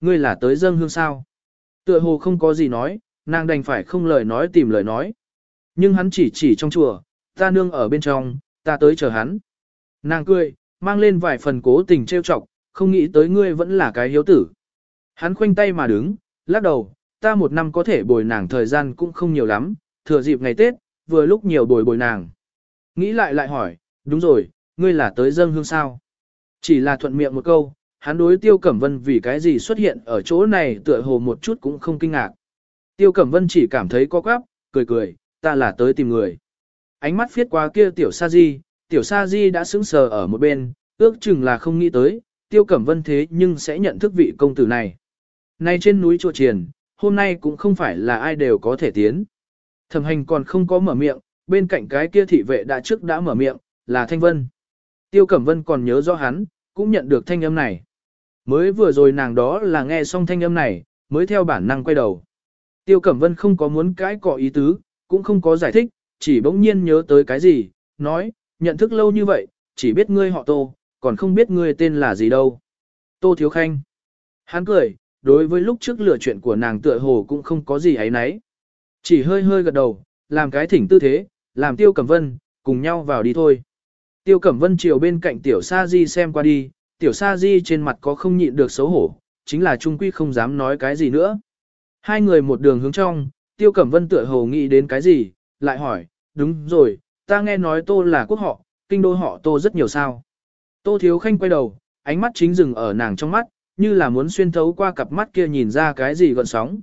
ngươi là tới dâng hương sao? Tựa hồ không có gì nói, nàng đành phải không lời nói tìm lời nói. Nhưng hắn chỉ chỉ trong chùa, ta nương ở bên trong, ta tới chờ hắn. Nàng cười, mang lên vài phần cố tình trêu chọc, không nghĩ tới ngươi vẫn là cái hiếu tử. Hắn khoanh tay mà đứng, lắc đầu, ta một năm có thể bồi nàng thời gian cũng không nhiều lắm, thừa dịp ngày Tết, vừa lúc nhiều bồi bồi nàng. Nghĩ lại lại hỏi, đúng rồi, ngươi là tới dâng hương sao? Chỉ là thuận miệng một câu, hắn đối Tiêu Cẩm Vân vì cái gì xuất hiện ở chỗ này tựa hồ một chút cũng không kinh ngạc. Tiêu Cẩm Vân chỉ cảm thấy có quáp, cười cười, ta là tới tìm người. Ánh mắt phiết qua kia tiểu sa di, tiểu sa di đã sững sờ ở một bên, ước chừng là không nghĩ tới, Tiêu Cẩm Vân thế nhưng sẽ nhận thức vị công tử này. Nay trên núi chùa triền, hôm nay cũng không phải là ai đều có thể tiến. Thẩm hành còn không có mở miệng, bên cạnh cái kia thị vệ đã trước đã mở miệng, là Thanh Vân. Tiêu Cẩm Vân còn nhớ rõ hắn, cũng nhận được thanh âm này. Mới vừa rồi nàng đó là nghe xong thanh âm này, mới theo bản năng quay đầu. Tiêu Cẩm Vân không có muốn cãi cọ ý tứ, cũng không có giải thích, chỉ bỗng nhiên nhớ tới cái gì, nói, nhận thức lâu như vậy, chỉ biết ngươi họ Tô, còn không biết ngươi tên là gì đâu. Tô Thiếu Khanh. Hắn cười, đối với lúc trước lựa chuyện của nàng tựa hồ cũng không có gì ấy nấy. Chỉ hơi hơi gật đầu, làm cái thỉnh tư thế, làm Tiêu Cẩm Vân, cùng nhau vào đi thôi. Tiêu Cẩm Vân chiều bên cạnh Tiểu Sa Di xem qua đi, Tiểu Sa Di trên mặt có không nhịn được xấu hổ, chính là Trung Quy không dám nói cái gì nữa. Hai người một đường hướng trong, Tiêu Cẩm Vân tựa hồ nghĩ đến cái gì, lại hỏi, đúng rồi, ta nghe nói Tô là quốc họ, kinh đô họ Tô rất nhiều sao. Tô Thiếu Khanh quay đầu, ánh mắt chính dừng ở nàng trong mắt, như là muốn xuyên thấu qua cặp mắt kia nhìn ra cái gì gọn sóng.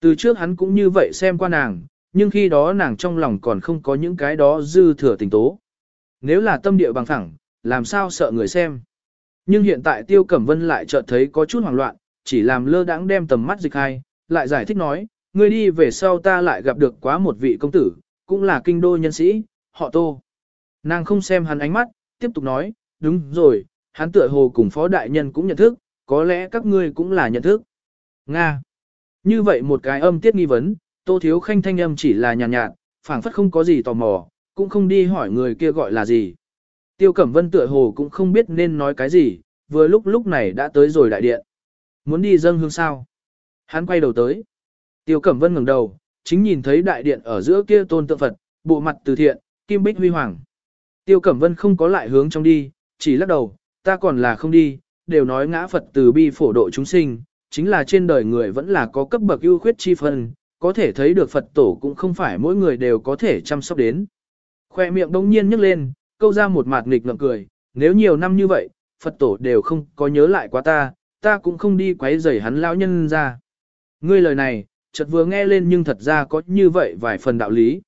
Từ trước hắn cũng như vậy xem qua nàng, nhưng khi đó nàng trong lòng còn không có những cái đó dư thừa tình tố. Nếu là tâm địa bằng thẳng, làm sao sợ người xem. Nhưng hiện tại Tiêu Cẩm Vân lại chợt thấy có chút hoảng loạn, chỉ làm lơ đãng đem tầm mắt dịch hai, lại giải thích nói, ngươi đi về sau ta lại gặp được quá một vị công tử, cũng là kinh đô nhân sĩ, họ Tô. Nàng không xem hắn ánh mắt, tiếp tục nói, đúng rồi, hắn tựa hồ cùng phó đại nhân cũng nhận thức, có lẽ các ngươi cũng là nhận thức. Nga. Như vậy một cái âm tiết nghi vấn, Tô Thiếu Khanh thanh âm chỉ là nhàn nhạt, nhạt phảng phất không có gì tò mò, cũng không đi hỏi người kia gọi là gì. Tiêu Cẩm Vân tựa hồ cũng không biết nên nói cái gì, vừa lúc lúc này đã tới rồi đại điện. Muốn đi dâng hương sao? Hắn quay đầu tới. Tiêu Cẩm Vân ngẩng đầu, chính nhìn thấy đại điện ở giữa kia tôn tượng Phật, bộ mặt từ thiện, kim bích huy hoàng. Tiêu Cẩm Vân không có lại hướng trong đi, chỉ lắc đầu, ta còn là không đi, đều nói ngã Phật từ bi phổ độ chúng sinh, chính là trên đời người vẫn là có cấp bậc ưu khuyết chi phân, có thể thấy được Phật tổ cũng không phải mỗi người đều có thể chăm sóc đến. Khoe miệng đông nhiên nhấc lên, câu ra một mạt nghịch ngợm cười, nếu nhiều năm như vậy, Phật tổ đều không có nhớ lại quá ta, ta cũng không đi quấy rầy hắn lão nhân ra. Ngươi lời này, chợt vừa nghe lên nhưng thật ra có như vậy vài phần đạo lý.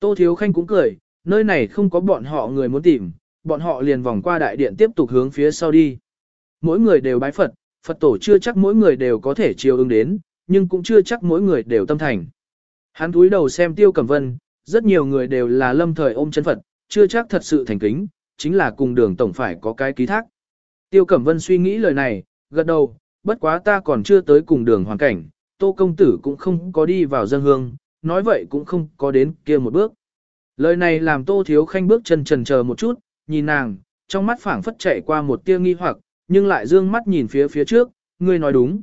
Tô Thiếu Khanh cũng cười, nơi này không có bọn họ người muốn tìm, bọn họ liền vòng qua đại điện tiếp tục hướng phía sau đi. Mỗi người đều bái Phật, Phật tổ chưa chắc mỗi người đều có thể chiều ứng đến, nhưng cũng chưa chắc mỗi người đều tâm thành. Hắn cúi đầu xem Tiêu Cẩm Vân, rất nhiều người đều là lâm thời ôm chân Phật, chưa chắc thật sự thành kính, chính là cùng đường tổng phải có cái ký thác. Tiêu Cẩm Vân suy nghĩ lời này, gật đầu, bất quá ta còn chưa tới cùng đường hoàn cảnh, Tô Công Tử cũng không có đi vào dân hương, nói vậy cũng không có đến kia một bước. Lời này làm Tô Thiếu Khanh bước chân trần chờ một chút, nhìn nàng, trong mắt phảng phất chạy qua một tia nghi hoặc, nhưng lại dương mắt nhìn phía phía trước, ngươi nói đúng.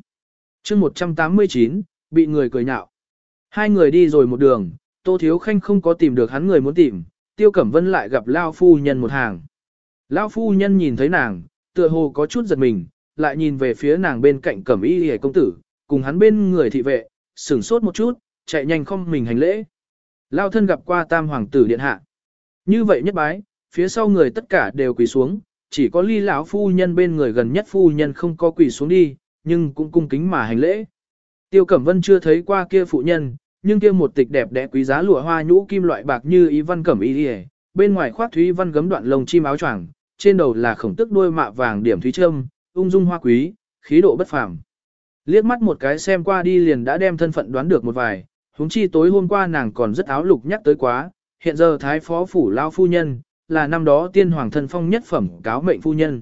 chương 189, bị người cười nhạo. Hai người đi rồi một đường, Tô Thiếu Khanh không có tìm được hắn người muốn tìm, Tiêu Cẩm Vân lại gặp Lao Phu Nhân một hàng. Lao Phu Nhân nhìn thấy nàng, tựa hồ có chút giật mình, lại nhìn về phía nàng bên cạnh Cẩm Y Hề Công Tử, cùng hắn bên người thị vệ, sửng sốt một chút, chạy nhanh không mình hành lễ. Lao thân gặp qua Tam Hoàng Tử Điện Hạ. Như vậy nhất bái, phía sau người tất cả đều quỳ xuống, chỉ có ly lão phu nhân bên người gần nhất phu nhân không có quỳ xuống đi, nhưng cũng cung kính mà hành lễ. Tiêu Cẩm Vân chưa thấy qua kia phụ nhân, nhưng kia một tịch đẹp đẽ quý giá lụa hoa nhũ kim loại bạc như ý văn cẩm y liề, bên ngoài khoác thúy văn gấm đoạn lông chim áo choàng, trên đầu là khổng tức đuôi mạ vàng điểm thúy trâm, ung dung hoa quý, khí độ bất phàm. Liếc mắt một cái xem qua đi liền đã đem thân phận đoán được một vài, huống chi tối hôm qua nàng còn rất áo lục nhắc tới quá, hiện giờ thái phó phủ lao phu nhân, là năm đó tiên hoàng thân phong nhất phẩm cáo mệnh phu nhân.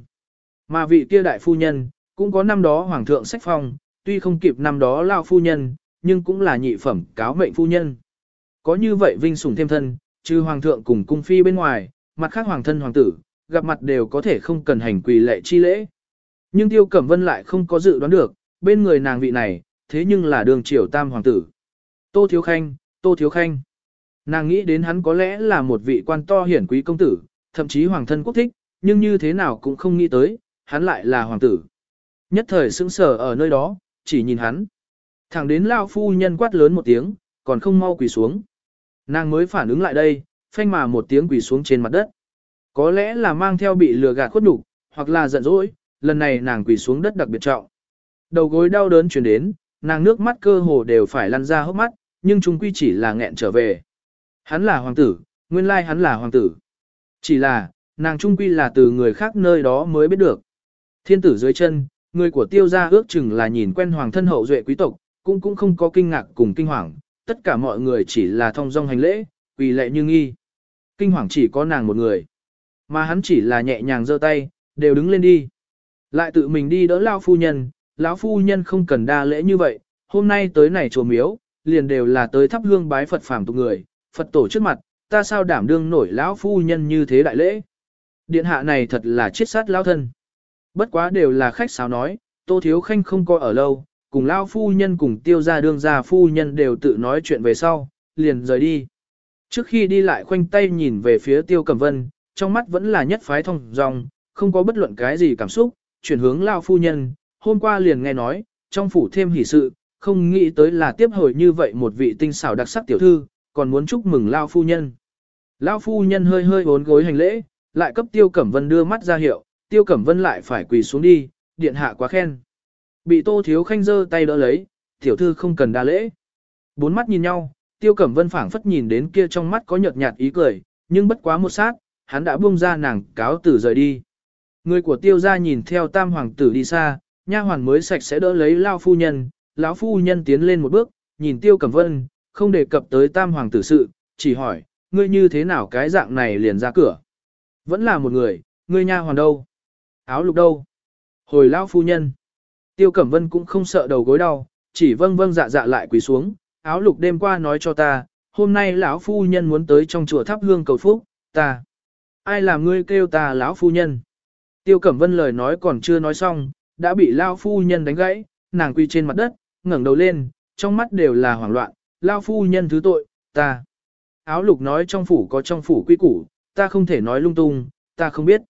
Mà vị kia đại phu nhân, cũng có năm đó hoàng thượng sách phong, tuy không kịp năm đó lao phu nhân, nhưng cũng là nhị phẩm cáo mệnh phu nhân. Có như vậy vinh sủng thêm thân, trừ hoàng thượng cùng cung phi bên ngoài, mặt khác hoàng thân hoàng tử, gặp mặt đều có thể không cần hành quỳ lệ chi lễ. Nhưng Tiêu Cẩm Vân lại không có dự đoán được, bên người nàng vị này, thế nhưng là đường triều tam hoàng tử. Tô Thiếu Khanh, Tô Thiếu Khanh. Nàng nghĩ đến hắn có lẽ là một vị quan to hiển quý công tử, thậm chí hoàng thân quốc thích, nhưng như thế nào cũng không nghĩ tới, hắn lại là hoàng tử. Nhất thời sững sờ ở nơi đó, chỉ nhìn hắn. Thẳng đến lao phu nhân quát lớn một tiếng, còn không mau quỳ xuống. Nàng mới phản ứng lại đây, phanh mà một tiếng quỳ xuống trên mặt đất. Có lẽ là mang theo bị lừa gạt khuất đủ, hoặc là giận dỗi, lần này nàng quỳ xuống đất đặc biệt trọng. Đầu gối đau đớn chuyển đến, nàng nước mắt cơ hồ đều phải lăn ra hốc mắt, nhưng chúng quy chỉ là nghẹn trở về. Hắn là hoàng tử, nguyên lai hắn là hoàng tử. Chỉ là, nàng trung quy là từ người khác nơi đó mới biết được. Thiên tử dưới chân, người của tiêu gia ước chừng là nhìn quen hoàng thân hậu duệ quý tộc, cũng cũng không có kinh ngạc cùng kinh hoàng, tất cả mọi người chỉ là thong dong hành lễ, quỳ lệ như nghi. Kinh hoàng chỉ có nàng một người, mà hắn chỉ là nhẹ nhàng giơ tay, đều đứng lên đi. Lại tự mình đi đỡ lao phu nhân, lão phu nhân không cần đa lễ như vậy, hôm nay tới này chùa miếu, liền đều là tới thắp hương bái Phật phàm tục người, Phật tổ trước mặt, ta sao đảm đương nổi lão phu nhân như thế đại lễ. Điện hạ này thật là chết sát lão thân. Bất quá đều là khách sáo nói, Tô Thiếu Khanh không coi ở lâu, cùng lão phu nhân cùng tiêu gia đương gia phu nhân đều tự nói chuyện về sau, liền rời đi. Trước khi đi lại khoanh tay nhìn về phía tiêu cẩm vân, trong mắt vẫn là nhất phái thông dòng không có bất luận cái gì cảm xúc, chuyển hướng lão phu nhân, hôm qua liền nghe nói, trong phủ thêm hỷ sự, không nghĩ tới là tiếp hồi như vậy một vị tinh xảo đặc sắc tiểu thư, còn muốn chúc mừng Lao phu nhân. Lao phu nhân hơi hơi bốn gối hành lễ, lại cấp Tiêu Cẩm Vân đưa mắt ra hiệu, Tiêu Cẩm Vân lại phải quỳ xuống đi, điện hạ quá khen. Bị Tô Thiếu Khanh giơ tay đỡ lấy, tiểu thư không cần đa lễ. Bốn mắt nhìn nhau, Tiêu Cẩm Vân phảng phất nhìn đến kia trong mắt có nhợt nhạt ý cười, nhưng bất quá một sát, hắn đã buông ra nàng cáo tử rời đi. Người của Tiêu gia nhìn theo Tam hoàng tử đi xa, nha hoàn mới sạch sẽ đỡ lấy Lao phu nhân, lão phu nhân tiến lên một bước, nhìn Tiêu Cẩm Vân, không đề cập tới tam hoàng tử sự, chỉ hỏi, ngươi như thế nào cái dạng này liền ra cửa. Vẫn là một người, ngươi nha hoàn đâu? Áo lục đâu? Hồi lão phu nhân. Tiêu Cẩm Vân cũng không sợ đầu gối đau, chỉ vâng vâng dạ dạ lại quỳ xuống, áo lục đêm qua nói cho ta, hôm nay lão phu nhân muốn tới trong chùa thắp hương cầu phúc, ta. Ai làm ngươi kêu ta lão phu nhân? Tiêu Cẩm Vân lời nói còn chưa nói xong, đã bị lão phu nhân đánh gãy, nàng quỳ trên mặt đất, ngẩng đầu lên, trong mắt đều là hoảng loạn, Lão phu nhân thứ tội, ta. Áo lục nói trong phủ có trong phủ quy củ, ta không thể nói lung tung, ta không biết.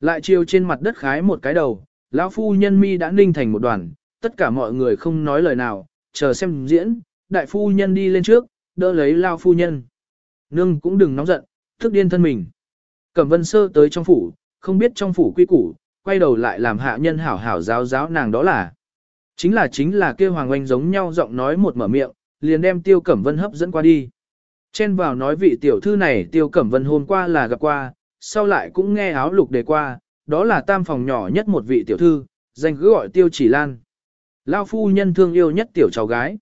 Lại chiều trên mặt đất khái một cái đầu, lão phu nhân mi đã ninh thành một đoàn, tất cả mọi người không nói lời nào, chờ xem diễn, đại phu nhân đi lên trước, đỡ lấy lao phu nhân. Nương cũng đừng nóng giận, thức điên thân mình. Cẩm vân sơ tới trong phủ, không biết trong phủ quy củ, quay đầu lại làm hạ nhân hảo hảo giáo giáo nàng đó là. Chính là chính là kêu hoàng oanh giống nhau giọng nói một mở miệng, liền đem Tiêu Cẩm Vân hấp dẫn qua đi. Chen vào nói vị tiểu thư này Tiêu Cẩm Vân hôm qua là gặp qua, sau lại cũng nghe áo lục đề qua, đó là tam phòng nhỏ nhất một vị tiểu thư, danh cứ gọi Tiêu Chỉ Lan. Lao phu nhân thương yêu nhất tiểu cháu gái.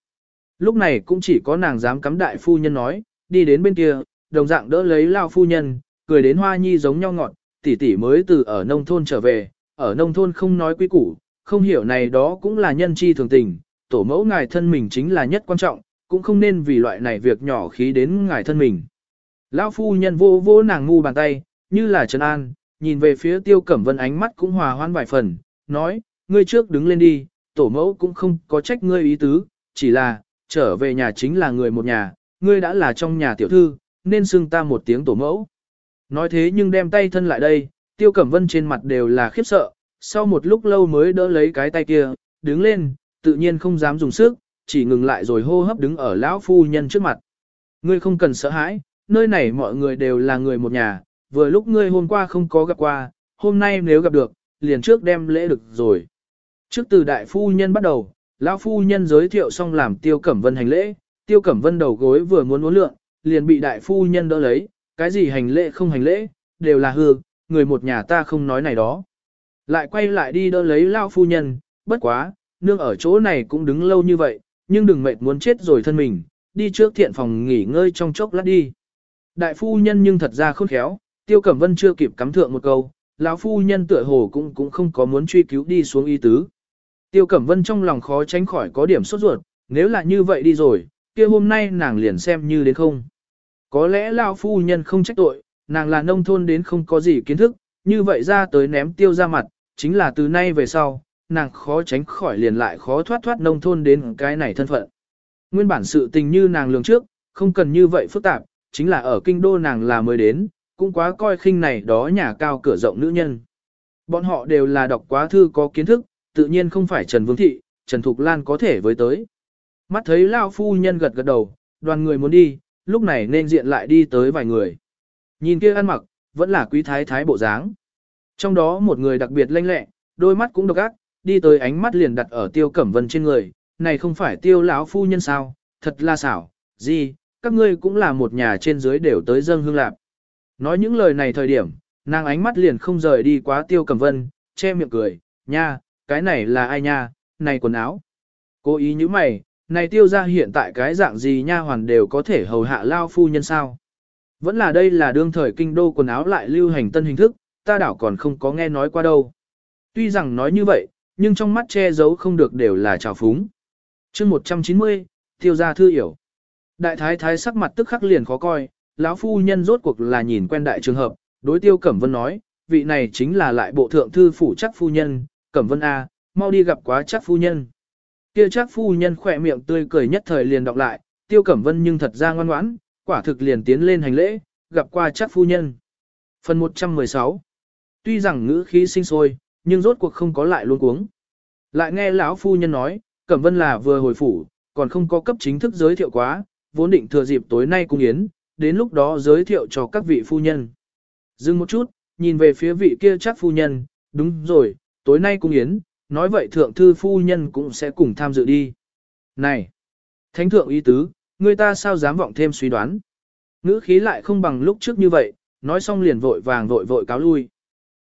Lúc này cũng chỉ có nàng dám cắm đại phu nhân nói, đi đến bên kia, đồng dạng đỡ lấy Lao phu nhân, cười đến hoa nhi giống nhau ngọt, tỷ tỷ mới từ ở nông thôn trở về, ở nông thôn không nói quý củ, không hiểu này đó cũng là nhân chi thường tình, tổ mẫu ngài thân mình chính là nhất quan trọng, cũng không nên vì loại này việc nhỏ khí đến ngài thân mình. Lão phu nhân vô vô nàng ngu bàn tay, như là trấn an, nhìn về phía tiêu cẩm vân ánh mắt cũng hòa hoan vài phần, nói, ngươi trước đứng lên đi, tổ mẫu cũng không có trách ngươi ý tứ, chỉ là, trở về nhà chính là người một nhà, ngươi đã là trong nhà tiểu thư, nên xưng ta một tiếng tổ mẫu. Nói thế nhưng đem tay thân lại đây, tiêu cẩm vân trên mặt đều là khiếp sợ, sau một lúc lâu mới đỡ lấy cái tay kia, đứng lên, tự nhiên không dám dùng sức, chỉ ngừng lại rồi hô hấp đứng ở lão phu nhân trước mặt. Ngươi không cần sợ hãi, nơi này mọi người đều là người một nhà, vừa lúc ngươi hôm qua không có gặp qua, hôm nay nếu gặp được, liền trước đem lễ được rồi. Trước từ đại phu nhân bắt đầu, lão phu nhân giới thiệu xong làm tiêu cẩm vân hành lễ, tiêu cẩm vân đầu gối vừa muốn uốn lượng, liền bị đại phu nhân đỡ lấy, cái gì hành lễ không hành lễ, đều là hư, người một nhà ta không nói này đó. Lại quay lại đi đỡ lấy lão phu nhân, bất quá, nương ở chỗ này cũng đứng lâu như vậy, nhưng đừng mệt muốn chết rồi thân mình, đi trước thiện phòng nghỉ ngơi trong chốc lát đi. Đại phu nhân nhưng thật ra khôn khéo, Tiêu Cẩm Vân chưa kịp cắm thượng một câu, lão phu nhân tựa hồ cũng cũng không có muốn truy cứu đi xuống y tứ. Tiêu Cẩm Vân trong lòng khó tránh khỏi có điểm sốt ruột, nếu là như vậy đi rồi, kia hôm nay nàng liền xem như đến không. Có lẽ lão phu nhân không trách tội, nàng là nông thôn đến không có gì kiến thức, như vậy ra tới ném tiêu ra mặt, chính là từ nay về sau, nàng khó tránh khỏi liền lại khó thoát thoát nông thôn đến cái này thân phận. Nguyên bản sự tình như nàng lường trước, không cần như vậy phức tạp, chính là ở kinh đô nàng là mới đến, cũng quá coi khinh này đó nhà cao cửa rộng nữ nhân. Bọn họ đều là đọc quá thư có kiến thức, tự nhiên không phải Trần Vương Thị, Trần Thục Lan có thể với tới. Mắt thấy Lao phu nhân gật gật đầu, đoàn người muốn đi, lúc này nên diện lại đi tới vài người. Nhìn kia ăn mặc, vẫn là quý thái thái bộ dáng. Trong đó một người đặc biệt lanh lẹ, đôi mắt cũng độc ác, đi tới ánh mắt liền đặt ở tiêu cẩm vân trên người, này không phải tiêu lão phu nhân sao, thật là xảo, gì, các ngươi cũng là một nhà trên dưới đều tới dâng hương lạc. Nói những lời này thời điểm, nàng ánh mắt liền không rời đi quá tiêu cẩm vân, che miệng cười, nha, cái này là ai nha, này quần áo. Cố ý như mày, này tiêu ra hiện tại cái dạng gì nha hoàn đều có thể hầu hạ lao phu nhân sao. Vẫn là đây là đương thời kinh đô quần áo lại lưu hành tân hình thức, ta đảo còn không có nghe nói qua đâu. Tuy rằng nói như vậy, nhưng trong mắt che giấu không được đều là trào phúng. chương 190, tiêu gia thư hiểu. Đại thái thái sắc mặt tức khắc liền khó coi, lão phu nhân rốt cuộc là nhìn quen đại trường hợp, đối tiêu Cẩm Vân nói, vị này chính là lại bộ thượng thư phủ chắc phu nhân, Cẩm Vân A, mau đi gặp quá chắc phu nhân. Kia chắc phu nhân khỏe miệng tươi cười nhất thời liền đọc lại, tiêu Cẩm Vân nhưng thật ra ngoan ngoãn, quả thực liền tiến lên hành lễ, gặp qua chắc phu nhân. Phần 116 Tuy rằng ngữ khí sinh sôi, nhưng rốt cuộc không có lại luôn cuống. Lại nghe lão phu nhân nói, Cẩm Vân là vừa hồi phủ, còn không có cấp chính thức giới thiệu quá, vốn định thừa dịp tối nay cung yến, đến lúc đó giới thiệu cho các vị phu nhân. Dừng một chút, nhìn về phía vị kia chắc phu nhân, đúng rồi, tối nay cung yến, nói vậy thượng thư phu nhân cũng sẽ cùng tham dự đi. Này, thánh thượng ý tứ, người ta sao dám vọng thêm suy đoán. Ngữ khí lại không bằng lúc trước như vậy, nói xong liền vội vàng vội vội cáo lui.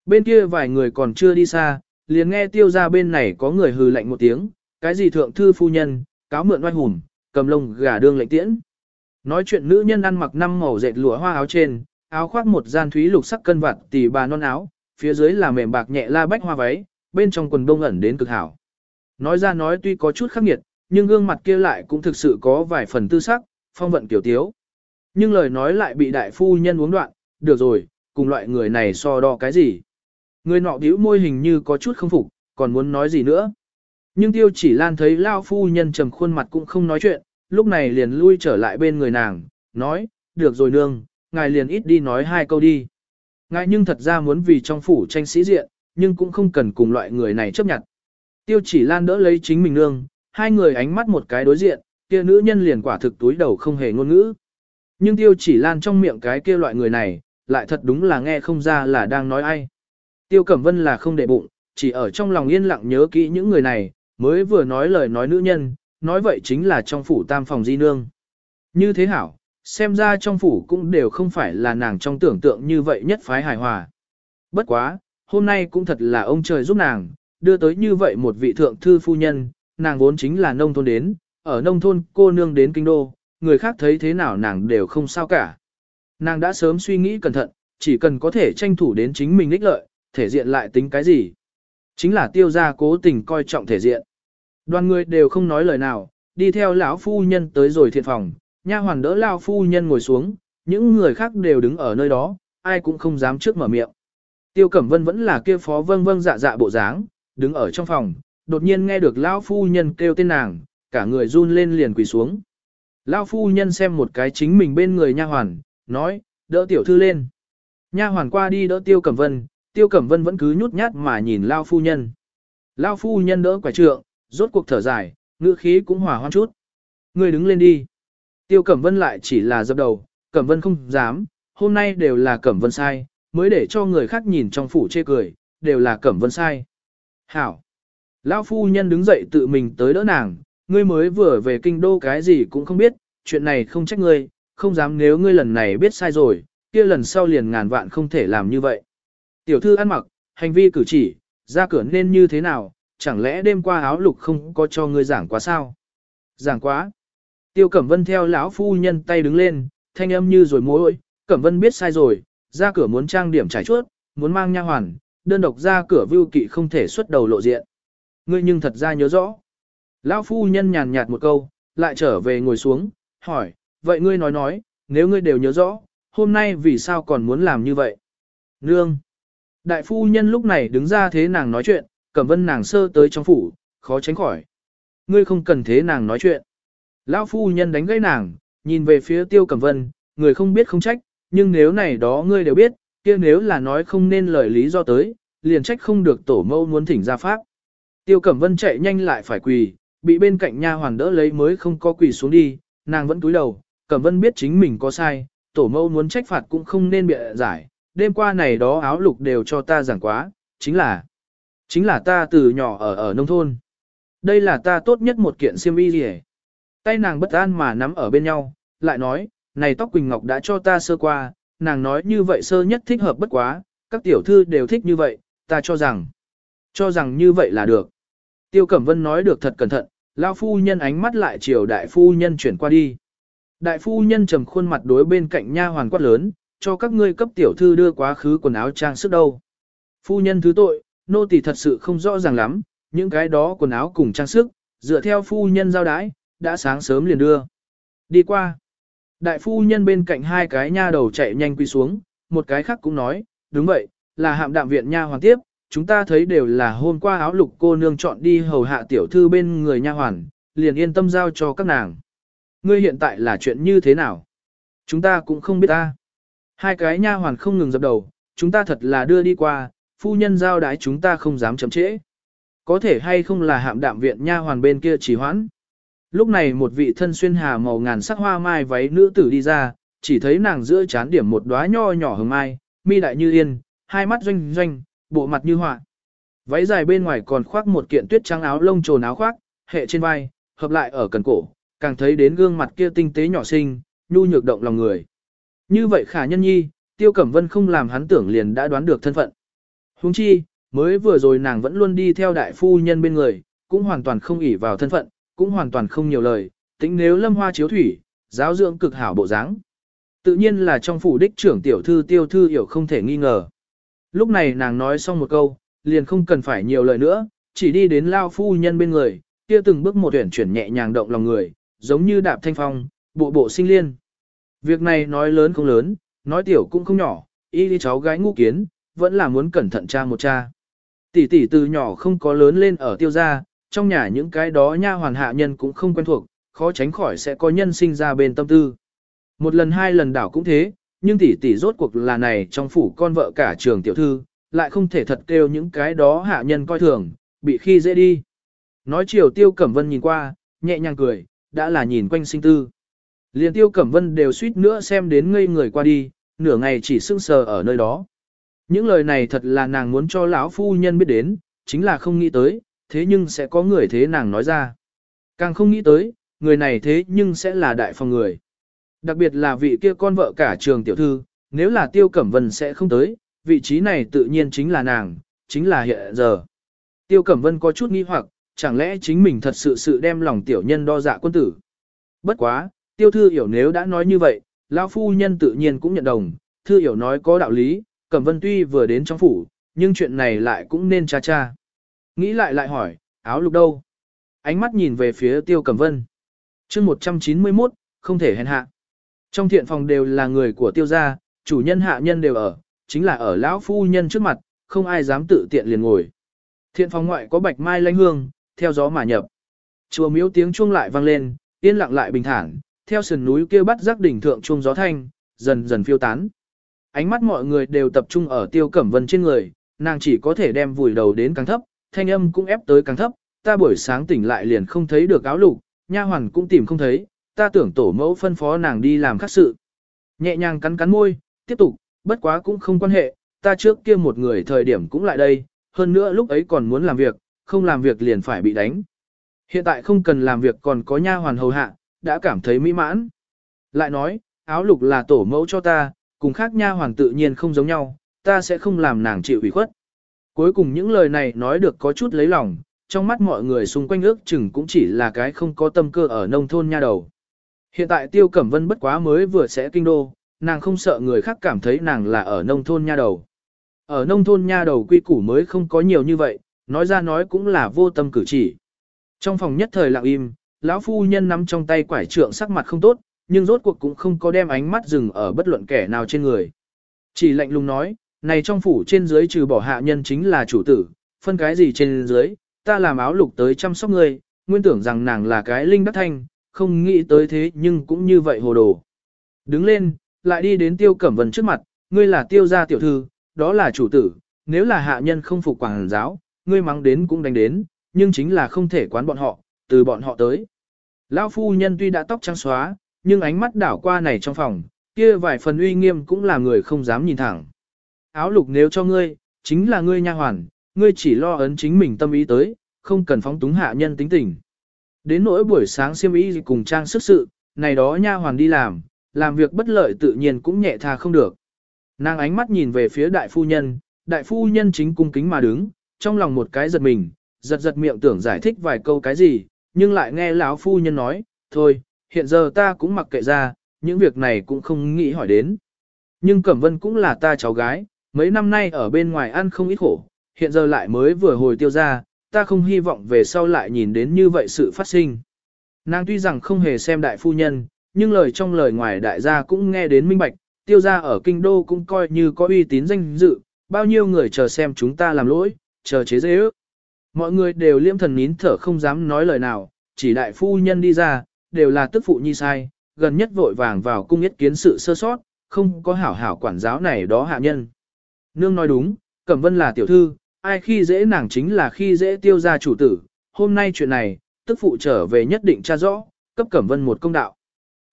Bên kia vài người còn chưa đi xa, liền nghe tiêu ra bên này có người hừ lạnh một tiếng, cái gì thượng thư phu nhân, cáo mượn oai hùm, cầm lông gà đương lệnh tiễn. Nói chuyện nữ nhân ăn mặc năm màu dệt lụa hoa áo trên, áo khoác một gian thúy lục sắc cân vặt tỉ bà non áo, phía dưới là mềm bạc nhẹ la bách hoa váy, bên trong quần bông ẩn đến cực hảo. Nói ra nói tuy có chút khắc nghiệt, nhưng gương mặt kia lại cũng thực sự có vài phần tư sắc, phong vận tiểu tiếu. Nhưng lời nói lại bị đại phu nhân uống đoạn, được rồi, cùng loại người này so đo cái gì. Người nọ điếu môi hình như có chút không phục, còn muốn nói gì nữa. Nhưng tiêu chỉ lan thấy lao phu nhân trầm khuôn mặt cũng không nói chuyện, lúc này liền lui trở lại bên người nàng, nói, được rồi nương, ngài liền ít đi nói hai câu đi. Ngài nhưng thật ra muốn vì trong phủ tranh sĩ diện, nhưng cũng không cần cùng loại người này chấp nhận. Tiêu chỉ lan đỡ lấy chính mình nương, hai người ánh mắt một cái đối diện, kia nữ nhân liền quả thực túi đầu không hề ngôn ngữ. Nhưng tiêu chỉ lan trong miệng cái kia loại người này, lại thật đúng là nghe không ra là đang nói ai. Tiêu Cẩm Vân là không để bụng, chỉ ở trong lòng yên lặng nhớ kỹ những người này, mới vừa nói lời nói nữ nhân, nói vậy chính là trong phủ tam phòng di nương. Như thế hảo, xem ra trong phủ cũng đều không phải là nàng trong tưởng tượng như vậy nhất phái hài hòa. Bất quá, hôm nay cũng thật là ông trời giúp nàng, đưa tới như vậy một vị thượng thư phu nhân, nàng vốn chính là nông thôn đến, ở nông thôn cô nương đến kinh đô, người khác thấy thế nào nàng đều không sao cả. Nàng đã sớm suy nghĩ cẩn thận, chỉ cần có thể tranh thủ đến chính mình ích lợi, thể diện lại tính cái gì. Chính là tiêu gia cố tình coi trọng thể diện. Đoàn người đều không nói lời nào, đi theo lão phu nhân tới rồi thiện phòng, nha hoàn đỡ lão phu nhân ngồi xuống, những người khác đều đứng ở nơi đó, ai cũng không dám trước mở miệng. Tiêu Cẩm Vân vẫn là kia phó vâng vâng dạ dạ bộ dáng, đứng ở trong phòng, đột nhiên nghe được lão phu nhân kêu tên nàng, cả người run lên liền quỳ xuống. Lão phu nhân xem một cái chính mình bên người nha hoàn, nói, đỡ tiểu thư lên. Nha hoàn qua đi đỡ Tiêu Cẩm Vân, Tiêu Cẩm Vân vẫn cứ nhút nhát mà nhìn lão phu nhân. Lão phu nhân đỡ quả trượng, rốt cuộc thở dài, ngữ khí cũng hòa hoan chút. Người đứng lên đi. Tiêu Cẩm Vân lại chỉ là dập đầu, Cẩm Vân không dám, hôm nay đều là Cẩm Vân sai, mới để cho người khác nhìn trong phủ chê cười, đều là Cẩm Vân sai. Hảo. Lão phu nhân đứng dậy tự mình tới đỡ nàng, ngươi mới vừa về kinh đô cái gì cũng không biết, chuyện này không trách ngươi, không dám nếu ngươi lần này biết sai rồi, kia lần sau liền ngàn vạn không thể làm như vậy. Tiểu thư ăn mặc, hành vi cử chỉ, ra cửa nên như thế nào, chẳng lẽ đêm qua áo lục không có cho ngươi giảng quá sao? Giảng quá. Tiêu Cẩm Vân theo lão phu nhân tay đứng lên, thanh âm như rồi mối Cẩm Vân biết sai rồi, ra cửa muốn trang điểm trải chuốt, muốn mang nha hoàn, đơn độc ra cửa vưu kỵ không thể xuất đầu lộ diện. Ngươi nhưng thật ra nhớ rõ. Lão phu nhân nhàn nhạt một câu, lại trở về ngồi xuống, hỏi, vậy ngươi nói nói, nếu ngươi đều nhớ rõ, hôm nay vì sao còn muốn làm như vậy? Nương. Đại phu nhân lúc này đứng ra thế nàng nói chuyện, Cẩm Vân nàng sơ tới trong phủ, khó tránh khỏi. Ngươi không cần thế nàng nói chuyện. Lão phu nhân đánh gãy nàng, nhìn về phía Tiêu Cẩm Vân, người không biết không trách, nhưng nếu này đó ngươi đều biết, kia nếu là nói không nên lời lý do tới, liền trách không được tổ mâu muốn thỉnh ra pháp. Tiêu Cẩm Vân chạy nhanh lại phải quỳ, bị bên cạnh nha hoàn đỡ lấy mới không có quỳ xuống đi, nàng vẫn cúi đầu, Cẩm Vân biết chính mình có sai, tổ mâu muốn trách phạt cũng không nên bịa giải, đêm qua này đó áo lục đều cho ta giảng quá, chính là, chính là ta từ nhỏ ở ở nông thôn. Đây là ta tốt nhất một kiện xiêm y gì Tay nàng bất an mà nắm ở bên nhau, lại nói, này tóc Quỳnh Ngọc đã cho ta sơ qua, nàng nói như vậy sơ nhất thích hợp bất quá, các tiểu thư đều thích như vậy, ta cho rằng, cho rằng như vậy là được. Tiêu Cẩm Vân nói được thật cẩn thận, lão phu nhân ánh mắt lại chiều đại phu nhân chuyển qua đi. Đại phu nhân trầm khuôn mặt đối bên cạnh nha hoàn quát lớn, cho các ngươi cấp tiểu thư đưa quá khứ quần áo trang sức đâu. Phu nhân thứ tội, nô tỳ thật sự không rõ ràng lắm, những cái đó quần áo cùng trang sức, dựa theo phu nhân giao đái, đã sáng sớm liền đưa. Đi qua. Đại phu nhân bên cạnh hai cái nha đầu chạy nhanh quy xuống, một cái khác cũng nói, đúng vậy, là hạm đạm viện nha hoàn tiếp, chúng ta thấy đều là hôm qua áo lục cô nương chọn đi hầu hạ tiểu thư bên người nha hoàn, liền yên tâm giao cho các nàng. Ngươi hiện tại là chuyện như thế nào? Chúng ta cũng không biết ta. Hai cái nha hoàn không ngừng dập đầu, chúng ta thật là đưa đi qua, phu nhân giao đái chúng ta không dám chậm trễ. Có thể hay không là hạm đạm viện nha hoàn bên kia chỉ hoãn. Lúc này một vị thân xuyên hà màu ngàn sắc hoa mai váy nữ tử đi ra, chỉ thấy nàng giữa chán điểm một đóa nho nhỏ hồng mai, mi đại như yên, hai mắt doanh doanh, bộ mặt như họa. Váy dài bên ngoài còn khoác một kiện tuyết trắng áo lông trồn áo khoác, hệ trên vai, hợp lại ở cần cổ, càng thấy đến gương mặt kia tinh tế nhỏ xinh, nhu nhược động lòng người. Như vậy khả nhân nhi, tiêu cẩm vân không làm hắn tưởng liền đã đoán được thân phận. Huống chi, mới vừa rồi nàng vẫn luôn đi theo đại phu nhân bên người, cũng hoàn toàn không ỷ vào thân phận, cũng hoàn toàn không nhiều lời, tính nếu lâm hoa chiếu thủy, giáo dưỡng cực hảo bộ dáng. Tự nhiên là trong phủ đích trưởng tiểu thư tiêu thư hiểu không thể nghi ngờ. Lúc này nàng nói xong một câu, liền không cần phải nhiều lời nữa, chỉ đi đến lao phu nhân bên người, kia từng bước một tuyển chuyển nhẹ nhàng động lòng người, giống như đạp thanh phong, bộ bộ sinh liên. Việc này nói lớn không lớn, nói tiểu cũng không nhỏ, y đi cháu gái ngu kiến, vẫn là muốn cẩn thận cha một cha. Tỷ tỷ từ nhỏ không có lớn lên ở tiêu gia, trong nhà những cái đó nha hoàn hạ nhân cũng không quen thuộc, khó tránh khỏi sẽ có nhân sinh ra bên tâm tư. Một lần hai lần đảo cũng thế, nhưng tỷ tỷ rốt cuộc là này trong phủ con vợ cả trường tiểu thư, lại không thể thật kêu những cái đó hạ nhân coi thường, bị khi dễ đi. Nói chiều tiêu cẩm vân nhìn qua, nhẹ nhàng cười, đã là nhìn quanh sinh tư. liền tiêu cẩm vân đều suýt nữa xem đến ngây người qua đi, nửa ngày chỉ sưng sờ ở nơi đó. Những lời này thật là nàng muốn cho lão phu nhân biết đến, chính là không nghĩ tới, thế nhưng sẽ có người thế nàng nói ra. Càng không nghĩ tới, người này thế nhưng sẽ là đại phòng người. Đặc biệt là vị kia con vợ cả trường tiểu thư, nếu là tiêu cẩm vân sẽ không tới, vị trí này tự nhiên chính là nàng, chính là hiện giờ. Tiêu cẩm vân có chút nghi hoặc, chẳng lẽ chính mình thật sự sự đem lòng tiểu nhân đo dạ quân tử. Bất quá, tiêu thư hiểu nếu đã nói như vậy, lão phu nhân tự nhiên cũng nhận đồng, thư hiểu nói có đạo lý, cẩm vân tuy vừa đến trong phủ, nhưng chuyện này lại cũng nên cha cha. Nghĩ lại lại hỏi, áo lục đâu? Ánh mắt nhìn về phía tiêu cẩm vân. chương 191, không thể hèn hạ. Trong thiện phòng đều là người của tiêu gia, chủ nhân hạ nhân đều ở, chính là ở lão phu nhân trước mặt, không ai dám tự tiện liền ngồi. Thiện phòng ngoại có bạch mai lanh hương, theo gió mà nhập. Chùa miếu tiếng chuông lại vang lên, yên lặng lại bình thản, theo sườn núi kia bắt giác đỉnh thượng chuông gió thanh, dần dần phiêu tán. Ánh mắt mọi người đều tập trung ở tiêu cẩm vân trên người, nàng chỉ có thể đem vùi đầu đến càng thấp, thanh âm cũng ép tới càng thấp, ta buổi sáng tỉnh lại liền không thấy được áo lục, nha hoàn cũng tìm không thấy, ta tưởng tổ mẫu phân phó nàng đi làm khác sự. Nhẹ nhàng cắn cắn môi, tiếp tục, bất quá cũng không quan hệ, ta trước kia một người thời điểm cũng lại đây, hơn nữa lúc ấy còn muốn làm việc, không làm việc liền phải bị đánh. Hiện tại không cần làm việc còn có nha hoàn hầu hạ, đã cảm thấy mỹ mãn. Lại nói, áo lục là tổ mẫu cho ta, cùng khác nha hoàng tự nhiên không giống nhau, ta sẽ không làm nàng chịu ủy khuất. Cuối cùng những lời này nói được có chút lấy lòng, trong mắt mọi người xung quanh ước chừng cũng chỉ là cái không có tâm cơ ở nông thôn nha đầu. Hiện tại Tiêu Cẩm Vân bất quá mới vừa sẽ kinh đô, nàng không sợ người khác cảm thấy nàng là ở nông thôn nha đầu. Ở nông thôn nha đầu quy củ mới không có nhiều như vậy, nói ra nói cũng là vô tâm cử chỉ. Trong phòng nhất thời lặng im, lão phu nhân nắm trong tay quải trượng sắc mặt không tốt, nhưng rốt cuộc cũng không có đem ánh mắt dừng ở bất luận kẻ nào trên người. Chỉ lạnh lùng nói, này trong phủ trên dưới trừ bỏ hạ nhân chính là chủ tử, phân cái gì trên dưới, ta làm áo lục tới chăm sóc ngươi, nguyên tưởng rằng nàng là cái linh đắc thanh, không nghĩ tới thế nhưng cũng như vậy hồ đồ. Đứng lên, lại đi đến tiêu cẩm vân trước mặt, ngươi là tiêu gia tiểu thư, đó là chủ tử, nếu là hạ nhân không phục quảng giáo, ngươi mắng đến cũng đánh đến, nhưng chính là không thể quán bọn họ, từ bọn họ tới. Lão phu nhân tuy đã tóc trắng xóa, nhưng ánh mắt đảo qua này trong phòng, kia vài phần uy nghiêm cũng là người không dám nhìn thẳng. Áo lục nếu cho ngươi, chính là ngươi nha hoàn, ngươi chỉ lo ấn chính mình tâm ý tới, không cần phóng túng hạ nhân tính tình. Đến nỗi buổi sáng siêm ý cùng trang sức sự, này đó nha hoàn đi làm, làm việc bất lợi tự nhiên cũng nhẹ tha không được. Nàng ánh mắt nhìn về phía đại phu nhân, đại phu nhân chính cung kính mà đứng, trong lòng một cái giật mình, giật giật miệng tưởng giải thích vài câu cái gì, nhưng lại nghe lão phu nhân nói, thôi, hiện giờ ta cũng mặc kệ ra, những việc này cũng không nghĩ hỏi đến. Nhưng Cẩm Vân cũng là ta cháu gái, mấy năm nay ở bên ngoài ăn không ít khổ, hiện giờ lại mới vừa hồi tiêu ra, ta không hy vọng về sau lại nhìn đến như vậy sự phát sinh. Nàng tuy rằng không hề xem đại phu nhân, nhưng lời trong lời ngoài đại gia cũng nghe đến minh bạch, tiêu gia ở kinh đô cũng coi như có uy tín danh dự, bao nhiêu người chờ xem chúng ta làm lỗi, chờ chế dễ ước. Mọi người đều liêm thần nín thở không dám nói lời nào, chỉ đại phu nhân đi ra, đều là tức phụ nhi sai, gần nhất vội vàng vào cung yết kiến sự sơ sót, không có hảo hảo quản giáo này đó hạ nhân. Nương nói đúng, Cẩm Vân là tiểu thư, ai khi dễ nàng chính là khi dễ tiêu gia chủ tử, hôm nay chuyện này, tức phụ trở về nhất định tra rõ, cấp Cẩm Vân một công đạo.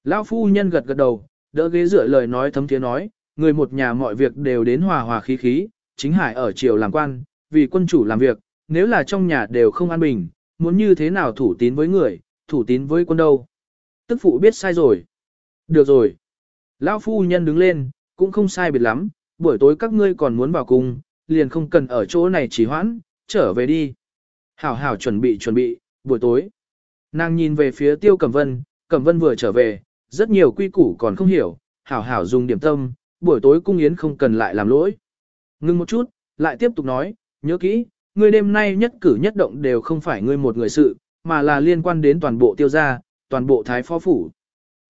Lão phu nhân gật gật đầu, đỡ ghế rửa lời nói thấm thiế nói, người một nhà mọi việc đều đến hòa hòa khí khí, chính hải ở triều làm quan, vì quân chủ làm việc, nếu là trong nhà đều không an bình, muốn như thế nào thủ tín với người, thủ tín với quân đâu. Tức phụ biết sai rồi. Được rồi. Lão phu nhân đứng lên, cũng không sai biệt lắm, buổi tối các ngươi còn muốn vào cùng, liền không cần ở chỗ này chỉ hoãn, trở về đi. Hảo hảo chuẩn bị chuẩn bị, buổi tối. Nàng nhìn về phía tiêu cẩm vân, cẩm vân vừa trở về, rất nhiều quy củ còn không hiểu, hảo hảo dùng điểm tâm, buổi tối cung yến không cần lại làm lỗi. Ngưng một chút, lại tiếp tục nói, nhớ kỹ, ngươi đêm nay nhất cử nhất động đều không phải ngươi một người sự, mà là liên quan đến toàn bộ tiêu gia, toàn bộ thái phó phủ.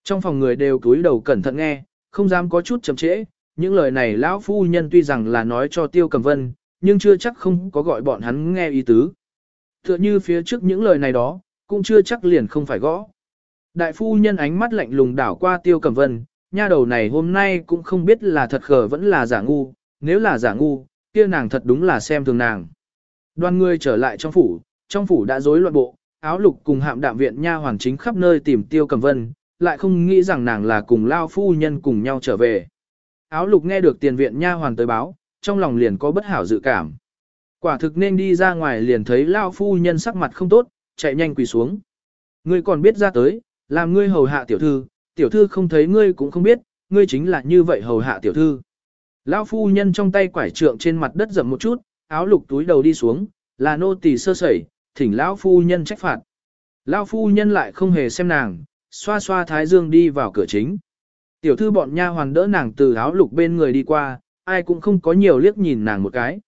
Trong phòng người đều cúi đầu cẩn thận nghe, không dám có chút chậm trễ, những lời này lão phu nhân tuy rằng là nói cho tiêu cầm vân, nhưng chưa chắc không có gọi bọn hắn nghe ý tứ. Tựa như phía trước những lời này đó, cũng chưa chắc liền không phải gõ. Đại phu nhân ánh mắt lạnh lùng đảo qua tiêu cẩm vân, nha đầu này hôm nay cũng không biết là thật khờ vẫn là giả ngu, nếu là giả ngu, kia nàng thật đúng là xem thường nàng. Đoàn người trở lại trong phủ, trong phủ đã rối loạn bộ, áo lục cùng hạm đạm viện nha hoàng chính khắp nơi tìm tiêu cầm vân, lại không nghĩ rằng nàng là cùng lao phu nhân cùng nhau trở về. Áo lục nghe được tiền viện nha hoàn tới báo, trong lòng liền có bất hảo dự cảm. Quả thực nên đi ra ngoài liền thấy lao phu nhân sắc mặt không tốt, chạy nhanh quỳ xuống. Ngươi còn biết ra tới, làm ngươi hầu hạ tiểu thư, tiểu thư không thấy ngươi cũng không biết, ngươi chính là như vậy hầu hạ tiểu thư. Lão phu nhân trong tay quải trượng trên mặt đất dậm một chút, áo lục túi đầu đi xuống, là nô tỳ sơ sẩy, thỉnh lão phu nhân trách phạt. Lão phu nhân lại không hề xem nàng, xoa xoa thái dương đi vào cửa chính. Tiểu thư bọn nha hoàn đỡ nàng từ áo lục bên người đi qua, ai cũng không có nhiều liếc nhìn nàng một cái.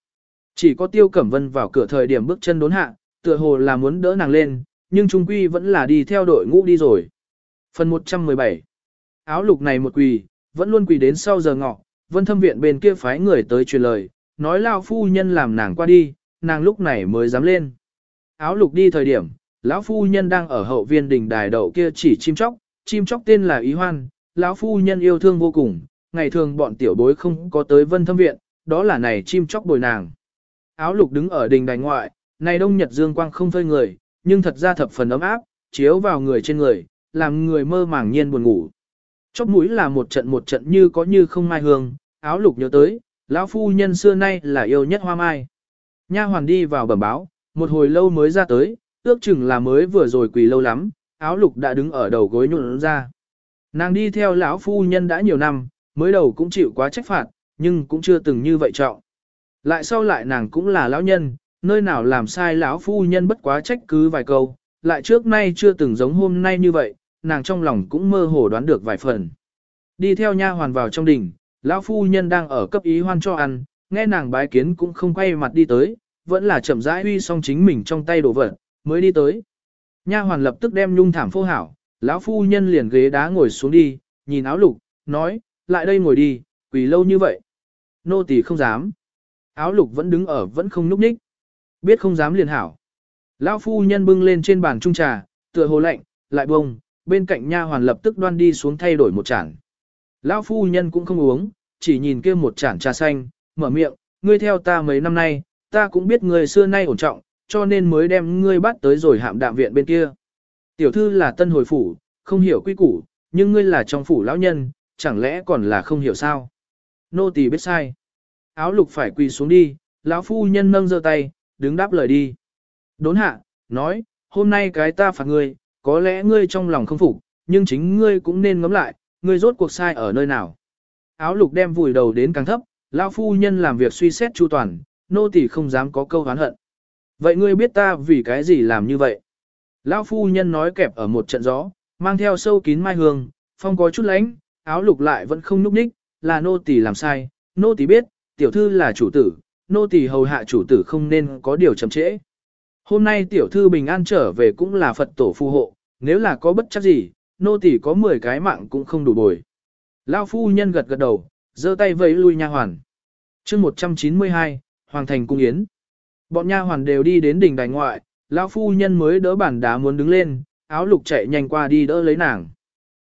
Chỉ có tiêu cẩm vân vào cửa thời điểm bước chân đốn hạ, tựa hồ là muốn đỡ nàng lên, nhưng trung quy vẫn là đi theo đội ngũ đi rồi. Phần 117 Áo lục này một quỳ, vẫn luôn quỳ đến sau giờ ngọ, vân thâm viện bên kia phái người tới truyền lời, nói lao phu nhân làm nàng qua đi, nàng lúc này mới dám lên. Áo lục đi thời điểm, lão phu nhân đang ở hậu viên đỉnh đài đậu kia chỉ chim chóc, chim chóc tên là Ý Hoan, lão phu nhân yêu thương vô cùng, ngày thường bọn tiểu bối không có tới vân thâm viện, đó là này chim chóc bồi nàng. Áo lục đứng ở đình đài ngoại, này đông nhật dương quang không phơi người, nhưng thật ra thập phần ấm áp, chiếu vào người trên người, làm người mơ màng nhiên buồn ngủ. Chóp mũi là một trận một trận như có như không mai hương, áo lục nhớ tới, lão phu nhân xưa nay là yêu nhất hoa mai. Nha hoàn đi vào bẩm báo, một hồi lâu mới ra tới, ước chừng là mới vừa rồi quỳ lâu lắm, áo lục đã đứng ở đầu gối nhuận ra. Nàng đi theo lão phu nhân đã nhiều năm, mới đầu cũng chịu quá trách phạt, nhưng cũng chưa từng như vậy trọng. Lại sau lại nàng cũng là lão nhân, nơi nào làm sai lão phu nhân bất quá trách cứ vài câu, lại trước nay chưa từng giống hôm nay như vậy, nàng trong lòng cũng mơ hồ đoán được vài phần. Đi theo nha hoàn vào trong đình, lão phu nhân đang ở cấp ý hoan cho ăn, nghe nàng bái kiến cũng không quay mặt đi tới, vẫn là chậm rãi uy xong chính mình trong tay đồ vật, mới đi tới. Nha hoàn lập tức đem nhung thảm phô hảo, lão phu nhân liền ghế đá ngồi xuống đi, nhìn áo lục, nói, lại đây ngồi đi, quỳ lâu như vậy. Nô tỳ không dám. Áo lục vẫn đứng ở vẫn không núp ních. Biết không dám liền hảo. Lão phu nhân bưng lên trên bàn trung trà, tựa hồ lạnh, lại bông, bên cạnh nha hoàn lập tức đoan đi xuống thay đổi một chản. Lão phu nhân cũng không uống, chỉ nhìn kia một chản trà xanh, mở miệng, ngươi theo ta mấy năm nay, ta cũng biết ngươi xưa nay ổn trọng, cho nên mới đem ngươi bắt tới rồi hạm đạm viện bên kia. Tiểu thư là tân hồi phủ, không hiểu quy củ, nhưng ngươi là trong phủ lão nhân, chẳng lẽ còn là không hiểu sao? Nô tỳ biết sai. Áo lục phải quỳ xuống đi, lão phu nhân nâng giơ tay, đứng đáp lời đi. Đốn hạ, nói, hôm nay cái ta phạt ngươi, có lẽ ngươi trong lòng không phục, nhưng chính ngươi cũng nên ngẫm lại, ngươi rốt cuộc sai ở nơi nào. Áo lục đem vùi đầu đến càng thấp, lão phu nhân làm việc suy xét chu toàn, nô tỳ không dám có câu hán hận. Vậy ngươi biết ta vì cái gì làm như vậy? Lão phu nhân nói kẹp ở một trận gió, mang theo sâu kín mai hương, phong có chút lánh, áo lục lại vẫn không núp ních, là nô tỳ làm sai, nô tỳ biết, tiểu thư là chủ tử, nô tỳ hầu hạ chủ tử không nên có điều chậm trễ. Hôm nay tiểu thư bình an trở về cũng là Phật tổ phù hộ, nếu là có bất chấp gì, nô tỳ có 10 cái mạng cũng không đủ bồi. Lão phu nhân gật gật đầu, giơ tay vẫy lui nha hoàn. Chương 192, Hoàng thành cung yến. Bọn nha hoàn đều đi đến đỉnh đài ngoại, lão phu nhân mới đỡ bản đá muốn đứng lên, áo lục chạy nhanh qua đi đỡ lấy nàng.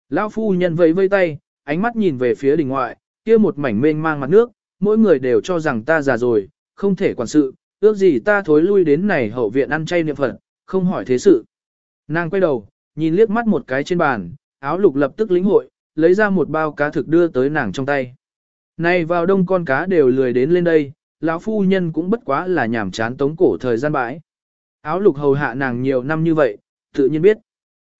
Lão phu nhân vẫy vây tay, ánh mắt nhìn về phía đỉnh ngoại, kia một mảnh mênh mang mặt nước, mỗi người đều cho rằng ta già rồi, không thể quản sự, ước gì ta thối lui đến này hậu viện ăn chay niệm phật, không hỏi thế sự. Nàng quay đầu, nhìn liếc mắt một cái trên bàn, áo lục lập tức lĩnh hội, lấy ra một bao cá thực đưa tới nàng trong tay. Này vào đông con cá đều lười đến lên đây, lão phu nhân cũng bất quá là nhảm chán tống cổ thời gian bãi. Áo lục hầu hạ nàng nhiều năm như vậy, tự nhiên biết.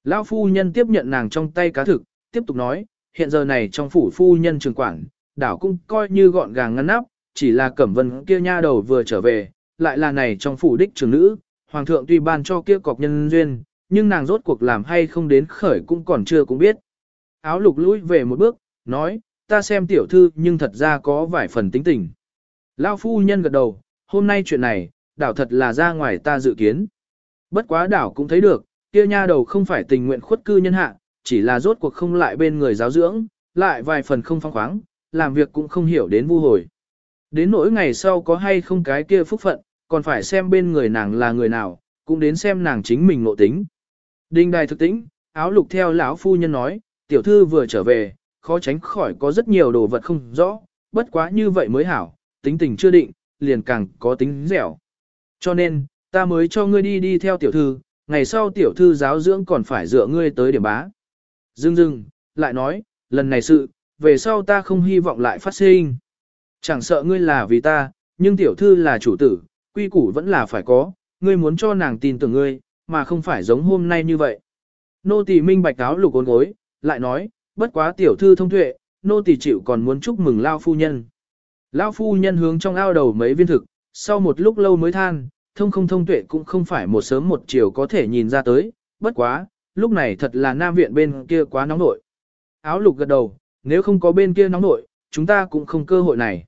Lão phu nhân tiếp nhận nàng trong tay cá thực, tiếp tục nói, hiện giờ này trong phủ phu nhân trường quản, đảo cũng coi như gọn gàng ngăn nắp, chỉ là cẩm vân kia nha đầu vừa trở về, lại là này trong phủ đích trưởng nữ, hoàng thượng tuy ban cho kia cọc nhân duyên, nhưng nàng rốt cuộc làm hay không đến khởi cũng còn chưa cũng biết. Áo lục lũi về một bước, nói, ta xem tiểu thư nhưng thật ra có vài phần tính tình. Lao phu nhân gật đầu, hôm nay chuyện này, đảo thật là ra ngoài ta dự kiến. Bất quá đảo cũng thấy được, kia nha đầu không phải tình nguyện khuất cư nhân hạ, chỉ là rốt cuộc không lại bên người giáo dưỡng, lại vài phần không phong khoáng, làm việc cũng không hiểu đến vu hồi. Đến nỗi ngày sau có hay không cái kia phúc phận, còn phải xem bên người nàng là người nào, cũng đến xem nàng chính mình nội tính. Đinh đài thực tĩnh, áo lục theo lão phu nhân nói, tiểu thư vừa trở về, khó tránh khỏi có rất nhiều đồ vật không rõ, bất quá như vậy mới hảo, tính tình chưa định, liền càng có tính dẻo. Cho nên, ta mới cho ngươi đi đi theo tiểu thư, ngày sau tiểu thư giáo dưỡng còn phải dựa ngươi tới điểm bá. Dưng dưng, lại nói, lần này sự, về sau ta không hy vọng lại phát sinh. Chẳng sợ ngươi là vì ta, nhưng tiểu thư là chủ tử, quy củ vẫn là phải có, ngươi muốn cho nàng tin tưởng ngươi, mà không phải giống hôm nay như vậy. Nô tỳ minh bạch cáo lục ốn gối, lại nói, bất quá tiểu thư thông tuệ, nô tỳ chịu còn muốn chúc mừng lao phu nhân. Lão phu nhân hướng trong ao đầu mấy viên thực, sau một lúc lâu mới than, thông không thông tuệ cũng không phải một sớm một chiều có thể nhìn ra tới, bất quá, lúc này thật là nam viện bên kia quá nóng nội. Áo lục gật đầu, nếu không có bên kia nóng nội, chúng ta cũng không cơ hội này.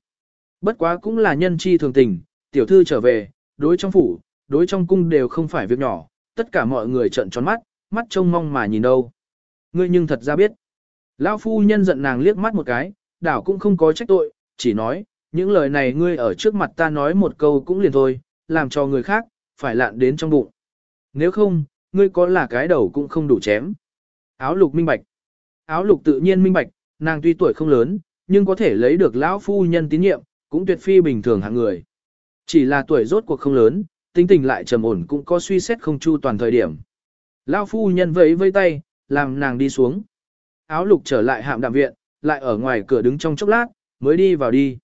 Bất quá cũng là nhân chi thường tình, tiểu thư trở về, đối trong phủ, đối trong cung đều không phải việc nhỏ, tất cả mọi người trợn tròn mắt, mắt trông mong mà nhìn đâu. Ngươi nhưng thật ra biết. Lão phu nhân giận nàng liếc mắt một cái, đảo cũng không có trách tội, chỉ nói, những lời này ngươi ở trước mặt ta nói một câu cũng liền thôi, làm cho người khác, phải lạn đến trong bụng. Nếu không, ngươi có là cái đầu cũng không đủ chém. Áo lục minh bạch. Áo lục tự nhiên minh bạch, nàng tuy tuổi không lớn, nhưng có thể lấy được lão phu nhân tín nhiệm, cũng tuyệt phi bình thường hạng người. Chỉ là tuổi rốt cuộc không lớn, tính tình lại trầm ổn cũng có suy xét không chu toàn thời điểm. Lão phu nhân vẫy vây tay, làm nàng đi xuống. Áo lục trở lại hạm đạm viện, lại ở ngoài cửa đứng trong chốc lát, mới đi vào đi.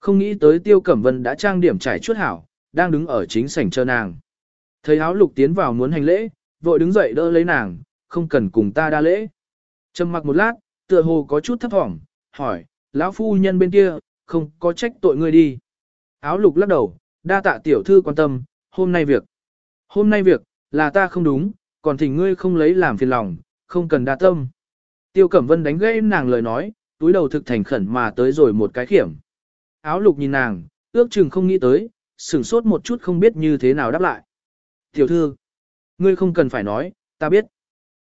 Không nghĩ tới tiêu cẩm vân đã trang điểm trải chuốt hảo, đang đứng ở chính sảnh chờ nàng. Thấy áo lục tiến vào muốn hành lễ, vội đứng dậy đỡ lấy nàng, không cần cùng ta đa lễ. Trầm mặc một lát, tựa hồ có chút thấp thỏm, hỏi, lão phu nhân bên kia, không có trách tội ngươi đi. Áo lục lắc đầu, đa tạ tiểu thư quan tâm, hôm nay việc. Hôm nay việc, là ta không đúng, còn thỉnh ngươi không lấy làm phiền lòng, không cần đa tâm. Tiêu Cẩm Vân đánh gây nàng lời nói, túi đầu thực thành khẩn mà tới rồi một cái khiểm. Áo lục nhìn nàng, ước chừng không nghĩ tới, sửng sốt một chút không biết như thế nào đáp lại. Tiểu thư, ngươi không cần phải nói, ta biết.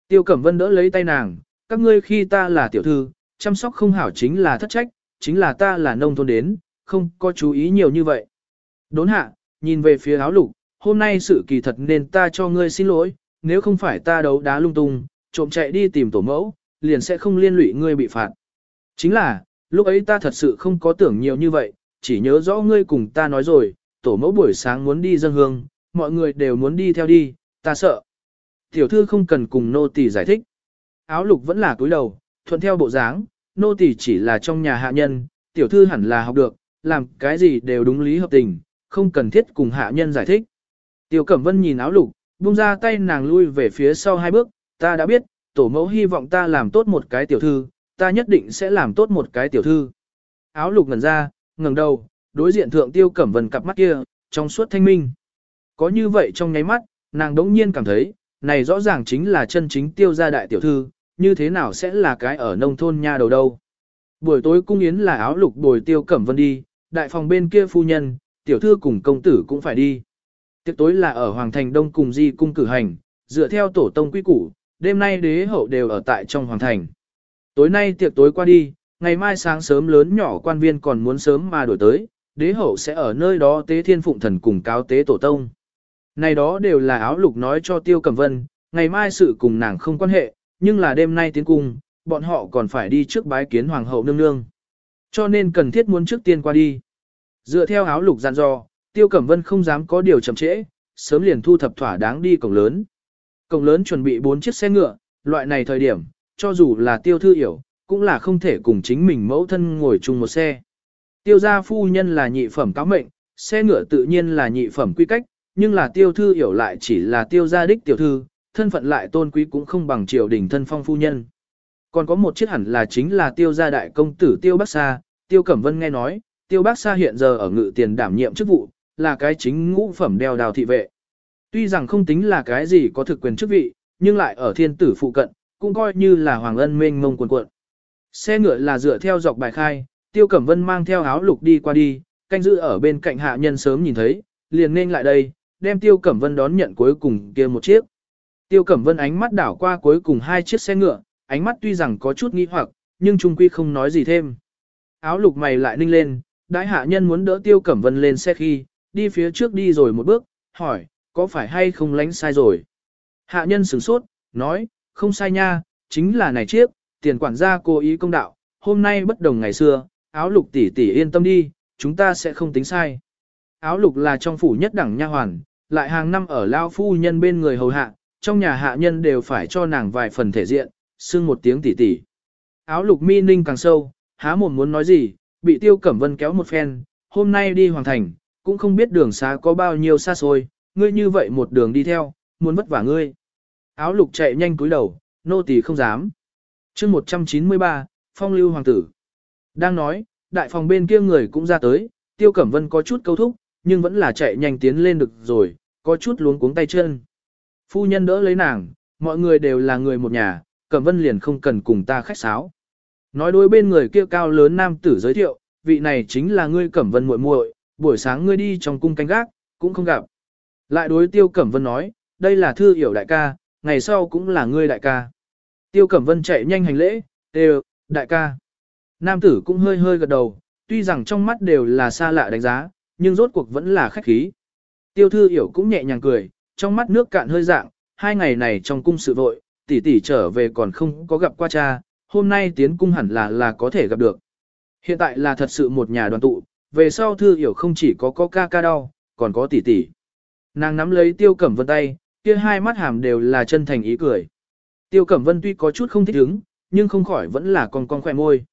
Tiêu Cẩm Vân đỡ lấy tay nàng, các ngươi khi ta là tiểu thư, chăm sóc không hảo chính là thất trách, chính là ta là nông thôn đến, không có chú ý nhiều như vậy. Đốn hạ, nhìn về phía áo lục, hôm nay sự kỳ thật nên ta cho ngươi xin lỗi, nếu không phải ta đấu đá lung tung, trộm chạy đi tìm tổ mẫu, liền sẽ không liên lụy ngươi bị phạt. Chính là, lúc ấy ta thật sự không có tưởng nhiều như vậy, chỉ nhớ rõ ngươi cùng ta nói rồi, tổ mẫu buổi sáng muốn đi dân hương, mọi người đều muốn đi theo đi, ta sợ. Tiểu thư không cần cùng nô tỳ giải thích. Áo lục vẫn là cúi đầu, thuận theo bộ dáng, nô tỳ chỉ là trong nhà hạ nhân, tiểu thư hẳn là học được, làm cái gì đều đúng lý hợp tình, không cần thiết cùng hạ nhân giải thích. tiểu Cẩm Vân nhìn áo lục, buông ra tay nàng lui về phía sau hai bước, ta đã biết, tổ mẫu hy vọng ta làm tốt một cái tiểu thư, ta nhất định sẽ làm tốt một cái tiểu thư. Áo lục ngẩn ra, ngẩng đầu, đối diện thượng Tiêu Cẩm Vân cặp mắt kia, trong suốt thanh minh. Có như vậy trong nháy mắt, nàng đống nhiên cảm thấy, này rõ ràng chính là chân chính tiêu gia đại tiểu thư, như thế nào sẽ là cái ở nông thôn nha đầu đâu. Buổi tối cung yến là áo lục bồi tiêu cẩm vân đi, đại phòng bên kia phu nhân, tiểu thư cùng công tử cũng phải đi. Tiệc tối là ở Hoàng Thành Đông cùng di cung cử hành, dựa theo tổ tông quy củ, đêm nay đế hậu đều ở tại trong Hoàng Thành. Tối nay tiệc tối qua đi, ngày mai sáng sớm lớn nhỏ quan viên còn muốn sớm mà đổi tới, đế hậu sẽ ở nơi đó tế thiên phụng thần cùng cáo tế tổ tông. Này đó đều là áo lục nói cho Tiêu Cẩm Vân, ngày mai sự cùng nàng không quan hệ, nhưng là đêm nay tiến cung, bọn họ còn phải đi trước bái kiến hoàng hậu nương nương. Cho nên cần thiết muốn trước tiên qua đi. Dựa theo áo lục dặn dò, Tiêu Cẩm Vân không dám có điều chậm trễ, sớm liền thu thập thỏa đáng đi cổng lớn. Cổng lớn chuẩn bị 4 chiếc xe ngựa, loại này thời điểm, cho dù là Tiêu Thư Hiểu, cũng là không thể cùng chính mình mẫu thân ngồi chung một xe. Tiêu gia phu nhân là nhị phẩm cáo mệnh, xe ngựa tự nhiên là nhị phẩm quy cách, nhưng là tiêu thư hiểu lại chỉ là tiêu gia đích tiểu thư, thân phận lại tôn quý cũng không bằng triều đình thân phong phu nhân. Còn có một chiếc hẳn là chính là tiêu gia đại công tử tiêu Bắc Sa, tiêu Cẩm Vân nghe nói, tiêu Bắc Sa hiện giờ ở ngự tiền đảm nhiệm chức vụ, là cái chính ngũ phẩm đeo đào thị vệ. Tuy rằng không tính là cái gì có thực quyền chức vị, nhưng lại ở thiên tử phụ cận, cũng coi như là hoàng ân mênh mông cuộn cuộn. Xe ngựa là dựa theo dọc bài khai, tiêu Cẩm Vân mang theo áo lục đi qua đi, canh giữ ở bên cạnh hạ nhân sớm nhìn thấy, liền nên lại đây, đem Tiêu Cẩm Vân đón nhận cuối cùng kia một chiếc. Tiêu Cẩm Vân ánh mắt đảo qua cuối cùng hai chiếc xe ngựa, ánh mắt tuy rằng có chút nghi hoặc, nhưng trung quy không nói gì thêm. Áo lục mày lại ninh lên, đại hạ nhân muốn đỡ Tiêu Cẩm Vân lên xe khi, đi phía trước đi rồi một bước, hỏi, có phải hay không lánh sai rồi? Hạ nhân sửng sốt, nói, không sai nha, chính là này chiếc, tiền quản gia cố ý công đạo, hôm nay bất đồng ngày xưa, áo lục tỷ tỷ yên tâm đi, chúng ta sẽ không tính sai. Áo lục là trong phủ nhất đẳng nha hoàn, lại hàng năm ở lao phu nhân bên người hầu hạ, trong nhà hạ nhân đều phải cho nàng vài phần thể diện, xưng một tiếng tỷ tỷ. Áo lục mi ninh càng sâu, há mồm muốn nói gì, bị tiêu cẩm vân kéo một phen, hôm nay đi hoàng thành, cũng không biết đường xa có bao nhiêu xa xôi, ngươi như vậy một đường đi theo, muốn vất vả ngươi. Áo lục chạy nhanh cúi đầu, nô tỳ không dám. chương 193, phong lưu hoàng tử. Đang nói, đại phòng bên kia người cũng ra tới, tiêu cẩm vân có chút câu thúc, nhưng vẫn là chạy nhanh tiến lên được rồi, có chút luống cuống tay chân. Phu nhân đỡ lấy nàng, mọi người đều là người một nhà, Cẩm Vân liền không cần cùng ta khách sáo. Nói đối bên người kia cao lớn nam tử giới thiệu, vị này chính là ngươi Cẩm Vân muội muội, buổi sáng ngươi đi trong cung canh gác, cũng không gặp. Lại đối Tiêu Cẩm Vân nói, đây là thư hiểu đại ca, ngày sau cũng là ngươi đại ca. Tiêu Cẩm Vân chạy nhanh hành lễ, đều, đại ca. Nam tử cũng hơi hơi gật đầu, tuy rằng trong mắt đều là xa lạ đánh giá, nhưng rốt cuộc vẫn là khách khí. Tiêu thư hiểu cũng nhẹ nhàng cười, trong mắt nước cạn hơi dạng, hai ngày này trong cung sự vội, tỷ tỷ trở về còn không có gặp qua cha, hôm nay tiến cung hẳn là là có thể gặp được. Hiện tại là thật sự một nhà đoàn tụ, về sau thư hiểu không chỉ có có ca ca đau, còn có tỷ tỷ. Nàng nắm lấy tiêu cẩm vân tay, kia hai mắt hàm đều là chân thành ý cười. Tiêu cẩm vân tuy có chút không thích ứng, nhưng không khỏi vẫn là con con khỏe môi.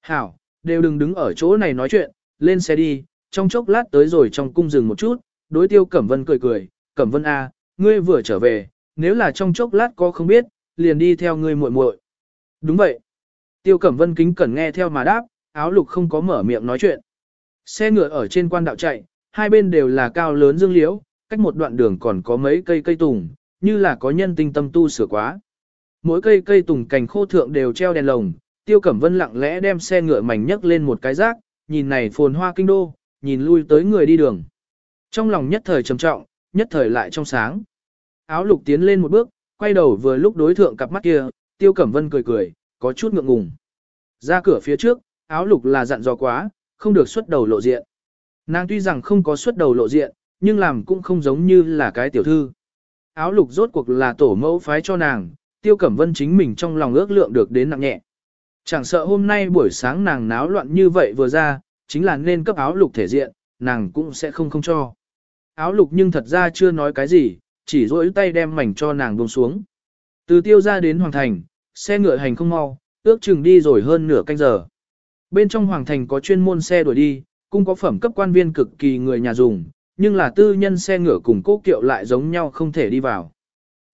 Hảo, đều đừng đứng ở chỗ này nói chuyện, lên xe đi, trong chốc lát tới rồi trong cung rừng một chút, đối tiêu Cẩm Vân cười cười, Cẩm Vân A, ngươi vừa trở về, nếu là trong chốc lát có không biết, liền đi theo ngươi muội muội. Đúng vậy. Tiêu Cẩm Vân kính cẩn nghe theo mà đáp, áo lục không có mở miệng nói chuyện. Xe ngựa ở trên quan đạo chạy, hai bên đều là cao lớn dương liễu, cách một đoạn đường còn có mấy cây cây tùng, như là có nhân tinh tâm tu sửa quá. Mỗi cây cây tùng cành khô thượng đều treo đèn lồng, Tiêu Cẩm Vân lặng lẽ đem xe ngựa mảnh nhấc lên một cái rác, nhìn này phồn hoa kinh đô, nhìn lui tới người đi đường. Trong lòng nhất thời trầm trọng, nhất thời lại trong sáng. Áo lục tiến lên một bước, quay đầu vừa lúc đối thượng cặp mắt kia, tiêu cẩm vân cười cười, có chút ngượng ngùng. Ra cửa phía trước, áo lục là dặn dò quá, không được xuất đầu lộ diện. Nàng tuy rằng không có xuất đầu lộ diện, nhưng làm cũng không giống như là cái tiểu thư. Áo lục rốt cuộc là tổ mẫu phái cho nàng, tiêu cẩm vân chính mình trong lòng ước lượng được đến nặng nhẹ. Chẳng sợ hôm nay buổi sáng nàng náo loạn như vậy vừa ra, chính là nên cấp áo lục thể diện, nàng cũng sẽ không không cho. Áo lục nhưng thật ra chưa nói cái gì, chỉ rỗi tay đem mảnh cho nàng buông xuống. Từ tiêu ra đến Hoàng Thành, xe ngựa hành không mau, ước chừng đi rồi hơn nửa canh giờ. Bên trong Hoàng Thành có chuyên môn xe đuổi đi, cũng có phẩm cấp quan viên cực kỳ người nhà dùng, nhưng là tư nhân xe ngựa cùng cố kiệu lại giống nhau không thể đi vào.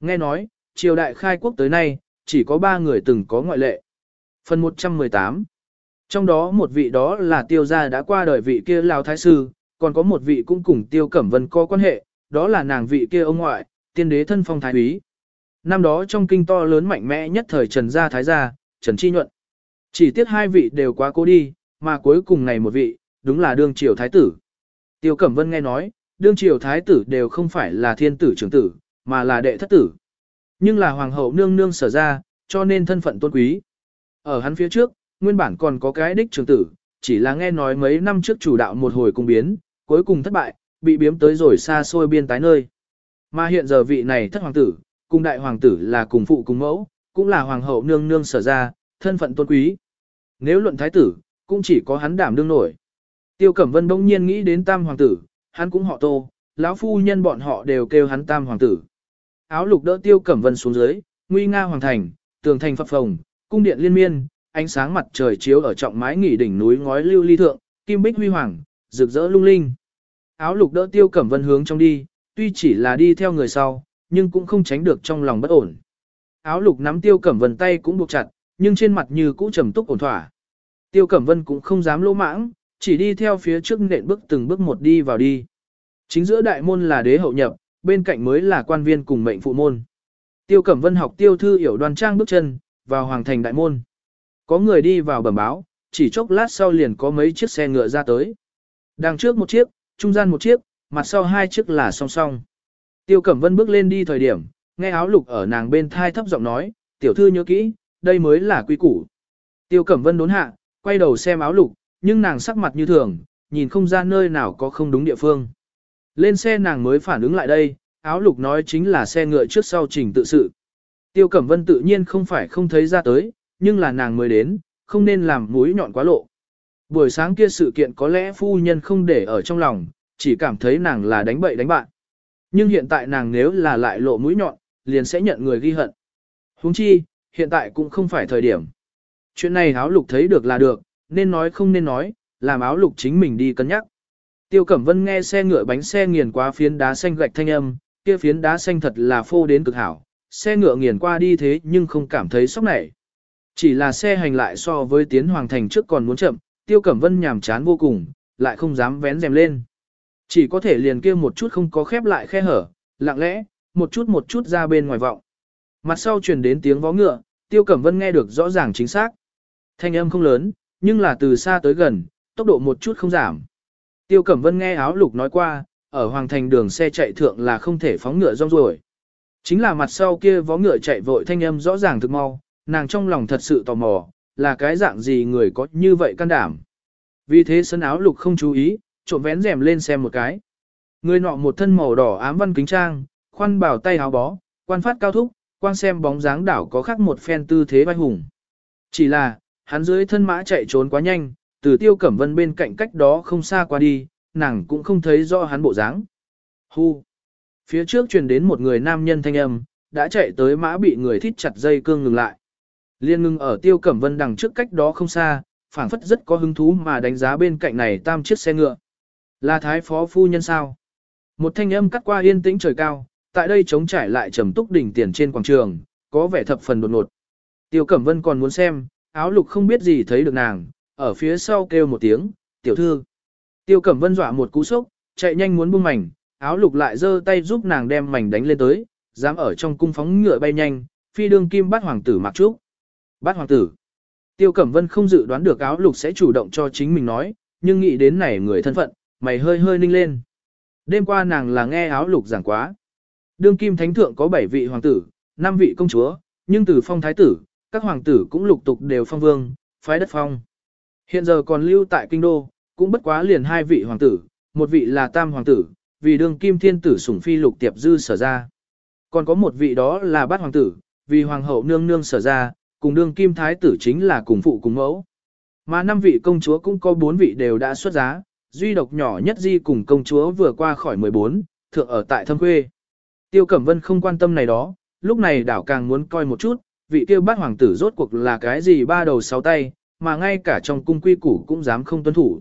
Nghe nói, triều đại khai quốc tới nay, chỉ có ba người từng có ngoại lệ. Phần 118 Trong đó một vị đó là tiêu gia đã qua đời vị kia Lào Thái Sư, còn có một vị cũng cùng tiêu cẩm vân có quan hệ, đó là nàng vị kia ông ngoại, tiên đế thân phong thái úy. Năm đó trong kinh to lớn mạnh mẽ nhất thời Trần Gia Thái Gia, Trần Chi Nhuận. Chỉ tiếc hai vị đều quá cố đi, mà cuối cùng này một vị, đúng là đương triều thái tử. Tiêu Cẩm Vân nghe nói, đương triều thái tử đều không phải là thiên tử trưởng tử, mà là đệ thất tử. Nhưng là hoàng hậu nương nương sở ra, cho nên thân phận tôn quý. Ở hắn phía trước, nguyên bản còn có cái đích trưởng tử, chỉ là nghe nói mấy năm trước chủ đạo một hồi cung biến, cuối cùng thất bại, bị biếm tới rồi xa xôi biên tái nơi. Mà hiện giờ vị này thất hoàng tử, cùng đại hoàng tử là cùng phụ cùng mẫu, cũng là hoàng hậu nương nương sở ra, thân phận tôn quý. Nếu luận thái tử, cũng chỉ có hắn đảm đương nổi. Tiêu Cẩm Vân bỗng nhiên nghĩ đến tam hoàng tử, hắn cũng họ tô, lão phu nhân bọn họ đều kêu hắn tam hoàng tử. Áo lục đỡ Tiêu Cẩm Vân xuống dưới, nguy nga hoàng thành, tường thành phập phồng, cung điện liên miên, ánh sáng mặt trời chiếu ở trọng mái nghỉ đỉnh núi ngói lưu ly thượng, kim bích huy hoàng, rực rỡ lung linh. Áo lục đỡ Tiêu Cẩm Vân hướng trong đi, tuy chỉ là đi theo người sau, nhưng cũng không tránh được trong lòng bất ổn. Áo lục nắm Tiêu Cẩm Vân tay cũng buộc chặt, nhưng trên mặt như cũ trầm túc ổn thỏa. Tiêu Cẩm Vân cũng không dám lỗ mãng, chỉ đi theo phía trước nện bước từng bước một đi vào đi. Chính giữa đại môn là đế hậu nhập, bên cạnh mới là quan viên cùng mệnh phụ môn. Tiêu Cẩm Vân học tiêu thư hiểu đoan trang bước chân, vào hoàng thành đại môn. Có người đi vào bẩm báo, chỉ chốc lát sau liền có mấy chiếc xe ngựa ra tới. Đằng trước một chiếc, trung gian một chiếc, mặt sau hai chiếc là song song. Tiêu Cẩm Vân bước lên đi thời điểm, nghe áo lục ở nàng bên thai thấp giọng nói, tiểu thư nhớ kỹ, đây mới là quy củ. Tiêu Cẩm Vân đốn hạ, quay đầu xem áo lục, nhưng nàng sắc mặt như thường, nhìn không ra nơi nào có không đúng địa phương. Lên xe nàng mới phản ứng lại đây, áo lục nói chính là xe ngựa trước sau trình tự sự. Tiêu Cẩm Vân tự nhiên không phải không thấy ra tới, nhưng là nàng mới đến, không nên làm mũi nhọn quá lộ. Buổi sáng kia sự kiện có lẽ phu nhân không để ở trong lòng, chỉ cảm thấy nàng là đánh bậy đánh bạn. Nhưng hiện tại nàng nếu là lại lộ mũi nhọn, liền sẽ nhận người ghi hận. Huống chi, hiện tại cũng không phải thời điểm. Chuyện này áo lục thấy được là được, nên nói không nên nói, làm áo lục chính mình đi cân nhắc. Tiêu Cẩm Vân nghe xe ngựa bánh xe nghiền qua phiến đá xanh gạch thanh âm, kia phiến đá xanh thật là phô đến cực hảo, xe ngựa nghiền qua đi thế nhưng không cảm thấy sốc nảy. Chỉ là xe hành lại so với tiến hoàng thành trước còn muốn chậm, Tiêu Cẩm Vân nhàm chán vô cùng, lại không dám vén rèm lên. Chỉ có thể liền kia một chút không có khép lại khe hở, lặng lẽ, một chút một chút ra bên ngoài vọng. Mặt sau truyền đến tiếng vó ngựa, Tiêu Cẩm Vân nghe được rõ ràng chính xác. Thanh âm không lớn, nhưng là từ xa tới gần, tốc độ một chút không giảm. Tiêu Cẩm Vân nghe áo lục nói qua, ở hoàng thành đường xe chạy thượng là không thể phóng ngựa rong ruổi. Chính là mặt sau kia vó ngựa chạy vội thanh âm rõ ràng thực mau, nàng trong lòng thật sự tò mò, là cái dạng gì người có như vậy can đảm. Vì thế sân áo lục không chú ý, trộm vén rèm lên xem một cái. Người nọ một thân màu đỏ ám văn kính trang, khoăn bảo tay áo bó, quan phát cao thúc, quan xem bóng dáng đảo có khác một phen tư thế vai hùng. Chỉ là, hắn dưới thân mã chạy trốn quá nhanh, từ tiêu cẩm vân bên cạnh cách đó không xa qua đi, nàng cũng không thấy rõ hắn bộ dáng. Hu! Phía trước truyền đến một người nam nhân thanh âm, đã chạy tới mã bị người thít chặt dây cương ngừng lại. Liên ngưng ở tiêu cẩm vân đằng trước cách đó không xa, phảng phất rất có hứng thú mà đánh giá bên cạnh này tam chiếc xe ngựa. Là thái phó phu nhân sao? Một thanh âm cắt qua yên tĩnh trời cao, tại đây chống trải lại trầm túc đỉnh tiền trên quảng trường, có vẻ thập phần đột ngột. Tiêu Cẩm Vân còn muốn xem, áo lục không biết gì thấy được nàng, ở phía sau kêu một tiếng, tiểu thư. Tiêu Cẩm Vân dọa một cú sốc, chạy nhanh muốn buông mảnh, áo lục lại giơ tay giúp nàng đem mảnh đánh lên tới, dám ở trong cung phóng ngựa bay nhanh, phi đương kim bắt hoàng tử mặc trúc. Bắt hoàng tử. Tiêu Cẩm Vân không dự đoán được áo lục sẽ chủ động cho chính mình nói, nhưng nghĩ đến này người thân phận, mày hơi hơi ninh lên. Đêm qua nàng là nghe áo lục giảng quá. Đương kim thánh thượng có 7 vị hoàng tử, 5 vị công chúa, nhưng từ phong thái tử, các hoàng tử cũng lục tục đều phong vương, phái đất phong. Hiện giờ còn lưu tại kinh đô, cũng bất quá liền hai vị hoàng tử, một vị là tam hoàng tử, vì đương kim thiên tử sủng phi lục tiệp dư sở ra. Còn có một vị đó là bát hoàng tử, vì hoàng hậu nương nương sở ra, cùng đương kim thái tử chính là cùng phụ cùng mẫu. Mà năm vị công chúa cũng có bốn vị đều đã xuất giá, duy độc nhỏ nhất di cùng công chúa vừa qua khỏi 14, thượng ở tại thâm quê. Tiêu Cẩm Vân không quan tâm này đó, lúc này đảo càng muốn coi một chút, vị tiêu bát hoàng tử rốt cuộc là cái gì ba đầu sáu tay, mà ngay cả trong cung quy củ cũng dám không tuân thủ.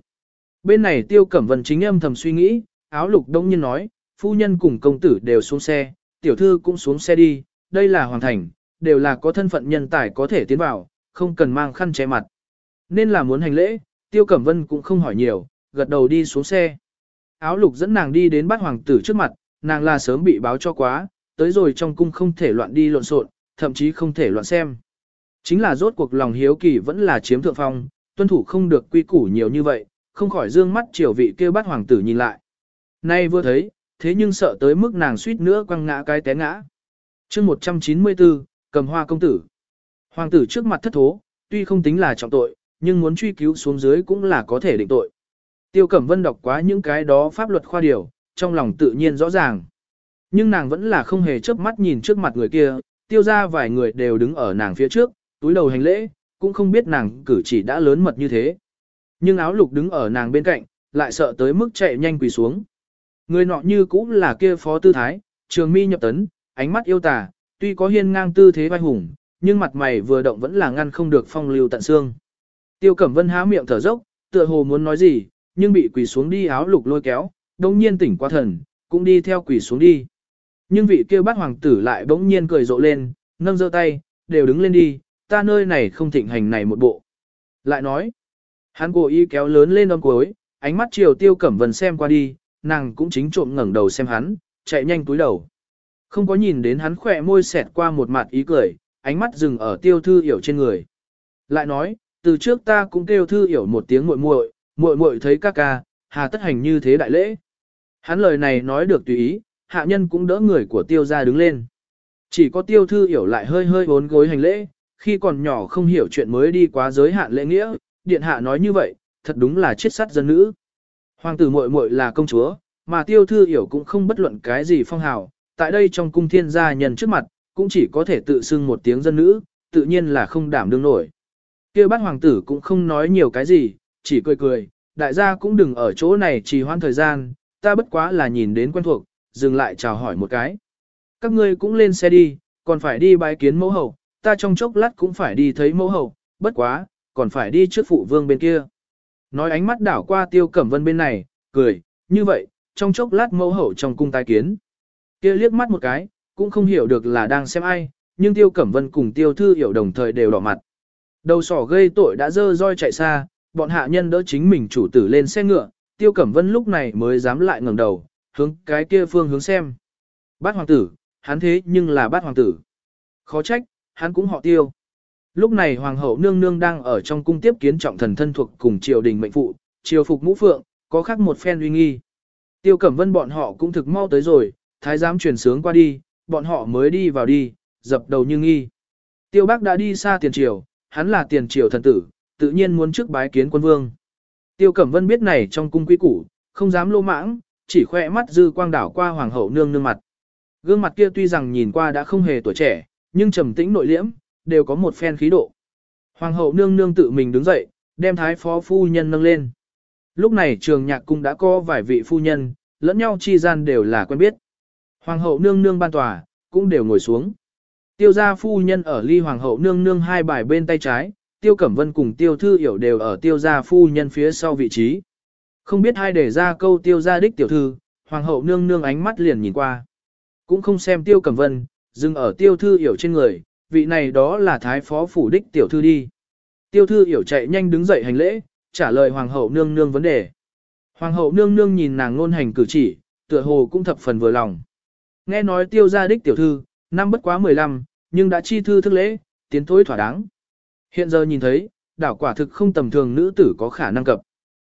Bên này Tiêu Cẩm Vân chính âm thầm suy nghĩ, áo lục đông nhiên nói, phu nhân cùng công tử đều xuống xe, tiểu thư cũng xuống xe đi, đây là hoàng thành, đều là có thân phận nhân tài có thể tiến vào, không cần mang khăn che mặt. Nên là muốn hành lễ, Tiêu Cẩm Vân cũng không hỏi nhiều, gật đầu đi xuống xe. Áo lục dẫn nàng đi đến bát hoàng tử trước mặt, nàng là sớm bị báo cho quá, tới rồi trong cung không thể loạn đi lộn xộn, thậm chí không thể loạn xem. Chính là rốt cuộc lòng hiếu kỳ vẫn là chiếm thượng phong, tuân thủ không được quy củ nhiều như vậy, không khỏi dương mắt triều vị kêu bát hoàng tử nhìn lại. Nay vừa thấy, thế nhưng sợ tới mức nàng suýt nữa quăng ngã cái té ngã. chương 194, cầm hoa công tử. Hoàng tử trước mặt thất thố, tuy không tính là trọng tội, nhưng muốn truy cứu xuống dưới cũng là có thể định tội. Tiêu Cẩm Vân đọc quá những cái đó pháp luật khoa điều, trong lòng tự nhiên rõ ràng. Nhưng nàng vẫn là không hề chớp mắt nhìn trước mặt người kia, tiêu ra vài người đều đứng ở nàng phía trước, túi đầu hành lễ, cũng không biết nàng cử chỉ đã lớn mật như thế. Nhưng áo lục đứng ở nàng bên cạnh, lại sợ tới mức chạy nhanh quỳ xuống. Người nọ như cũng là kia phó tư thái, trường mi nhập tấn, ánh mắt yêu tà, tuy có hiên ngang tư thế vai hùng, nhưng mặt mày vừa động vẫn là ngăn không được phong lưu tận xương. Tiêu Cẩm Vân há miệng thở dốc, tựa hồ muốn nói gì, nhưng bị quỳ xuống đi áo lục lôi kéo, đồng nhiên tỉnh qua thần, cũng đi theo quỳ xuống đi. Nhưng vị kia bát hoàng tử lại bỗng nhiên cười rộ lên, nâng giơ tay, đều đứng lên đi, ta nơi này không thịnh hành này một bộ. Lại nói, hắn cố ý kéo lớn lên âm cuối, ánh mắt chiều tiêu cẩm vân xem qua đi, nàng cũng chính trộm ngẩng đầu xem hắn, chạy nhanh túi đầu. Không có nhìn đến hắn khỏe môi xẹt qua một mặt ý cười, ánh mắt dừng ở tiêu thư hiểu trên người. Lại nói, từ trước ta cũng kêu thư hiểu một tiếng muội muội, muội muội thấy ca ca, hà tất hành như thế đại lễ. Hắn lời này nói được tùy ý, hạ nhân cũng đỡ người của tiêu ra đứng lên. Chỉ có tiêu thư hiểu lại hơi hơi bốn gối hành lễ, khi còn nhỏ không hiểu chuyện mới đi quá giới hạn lễ nghĩa, điện hạ nói như vậy, thật đúng là chết sát dân nữ. Hoàng tử muội muội là công chúa, mà tiêu thư hiểu cũng không bất luận cái gì phong hào, tại đây trong cung thiên gia nhân trước mặt, cũng chỉ có thể tự xưng một tiếng dân nữ, tự nhiên là không đảm đương nổi. Kia bát hoàng tử cũng không nói nhiều cái gì, chỉ cười cười, đại gia cũng đừng ở chỗ này trì hoãn thời gian, ta bất quá là nhìn đến quen thuộc, dừng lại chào hỏi một cái. Các ngươi cũng lên xe đi, còn phải đi bái kiến mẫu hậu, ta trong chốc lát cũng phải đi thấy mẫu hậu, bất quá, còn phải đi trước phụ vương bên kia. Nói ánh mắt đảo qua tiêu cẩm vân bên này, cười, như vậy, trong chốc lát mẫu hậu trong cung tai kiến. Kia liếc mắt một cái, cũng không hiểu được là đang xem ai, nhưng tiêu cẩm vân cùng tiêu thư hiểu đồng thời đều đỏ mặt. Đầu sỏ gây tội đã dơ roi chạy xa, bọn hạ nhân đỡ chính mình chủ tử lên xe ngựa, tiêu cẩm vân lúc này mới dám lại ngẩng đầu, hướng cái kia phương hướng xem. Bát hoàng tử, hắn thế nhưng là bát hoàng tử. Khó trách, hắn cũng họ tiêu. Lúc này hoàng hậu nương nương đang ở trong cung tiếp kiến trọng thần thân thuộc cùng triều đình mệnh phụ, triều phục mũ phượng, có khác một phen uy nghi. Tiêu Cẩm Vân bọn họ cũng thực mau tới rồi, thái giám truyền sướng qua đi, bọn họ mới đi vào đi, dập đầu như nghi. Tiêu Bác đã đi xa tiền triều, hắn là tiền triều thần tử, tự nhiên muốn trước bái kiến quân vương. Tiêu Cẩm Vân biết này trong cung quy củ, không dám lô mãng, chỉ khoe mắt dư quang đảo qua hoàng hậu nương nương mặt. Gương mặt kia tuy rằng nhìn qua đã không hề tuổi trẻ, nhưng trầm tĩnh nội liễm, đều có một phen khí độ. Hoàng hậu nương nương tự mình đứng dậy, đem thái phó phu nhân nâng lên. Lúc này trường nhạc cung đã có vài vị phu nhân, lẫn nhau chi gian đều là quen biết. Hoàng hậu nương nương ban tòa, cũng đều ngồi xuống. Tiêu gia phu nhân ở ly hoàng hậu nương nương hai bài bên tay trái, tiêu cẩm vân cùng tiêu thư hiểu đều ở tiêu gia phu nhân phía sau vị trí. Không biết hai để ra câu tiêu gia đích tiểu thư, hoàng hậu nương nương ánh mắt liền nhìn qua. Cũng không xem tiêu cẩm vân, dừng ở tiêu thư hiểu trên người, vị này đó là thái phó phủ đích tiểu thư đi. Tiêu thư hiểu chạy nhanh đứng dậy hành lễ, trả lời hoàng hậu nương nương vấn đề. Hoàng hậu nương nương nhìn nàng ngôn hành cử chỉ, tựa hồ cũng thập phần vừa lòng. Nghe nói tiêu gia đích tiểu thư, năm bất quá 15, nhưng đã chi thư thức lễ, tiến thối thỏa đáng. Hiện giờ nhìn thấy, đảo quả thực không tầm thường nữ tử có khả năng cập.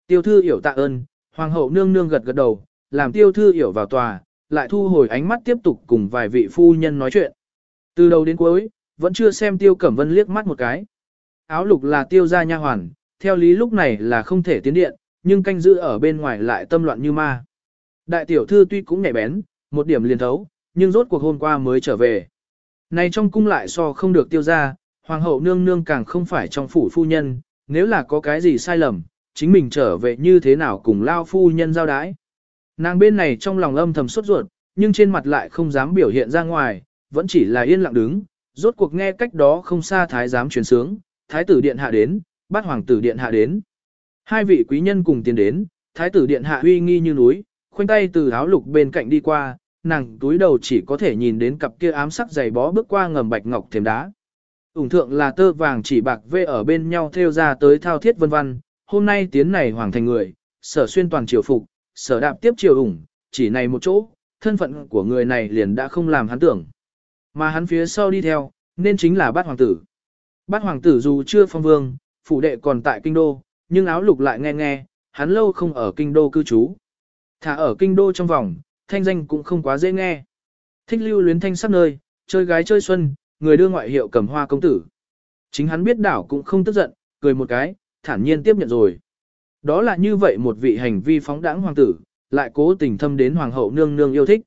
Tiêu thư hiểu tạ ơn, hoàng hậu nương nương gật gật đầu, làm tiêu thư hiểu vào tòa, lại thu hồi ánh mắt tiếp tục cùng vài vị phu nhân nói chuyện. Từ đầu đến cuối, vẫn chưa xem tiêu cẩm vân liếc mắt một cái. Áo lục là tiêu gia nha hoàn, theo lý lúc này là không thể tiến điện, nhưng canh giữ ở bên ngoài lại tâm loạn như ma. Đại tiểu thư tuy cũng nhạy bén, một điểm liền thấu, nhưng rốt cuộc hôm qua mới trở về. Này trong cung lại so không được tiêu ra, hoàng hậu nương nương càng không phải trong phủ phu nhân, nếu là có cái gì sai lầm, chính mình trở về như thế nào cùng lao phu nhân giao đái. Nàng bên này trong lòng âm thầm sốt ruột, nhưng trên mặt lại không dám biểu hiện ra ngoài, vẫn chỉ là yên lặng đứng, rốt cuộc nghe cách đó không xa thái giám truyền sướng, thái tử điện hạ đến, bát hoàng tử điện hạ đến. Hai vị quý nhân cùng tiến đến, thái tử điện hạ uy nghi như núi, khoanh tay từ áo lục bên cạnh đi qua, nàng túi đầu chỉ có thể nhìn đến cặp kia ám sắc dày bó bước qua ngầm bạch ngọc thềm đá. Ủng thượng là tơ vàng chỉ bạc vê ở bên nhau theo ra tới thao thiết vân văn, hôm nay tiến này hoàng thành người, sở xuyên toàn triều phục, sở đạp tiếp triều ủng, chỉ này một chỗ, thân phận của người này liền đã không làm hắn tưởng. Mà hắn phía sau đi theo, nên chính là bát hoàng tử. Bát hoàng tử dù chưa phong vương, phủ đệ còn tại kinh đô, nhưng áo lục lại nghe nghe, hắn lâu không ở kinh đô cư trú. Thả ở kinh đô trong vòng, thanh danh cũng không quá dễ nghe. Thích lưu luyến thanh sắc nơi, chơi gái chơi xuân, người đưa ngoại hiệu cầm hoa công tử. Chính hắn biết đảo cũng không tức giận, cười một cái, thản nhiên tiếp nhận rồi. Đó là như vậy một vị hành vi phóng đãng hoàng tử, lại cố tình thâm đến hoàng hậu nương nương yêu thích.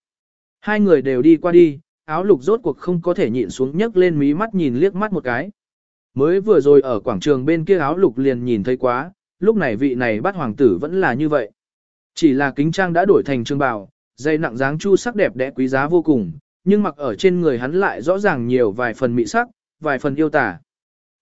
Hai người đều đi qua đi, áo lục rốt cuộc không có thể nhịn xuống nhấc lên mí mắt nhìn liếc mắt một cái. Mới vừa rồi ở quảng trường bên kia áo lục liền nhìn thấy quá, lúc này vị này bắt hoàng tử vẫn là như vậy. Chỉ là kính trang đã đổi thành trương bào, dây nặng dáng chu sắc đẹp đẽ quý giá vô cùng, nhưng mặc ở trên người hắn lại rõ ràng nhiều vài phần mỹ sắc, vài phần yêu tả.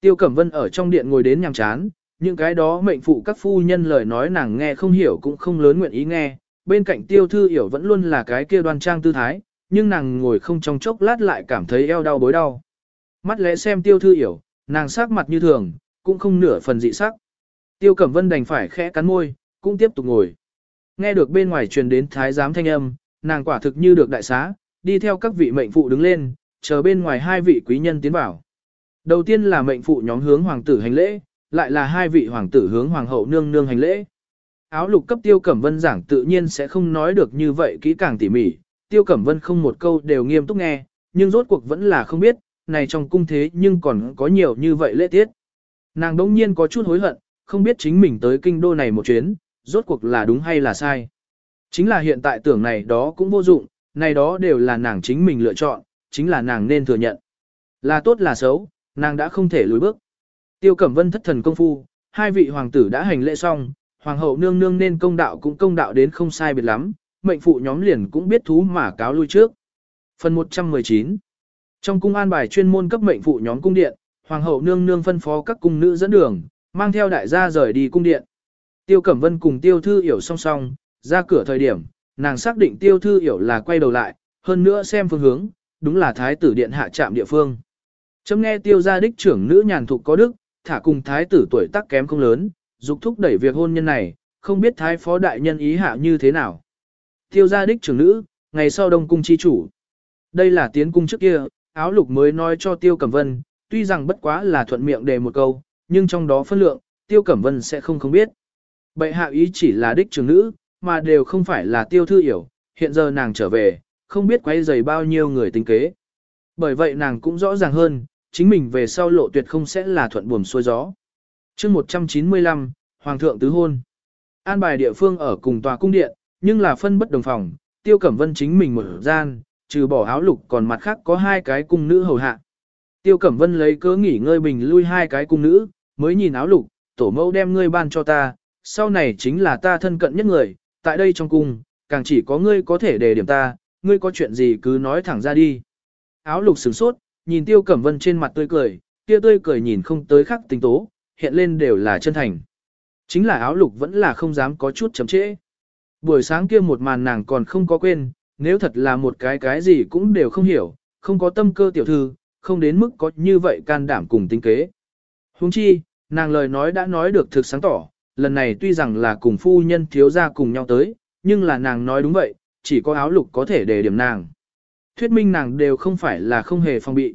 Tiêu Cẩm Vân ở trong điện ngồi đến nhàm chán, những cái đó mệnh phụ các phu nhân lời nói nàng nghe không hiểu cũng không lớn nguyện ý nghe, bên cạnh tiêu thư hiểu vẫn luôn là cái kia đoan trang tư thái, nhưng nàng ngồi không trong chốc lát lại cảm thấy eo đau bối đau. Mắt lẽ xem tiêu thư hiểu, nàng sắc mặt như thường, cũng không nửa phần dị sắc. Tiêu Cẩm Vân đành phải khẽ cắn môi, cũng tiếp tục ngồi. Nghe được bên ngoài truyền đến thái giám thanh âm, nàng quả thực như được đại xá, đi theo các vị mệnh phụ đứng lên, chờ bên ngoài hai vị quý nhân tiến vào. Đầu tiên là mệnh phụ nhóm hướng hoàng tử hành lễ, lại là hai vị hoàng tử hướng hoàng hậu nương nương hành lễ. Áo lục cấp tiêu cẩm vân giảng tự nhiên sẽ không nói được như vậy kỹ càng tỉ mỉ, tiêu cẩm vân không một câu đều nghiêm túc nghe, nhưng rốt cuộc vẫn là không biết, này trong cung thế nhưng còn có nhiều như vậy lễ tiết. Nàng đống nhiên có chút hối hận, không biết chính mình tới kinh đô này một chuyến, rốt cuộc là đúng hay là sai. Chính là hiện tại tưởng này đó cũng vô dụng, này đó đều là nàng chính mình lựa chọn, chính là nàng nên thừa nhận. Là tốt là xấu, nàng đã không thể lùi bước. Tiêu Cẩm Vân thất thần công phu, hai vị hoàng tử đã hành lễ xong, hoàng hậu nương nương nên công đạo cũng công đạo đến không sai biệt lắm, mệnh phụ nhóm liền cũng biết thú mà cáo lui trước. Phần 119 Trong cung an bài chuyên môn cấp mệnh phụ nhóm cung điện, hoàng hậu nương nương phân phó các cung nữ dẫn đường, mang theo đại gia rời đi cung điện. Tiêu Cẩm Vân cùng Tiêu Thư Hiểu song song, ra cửa thời điểm, nàng xác định Tiêu Thư Hiểu là quay đầu lại, hơn nữa xem phương hướng, đúng là thái tử điện hạ trạm địa phương. Chấm nghe Tiêu gia đích trưởng nữ nhàn thục có đức, thả cùng thái tử tuổi tác kém không lớn, dục thúc đẩy việc hôn nhân này, không biết thái phó đại nhân ý hạ như thế nào. Tiêu gia đích trưởng nữ, ngày sau đông cung chi chủ. Đây là tiến cung trước kia, áo lục mới nói cho Tiêu Cẩm Vân, tuy rằng bất quá là thuận miệng đề một câu, nhưng trong đó phân lượng, Tiêu Cẩm Vân sẽ không không biết. Bệ hạ ý chỉ là đích trưởng nữ, mà đều không phải là Tiêu Thư Hiểu, hiện giờ nàng trở về, không biết quay dày bao nhiêu người tính kế. Bởi vậy nàng cũng rõ ràng hơn, chính mình về sau lộ tuyệt không sẽ là thuận buồm xuôi gió. chương 195, Hoàng thượng tứ hôn. An bài địa phương ở cùng tòa cung điện, nhưng là phân bất đồng phòng, tiêu cẩm vân chính mình mở gian, trừ bỏ áo lục còn mặt khác có hai cái cung nữ hầu hạ. Tiêu cẩm vân lấy cớ nghỉ ngơi bình lui hai cái cung nữ, mới nhìn áo lục, tổ mẫu đem ngươi ban cho ta, sau này chính là ta thân cận nhất người, tại đây trong cung, càng chỉ có ngươi có thể đề điểm ta, ngươi có chuyện gì cứ nói thẳng ra đi. Áo lục sửng sốt, nhìn Tiêu Cẩm Vân trên mặt tươi cười, kia tươi cười nhìn không tới khắc tình tố, hiện lên đều là chân thành. Chính là áo lục vẫn là không dám có chút chấm trễ. Buổi sáng kia một màn nàng còn không có quên, nếu thật là một cái cái gì cũng đều không hiểu, không có tâm cơ tiểu thư, không đến mức có như vậy can đảm cùng tính kế. Huống chi, nàng lời nói đã nói được thực sáng tỏ, lần này tuy rằng là cùng phu nhân thiếu gia cùng nhau tới, nhưng là nàng nói đúng vậy, chỉ có áo lục có thể để điểm nàng thuyết minh nàng đều không phải là không hề phong bị.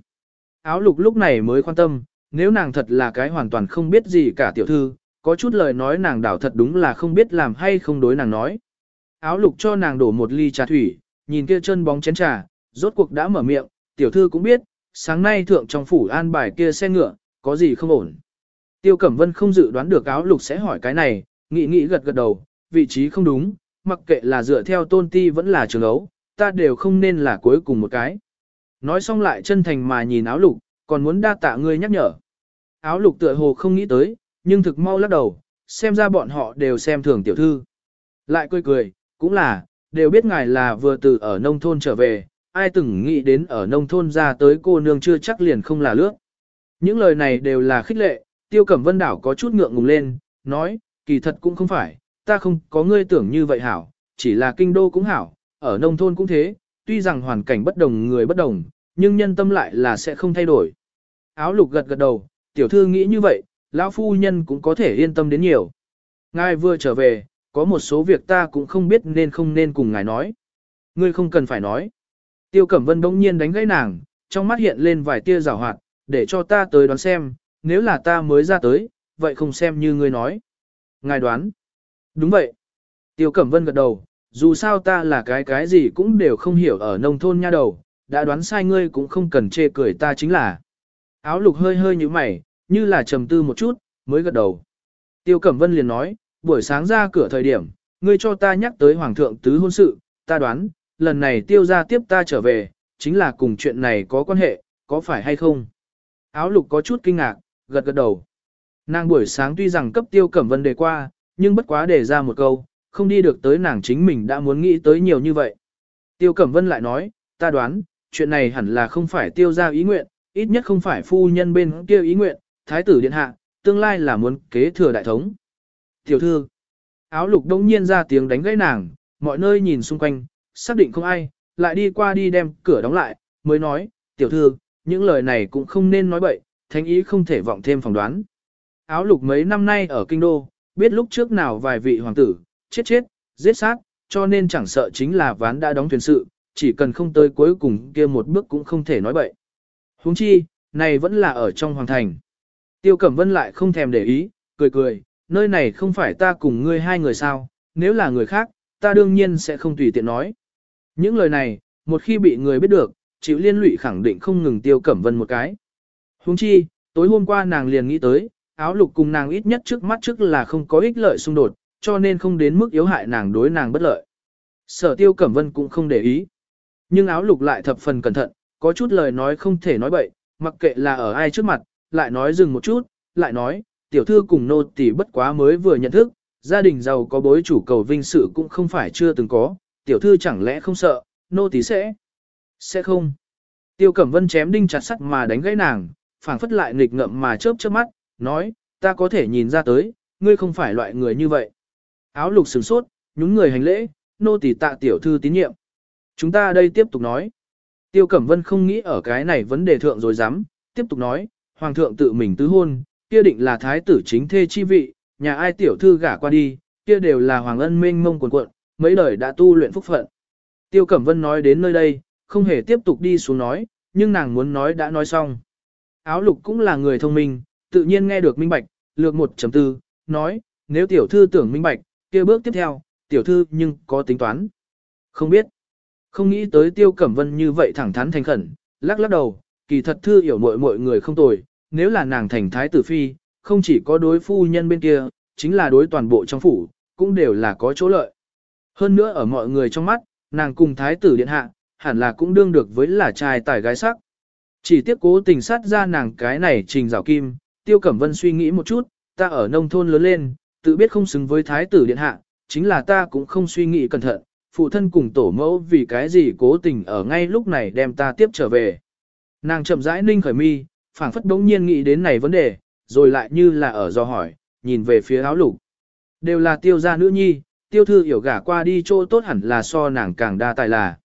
Áo lục lúc này mới quan tâm, nếu nàng thật là cái hoàn toàn không biết gì cả tiểu thư, có chút lời nói nàng đảo thật đúng là không biết làm hay không đối nàng nói. Áo lục cho nàng đổ một ly trà thủy, nhìn kia chân bóng chén trà, rốt cuộc đã mở miệng, tiểu thư cũng biết, sáng nay thượng trong phủ an bài kia xe ngựa, có gì không ổn. Tiêu Cẩm Vân không dự đoán được áo lục sẽ hỏi cái này, nghĩ nghĩ gật gật đầu, vị trí không đúng, mặc kệ là dựa theo tôn ti vẫn là trường ấu, ta đều không nên là cuối cùng một cái. Nói xong lại chân thành mà nhìn áo lục, còn muốn đa tạ ngươi nhắc nhở. Áo lục tựa hồ không nghĩ tới, nhưng thực mau lắc đầu, xem ra bọn họ đều xem thường tiểu thư. Lại cười cười, cũng là, đều biết ngài là vừa từ ở nông thôn trở về, ai từng nghĩ đến ở nông thôn ra tới cô nương chưa chắc liền không là lướt. Những lời này đều là khích lệ, tiêu cẩm vân đảo có chút ngượng ngùng lên, nói, kỳ thật cũng không phải, ta không có ngươi tưởng như vậy hảo, chỉ là kinh đô cũng hảo, ở nông thôn cũng thế, tuy rằng hoàn cảnh bất đồng người bất đồng, nhưng nhân tâm lại là sẽ không thay đổi. Áo lục gật gật đầu, tiểu thư nghĩ như vậy, lão phu nhân cũng có thể yên tâm đến nhiều. Ngài vừa trở về, có một số việc ta cũng không biết nên không nên cùng ngài nói. Ngươi không cần phải nói. Tiêu Cẩm Vân bỗng nhiên đánh gãy nàng, trong mắt hiện lên vài tia rào hoạt, để cho ta tới đoán xem, nếu là ta mới ra tới, vậy không xem như ngươi nói. Ngài đoán. Đúng vậy. Tiêu Cẩm Vân gật đầu, dù sao ta là cái cái gì cũng đều không hiểu ở nông thôn nha đầu, đã đoán sai ngươi cũng không cần chê cười ta chính là. Áo lục hơi hơi như mày, như là trầm tư một chút, mới gật đầu. Tiêu Cẩm Vân liền nói, buổi sáng ra cửa thời điểm, ngươi cho ta nhắc tới Hoàng thượng tứ hôn sự, ta đoán, lần này tiêu ra tiếp ta trở về, chính là cùng chuyện này có quan hệ, có phải hay không? Áo lục có chút kinh ngạc, gật gật đầu. Nàng buổi sáng tuy rằng cấp tiêu cẩm vân đề qua, nhưng bất quá đề ra một câu, không đi được tới nàng chính mình đã muốn nghĩ tới nhiều như vậy. Tiêu cẩm vân lại nói, ta đoán, chuyện này hẳn là không phải tiêu ra ý nguyện, ít nhất không phải phu nhân bên kia ý nguyện, thái tử điện hạ, tương lai là muốn kế thừa đại thống. Tiểu thư, áo lục đông nhiên ra tiếng đánh gãy nàng, mọi nơi nhìn xung quanh, xác định không ai, lại đi qua đi đem cửa đóng lại, mới nói, tiểu thư, những lời này cũng không nên nói bậy, thánh ý không thể vọng thêm phỏng đoán. Áo lục mấy năm nay ở kinh đô, biết lúc trước nào vài vị hoàng tử, chết chết, giết sát, cho nên chẳng sợ chính là ván đã đóng thuyền sự, chỉ cần không tới cuối cùng kia một bước cũng không thể nói bậy. huống chi, này vẫn là ở trong hoàng thành. Tiêu Cẩm Vân lại không thèm để ý, cười cười, nơi này không phải ta cùng ngươi hai người sao, nếu là người khác, ta đương nhiên sẽ không tùy tiện nói. Những lời này, một khi bị người biết được, chịu liên lụy khẳng định không ngừng tiêu cẩm vân một cái. Huống chi, tối hôm qua nàng liền nghĩ tới, áo lục cùng nàng ít nhất trước mắt trước là không có ích lợi xung đột, cho nên không đến mức yếu hại nàng đối nàng bất lợi. Sở tiêu cẩm vân cũng không để ý. Nhưng áo lục lại thập phần cẩn thận, có chút lời nói không thể nói bậy, mặc kệ là ở ai trước mặt, lại nói dừng một chút, lại nói, tiểu thư cùng nô tỷ bất quá mới vừa nhận thức, gia đình giàu có bối chủ cầu vinh sự cũng không phải chưa từng có, tiểu thư chẳng lẽ không sợ, nô tỷ sẽ. Sẽ không. Tiêu Cẩm Vân chém đinh chặt sắt mà đánh gãy nàng, phảng phất lại nghịch ngợm mà chớp chớp mắt, nói, ta có thể nhìn ra tới, ngươi không phải loại người như vậy. Áo lục sửng sốt, nhúng người hành lễ, nô tỳ tạ tiểu thư tín nhiệm. Chúng ta đây tiếp tục nói. Tiêu Cẩm Vân không nghĩ ở cái này vấn đề thượng rồi dám, tiếp tục nói, hoàng thượng tự mình tứ hôn, kia định là thái tử chính thê chi vị, nhà ai tiểu thư gả qua đi, kia đều là hoàng ân mênh mông quần quận, mấy đời đã tu luyện phúc phận. Tiêu Cẩm Vân nói đến nơi đây, không hề tiếp tục đi xuống nói, nhưng nàng muốn nói đã nói xong. Áo lục cũng là người thông minh, tự nhiên nghe được minh bạch, lược 1.4, nói, nếu tiểu thư tưởng minh bạch, kia bước tiếp theo, tiểu thư nhưng có tính toán. Không biết. Không nghĩ tới tiêu cẩm vân như vậy thẳng thắn thành khẩn, lắc lắc đầu, kỳ thật thư hiểu mọi mọi người không tồi, nếu là nàng thành thái tử phi, không chỉ có đối phu nhân bên kia, chính là đối toàn bộ trong phủ, cũng đều là có chỗ lợi. Hơn nữa ở mọi người trong mắt, nàng cùng thái tử điện hạ, hẳn là cũng đương được với là trai tài gái sắc. Chỉ tiếp cố tình sát ra nàng cái này trình rào kim, tiêu cẩm vân suy nghĩ một chút, ta ở nông thôn lớn lên, tự biết không xứng với thái tử điện hạ, chính là ta cũng không suy nghĩ cẩn thận, phụ thân cùng tổ mẫu vì cái gì cố tình ở ngay lúc này đem ta tiếp trở về. Nàng chậm rãi ninh khởi mi, phảng phất đống nhiên nghĩ đến này vấn đề, rồi lại như là ở do hỏi, nhìn về phía áo lục. Đều là tiêu gia nữ nhi, tiêu thư hiểu gả qua đi chỗ tốt hẳn là so nàng càng đa tài là.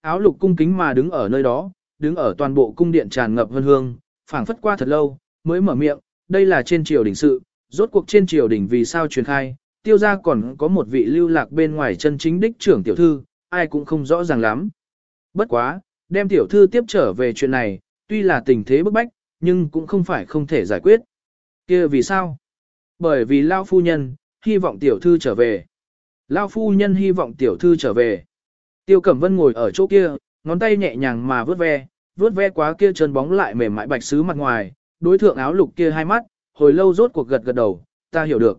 Áo lục cung kính mà đứng ở nơi đó, đứng ở toàn bộ cung điện tràn ngập hương hương, phảng phất qua thật lâu, mới mở miệng, đây là trên triều đình sự, rốt cuộc trên triều đình vì sao truyền khai, tiêu gia còn có một vị lưu lạc bên ngoài chân chính đích trưởng tiểu thư, ai cũng không rõ ràng lắm. Bất quá, đem tiểu thư tiếp trở về chuyện này, tuy là tình thế bức bách, nhưng cũng không phải không thể giải quyết. kia vì sao? Bởi vì Lao phu nhân, hy vọng tiểu thư trở về. Lao phu nhân hy vọng tiểu thư trở về. Tiêu Cẩm Vân ngồi ở chỗ kia, ngón tay nhẹ nhàng mà vớt ve, vớt ve quá kia chân bóng lại mềm mại bạch sứ mặt ngoài, đối thượng áo lục kia hai mắt, hồi lâu rốt cuộc gật gật đầu, ta hiểu được.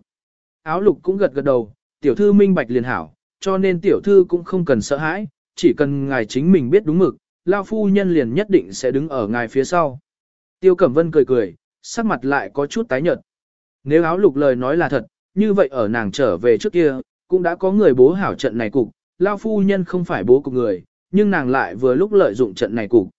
Áo lục cũng gật gật đầu, tiểu thư minh bạch liền hảo, cho nên tiểu thư cũng không cần sợ hãi, chỉ cần ngài chính mình biết đúng mực, lao phu nhân liền nhất định sẽ đứng ở ngài phía sau. Tiêu Cẩm Vân cười cười, sắc mặt lại có chút tái nhợt. Nếu áo lục lời nói là thật, như vậy ở nàng trở về trước kia, cũng đã có người bố hảo trận này cục, lao phu nhân không phải bố cục người, nhưng nàng lại vừa lúc lợi dụng trận này cục.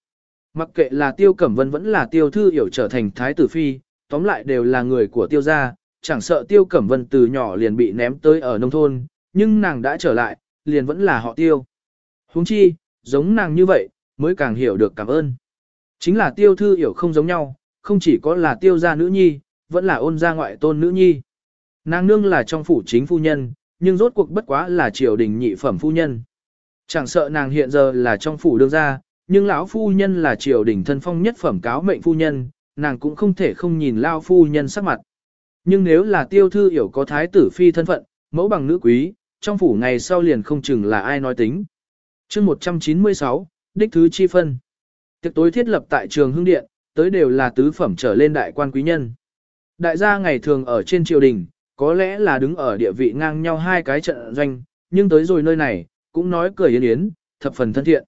Mặc kệ là Tiêu Cẩm Vân vẫn là Tiêu Thư Hiểu trở thành Thái tử Phi, tóm lại đều là người của Tiêu gia, chẳng sợ Tiêu Cẩm Vân từ nhỏ liền bị ném tới ở nông thôn, nhưng nàng đã trở lại, liền vẫn là họ Tiêu. huống chi, giống nàng như vậy, mới càng hiểu được cảm ơn. Chính là Tiêu Thư Hiểu không giống nhau, không chỉ có là Tiêu gia nữ nhi, vẫn là ôn gia ngoại tôn nữ nhi. Nàng nương là trong phủ chính phu nhân, nhưng rốt cuộc bất quá là triều đình nhị phẩm phu nhân. Chẳng sợ nàng hiện giờ là trong phủ đương gia, nhưng lão phu nhân là triều đình thân phong nhất phẩm cáo mệnh phu nhân, nàng cũng không thể không nhìn lao phu nhân sắc mặt. Nhưng nếu là tiêu thư hiểu có thái tử phi thân phận, mẫu bằng nữ quý, trong phủ ngày sau liền không chừng là ai nói tính. chương 196, đích thứ chi phân. Tiệc tối thiết lập tại trường hưng điện, tới đều là tứ phẩm trở lên đại quan quý nhân. Đại gia ngày thường ở trên triều đình, có lẽ là đứng ở địa vị ngang nhau hai cái trận doanh, nhưng tới rồi nơi này, cũng nói cười yến yến, thập phần thân thiện.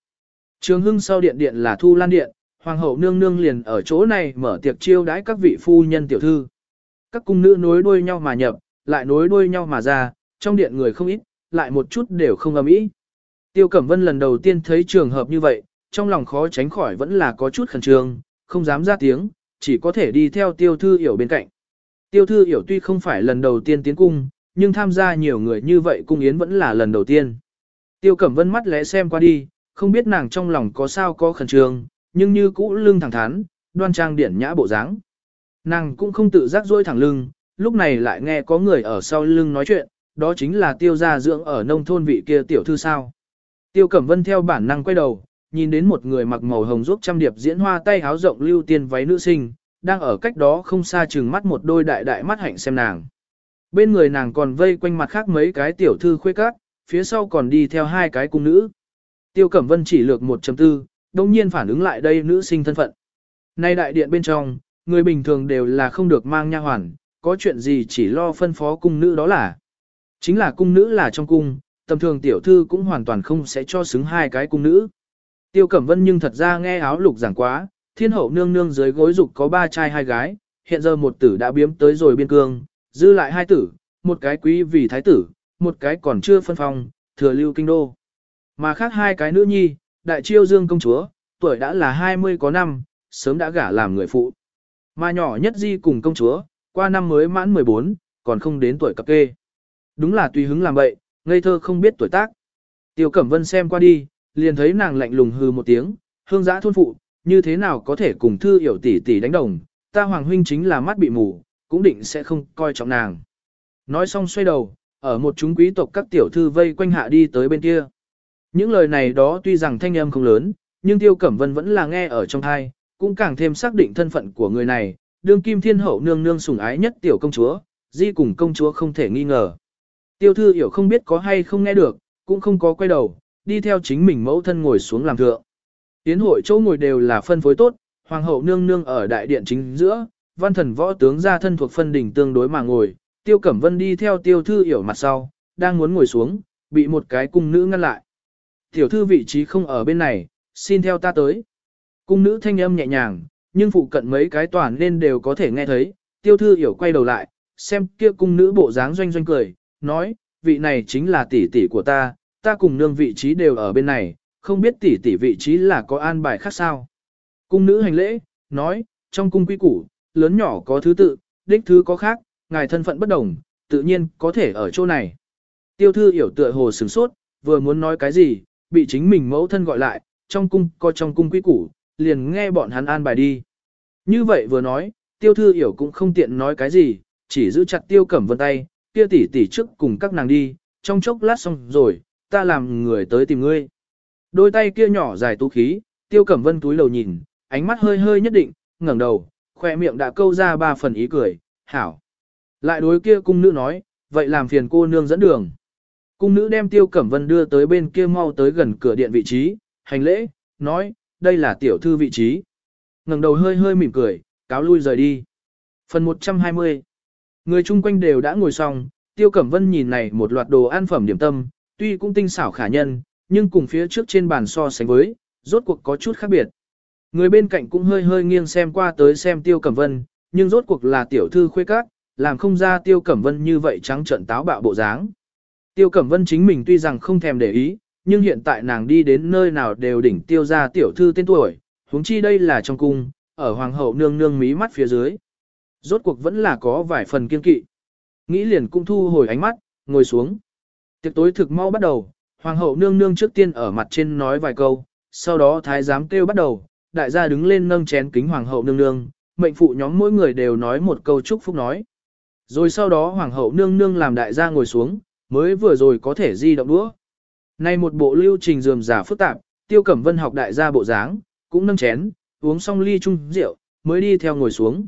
Trường hưng sau điện điện là Thu Lan Điện, Hoàng hậu nương nương liền ở chỗ này mở tiệc chiêu đãi các vị phu nhân tiểu thư. Các cung nữ nối đuôi nhau mà nhập, lại nối đuôi nhau mà ra, trong điện người không ít, lại một chút đều không ầm ĩ. Tiêu Cẩm Vân lần đầu tiên thấy trường hợp như vậy, trong lòng khó tránh khỏi vẫn là có chút khẩn trương, không dám ra tiếng, chỉ có thể đi theo Tiêu Thư Hiểu bên cạnh. Tiêu Thư Hiểu tuy không phải lần đầu tiên tiến cung, nhưng tham gia nhiều người như vậy cung yến vẫn là lần đầu tiên. Tiêu Cẩm Vân mắt lẽ xem qua đi, không biết nàng trong lòng có sao có khẩn trương, nhưng như cũ lưng thẳng thắn, đoan trang điển nhã bộ dáng. Nàng cũng không tự giác duỗi thẳng lưng, lúc này lại nghe có người ở sau lưng nói chuyện, đó chính là tiêu gia dưỡng ở nông thôn vị kia tiểu thư sao. Tiêu Cẩm Vân theo bản năng quay đầu, nhìn đến một người mặc màu hồng giúp trăm điệp diễn hoa tay háo rộng lưu tiên váy nữ sinh, đang ở cách đó không xa chừng mắt một đôi đại đại mắt hạnh xem nàng. Bên người nàng còn vây quanh mặt khác mấy cái tiểu thư khuê các, phía sau còn đi theo hai cái cung nữ. Tiêu Cẩm Vân chỉ lược 1.4, đông nhiên phản ứng lại đây nữ sinh thân phận. Nay đại điện bên trong, người bình thường đều là không được mang nha hoàn, có chuyện gì chỉ lo phân phó cung nữ đó là. Chính là cung nữ là trong cung, tầm thường tiểu thư cũng hoàn toàn không sẽ cho xứng hai cái cung nữ. Tiêu Cẩm Vân nhưng thật ra nghe áo lục giảng quá, thiên hậu nương nương dưới gối dục có ba trai hai gái, hiện giờ một tử đã biếm tới rồi biên cương, dư lại hai tử, một cái quý vì thái tử, một cái còn chưa phân phong, thừa lưu kinh đô. Mà khác hai cái nữ nhi, đại chiêu dương công chúa, tuổi đã là 20 có năm, sớm đã gả làm người phụ. Mà nhỏ nhất di cùng công chúa, qua năm mới mãn 14, còn không đến tuổi cập kê. Đúng là tùy hứng làm bậy, ngây thơ không biết tuổi tác. Tiêu Cẩm Vân xem qua đi, liền thấy nàng lạnh lùng hư một tiếng, hương giã thôn phụ, như thế nào có thể cùng thư hiểu tỷ tỷ đánh đồng, ta hoàng huynh chính là mắt bị mù, cũng định sẽ không coi trọng nàng. Nói xong xoay đầu, ở một chúng quý tộc các tiểu thư vây quanh hạ đi tới bên kia. Những lời này đó tuy rằng thanh âm không lớn, nhưng Tiêu Cẩm Vân vẫn là nghe ở trong thai, cũng càng thêm xác định thân phận của người này, đương kim thiên hậu nương nương sủng ái nhất tiểu công chúa, di cùng công chúa không thể nghi ngờ. Tiêu thư hiểu không biết có hay không nghe được, cũng không có quay đầu, đi theo chính mình mẫu thân ngồi xuống làm thượng. Tiến hội chỗ ngồi đều là phân phối tốt, hoàng hậu nương nương ở đại điện chính giữa, văn thần võ tướng gia thân thuộc phân đỉnh tương đối mà ngồi, tiêu cẩm vân đi theo tiêu thư hiểu mặt sau, đang muốn ngồi xuống, bị một cái cung nữ ngăn lại. Tiểu thư vị trí không ở bên này, xin theo ta tới. Cung nữ thanh âm nhẹ nhàng, nhưng phụ cận mấy cái toàn nên đều có thể nghe thấy, tiêu thư hiểu quay đầu lại, xem kia cung nữ bộ dáng doanh doanh cười, nói, vị này chính là tỷ tỷ của ta, ta cùng nương vị trí đều ở bên này, không biết tỷ tỷ vị trí là có an bài khác sao. Cung nữ hành lễ, nói, trong cung quy củ, lớn nhỏ có thứ tự, đích thứ có khác, ngài thân phận bất đồng, tự nhiên có thể ở chỗ này. Tiêu thư hiểu tựa hồ sửng sốt, vừa muốn nói cái gì, bị chính mình mẫu thân gọi lại, trong cung có trong cung quý củ, liền nghe bọn hắn an bài đi. Như vậy vừa nói, tiêu thư hiểu cũng không tiện nói cái gì, chỉ giữ chặt tiêu cẩm vân tay, kia tỷ tỷ trước cùng các nàng đi, trong chốc lát xong rồi, ta làm người tới tìm ngươi. Đôi tay kia nhỏ dài tú khí, tiêu cẩm vân túi lầu nhìn, ánh mắt hơi hơi nhất định, ngẩng đầu, khoe miệng đã câu ra ba phần ý cười, hảo. Lại đối kia cung nữ nói, vậy làm phiền cô nương dẫn đường. Cung nữ đem Tiêu Cẩm Vân đưa tới bên kia mau tới gần cửa điện vị trí, hành lễ, nói, đây là tiểu thư vị trí. ngẩng đầu hơi hơi mỉm cười, cáo lui rời đi. Phần 120 Người chung quanh đều đã ngồi xong, Tiêu Cẩm Vân nhìn này một loạt đồ ăn phẩm điểm tâm, Tuy cũng tinh xảo khả nhân, nhưng cùng phía trước trên bàn so sánh với, rốt cuộc có chút khác biệt. Người bên cạnh cũng hơi hơi nghiêng xem qua tới xem Tiêu Cẩm Vân, nhưng rốt cuộc là tiểu thư khuê các, làm không ra Tiêu Cẩm Vân như vậy trắng trợn táo bạo bộ dáng. Tiêu Cẩm Vân chính mình tuy rằng không thèm để ý, nhưng hiện tại nàng đi đến nơi nào đều đỉnh tiêu ra tiểu thư tên tuổi, huống chi đây là trong cung, ở hoàng hậu nương nương mí mắt phía dưới. Rốt cuộc vẫn là có vài phần kiên kỵ. Nghĩ liền cũng thu hồi ánh mắt, ngồi xuống. Tiệc tối thực mau bắt đầu, hoàng hậu nương nương trước tiên ở mặt trên nói vài câu, sau đó thái giám kêu bắt đầu, đại gia đứng lên nâng chén kính hoàng hậu nương nương, mệnh phụ nhóm mỗi người đều nói một câu chúc phúc nói. Rồi sau đó hoàng hậu nương nương làm đại gia ngồi xuống, mới vừa rồi có thể di động đũa. Nay một bộ lưu trình dườm giả phức tạp, tiêu cẩm vân học đại gia bộ dáng, cũng nâng chén, uống xong ly chung rượu, mới đi theo ngồi xuống.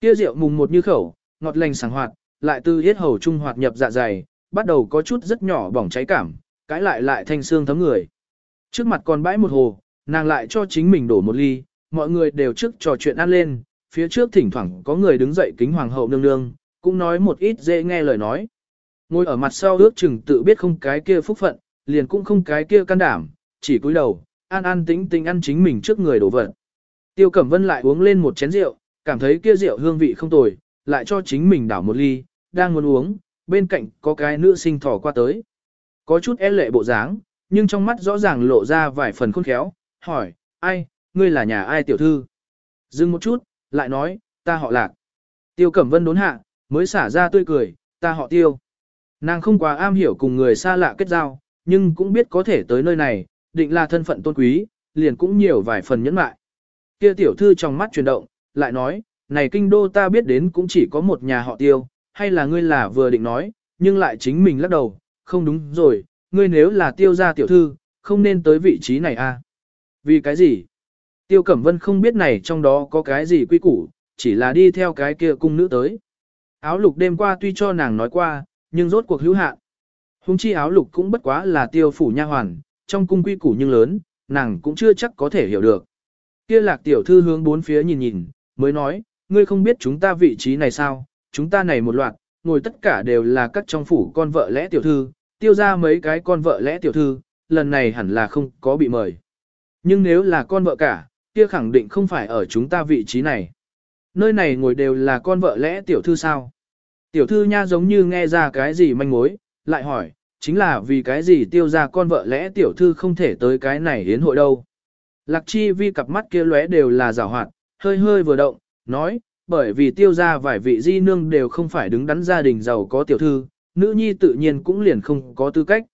Kia rượu mùng một như khẩu, ngọt lành sảng hoạt, lại từ yết hầu trung hoạt nhập dạ dày, bắt đầu có chút rất nhỏ bỏng cháy cảm, cãi lại lại thanh xương thấm người. Trước mặt còn bãi một hồ, nàng lại cho chính mình đổ một ly, mọi người đều trước trò chuyện ăn lên, phía trước thỉnh thoảng có người đứng dậy kính hoàng hậu nương nương, cũng nói một ít dễ nghe lời nói. Ngồi ở mặt sau ước chừng tự biết không cái kia phúc phận, liền cũng không cái kia can đảm, chỉ cúi đầu, an an tĩnh tĩnh ăn chính mình trước người đổ vật. Tiêu Cẩm Vân lại uống lên một chén rượu, cảm thấy kia rượu hương vị không tồi, lại cho chính mình đảo một ly, đang muốn uống, bên cạnh có cái nữ sinh thỏ qua tới. Có chút e lệ bộ dáng, nhưng trong mắt rõ ràng lộ ra vài phần khôn khéo, hỏi, ai, ngươi là nhà ai tiểu thư? Dừng một chút, lại nói, ta họ lạc. Tiêu Cẩm Vân đốn hạ, mới xả ra tươi cười, ta họ tiêu. Nàng không quá am hiểu cùng người xa lạ kết giao, nhưng cũng biết có thể tới nơi này, định là thân phận tôn quý, liền cũng nhiều vài phần nhẫn mại. Kia tiểu thư trong mắt chuyển động, lại nói, này kinh đô ta biết đến cũng chỉ có một nhà họ tiêu, hay là ngươi là vừa định nói, nhưng lại chính mình lắc đầu, không đúng rồi, ngươi nếu là tiêu gia tiểu thư, không nên tới vị trí này a. À? Vì cái gì? Tiêu Cẩm Vân không biết này trong đó có cái gì quy củ, chỉ là đi theo cái kia cung nữ tới. Áo lục đêm qua tuy cho nàng nói qua, nhưng rốt cuộc hữu hạn. Hùng chi áo lục cũng bất quá là tiêu phủ nha hoàn, trong cung quy củ nhưng lớn, nàng cũng chưa chắc có thể hiểu được. Kia lạc tiểu thư hướng bốn phía nhìn nhìn, mới nói, ngươi không biết chúng ta vị trí này sao, chúng ta này một loạt, ngồi tất cả đều là các trong phủ con vợ lẽ tiểu thư, tiêu ra mấy cái con vợ lẽ tiểu thư, lần này hẳn là không có bị mời. Nhưng nếu là con vợ cả, kia khẳng định không phải ở chúng ta vị trí này. Nơi này ngồi đều là con vợ lẽ tiểu thư sao? Tiểu thư nha giống như nghe ra cái gì manh mối, lại hỏi, chính là vì cái gì tiêu ra con vợ lẽ tiểu thư không thể tới cái này hiến hội đâu. Lạc chi vi cặp mắt kia lóe đều là rào hoạt, hơi hơi vừa động, nói, bởi vì tiêu ra vài vị di nương đều không phải đứng đắn gia đình giàu có tiểu thư, nữ nhi tự nhiên cũng liền không có tư cách.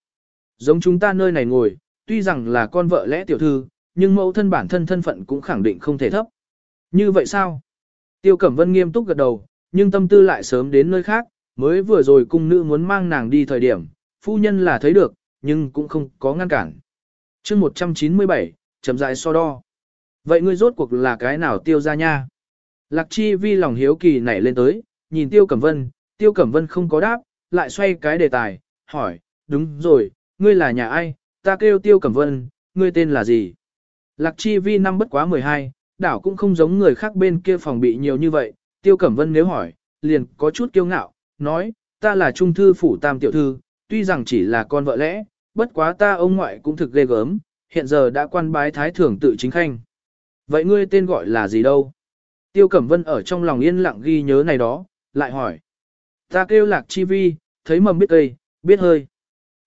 Giống chúng ta nơi này ngồi, tuy rằng là con vợ lẽ tiểu thư, nhưng mẫu thân bản thân thân phận cũng khẳng định không thể thấp. Như vậy sao? Tiêu Cẩm Vân nghiêm túc gật đầu, nhưng tâm tư lại sớm đến nơi khác, mới vừa rồi cung nữ muốn mang nàng đi thời điểm, phu nhân là thấy được, nhưng cũng không có ngăn cản. chương 197, chậm rãi so đo. Vậy ngươi rốt cuộc là cái nào tiêu ra nha? Lạc chi vi lòng hiếu kỳ nảy lên tới, nhìn tiêu cẩm vân, tiêu cẩm vân không có đáp, lại xoay cái đề tài, hỏi, đúng rồi, ngươi là nhà ai, ta kêu tiêu cẩm vân, ngươi tên là gì? Lạc chi vi năm bất quá 12, đảo cũng không giống người khác bên kia phòng bị nhiều như vậy, tiêu cẩm vân nếu hỏi, liền có chút kiêu ngạo, nói, ta là trung thư phủ tam tiểu thư, tuy rằng chỉ là con vợ lẽ, bất quá ta ông ngoại cũng thực ghê gớm, hiện giờ đã quan bái thái thưởng tự chính khanh. Vậy ngươi tên gọi là gì đâu? Tiêu Cẩm Vân ở trong lòng yên lặng ghi nhớ này đó, lại hỏi. Ta kêu lạc chi vi, thấy mầm biết cây, biết hơi.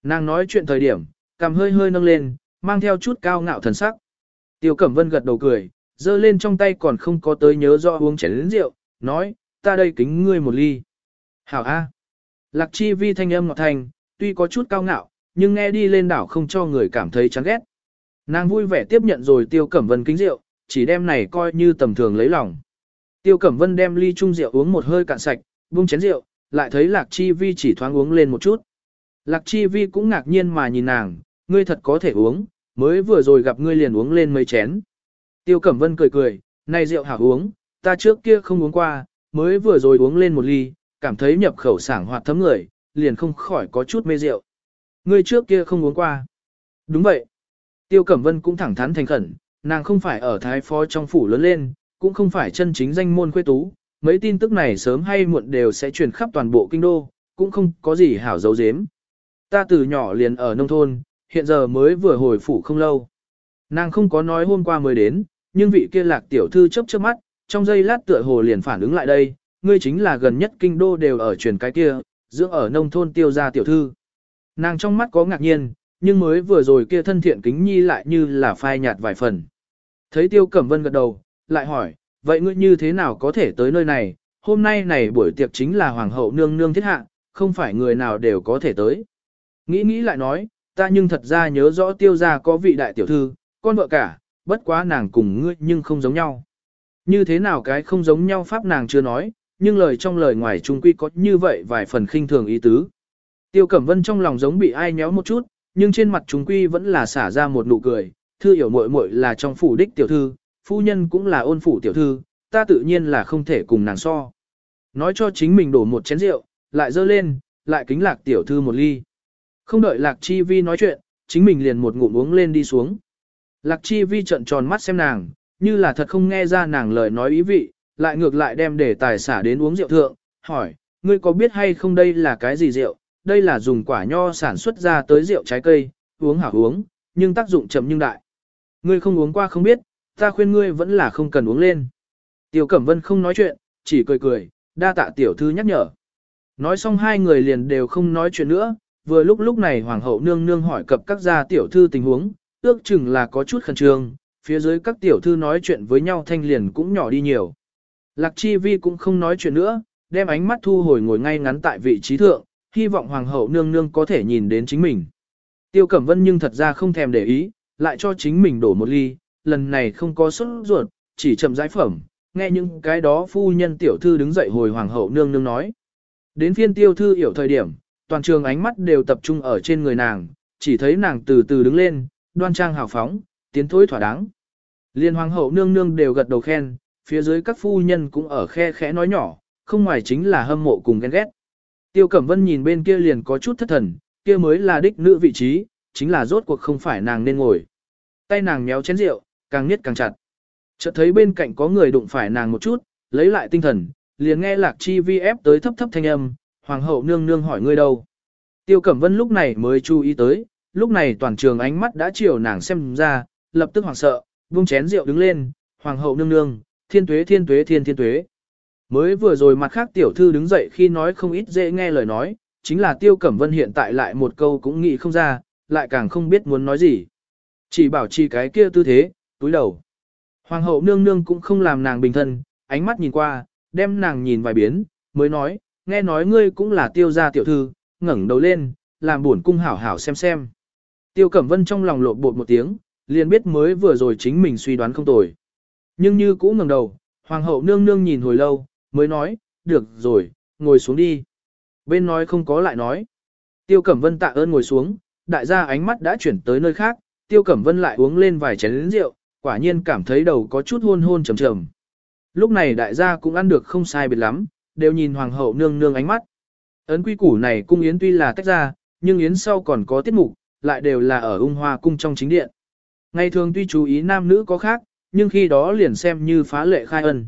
Nàng nói chuyện thời điểm, cầm hơi hơi nâng lên, mang theo chút cao ngạo thần sắc. Tiêu Cẩm Vân gật đầu cười, giơ lên trong tay còn không có tới nhớ do uống chén lĩnh rượu, nói, ta đây kính ngươi một ly. Hảo A. Lạc chi vi thanh âm ngọt thành, tuy có chút cao ngạo, nhưng nghe đi lên đảo không cho người cảm thấy chán ghét. Nàng vui vẻ tiếp nhận rồi Tiêu Cẩm Vân kính rượu, chỉ đem này coi như tầm thường lấy lòng. Tiêu Cẩm Vân đem ly chung rượu uống một hơi cạn sạch, buông chén rượu, lại thấy Lạc Chi Vi chỉ thoáng uống lên một chút. Lạc Chi Vi cũng ngạc nhiên mà nhìn nàng, ngươi thật có thể uống, mới vừa rồi gặp ngươi liền uống lên mấy chén. Tiêu Cẩm Vân cười cười, này rượu hảo uống, ta trước kia không uống qua, mới vừa rồi uống lên một ly, cảm thấy nhập khẩu sảng hoạt thấm người, liền không khỏi có chút mê rượu. Ngươi trước kia không uống qua. Đúng vậy. Tiêu Cẩm Vân cũng thẳng thắn thành khẩn, nàng không phải ở thái phó trong phủ lớn lên, cũng không phải chân chính danh môn khuê tú, mấy tin tức này sớm hay muộn đều sẽ truyền khắp toàn bộ kinh đô, cũng không có gì hảo dấu dếm. Ta từ nhỏ liền ở nông thôn, hiện giờ mới vừa hồi phủ không lâu. Nàng không có nói hôm qua mới đến, nhưng vị kia lạc tiểu thư chớp chớp mắt, trong giây lát tựa hồ liền phản ứng lại đây, ngươi chính là gần nhất kinh đô đều ở truyền cái kia, dưỡng ở nông thôn tiêu gia tiểu thư. Nàng trong mắt có ngạc nhiên, nhưng mới vừa rồi kia thân thiện kính nhi lại như là phai nhạt vài phần. Thấy tiêu cẩm vân gật đầu, lại hỏi, vậy ngươi như thế nào có thể tới nơi này, hôm nay này buổi tiệc chính là hoàng hậu nương nương thiết hạ, không phải người nào đều có thể tới. Nghĩ nghĩ lại nói, ta nhưng thật ra nhớ rõ tiêu gia có vị đại tiểu thư, con vợ cả, bất quá nàng cùng ngươi nhưng không giống nhau. Như thế nào cái không giống nhau pháp nàng chưa nói, nhưng lời trong lời ngoài trung quy có như vậy vài phần khinh thường ý tứ. Tiêu Cẩm Vân trong lòng giống bị ai nhéo một chút, nhưng trên mặt trung quy vẫn là xả ra một nụ cười, thư hiểu muội muội là trong phủ đích tiểu thư, phu nhân cũng là ôn phủ tiểu thư, ta tự nhiên là không thể cùng nàng so. Nói cho chính mình đổ một chén rượu, lại dơ lên, lại kính lạc tiểu thư một ly. Không đợi lạc chi vi nói chuyện, chính mình liền một ngụm uống lên đi xuống. Lạc chi vi trận tròn mắt xem nàng, như là thật không nghe ra nàng lời nói ý vị, lại ngược lại đem để tài xả đến uống rượu thượng, hỏi, ngươi có biết hay không đây là cái gì rượu, đây là dùng quả nho sản xuất ra tới rượu trái cây, uống hảo uống, nhưng tác dụng chậm nhưng đại. Ngươi không uống qua không biết, ta khuyên ngươi vẫn là không cần uống lên. Tiêu Cẩm Vân không nói chuyện, chỉ cười cười, đa tạ tiểu thư nhắc nhở. Nói xong hai người liền đều không nói chuyện nữa, vừa lúc lúc này hoàng hậu nương nương hỏi cập các gia tiểu thư tình huống, ước chừng là có chút khẩn trương, phía dưới các tiểu thư nói chuyện với nhau thanh liền cũng nhỏ đi nhiều. Lạc Chi Vi cũng không nói chuyện nữa, đem ánh mắt thu hồi ngồi ngay ngắn tại vị trí thượng, hy vọng hoàng hậu nương nương có thể nhìn đến chính mình. Tiêu Cẩm Vân nhưng thật ra không thèm để ý, lại cho chính mình đổ một ly, lần này không có xuất ruột, chỉ chậm rãi phẩm, nghe những cái đó phu nhân tiểu thư đứng dậy hồi hoàng hậu nương nương nói. Đến phiên tiêu thư hiểu thời điểm, toàn trường ánh mắt đều tập trung ở trên người nàng, chỉ thấy nàng từ từ đứng lên, đoan trang hào phóng, tiến thối thỏa đáng. Liên hoàng hậu nương nương đều gật đầu khen, phía dưới các phu nhân cũng ở khe khẽ nói nhỏ, không ngoài chính là hâm mộ cùng ghen ghét. Tiêu Cẩm Vân nhìn bên kia liền có chút thất thần, kia mới là đích nữ vị trí, chính là rốt cuộc không phải nàng nên ngồi. Tay nàng méo chén rượu, càng niết càng chặt. Chợt thấy bên cạnh có người đụng phải nàng một chút, lấy lại tinh thần, liền nghe Lạc Chi Vi ép tới thấp thấp thanh âm, hoàng hậu nương nương hỏi ngươi đâu. Tiêu Cẩm Vân lúc này mới chú ý tới, lúc này toàn trường ánh mắt đã chiều nàng xem ra, lập tức hoảng sợ, buông chén rượu đứng lên, hoàng hậu nương nương, thiên tuế thiên tuế thiên thiên tuế. Mới vừa rồi mặt khác tiểu thư đứng dậy khi nói không ít dễ nghe lời nói, chính là Tiêu Cẩm Vân hiện tại lại một câu cũng nghĩ không ra, lại càng không biết muốn nói gì. Chỉ bảo trì cái kia tư thế, túi đầu. Hoàng hậu nương nương cũng không làm nàng bình thân, ánh mắt nhìn qua, đem nàng nhìn vài biến, mới nói, nghe nói ngươi cũng là tiêu gia tiểu thư, ngẩng đầu lên, làm buồn cung hảo hảo xem xem. Tiêu Cẩm Vân trong lòng lộn bột một tiếng, liền biết mới vừa rồi chính mình suy đoán không tồi. Nhưng như cũ ngẩng đầu, hoàng hậu nương nương nhìn hồi lâu, mới nói, được rồi, ngồi xuống đi. Bên nói không có lại nói. Tiêu Cẩm Vân tạ ơn ngồi xuống, đại gia ánh mắt đã chuyển tới nơi khác, Tiêu Cẩm Vân lại uống lên vài chén rượu, quả nhiên cảm thấy đầu có chút hôn hôn trầm trầm. Lúc này đại gia cũng ăn được không sai biệt lắm, đều nhìn hoàng hậu nương nương ánh mắt. Ấn quy củ này cung yến tuy là tách ra, nhưng yến sau còn có tiết mục, lại đều là ở ung hoa cung trong chính điện. Ngày thường tuy chú ý nam nữ có khác, nhưng khi đó liền xem như phá lệ khai ân.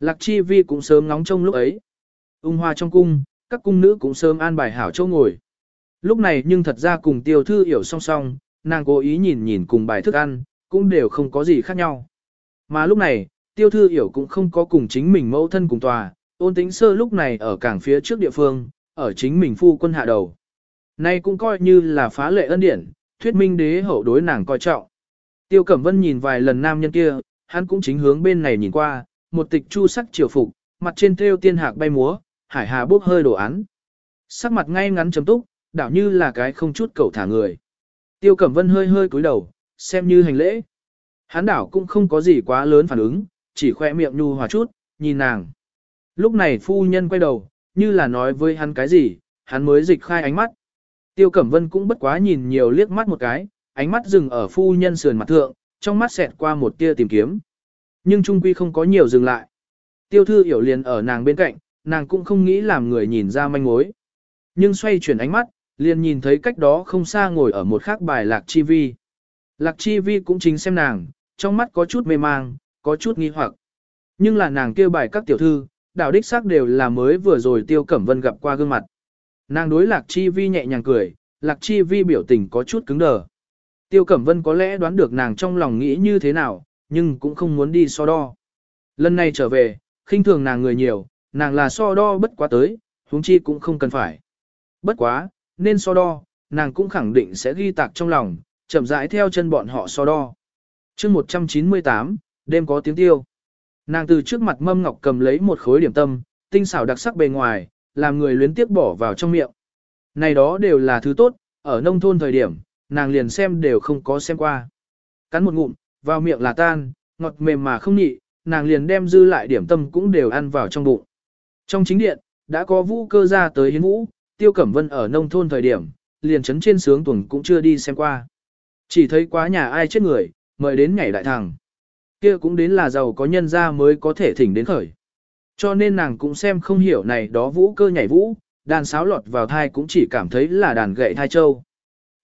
Lạc chi vi cũng sớm ngóng trông lúc ấy. Ung hoa trong cung, các cung nữ cũng sớm an bài hảo châu ngồi. Lúc này nhưng thật ra cùng tiêu thư hiểu song song, nàng cố ý nhìn nhìn cùng bài thức ăn, cũng đều không có gì khác nhau. Mà lúc này, tiêu thư hiểu cũng không có cùng chính mình mẫu thân cùng tòa, ôn tính sơ lúc này ở cảng phía trước địa phương, ở chính mình phu quân hạ đầu. Nay cũng coi như là phá lệ ân điển, thuyết minh đế hậu đối nàng coi trọng. Tiêu Cẩm Vân nhìn vài lần nam nhân kia, hắn cũng chính hướng bên này nhìn qua, một tịch chu sắc triều phục, mặt trên thêu tiên hạc bay múa, hải hà bốc hơi đổ án. Sắc mặt ngay ngắn chấm túc, đảo như là cái không chút cầu thả người. Tiêu Cẩm Vân hơi hơi cúi đầu, xem như hành lễ. Hắn đảo cũng không có gì quá lớn phản ứng, chỉ khoe miệng nhu hòa chút, nhìn nàng. Lúc này phu nhân quay đầu, như là nói với hắn cái gì, hắn mới dịch khai ánh mắt. Tiêu Cẩm Vân cũng bất quá nhìn nhiều liếc mắt một cái, ánh mắt dừng ở phu nhân sườn mặt thượng, trong mắt xẹt qua một tia tìm kiếm. Nhưng trung quy không có nhiều dừng lại. Tiêu thư hiểu liền ở nàng bên cạnh, nàng cũng không nghĩ làm người nhìn ra manh mối. Nhưng xoay chuyển ánh mắt, liền nhìn thấy cách đó không xa ngồi ở một khác bài lạc chi vi. Lạc chi vi cũng chính xem nàng, trong mắt có chút mê mang, có chút nghi hoặc. Nhưng là nàng kêu bài các tiểu thư, đạo đích xác đều là mới vừa rồi tiêu cẩm vân gặp qua gương mặt. Nàng đối lạc chi vi nhẹ nhàng cười, Lạc Chi Vi biểu tình có chút cứng đờ. Tiêu Cẩm Vân có lẽ đoán được nàng trong lòng nghĩ như thế nào, nhưng cũng không muốn đi so đo. Lần này trở về, khinh thường nàng người nhiều, nàng là so đo bất quá tới, huống chi cũng không cần phải. Bất quá, nên so đo, nàng cũng khẳng định sẽ ghi tạc trong lòng, chậm rãi theo chân bọn họ so đo. chương 198, đêm có tiếng tiêu. Nàng từ trước mặt mâm ngọc cầm lấy một khối điểm tâm, tinh xảo đặc sắc bề ngoài, làm người luyến tiếc bỏ vào trong miệng. Này đó đều là thứ tốt, ở nông thôn thời điểm, nàng liền xem đều không có xem qua. Cắn một ngụm, vào miệng là tan, ngọt mềm mà không nhị, nàng liền đem dư lại điểm tâm cũng đều ăn vào trong bụng. Trong chính điện, đã có vũ cơ ra tới hiến vũ, tiêu cẩm vân ở nông thôn thời điểm, liền chấn trên sướng tuần cũng chưa đi xem qua. Chỉ thấy quá nhà ai chết người, mời đến nhảy đại thằng. Kia cũng đến là giàu có nhân ra mới có thể thỉnh đến khởi. Cho nên nàng cũng xem không hiểu này đó vũ cơ nhảy vũ, đàn sáo lọt vào thai cũng chỉ cảm thấy là đàn gậy thai châu.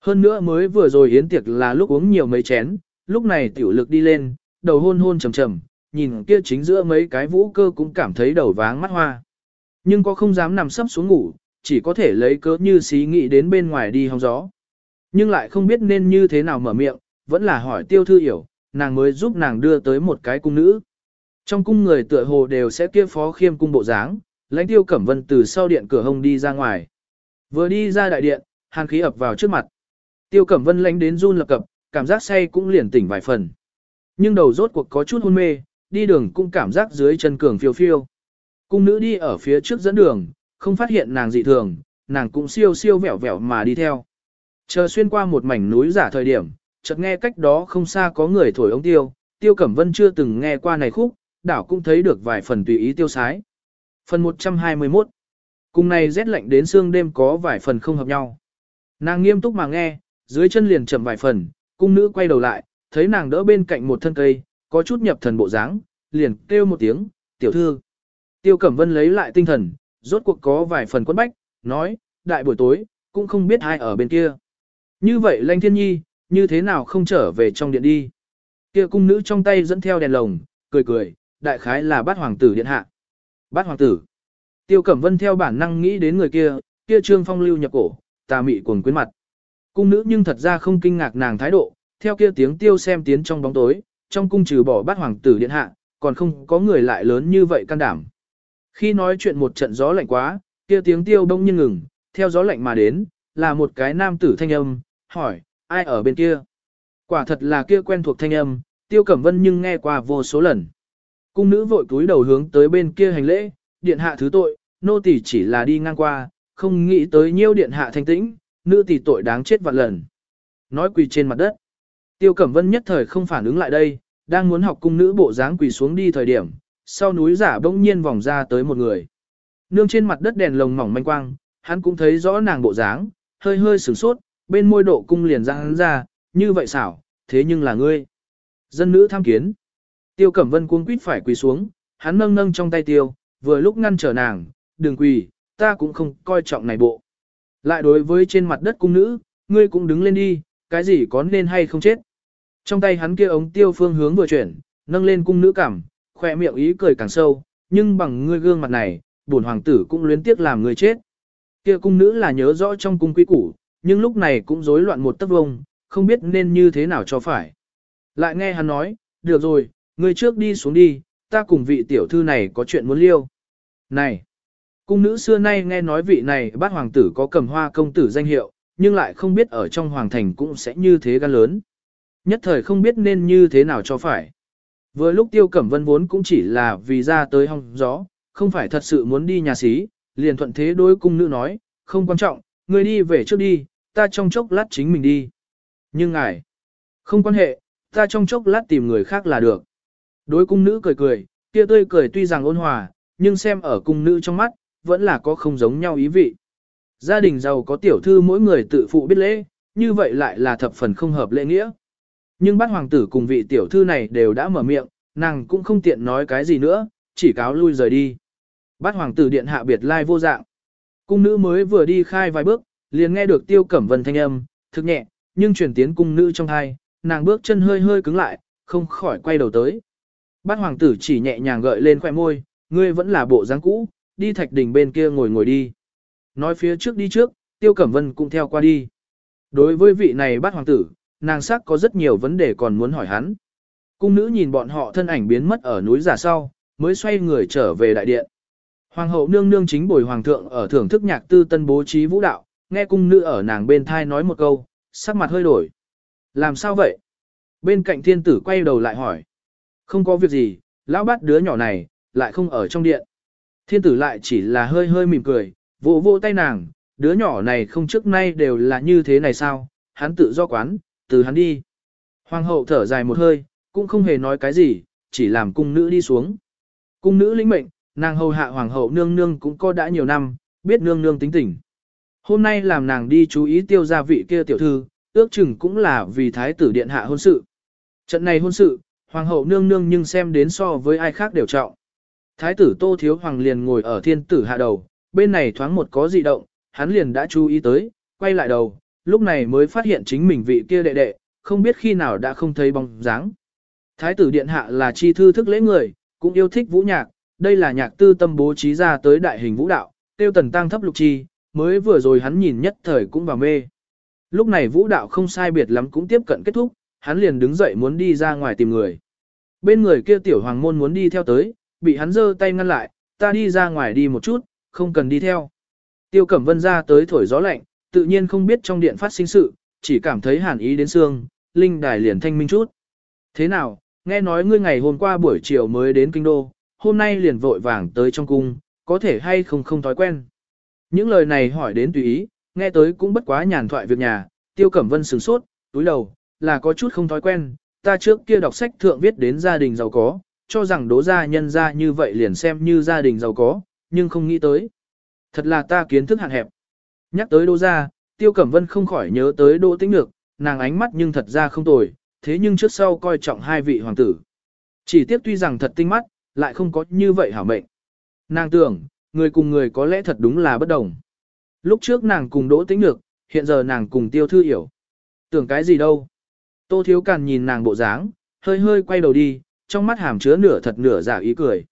Hơn nữa mới vừa rồi yến tiệc là lúc uống nhiều mấy chén, lúc này tiểu lực đi lên, đầu hôn hôn trầm trầm, nhìn kia chính giữa mấy cái vũ cơ cũng cảm thấy đầu váng mắt hoa. Nhưng có không dám nằm sấp xuống ngủ, chỉ có thể lấy cớ như xí nghĩ đến bên ngoài đi hóng gió. Nhưng lại không biết nên như thế nào mở miệng, vẫn là hỏi tiêu thư hiểu, nàng mới giúp nàng đưa tới một cái cung nữ. Trong cung người tựa hồ đều sẽ kia phó khiêm cung bộ dáng, lãnh tiêu cẩm vân từ sau điện cửa hông đi ra ngoài. Vừa đi ra đại điện, hàn khí ập vào trước mặt. Tiêu cẩm vân lánh đến run lập cập, cảm giác say cũng liền tỉnh vài phần. Nhưng đầu rốt cuộc có chút hôn mê, đi đường cũng cảm giác dưới chân cường phiêu phiêu. Cung nữ đi ở phía trước dẫn đường, không phát hiện nàng dị thường, nàng cũng siêu siêu vẹo vẹo mà đi theo. Chờ xuyên qua một mảnh núi giả thời điểm, chợt nghe cách đó không xa có người thổi ống tiêu, tiêu cẩm vân chưa từng nghe qua này khúc, đảo cũng thấy được vài phần tùy ý tiêu sái. Phần 121 Cùng này rét lạnh đến xương đêm có vài phần không hợp nhau. Nàng nghiêm túc mà nghe, dưới chân liền chậm vài phần, cung nữ quay đầu lại, thấy nàng đỡ bên cạnh một thân cây, có chút nhập thần bộ dáng, liền kêu một tiếng, tiểu thư. Tiêu Cẩm Vân lấy lại tinh thần, rốt cuộc có vài phần quấn bách, nói, đại buổi tối, cũng không biết ai ở bên kia. Như vậy Lanh Thiên Nhi, như thế nào không trở về trong điện đi. Kia cung nữ trong tay dẫn theo đèn lồng, cười cười, đại khái là bát hoàng tử điện hạ. Bát hoàng tử. Tiêu Cẩm Vân theo bản năng nghĩ đến người kia, kia trương phong lưu nhập cổ, tà mị cuồng quyến mặt. Cung nữ nhưng thật ra không kinh ngạc nàng thái độ, theo kia tiếng tiêu xem tiến trong bóng tối, trong cung trừ bỏ bát hoàng tử điện hạ, còn không có người lại lớn như vậy can đảm. Khi nói chuyện một trận gió lạnh quá, kia tiếng tiêu đông nhiên ngừng, theo gió lạnh mà đến, là một cái nam tử thanh âm, hỏi, ai ở bên kia? Quả thật là kia quen thuộc thanh âm, tiêu cẩm vân nhưng nghe qua vô số lần. Cung nữ vội cúi đầu hướng tới bên kia hành lễ, điện hạ thứ tội, nô tỳ chỉ là đi ngang qua, không nghĩ tới nhiêu điện hạ thanh tĩnh, nữ tỷ tội đáng chết vạn lần. Nói quỳ trên mặt đất. Tiêu Cẩm Vân nhất thời không phản ứng lại đây, đang muốn học cung nữ bộ dáng quỳ xuống đi thời điểm, sau núi giả bỗng nhiên vòng ra tới một người. Nương trên mặt đất đèn lồng mỏng manh quang, hắn cũng thấy rõ nàng bộ dáng, hơi hơi sửng sốt, bên môi độ cung liền ra hắn ra, như vậy xảo, thế nhưng là ngươi. Dân nữ tham kiến. Tiêu Cẩm Vân cuống quýt phải quỳ xuống, hắn nâng nâng trong tay tiêu, vừa lúc ngăn trở nàng, đừng quỳ, ta cũng không coi trọng này bộ. Lại đối với trên mặt đất cung nữ, ngươi cũng đứng lên đi, cái gì có nên hay không chết. Trong tay hắn kia ống tiêu phương hướng vừa chuyển, nâng lên cung nữ cảm, khỏe miệng ý cười càng sâu, nhưng bằng ngươi gương mặt này, bổn hoàng tử cũng luyến tiếc làm người chết. Kia cung nữ là nhớ rõ trong cung quý củ, nhưng lúc này cũng rối loạn một tấc vông, không biết nên như thế nào cho phải. Lại nghe hắn nói, được rồi, ngươi trước đi xuống đi, ta cùng vị tiểu thư này có chuyện muốn liêu. Này, cung nữ xưa nay nghe nói vị này bát hoàng tử có cầm hoa công tử danh hiệu, nhưng lại không biết ở trong hoàng thành cũng sẽ như thế gan lớn. Nhất thời không biết nên như thế nào cho phải. Vừa lúc tiêu cẩm vân vốn cũng chỉ là vì ra tới hong gió, không phải thật sự muốn đi nhà xí, liền thuận thế đối cung nữ nói, không quan trọng, người đi về trước đi, ta trong chốc lát chính mình đi. Nhưng ngài, không quan hệ, ta trong chốc lát tìm người khác là được. Đối cung nữ cười cười, kia tươi cười tuy rằng ôn hòa, nhưng xem ở cung nữ trong mắt, vẫn là có không giống nhau ý vị. Gia đình giàu có tiểu thư mỗi người tự phụ biết lễ, như vậy lại là thập phần không hợp lễ nghĩa. Nhưng bát hoàng tử cùng vị tiểu thư này đều đã mở miệng, nàng cũng không tiện nói cái gì nữa, chỉ cáo lui rời đi. Bát hoàng tử điện hạ biệt lai vô dạng. Cung nữ mới vừa đi khai vài bước, liền nghe được tiêu cẩm vân thanh âm, thực nhẹ, nhưng truyền tiến cung nữ trong hai, nàng bước chân hơi hơi cứng lại, không khỏi quay đầu tới. Bát hoàng tử chỉ nhẹ nhàng gợi lên khoẻ môi, ngươi vẫn là bộ dáng cũ, đi thạch đỉnh bên kia ngồi ngồi đi. Nói phía trước đi trước, tiêu cẩm vân cũng theo qua đi. Đối với vị này bát hoàng tử, nàng sắc có rất nhiều vấn đề còn muốn hỏi hắn. Cung nữ nhìn bọn họ thân ảnh biến mất ở núi giả sau, mới xoay người trở về đại điện. Hoàng hậu nương nương chính bồi hoàng thượng ở thưởng thức nhạc tư tân bố trí vũ đạo, nghe cung nữ ở nàng bên thai nói một câu, sắc mặt hơi đổi. Làm sao vậy? Bên cạnh thiên tử quay đầu lại hỏi. Không có việc gì, lão bát đứa nhỏ này, lại không ở trong điện. Thiên tử lại chỉ là hơi hơi mỉm cười, vỗ vỗ tay nàng, đứa nhỏ này không trước nay đều là như thế này sao, hắn tự do quán, từ hắn đi. Hoàng hậu thở dài một hơi, cũng không hề nói cái gì, chỉ làm cung nữ đi xuống. Cung nữ lĩnh mệnh, nàng hầu hạ hoàng hậu nương nương cũng có đã nhiều năm, biết nương nương tính tình. Hôm nay làm nàng đi chú ý tiêu gia vị kia tiểu thư, ước chừng cũng là vì thái tử điện hạ hôn sự. Trận này hôn sự, hoàng hậu nương nương nhưng xem đến so với ai khác đều trọng. Thái tử Tô Thiếu Hoàng liền ngồi ở thiên tử hạ đầu, bên này thoáng một có dị động, hắn liền đã chú ý tới, quay lại đầu, lúc này mới phát hiện chính mình vị kia đệ đệ, không biết khi nào đã không thấy bóng dáng. Thái tử điện hạ là chi thư thức lễ người, cũng yêu thích vũ nhạc, đây là nhạc tư tâm bố trí ra tới đại hình vũ đạo, tiêu tần tăng thấp lục chi, mới vừa rồi hắn nhìn nhất thời cũng vào mê. Lúc này vũ đạo không sai biệt lắm cũng tiếp cận kết thúc, hắn liền đứng dậy muốn đi ra ngoài tìm người. Bên người kia tiểu hoàng môn muốn đi theo tới, bị hắn giơ tay ngăn lại, ta đi ra ngoài đi một chút, không cần đi theo. Tiêu Cẩm Vân ra tới thổi gió lạnh, tự nhiên không biết trong điện phát sinh sự, chỉ cảm thấy hàn ý đến xương, linh đài liền thanh minh chút. Thế nào, nghe nói ngươi ngày hôm qua buổi chiều mới đến kinh đô, hôm nay liền vội vàng tới trong cung, có thể hay không không thói quen. Những lời này hỏi đến tùy ý, nghe tới cũng bất quá nhàn thoại việc nhà, Tiêu Cẩm Vân sửng sốt, túi đầu, là có chút không thói quen, ta trước kia đọc sách thượng viết đến gia đình giàu có, cho rằng đố gia nhân gia như vậy liền xem như gia đình giàu có, nhưng không nghĩ tới. Thật là ta kiến thức hạn hẹp. Nhắc tới đố gia, Tiêu Cẩm Vân không khỏi nhớ tới đỗ tĩnh Nhược nàng ánh mắt nhưng thật ra không tồi, thế nhưng trước sau coi trọng hai vị hoàng tử. Chỉ tiếc tuy rằng thật tinh mắt, lại không có như vậy hảo mệnh. Nàng tưởng, người cùng người có lẽ thật đúng là bất đồng. Lúc trước nàng cùng đỗ tĩnh Nhược hiện giờ nàng cùng tiêu thư hiểu. Tưởng cái gì đâu. Tô Thiếu Càn nhìn nàng bộ dáng, hơi hơi quay đầu đi, trong mắt hàm chứa nửa thật nửa giả ý cười.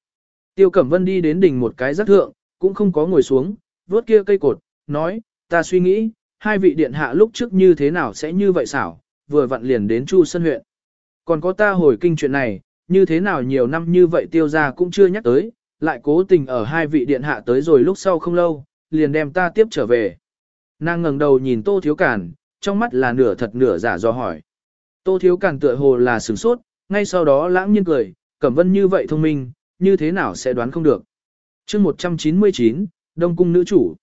Tiêu Cẩm Vân đi đến đỉnh một cái rất thượng, cũng không có ngồi xuống, vuốt kia cây cột, nói, ta suy nghĩ, hai vị điện hạ lúc trước như thế nào sẽ như vậy xảo, vừa vặn liền đến Chu Sân huyện. Còn có ta hồi kinh chuyện này, như thế nào nhiều năm như vậy tiêu ra cũng chưa nhắc tới, lại cố tình ở hai vị điện hạ tới rồi lúc sau không lâu, liền đem ta tiếp trở về. Nàng ngẩng đầu nhìn Tô Thiếu Cản, trong mắt là nửa thật nửa giả do hỏi. Tô Thiếu Cản tựa hồ là sửng sốt, ngay sau đó lãng nhiên cười, Cẩm Vân như vậy thông minh, như thế nào sẽ đoán không được. chương 199, Đông Cung Nữ Chủ.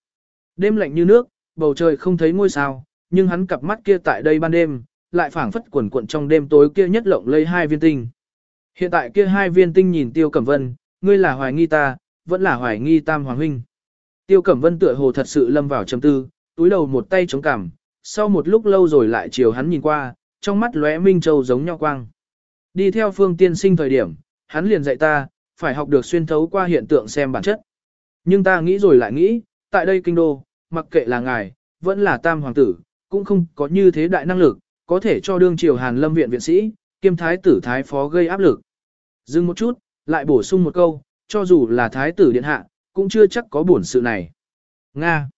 Đêm lạnh như nước, bầu trời không thấy ngôi sao, nhưng hắn cặp mắt kia tại đây ban đêm, lại phảng phất quần cuộn trong đêm tối kia nhất lộng lấy hai viên tinh. Hiện tại kia hai viên tinh nhìn Tiêu Cẩm Vân, ngươi là hoài nghi ta, vẫn là hoài nghi Tam Hoàng Huynh. Tiêu Cẩm Vân tựa hồ thật sự lâm vào trầm tư, túi đầu một tay chống cằm, sau một lúc lâu rồi lại chiều hắn nhìn qua, trong mắt lóe minh châu giống nhau quang. Đi theo phương tiên sinh thời điểm, hắn liền dạy ta, phải học được xuyên thấu qua hiện tượng xem bản chất. Nhưng ta nghĩ rồi lại nghĩ, tại đây kinh đô, mặc kệ là ngài, vẫn là tam hoàng tử, cũng không có như thế đại năng lực, có thể cho đương triều hàn lâm viện viện sĩ, kiêm thái tử thái phó gây áp lực. Dừng một chút, lại bổ sung một câu, cho dù là thái tử điện hạ, cũng chưa chắc có buồn sự này. Nga.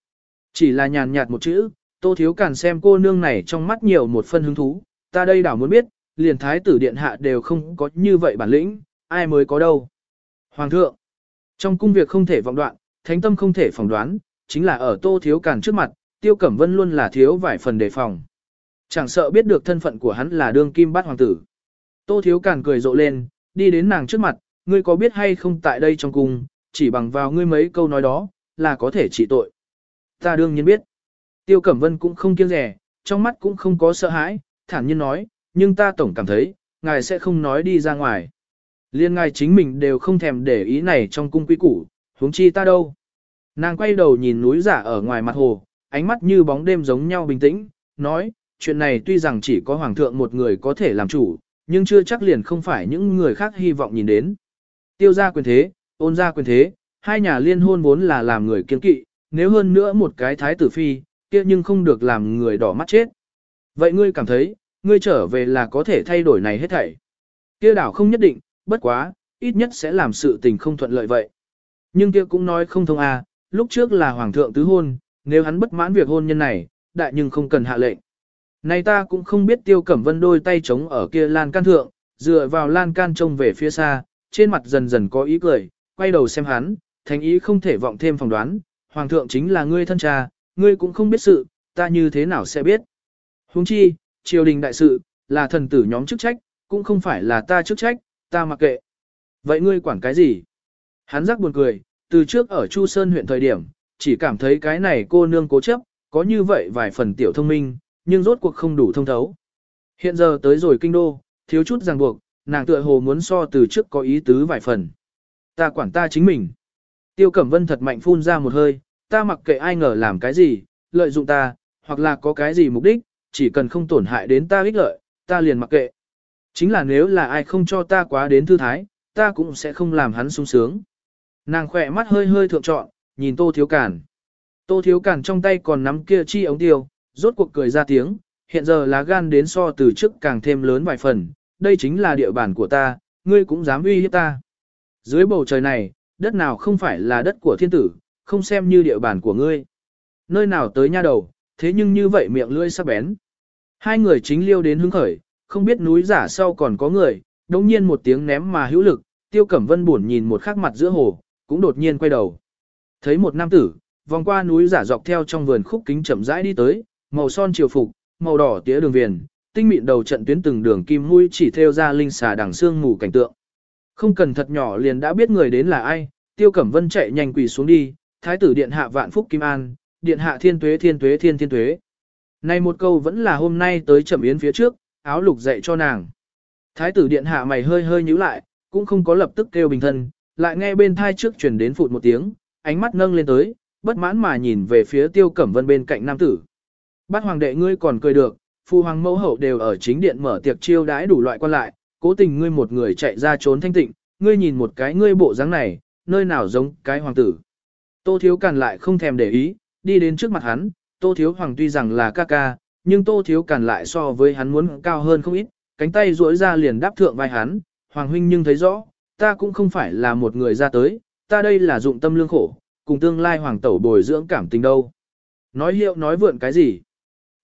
Chỉ là nhàn nhạt một chữ, tô thiếu càn xem cô nương này trong mắt nhiều một phân hứng thú, ta đây đảo muốn biết, liền thái tử điện hạ đều không có như vậy bản lĩnh, ai mới có đâu. Hoàng thượng, trong cung việc không thể vọng đoạn, thánh tâm không thể phỏng đoán, chính là ở tô thiếu càn trước mặt, tiêu cẩm vân luôn là thiếu vài phần đề phòng. Chẳng sợ biết được thân phận của hắn là đương kim bát hoàng tử. Tô thiếu càn cười rộ lên, đi đến nàng trước mặt, ngươi có biết hay không tại đây trong cung, chỉ bằng vào ngươi mấy câu nói đó, là có thể trị tội. Ta đương nhiên biết. Tiêu Cẩm Vân cũng không kiêng rẻ, trong mắt cũng không có sợ hãi, thản nhiên nói, nhưng ta tổng cảm thấy, ngài sẽ không nói đi ra ngoài. Liên ngài chính mình đều không thèm để ý này trong cung quý củ, huống chi ta đâu. Nàng quay đầu nhìn núi giả ở ngoài mặt hồ, ánh mắt như bóng đêm giống nhau bình tĩnh, nói, chuyện này tuy rằng chỉ có hoàng thượng một người có thể làm chủ, nhưng chưa chắc liền không phải những người khác hy vọng nhìn đến. Tiêu gia quyền thế, ôn gia quyền thế, hai nhà liên hôn vốn là làm người kiên kỵ, nếu hơn nữa một cái thái tử phi, kia nhưng không được làm người đỏ mắt chết. Vậy ngươi cảm thấy, ngươi trở về là có thể thay đổi này hết thảy. Kia đảo không nhất định, bất quá, ít nhất sẽ làm sự tình không thuận lợi vậy. Nhưng kia cũng nói không thông à, lúc trước là hoàng thượng tứ hôn, nếu hắn bất mãn việc hôn nhân này, đại nhưng không cần hạ lệnh. Này ta cũng không biết tiêu cẩm vân đôi tay trống ở kia lan can thượng, dựa vào lan can trông về phía xa, trên mặt dần dần có ý cười, quay đầu xem hắn, thành ý không thể vọng thêm phỏng đoán, hoàng thượng chính là ngươi thân cha, ngươi cũng không biết sự, ta như thế nào sẽ biết. Huống chi, triều đình đại sự, là thần tử nhóm chức trách, cũng không phải là ta chức trách, ta mặc kệ. Vậy ngươi quản cái gì? Hắn rắc buồn cười, từ trước ở Chu Sơn huyện thời điểm, chỉ cảm thấy cái này cô nương cố chấp, có như vậy vài phần tiểu thông minh, nhưng rốt cuộc không đủ thông thấu. Hiện giờ tới rồi kinh đô, thiếu chút ràng buộc, nàng tựa hồ muốn so từ trước có ý tứ vài phần. Ta quản ta chính mình. Tiêu Cẩm Vân thật mạnh phun ra một hơi, ta mặc kệ ai ngờ làm cái gì, lợi dụng ta, hoặc là có cái gì mục đích, chỉ cần không tổn hại đến ta ích lợi, ta liền mặc kệ. Chính là nếu là ai không cho ta quá đến thư thái, ta cũng sẽ không làm hắn sung sướng. Nàng khỏe mắt hơi hơi thượng trọn, nhìn Tô Thiếu Cản. Tô Thiếu Cản trong tay còn nắm kia chi ống tiêu, rốt cuộc cười ra tiếng, hiện giờ lá gan đến so từ trước càng thêm lớn vài phần, đây chính là địa bàn của ta, ngươi cũng dám uy hiếp ta. Dưới bầu trời này, đất nào không phải là đất của thiên tử, không xem như địa bàn của ngươi. Nơi nào tới nha đầu, thế nhưng như vậy miệng lưỡi sắc bén. Hai người chính liêu đến hứng khởi, không biết núi giả sau còn có người, đồng nhiên một tiếng ném mà hữu lực, tiêu cẩm vân buồn nhìn một khắc mặt giữa hồ, cũng đột nhiên quay đầu. Thấy một nam tử, vòng qua núi giả dọc theo trong vườn khúc kính chậm rãi đi tới, màu son chiều phục, màu đỏ tía đường viền, tinh mịn đầu trận tuyến từng đường kim mũi chỉ theo ra linh xà đằng xương mù cảnh tượng. Không cần thật nhỏ liền đã biết người đến là ai, Tiêu Cẩm Vân chạy nhanh quỳ xuống đi, thái tử điện hạ vạn phúc kim an, điện hạ thiên tuế thiên tuế thiên thiên tuế. Này một câu vẫn là hôm nay tới chậm yến phía trước, áo lục dạy cho nàng. Thái tử điện hạ mày hơi hơi nhíu lại, cũng không có lập tức kêu bình thân, lại nghe bên thai trước truyền đến phụt một tiếng, ánh mắt nâng lên tới, bất mãn mà nhìn về phía Tiêu Cẩm Vân bên cạnh nam tử. Bát hoàng đệ ngươi còn cười được, phu hoàng mẫu hậu đều ở chính điện mở tiệc chiêu đãi đủ loại quan lại, cố tình ngươi một người chạy ra trốn thanh tịnh, ngươi nhìn một cái ngươi bộ dáng này, nơi nào giống cái hoàng tử. Tô Thiếu Càn lại không thèm để ý, đi đến trước mặt hắn, Tô Thiếu Hoàng tuy rằng là ca ca, nhưng Tô Thiếu Càn lại so với hắn muốn cao hơn không ít, cánh tay duỗi ra liền đáp thượng vai hắn, Hoàng huynh nhưng thấy rõ, ta cũng không phải là một người ra tới, ta đây là dụng tâm lương khổ, cùng tương lai hoàng tẩu bồi dưỡng cảm tình đâu. Nói hiệu nói vượn cái gì?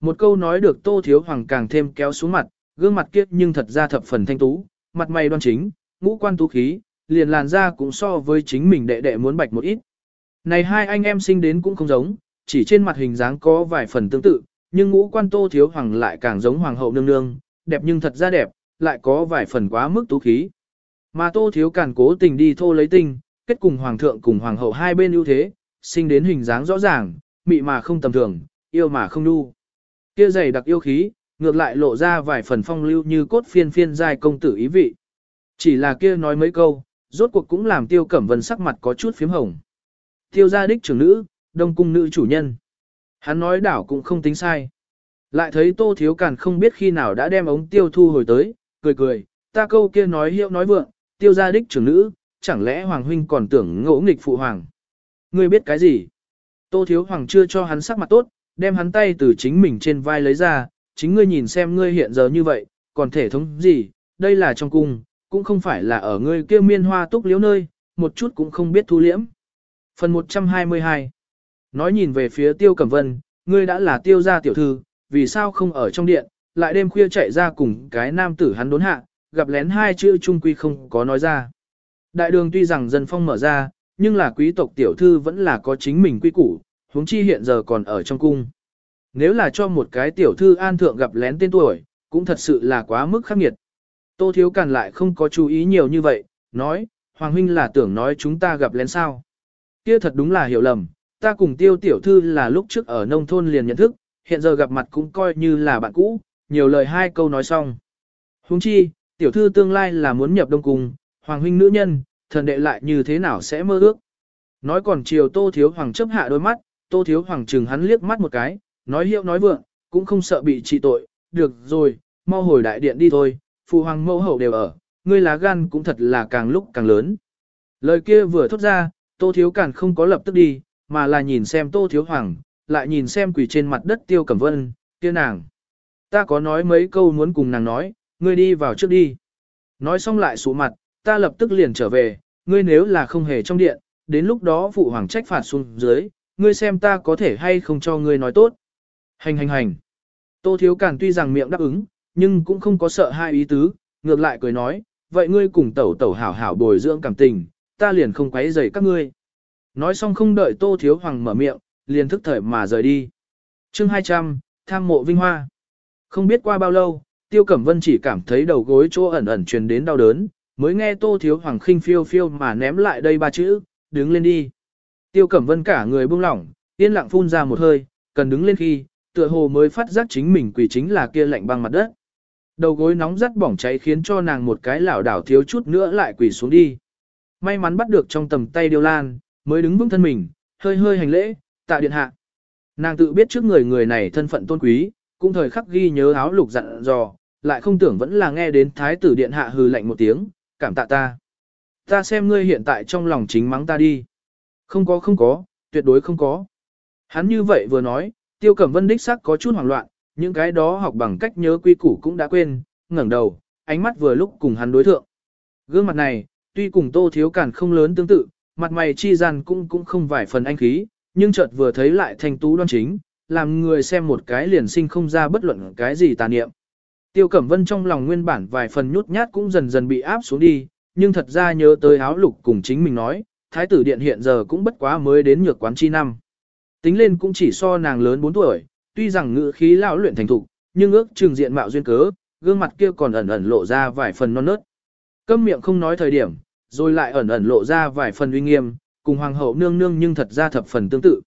Một câu nói được Tô Thiếu Hoàng càng thêm kéo xuống mặt, gương mặt kiếp nhưng thật ra thập phần thanh tú, mặt mày đoan chính, ngũ quan tú khí, liền làn da cũng so với chính mình đệ đệ muốn bạch một ít. Này hai anh em sinh đến cũng không giống, chỉ trên mặt hình dáng có vài phần tương tự, nhưng ngũ quan Tô Thiếu Hoàng lại càng giống hoàng hậu nương nương, đẹp nhưng thật ra đẹp, lại có vài phần quá mức tú khí. Mà Tô Thiếu càng cố tình đi thô lấy tinh, kết cùng hoàng thượng cùng hoàng hậu hai bên ưu thế, sinh đến hình dáng rõ ràng, mị mà không tầm thường, yêu mà không nu. Kia dày đặc yêu khí, ngược lại lộ ra vài phần phong lưu như cốt phiên phiên giai công tử ý vị. Chỉ là kia nói mấy câu, rốt cuộc cũng làm tiêu cẩm vân sắc mặt có chút phím hồng. Tiêu gia đích trưởng nữ, đông cung nữ chủ nhân. Hắn nói đảo cũng không tính sai. Lại thấy tô thiếu càn không biết khi nào đã đem ống tiêu thu hồi tới, cười cười, ta câu kia nói hiệu nói vượng, tiêu gia đích trưởng nữ, chẳng lẽ hoàng huynh còn tưởng ngỗ nghịch phụ hoàng. Ngươi biết cái gì? Tô thiếu hoàng chưa cho hắn sắc mặt tốt, đem hắn tay từ chính mình trên vai lấy ra, chính ngươi nhìn xem ngươi hiện giờ như vậy, còn thể thống gì, đây là trong cung, cũng không phải là ở ngươi kia miên hoa túc liếu nơi, một chút cũng không biết thu liễm. Phần 122 Nói nhìn về phía tiêu cẩm vân, ngươi đã là tiêu gia tiểu thư, vì sao không ở trong điện, lại đêm khuya chạy ra cùng cái nam tử hắn đốn hạ, gặp lén hai chữ trung quy không có nói ra. Đại đường tuy rằng dân phong mở ra, nhưng là quý tộc tiểu thư vẫn là có chính mình quy củ, huống chi hiện giờ còn ở trong cung. Nếu là cho một cái tiểu thư an thượng gặp lén tên tuổi, cũng thật sự là quá mức khắc nghiệt. Tô Thiếu Càn lại không có chú ý nhiều như vậy, nói, Hoàng Huynh là tưởng nói chúng ta gặp lén sao. Kia thật đúng là hiểu lầm, ta cùng tiêu tiểu thư là lúc trước ở nông thôn liền nhận thức, hiện giờ gặp mặt cũng coi như là bạn cũ, nhiều lời hai câu nói xong. Huống chi, tiểu thư tương lai là muốn nhập đông cùng, Hoàng Huynh nữ nhân, thần đệ lại như thế nào sẽ mơ ước. Nói còn chiều Tô Thiếu Hoàng chấp hạ đôi mắt, Tô Thiếu Hoàng trừng hắn liếc mắt một cái, nói hiệu nói vượng, cũng không sợ bị trị tội, được rồi, mau hồi đại điện đi thôi, phụ hoàng mẫu hậu đều ở, ngươi lá gan cũng thật là càng lúc càng lớn. Lời kia vừa thốt ra, Tô Thiếu càng không có lập tức đi, mà là nhìn xem Tô Thiếu Hoàng, lại nhìn xem quỷ trên mặt đất Tiêu Cẩm Vân, kia nàng. Ta có nói mấy câu muốn cùng nàng nói, ngươi đi vào trước đi. Nói xong lại sụ mặt, ta lập tức liền trở về, ngươi nếu là không hề trong điện, đến lúc đó phụ hoàng trách phạt xuống dưới, ngươi xem ta có thể hay không cho ngươi nói tốt. Hành hành hành. Tô Thiếu Càn tuy rằng miệng đáp ứng, nhưng cũng không có sợ hai ý tứ, ngược lại cười nói, vậy ngươi cùng tẩu tẩu hảo hảo bồi dưỡng cảm tình, ta liền không quấy rầy các ngươi. Nói xong không đợi Tô Thiếu Hoàng mở miệng, liền thức thời mà rời đi. chương 200, tham mộ vinh hoa. Không biết qua bao lâu, Tiêu Cẩm Vân chỉ cảm thấy đầu gối chỗ ẩn ẩn truyền đến đau đớn, mới nghe Tô Thiếu Hoàng khinh phiêu phiêu mà ném lại đây ba chữ, đứng lên đi. Tiêu Cẩm Vân cả người buông lỏng, yên lặng phun ra một hơi, cần đứng lên khi, tựa hồ mới phát giác chính mình quỳ chính là kia lạnh băng mặt đất. Đầu gối nóng rất bỏng cháy khiến cho nàng một cái lảo đảo thiếu chút nữa lại quỳ xuống đi. May mắn bắt được trong tầm tay điêu lan, mới đứng vững thân mình, hơi hơi hành lễ, tạ điện hạ. Nàng tự biết trước người người này thân phận tôn quý, cũng thời khắc ghi nhớ áo lục dặn dò, lại không tưởng vẫn là nghe đến thái tử điện hạ hừ lạnh một tiếng, cảm tạ ta. Ta xem ngươi hiện tại trong lòng chính mắng ta đi. Không có không có, tuyệt đối không có. Hắn như vậy vừa nói, tiêu cẩm vân đích sắc có chút hoảng loạn, những cái đó học bằng cách nhớ quy củ cũng đã quên, ngẩng đầu, ánh mắt vừa lúc cùng hắn đối thượng. Gương mặt này, tuy cùng tô thiếu cản không lớn tương tự, mặt mày chi gian cũng cũng không vài phần anh khí, nhưng chợt vừa thấy lại thanh tú đoan chính, làm người xem một cái liền sinh không ra bất luận cái gì tà niệm. Tiêu Cẩm Vân trong lòng nguyên bản vài phần nhút nhát cũng dần dần bị áp xuống đi, nhưng thật ra nhớ tới áo lục cùng chính mình nói, thái tử điện hiện giờ cũng bất quá mới đến nhược quán chi năm. Tính lên cũng chỉ so nàng lớn 4 tuổi, tuy rằng ngữ khí lão luyện thành thục, nhưng ước trường diện mạo duyên cớ, gương mặt kia còn ẩn ẩn lộ ra vài phần non nớt. Câm miệng không nói thời điểm, rồi lại ẩn ẩn lộ ra vài phần uy nghiêm, cùng hoàng hậu nương nương nhưng thật ra thập phần tương tự.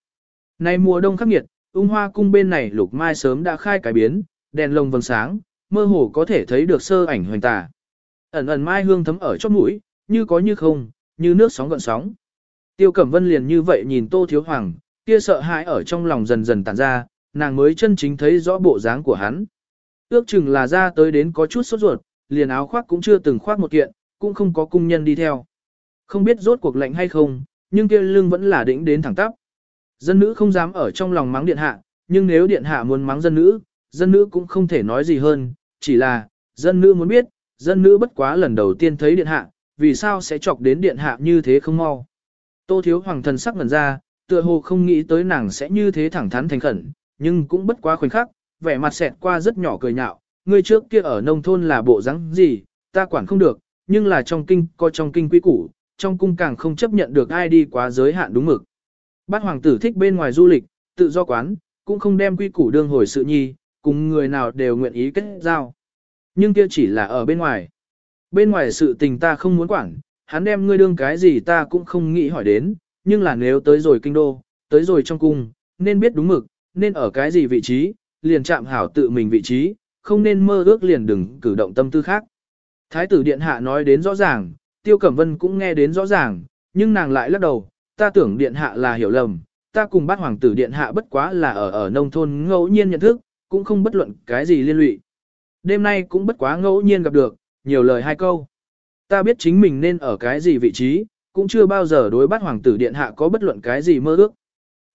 Nay mùa đông khắc nghiệt, ung hoa cung bên này lục mai sớm đã khai cải biến, đèn lồng vầng sáng, mơ hồ có thể thấy được sơ ảnh hoành tà. Ẩn ẩn mai hương thấm ở chóp mũi, như có như không, như nước sóng gợn sóng. Tiêu Cẩm Vân liền như vậy nhìn Tô Thiếu Hoàng, kia sợ hãi ở trong lòng dần dần tản ra, nàng mới chân chính thấy rõ bộ dáng của hắn. Ước chừng là ra tới đến có chút sốt ruột, liền áo khoác cũng chưa từng khoác một kiện, cũng không có cung nhân đi theo. Không biết rốt cuộc lệnh hay không, nhưng kia lưng vẫn là đỉnh đến thẳng tắp. Dân nữ không dám ở trong lòng mắng điện hạ, nhưng nếu điện hạ muốn mắng dân nữ, dân nữ cũng không thể nói gì hơn, chỉ là, dân nữ muốn biết, dân nữ bất quá lần đầu tiên thấy điện hạ, vì sao sẽ chọc đến điện hạ như thế không mau. Tô thiếu hoàng thần sắc ngẩn ra, tựa hồ không nghĩ tới nàng sẽ như thế thẳng thắn thành khẩn, nhưng cũng bất quá khoảnh khắc, vẻ mặt xẹt qua rất nhỏ cười nhạo, người trước kia ở nông thôn là bộ dáng gì, ta quản không được, nhưng là trong kinh có trong kinh quy củ, trong cung càng không chấp nhận được ai đi quá giới hạn đúng mực. Bát hoàng tử thích bên ngoài du lịch, tự do quán, cũng không đem quy củ đương hồi sự nhi, cùng người nào đều nguyện ý kết giao. Nhưng kia chỉ là ở bên ngoài. Bên ngoài sự tình ta không muốn quản, hắn đem ngươi đương cái gì ta cũng không nghĩ hỏi đến, nhưng là nếu tới rồi kinh đô, tới rồi trong cung, nên biết đúng mực, nên ở cái gì vị trí, liền chạm hảo tự mình vị trí, không nên mơ ước liền đừng cử động tâm tư khác. Thái tử điện hạ nói đến rõ ràng, tiêu cẩm vân cũng nghe đến rõ ràng, nhưng nàng lại lắc đầu, ta tưởng điện hạ là hiểu lầm, ta cùng bát hoàng tử điện hạ bất quá là ở ở nông thôn ngẫu nhiên nhận thức, cũng không bất luận cái gì liên lụy. Đêm nay cũng bất quá ngẫu nhiên gặp được, nhiều lời hai câu. Ta biết chính mình nên ở cái gì vị trí, cũng chưa bao giờ đối bát hoàng tử điện hạ có bất luận cái gì mơ ước.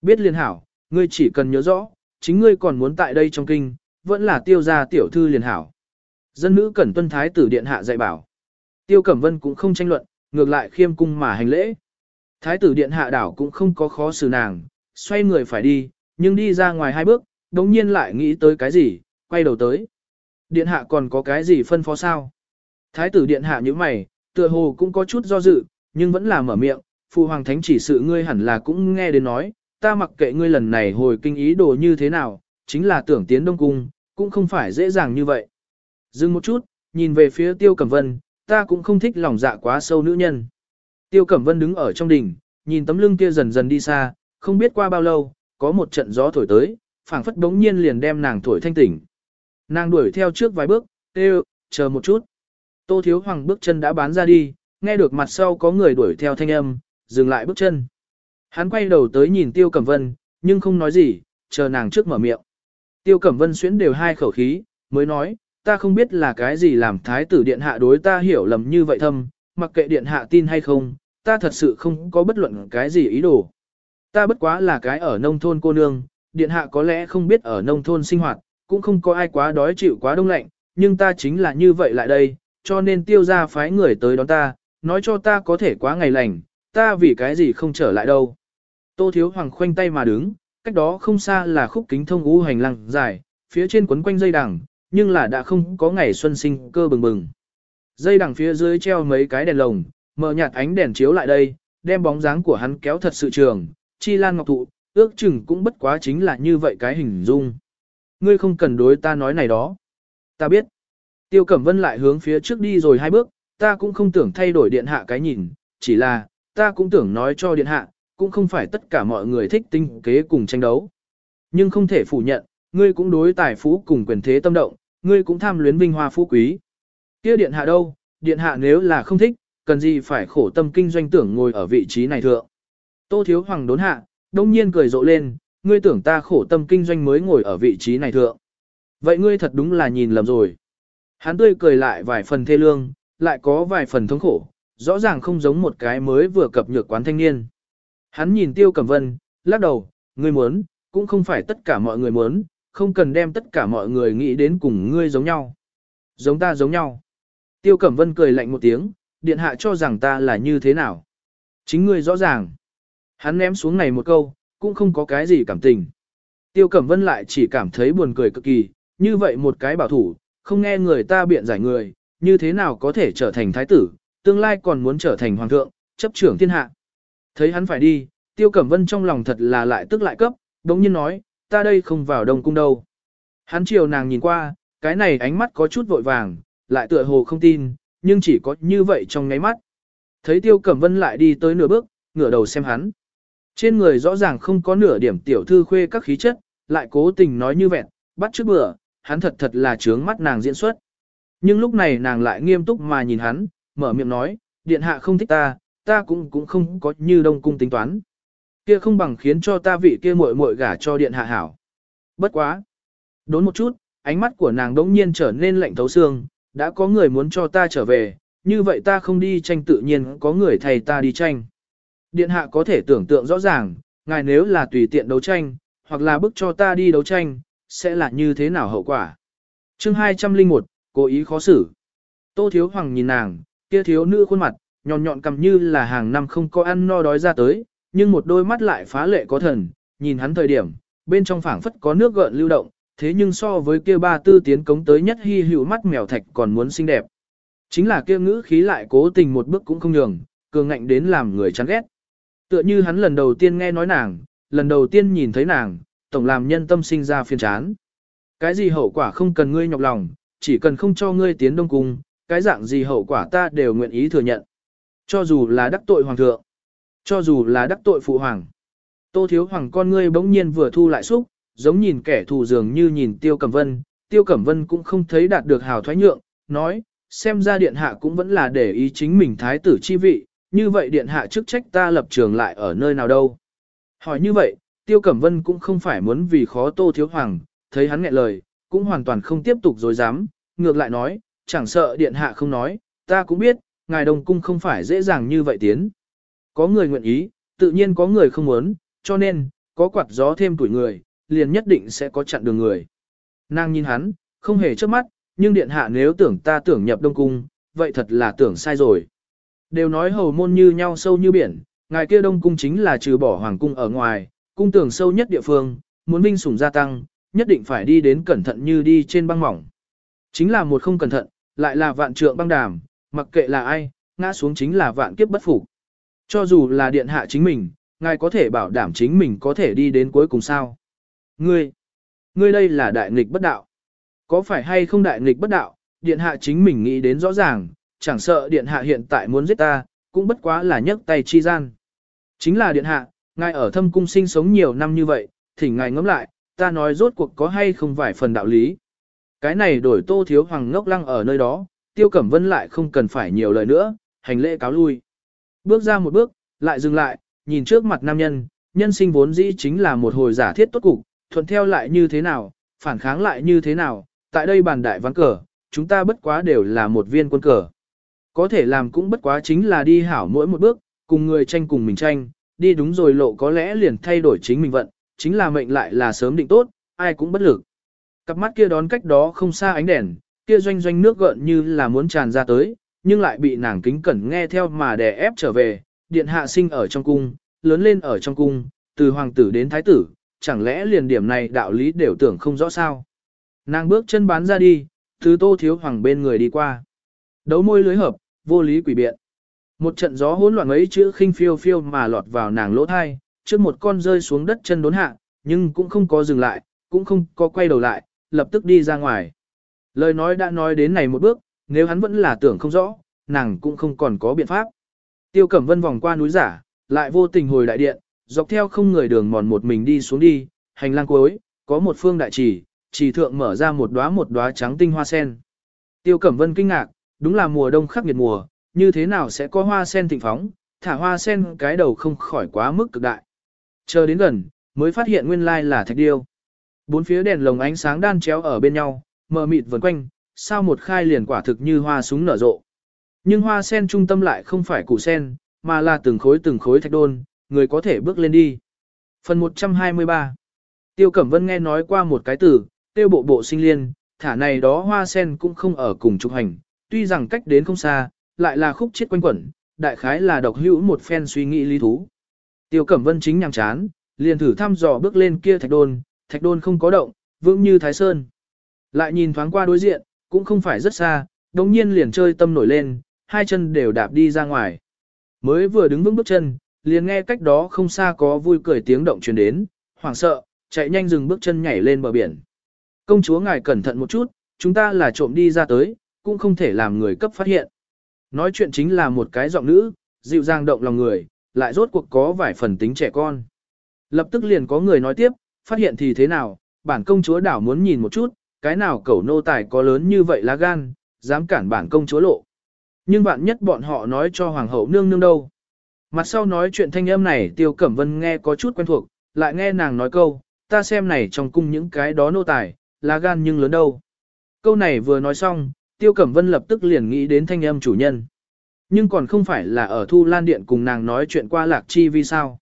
Biết liên hảo, ngươi chỉ cần nhớ rõ, chính ngươi còn muốn tại đây trong kinh, vẫn là tiêu gia tiểu thư liền hảo. Dân nữ cẩn tuân thái tử điện hạ dạy bảo. Tiêu Cẩm Vân cũng không tranh luận, ngược lại khiêm cung mà hành lễ. Thái tử điện hạ đảo cũng không có khó xử nàng, xoay người phải đi, nhưng đi ra ngoài hai bước, đống nhiên lại nghĩ tới cái gì, quay đầu tới. Điện hạ còn có cái gì phân phó sao? Thái tử điện hạ như mày, tựa hồ cũng có chút do dự, nhưng vẫn là mở miệng, phụ hoàng thánh chỉ sự ngươi hẳn là cũng nghe đến nói, ta mặc kệ ngươi lần này hồi kinh ý đồ như thế nào, chính là tưởng tiến đông cung, cũng không phải dễ dàng như vậy. Dừng một chút, nhìn về phía tiêu cẩm vân, ta cũng không thích lòng dạ quá sâu nữ nhân. Tiêu cẩm vân đứng ở trong đỉnh, nhìn tấm lưng kia dần dần đi xa, không biết qua bao lâu, có một trận gió thổi tới, phảng phất đống nhiên liền đem nàng thổi thanh tỉnh. Nàng đuổi theo trước vài bước, kêu, chờ một chút. Tô Thiếu Hoàng bước chân đã bán ra đi, nghe được mặt sau có người đuổi theo thanh âm, dừng lại bước chân. Hắn quay đầu tới nhìn Tiêu Cẩm Vân, nhưng không nói gì, chờ nàng trước mở miệng. Tiêu Cẩm Vân xuyến đều hai khẩu khí, mới nói, ta không biết là cái gì làm thái tử điện hạ đối ta hiểu lầm như vậy thâm, mặc kệ điện hạ tin hay không, ta thật sự không có bất luận cái gì ý đồ. Ta bất quá là cái ở nông thôn cô nương, điện hạ có lẽ không biết ở nông thôn sinh hoạt, cũng không có ai quá đói chịu quá đông lạnh, nhưng ta chính là như vậy lại đây, cho nên tiêu ra phái người tới đón ta, nói cho ta có thể quá ngày lành, ta vì cái gì không trở lại đâu. Tô Thiếu Hoàng khoanh tay mà đứng, cách đó không xa là khúc kính thông u hành lang dài, phía trên quấn quanh dây đằng, nhưng là đã không có ngày xuân sinh cơ bừng bừng. Dây đằng phía dưới treo mấy cái đèn lồng, mở nhạt ánh đèn chiếu lại đây, đem bóng dáng của hắn kéo thật sự trường, chi lan ngọc thụ, ước chừng cũng bất quá chính là như vậy cái hình dung. Ngươi không cần đối ta nói này đó. Ta biết. Tiêu Cẩm Vân lại hướng phía trước đi rồi hai bước, ta cũng không tưởng thay đổi điện hạ cái nhìn, chỉ là, ta cũng tưởng nói cho điện hạ, cũng không phải tất cả mọi người thích tinh kế cùng tranh đấu. Nhưng không thể phủ nhận, ngươi cũng đối tài phú cùng quyền thế tâm động, ngươi cũng tham luyến vinh hoa phú quý. Kia điện hạ đâu, điện hạ nếu là không thích, cần gì phải khổ tâm kinh doanh tưởng ngồi ở vị trí này thượng. Tô thiếu hoàng đốn hạ, đông nhiên cười rộ lên, ngươi tưởng ta khổ tâm kinh doanh mới ngồi ở vị trí này thượng. Vậy ngươi thật đúng là nhìn lầm rồi. Hắn tươi cười lại vài phần thê lương, lại có vài phần thống khổ, rõ ràng không giống một cái mới vừa cập nhược quán thanh niên. Hắn nhìn Tiêu Cẩm Vân, lắc đầu, ngươi muốn, cũng không phải tất cả mọi người muốn, không cần đem tất cả mọi người nghĩ đến cùng ngươi giống nhau. Giống ta giống nhau. Tiêu Cẩm Vân cười lạnh một tiếng, điện hạ cho rằng ta là như thế nào. Chính ngươi rõ ràng. Hắn ném xuống này một câu, cũng không có cái gì cảm tình. Tiêu Cẩm Vân lại chỉ cảm thấy buồn cười cực kỳ, như vậy một cái bảo thủ, không nghe người ta biện giải người, như thế nào có thể trở thành thái tử, tương lai còn muốn trở thành hoàng thượng, chấp trưởng thiên hạ. Thấy hắn phải đi, Tiêu Cẩm Vân trong lòng thật là lại tức lại cấp, đống nhiên nói, ta đây không vào đông cung đâu. Hắn chiều nàng nhìn qua, cái này ánh mắt có chút vội vàng, lại tựa hồ không tin, nhưng chỉ có như vậy trong ngáy mắt. Thấy Tiêu Cẩm Vân lại đi tới nửa bước, ngửa đầu xem hắn. Trên người rõ ràng không có nửa điểm tiểu thư khuê các khí chất, lại cố tình nói như vẹn, bắt trước bữa, hắn thật thật là trướng mắt nàng diễn xuất. Nhưng lúc này nàng lại nghiêm túc mà nhìn hắn, mở miệng nói, điện hạ không thích ta, ta cũng cũng không có như đông cung tính toán. Kia không bằng khiến cho ta vị kia muội muội gả cho điện hạ hảo. Bất quá. Đốn một chút, ánh mắt của nàng đống nhiên trở nên lạnh thấu xương, đã có người muốn cho ta trở về, như vậy ta không đi tranh tự nhiên có người thầy ta đi tranh. Điện hạ có thể tưởng tượng rõ ràng, ngài nếu là tùy tiện đấu tranh, hoặc là bức cho ta đi đấu tranh, sẽ là như thế nào hậu quả. chương 201, cố ý khó xử. Tô Thiếu Hoàng nhìn nàng, kia thiếu nữ khuôn mặt, nhọn nhọn cầm như là hàng năm không có ăn no đói ra tới, nhưng một đôi mắt lại phá lệ có thần, nhìn hắn thời điểm, bên trong phảng phất có nước gợn lưu động, thế nhưng so với kia ba tư tiến cống tới nhất hy hữu mắt mèo thạch còn muốn xinh đẹp. Chính là kia ngữ khí lại cố tình một bước cũng không nhường, cường ngạnh đến làm người chán ghét. Tựa như hắn lần đầu tiên nghe nói nàng, lần đầu tiên nhìn thấy nàng, tổng làm nhân tâm sinh ra phiền chán. Cái gì hậu quả không cần ngươi nhọc lòng, chỉ cần không cho ngươi tiến đông cung, cái dạng gì hậu quả ta đều nguyện ý thừa nhận. Cho dù là đắc tội hoàng thượng, cho dù là đắc tội phụ hoàng. Tô thiếu hoàng con ngươi bỗng nhiên vừa thu lại xúc, giống nhìn kẻ thù dường như nhìn tiêu cẩm vân, tiêu cẩm vân cũng không thấy đạt được hào thoái nhượng, nói, xem ra điện hạ cũng vẫn là để ý chính mình thái tử chi vị, như vậy điện hạ chức trách ta lập trường lại ở nơi nào đâu. Hỏi như vậy, tiêu cẩm vân cũng không phải muốn vì khó tô thiếu hoàng, thấy hắn nghẹn lời, cũng hoàn toàn không tiếp tục dối dám, ngược lại nói, chẳng sợ điện hạ không nói, ta cũng biết, ngài đồng cung không phải dễ dàng như vậy tiến. Có người nguyện ý, tự nhiên có người không muốn, cho nên, có quạt gió thêm tuổi người, liền nhất định sẽ có chặn đường người. Nàng nhìn hắn, không hề trước mắt, nhưng điện hạ nếu tưởng ta tưởng nhập đông cung, vậy thật là tưởng sai rồi. Đều nói hầu môn như nhau sâu như biển, ngài kia đông cung chính là trừ bỏ hoàng cung ở ngoài, cung tưởng sâu nhất địa phương, muốn vinh sủng gia tăng, nhất định phải đi đến cẩn thận như đi trên băng mỏng. Chính là một không cẩn thận, lại là vạn trượng băng đàm, mặc kệ là ai, ngã xuống chính là vạn kiếp bất phục. Cho dù là điện hạ chính mình, ngài có thể bảo đảm chính mình có thể đi đến cuối cùng sao. Ngươi, ngươi đây là đại nghịch bất đạo. Có phải hay không đại nghịch bất đạo, điện hạ chính mình nghĩ đến rõ ràng, chẳng sợ điện hạ hiện tại muốn giết ta, cũng bất quá là nhấc tay chi gian. Chính là điện hạ, ngài ở thâm cung sinh sống nhiều năm như vậy, thỉnh ngài ngẫm lại, ta nói rốt cuộc có hay không phải phần đạo lý. Cái này đổi tô thiếu hoàng ngốc lăng ở nơi đó, tiêu cẩm vân lại không cần phải nhiều lời nữa, hành lễ cáo lui. Bước ra một bước, lại dừng lại, nhìn trước mặt nam nhân, nhân sinh vốn dĩ chính là một hồi giả thiết tốt cục, thuận theo lại như thế nào, phản kháng lại như thế nào, tại đây bàn đại ván cờ, chúng ta bất quá đều là một viên quân cờ. Có thể làm cũng bất quá chính là đi hảo mỗi một bước, cùng người tranh cùng mình tranh, đi đúng rồi lộ có lẽ liền thay đổi chính mình vận, chính là mệnh lại là sớm định tốt, ai cũng bất lực. Cặp mắt kia đón cách đó không xa ánh đèn, kia doanh doanh nước gợn như là muốn tràn ra tới, nhưng lại bị nàng kính cẩn nghe theo mà đè ép trở về, điện hạ sinh ở trong cung, lớn lên ở trong cung, từ hoàng tử đến thái tử, chẳng lẽ liền điểm này đạo lý đều tưởng không rõ sao. Nàng bước chân bán ra đi, thứ tô thiếu hoàng bên người đi qua. Đấu môi lưới hợp, vô lý quỷ biện. Một trận gió hỗn loạn ấy chữ khinh phiêu phiêu mà lọt vào nàng lỗ thai, trước một con rơi xuống đất chân đốn hạ, nhưng cũng không có dừng lại, cũng không có quay đầu lại, lập tức đi ra ngoài. Lời nói đã nói đến này một bước, nếu hắn vẫn là tưởng không rõ, nàng cũng không còn có biện pháp. Tiêu Cẩm Vân vòng qua núi giả, lại vô tình hồi đại điện, dọc theo không người đường mòn một mình đi xuống đi, hành lang cuối, có một phương đại trì, trì thượng mở ra một đóa một đóa trắng tinh hoa sen. Tiêu Cẩm Vân kinh ngạc, đúng là mùa đông khắc nghiệt mùa, như thế nào sẽ có hoa sen thịnh phóng, thả hoa sen cái đầu không khỏi quá mức cực đại. Chờ đến gần, mới phát hiện nguyên lai là thạch điêu. Bốn phía đèn lồng ánh sáng đan chéo ở bên nhau, mờ mịt vần quanh, sao một khai liền quả thực như hoa súng nở rộ. Nhưng hoa sen trung tâm lại không phải củ sen, mà là từng khối từng khối thạch đôn, người có thể bước lên đi. Phần 123 Tiêu Cẩm Vân nghe nói qua một cái từ, tiêu bộ bộ sinh liên, thả này đó hoa sen cũng không ở cùng trục hành, tuy rằng cách đến không xa, lại là khúc chết quanh quẩn, đại khái là độc hữu một phen suy nghĩ lý thú. Tiêu Cẩm Vân chính nhằm chán, liền thử thăm dò bước lên kia thạch đôn, thạch đôn không có động, vững như thái sơn. Lại nhìn thoáng qua đối diện, cũng không phải rất xa, đồng nhiên liền chơi tâm nổi lên, hai chân đều đạp đi ra ngoài. Mới vừa đứng vững bước chân, liền nghe cách đó không xa có vui cười tiếng động truyền đến, hoảng sợ, chạy nhanh dừng bước chân nhảy lên bờ biển. Công chúa ngài cẩn thận một chút, chúng ta là trộm đi ra tới, cũng không thể làm người cấp phát hiện. Nói chuyện chính là một cái giọng nữ, dịu dàng động lòng người, lại rốt cuộc có vài phần tính trẻ con. Lập tức liền có người nói tiếp, phát hiện thì thế nào, bản công chúa đảo muốn nhìn một chút, cái nào cẩu nô tài có lớn như vậy lá gan, dám cản bản công chúa lộ. Nhưng bạn nhất bọn họ nói cho hoàng hậu nương nương đâu. Mặt sau nói chuyện thanh âm này tiêu cẩm vân nghe có chút quen thuộc, lại nghe nàng nói câu, ta xem này trong cung những cái đó nô tài, lá gan nhưng lớn đâu. Câu này vừa nói xong, tiêu cẩm vân lập tức liền nghĩ đến thanh âm chủ nhân. Nhưng còn không phải là ở thu lan điện cùng nàng nói chuyện qua lạc chi vì sao.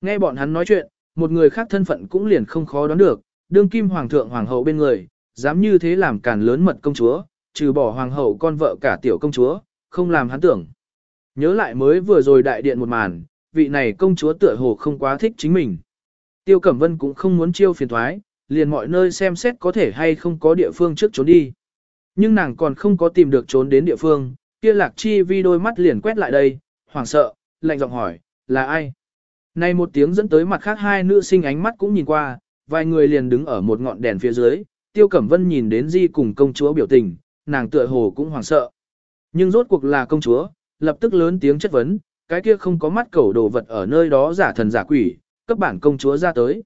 Nghe bọn hắn nói chuyện, một người khác thân phận cũng liền không khó đoán được, đương kim hoàng thượng hoàng hậu bên người, dám như thế làm càn lớn mật công chúa, trừ bỏ hoàng hậu con vợ cả tiểu công chúa, không làm hắn tưởng. Nhớ lại mới vừa rồi đại điện một màn, vị này công chúa tựa hồ không quá thích chính mình. Tiêu Cẩm Vân cũng không muốn chiêu phiền thoái, liền mọi nơi xem xét có thể hay không có địa phương trước trốn đi. Nhưng nàng còn không có tìm được trốn đến địa phương, kia lạc chi vi đôi mắt liền quét lại đây, hoảng sợ, lạnh giọng hỏi, là ai? Này một tiếng dẫn tới mặt khác hai nữ sinh ánh mắt cũng nhìn qua, vài người liền đứng ở một ngọn đèn phía dưới, Tiêu Cẩm Vân nhìn đến Di cùng công chúa biểu tình, nàng tựa hồ cũng hoảng sợ. Nhưng rốt cuộc là công chúa, lập tức lớn tiếng chất vấn, cái kia không có mắt cẩu đồ vật ở nơi đó giả thần giả quỷ, cấp bản công chúa ra tới.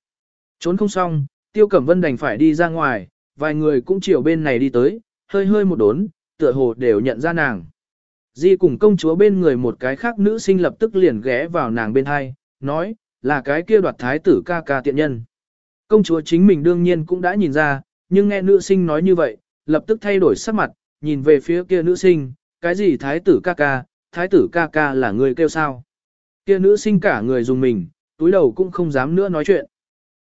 Trốn không xong, Tiêu Cẩm Vân đành phải đi ra ngoài, vài người cũng chiều bên này đi tới, hơi hơi một đốn, tựa hồ đều nhận ra nàng. Di cùng công chúa bên người một cái khác nữ sinh lập tức liền ghé vào nàng bên hai, nói, là cái kia đoạt thái tử ca ca tiện nhân. Công chúa chính mình đương nhiên cũng đã nhìn ra, nhưng nghe nữ sinh nói như vậy, lập tức thay đổi sắc mặt, nhìn về phía kia nữ sinh, cái gì thái tử ca ca, thái tử ca ca là người kêu sao. Kia nữ sinh cả người dùng mình, túi đầu cũng không dám nữa nói chuyện.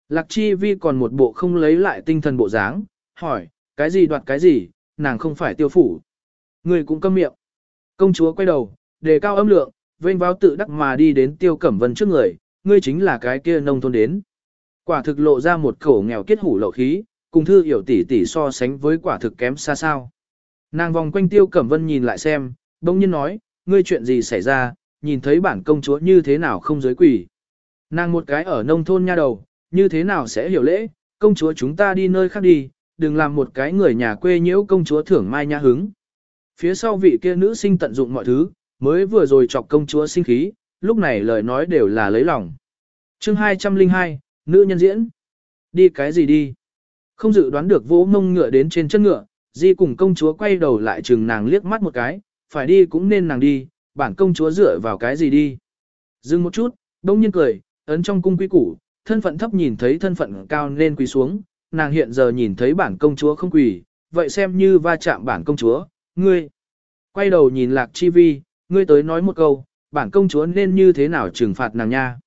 Lạc chi vi còn một bộ không lấy lại tinh thần bộ dáng, hỏi, cái gì đoạt cái gì, nàng không phải tiêu phủ. Người cũng câm miệng. Công chúa quay đầu, đề cao âm lượng, vênh vào tự đắc mà đi đến tiêu cẩm vân trước người, ngươi chính là cái kia nông thôn đến. Quả thực lộ ra một khẩu nghèo kết hủ lậu khí, cùng thư hiểu tỷ tỷ so sánh với quả thực kém xa sao. Nàng vòng quanh tiêu cẩm vân nhìn lại xem, bỗng nhiên nói, ngươi chuyện gì xảy ra, nhìn thấy bản công chúa như thế nào không giới quỷ. Nàng một cái ở nông thôn nha đầu, như thế nào sẽ hiểu lễ, công chúa chúng ta đi nơi khác đi, đừng làm một cái người nhà quê nhiễu công chúa thưởng mai nha hứng. Phía sau vị kia nữ sinh tận dụng mọi thứ, mới vừa rồi chọc công chúa sinh khí, lúc này lời nói đều là lấy lòng. chương 202, nữ nhân diễn. Đi cái gì đi? Không dự đoán được vỗ mông ngựa đến trên chân ngựa, di cùng công chúa quay đầu lại chừng nàng liếc mắt một cái, phải đi cũng nên nàng đi, bản công chúa dựa vào cái gì đi. Dừng một chút, đông nhiên cười, ấn trong cung quý củ, thân phận thấp nhìn thấy thân phận cao nên quỳ xuống, nàng hiện giờ nhìn thấy bản công chúa không quỳ, vậy xem như va chạm bản công chúa, ngươi. Quay đầu nhìn lạc chi vi, ngươi tới nói một câu, bản công chúa nên như thế nào trừng phạt nàng nha.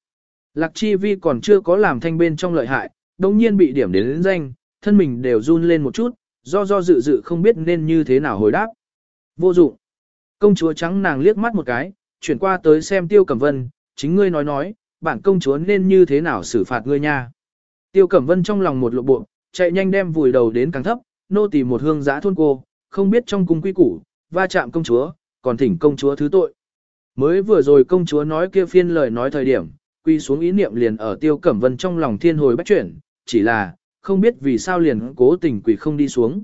Lạc chi vi còn chưa có làm thanh bên trong lợi hại, Đông nhiên bị điểm đến, đến danh, thân mình đều run lên một chút, do do dự dự không biết nên như thế nào hồi đáp. Vô dụng. Công chúa trắng nàng liếc mắt một cái, chuyển qua tới xem tiêu cẩm vân, chính ngươi nói nói, bản công chúa nên như thế nào xử phạt ngươi nha. Tiêu cẩm vân trong lòng một lộ bộ, chạy nhanh đem vùi đầu đến càng thấp, nô tỳ một hương giã thôn cô, không biết trong cung quy củ, va chạm công chúa, còn thỉnh công chúa thứ tội. Mới vừa rồi công chúa nói kia phiên lời nói thời điểm, quy xuống ý niệm liền ở tiêu cẩm vân trong lòng thiên hồi bách chuyển, chỉ là, không biết vì sao liền cố tình quỷ không đi xuống.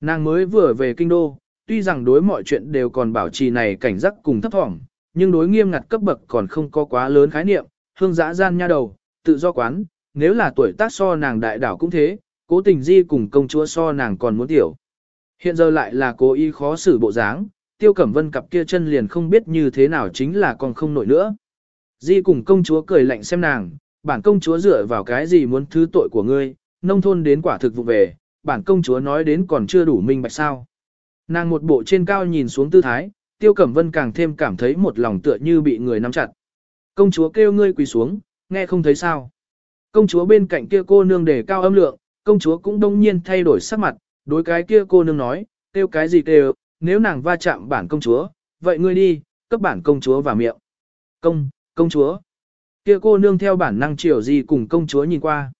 Nàng mới vừa về kinh đô, tuy rằng đối mọi chuyện đều còn bảo trì này cảnh giác cùng thấp thỏm, nhưng đối nghiêm ngặt cấp bậc còn không có quá lớn khái niệm, hương dã gian nha đầu, tự do quán, nếu là tuổi tác so nàng đại đảo cũng thế, cố tình di cùng công chúa so nàng còn muốn tiểu. Hiện giờ lại là cố ý khó xử bộ dáng, tiêu cẩm vân cặp kia chân liền không biết như thế nào chính là còn không nổi nữa. Di cùng công chúa cười lạnh xem nàng, bản công chúa dựa vào cái gì muốn thứ tội của ngươi, nông thôn đến quả thực vụ về, bản công chúa nói đến còn chưa đủ minh bạch sao. Nàng một bộ trên cao nhìn xuống tư thái, tiêu cẩm vân càng thêm cảm thấy một lòng tựa như bị người nắm chặt. Công chúa kêu ngươi quỳ xuống, nghe không thấy sao. Công chúa bên cạnh kia cô nương đề cao âm lượng, công chúa cũng đông nhiên thay đổi sắc mặt, đối cái kia cô nương nói, kêu cái gì kêu, nếu nàng va chạm bản công chúa, vậy ngươi đi, cấp bản công chúa vào miệng. Công, công chúa. Kia cô nương theo bản năng chiều gì cùng công chúa nhìn qua.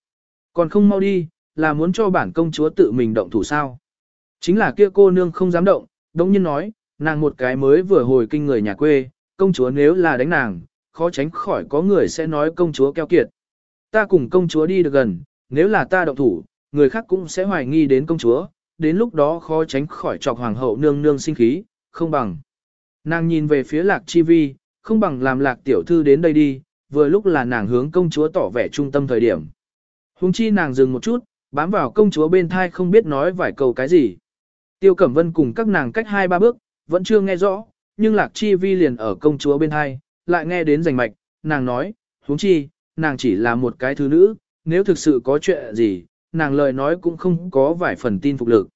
Còn không mau đi, là muốn cho bản công chúa tự mình động thủ sao. Chính là kia cô nương không dám động, đống nhiên nói, nàng một cái mới vừa hồi kinh người nhà quê, công chúa nếu là đánh nàng, khó tránh khỏi có người sẽ nói công chúa keo kiệt. Ta cùng công chúa đi được gần, nếu là ta động thủ, người khác cũng sẽ hoài nghi đến công chúa, đến lúc đó khó tránh khỏi chọc hoàng hậu nương nương sinh khí, không bằng. Nàng nhìn về phía lạc chi vi, không bằng làm lạc tiểu thư đến đây đi, vừa lúc là nàng hướng công chúa tỏ vẻ trung tâm thời điểm. Hùng chi nàng dừng một chút, bám vào công chúa bên thai không biết nói vài câu cái gì. Tiêu Cẩm Vân cùng các nàng cách hai ba bước, vẫn chưa nghe rõ, nhưng lạc chi vi liền ở công chúa bên thai, lại nghe đến rành mạch, nàng nói, huống chi, nàng chỉ là một cái thứ nữ, nếu thực sự có chuyện gì, nàng lời nói cũng không có vài phần tin phục lực.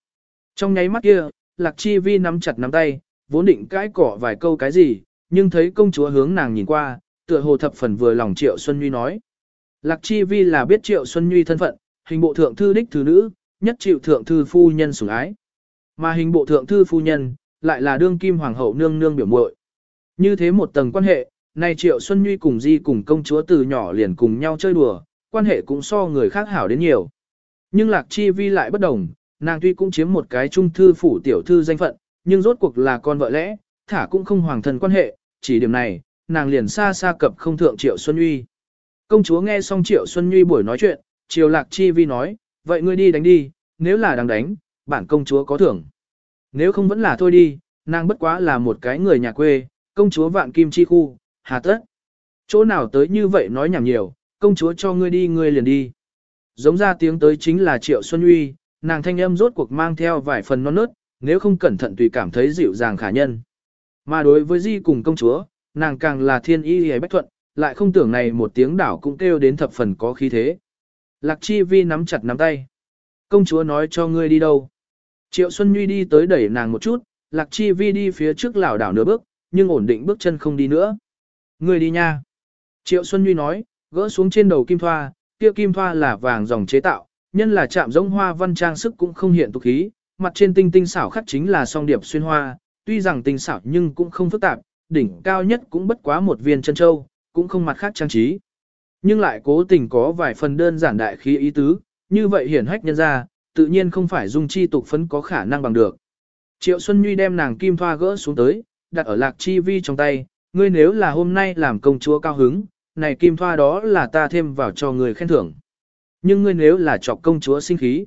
Trong nháy mắt kia, lạc chi vi nắm chặt nắm tay, vốn định cãi cỏ vài câu cái gì, nhưng thấy công chúa hướng nàng nhìn qua, tựa hồ thập phần vừa lòng Triệu Xuân Nhuy nói. Lạc Chi Vi là biết Triệu Xuân Nhuy thân phận, hình bộ thượng thư đích thứ nữ, nhất chịu thượng thư phu nhân sủng ái. Mà hình bộ thượng thư phu nhân, lại là đương kim hoàng hậu nương nương biểu muội. Như thế một tầng quan hệ, nay Triệu Xuân Nhuy cùng Di cùng công chúa từ nhỏ liền cùng nhau chơi đùa, quan hệ cũng so người khác hảo đến nhiều. Nhưng Lạc Chi Vi lại bất đồng, nàng tuy cũng chiếm một cái trung thư phủ tiểu thư danh phận, nhưng rốt cuộc là con vợ lẽ, thả cũng không hoàng thân quan hệ, chỉ điểm này, nàng liền xa xa cập không thượng Triệu Xuân Nhuy. Công chúa nghe xong Triệu Xuân Nhuy buổi nói chuyện, Triều Lạc Chi Vi nói, vậy ngươi đi đánh đi, nếu là đang đánh, bản công chúa có thưởng. Nếu không vẫn là thôi đi, nàng bất quá là một cái người nhà quê, công chúa vạn kim chi khu, hà tất. Chỗ nào tới như vậy nói nhảm nhiều, công chúa cho ngươi đi ngươi liền đi. Giống ra tiếng tới chính là Triệu Xuân Uy, nàng thanh âm rốt cuộc mang theo vài phần non nớt, nếu không cẩn thận tùy cảm thấy dịu dàng khả nhân. Mà đối với Di cùng công chúa, nàng càng là thiên y hề bách thuận, lại không tưởng này một tiếng đảo cũng kêu đến thập phần có khí thế. Lạc Chi Vi nắm chặt nắm tay. Công chúa nói cho ngươi đi đâu. Triệu Xuân Nhuy đi tới đẩy nàng một chút, Lạc Chi Vi đi phía trước lảo đảo nửa bước, nhưng ổn định bước chân không đi nữa. Ngươi đi nha. Triệu Xuân Nhuy nói, gỡ xuống trên đầu kim thoa, kia kim thoa là vàng dòng chế tạo, nhân là chạm giống hoa văn trang sức cũng không hiện tục khí, mặt trên tinh tinh xảo khắc chính là song điệp xuyên hoa, tuy rằng tinh xảo nhưng cũng không phức tạp, đỉnh cao nhất cũng bất quá một viên chân châu, cũng không mặt khác trang trí. Nhưng lại cố tình có vài phần đơn giản đại khí ý tứ, như vậy hiển hách nhân ra, tự nhiên không phải dung chi tục phấn có khả năng bằng được. Triệu Xuân Nhuy đem nàng kim thoa gỡ xuống tới, đặt ở lạc chi vi trong tay, ngươi nếu là hôm nay làm công chúa cao hứng, này kim thoa đó là ta thêm vào cho người khen thưởng. Nhưng ngươi nếu là chọc công chúa sinh khí,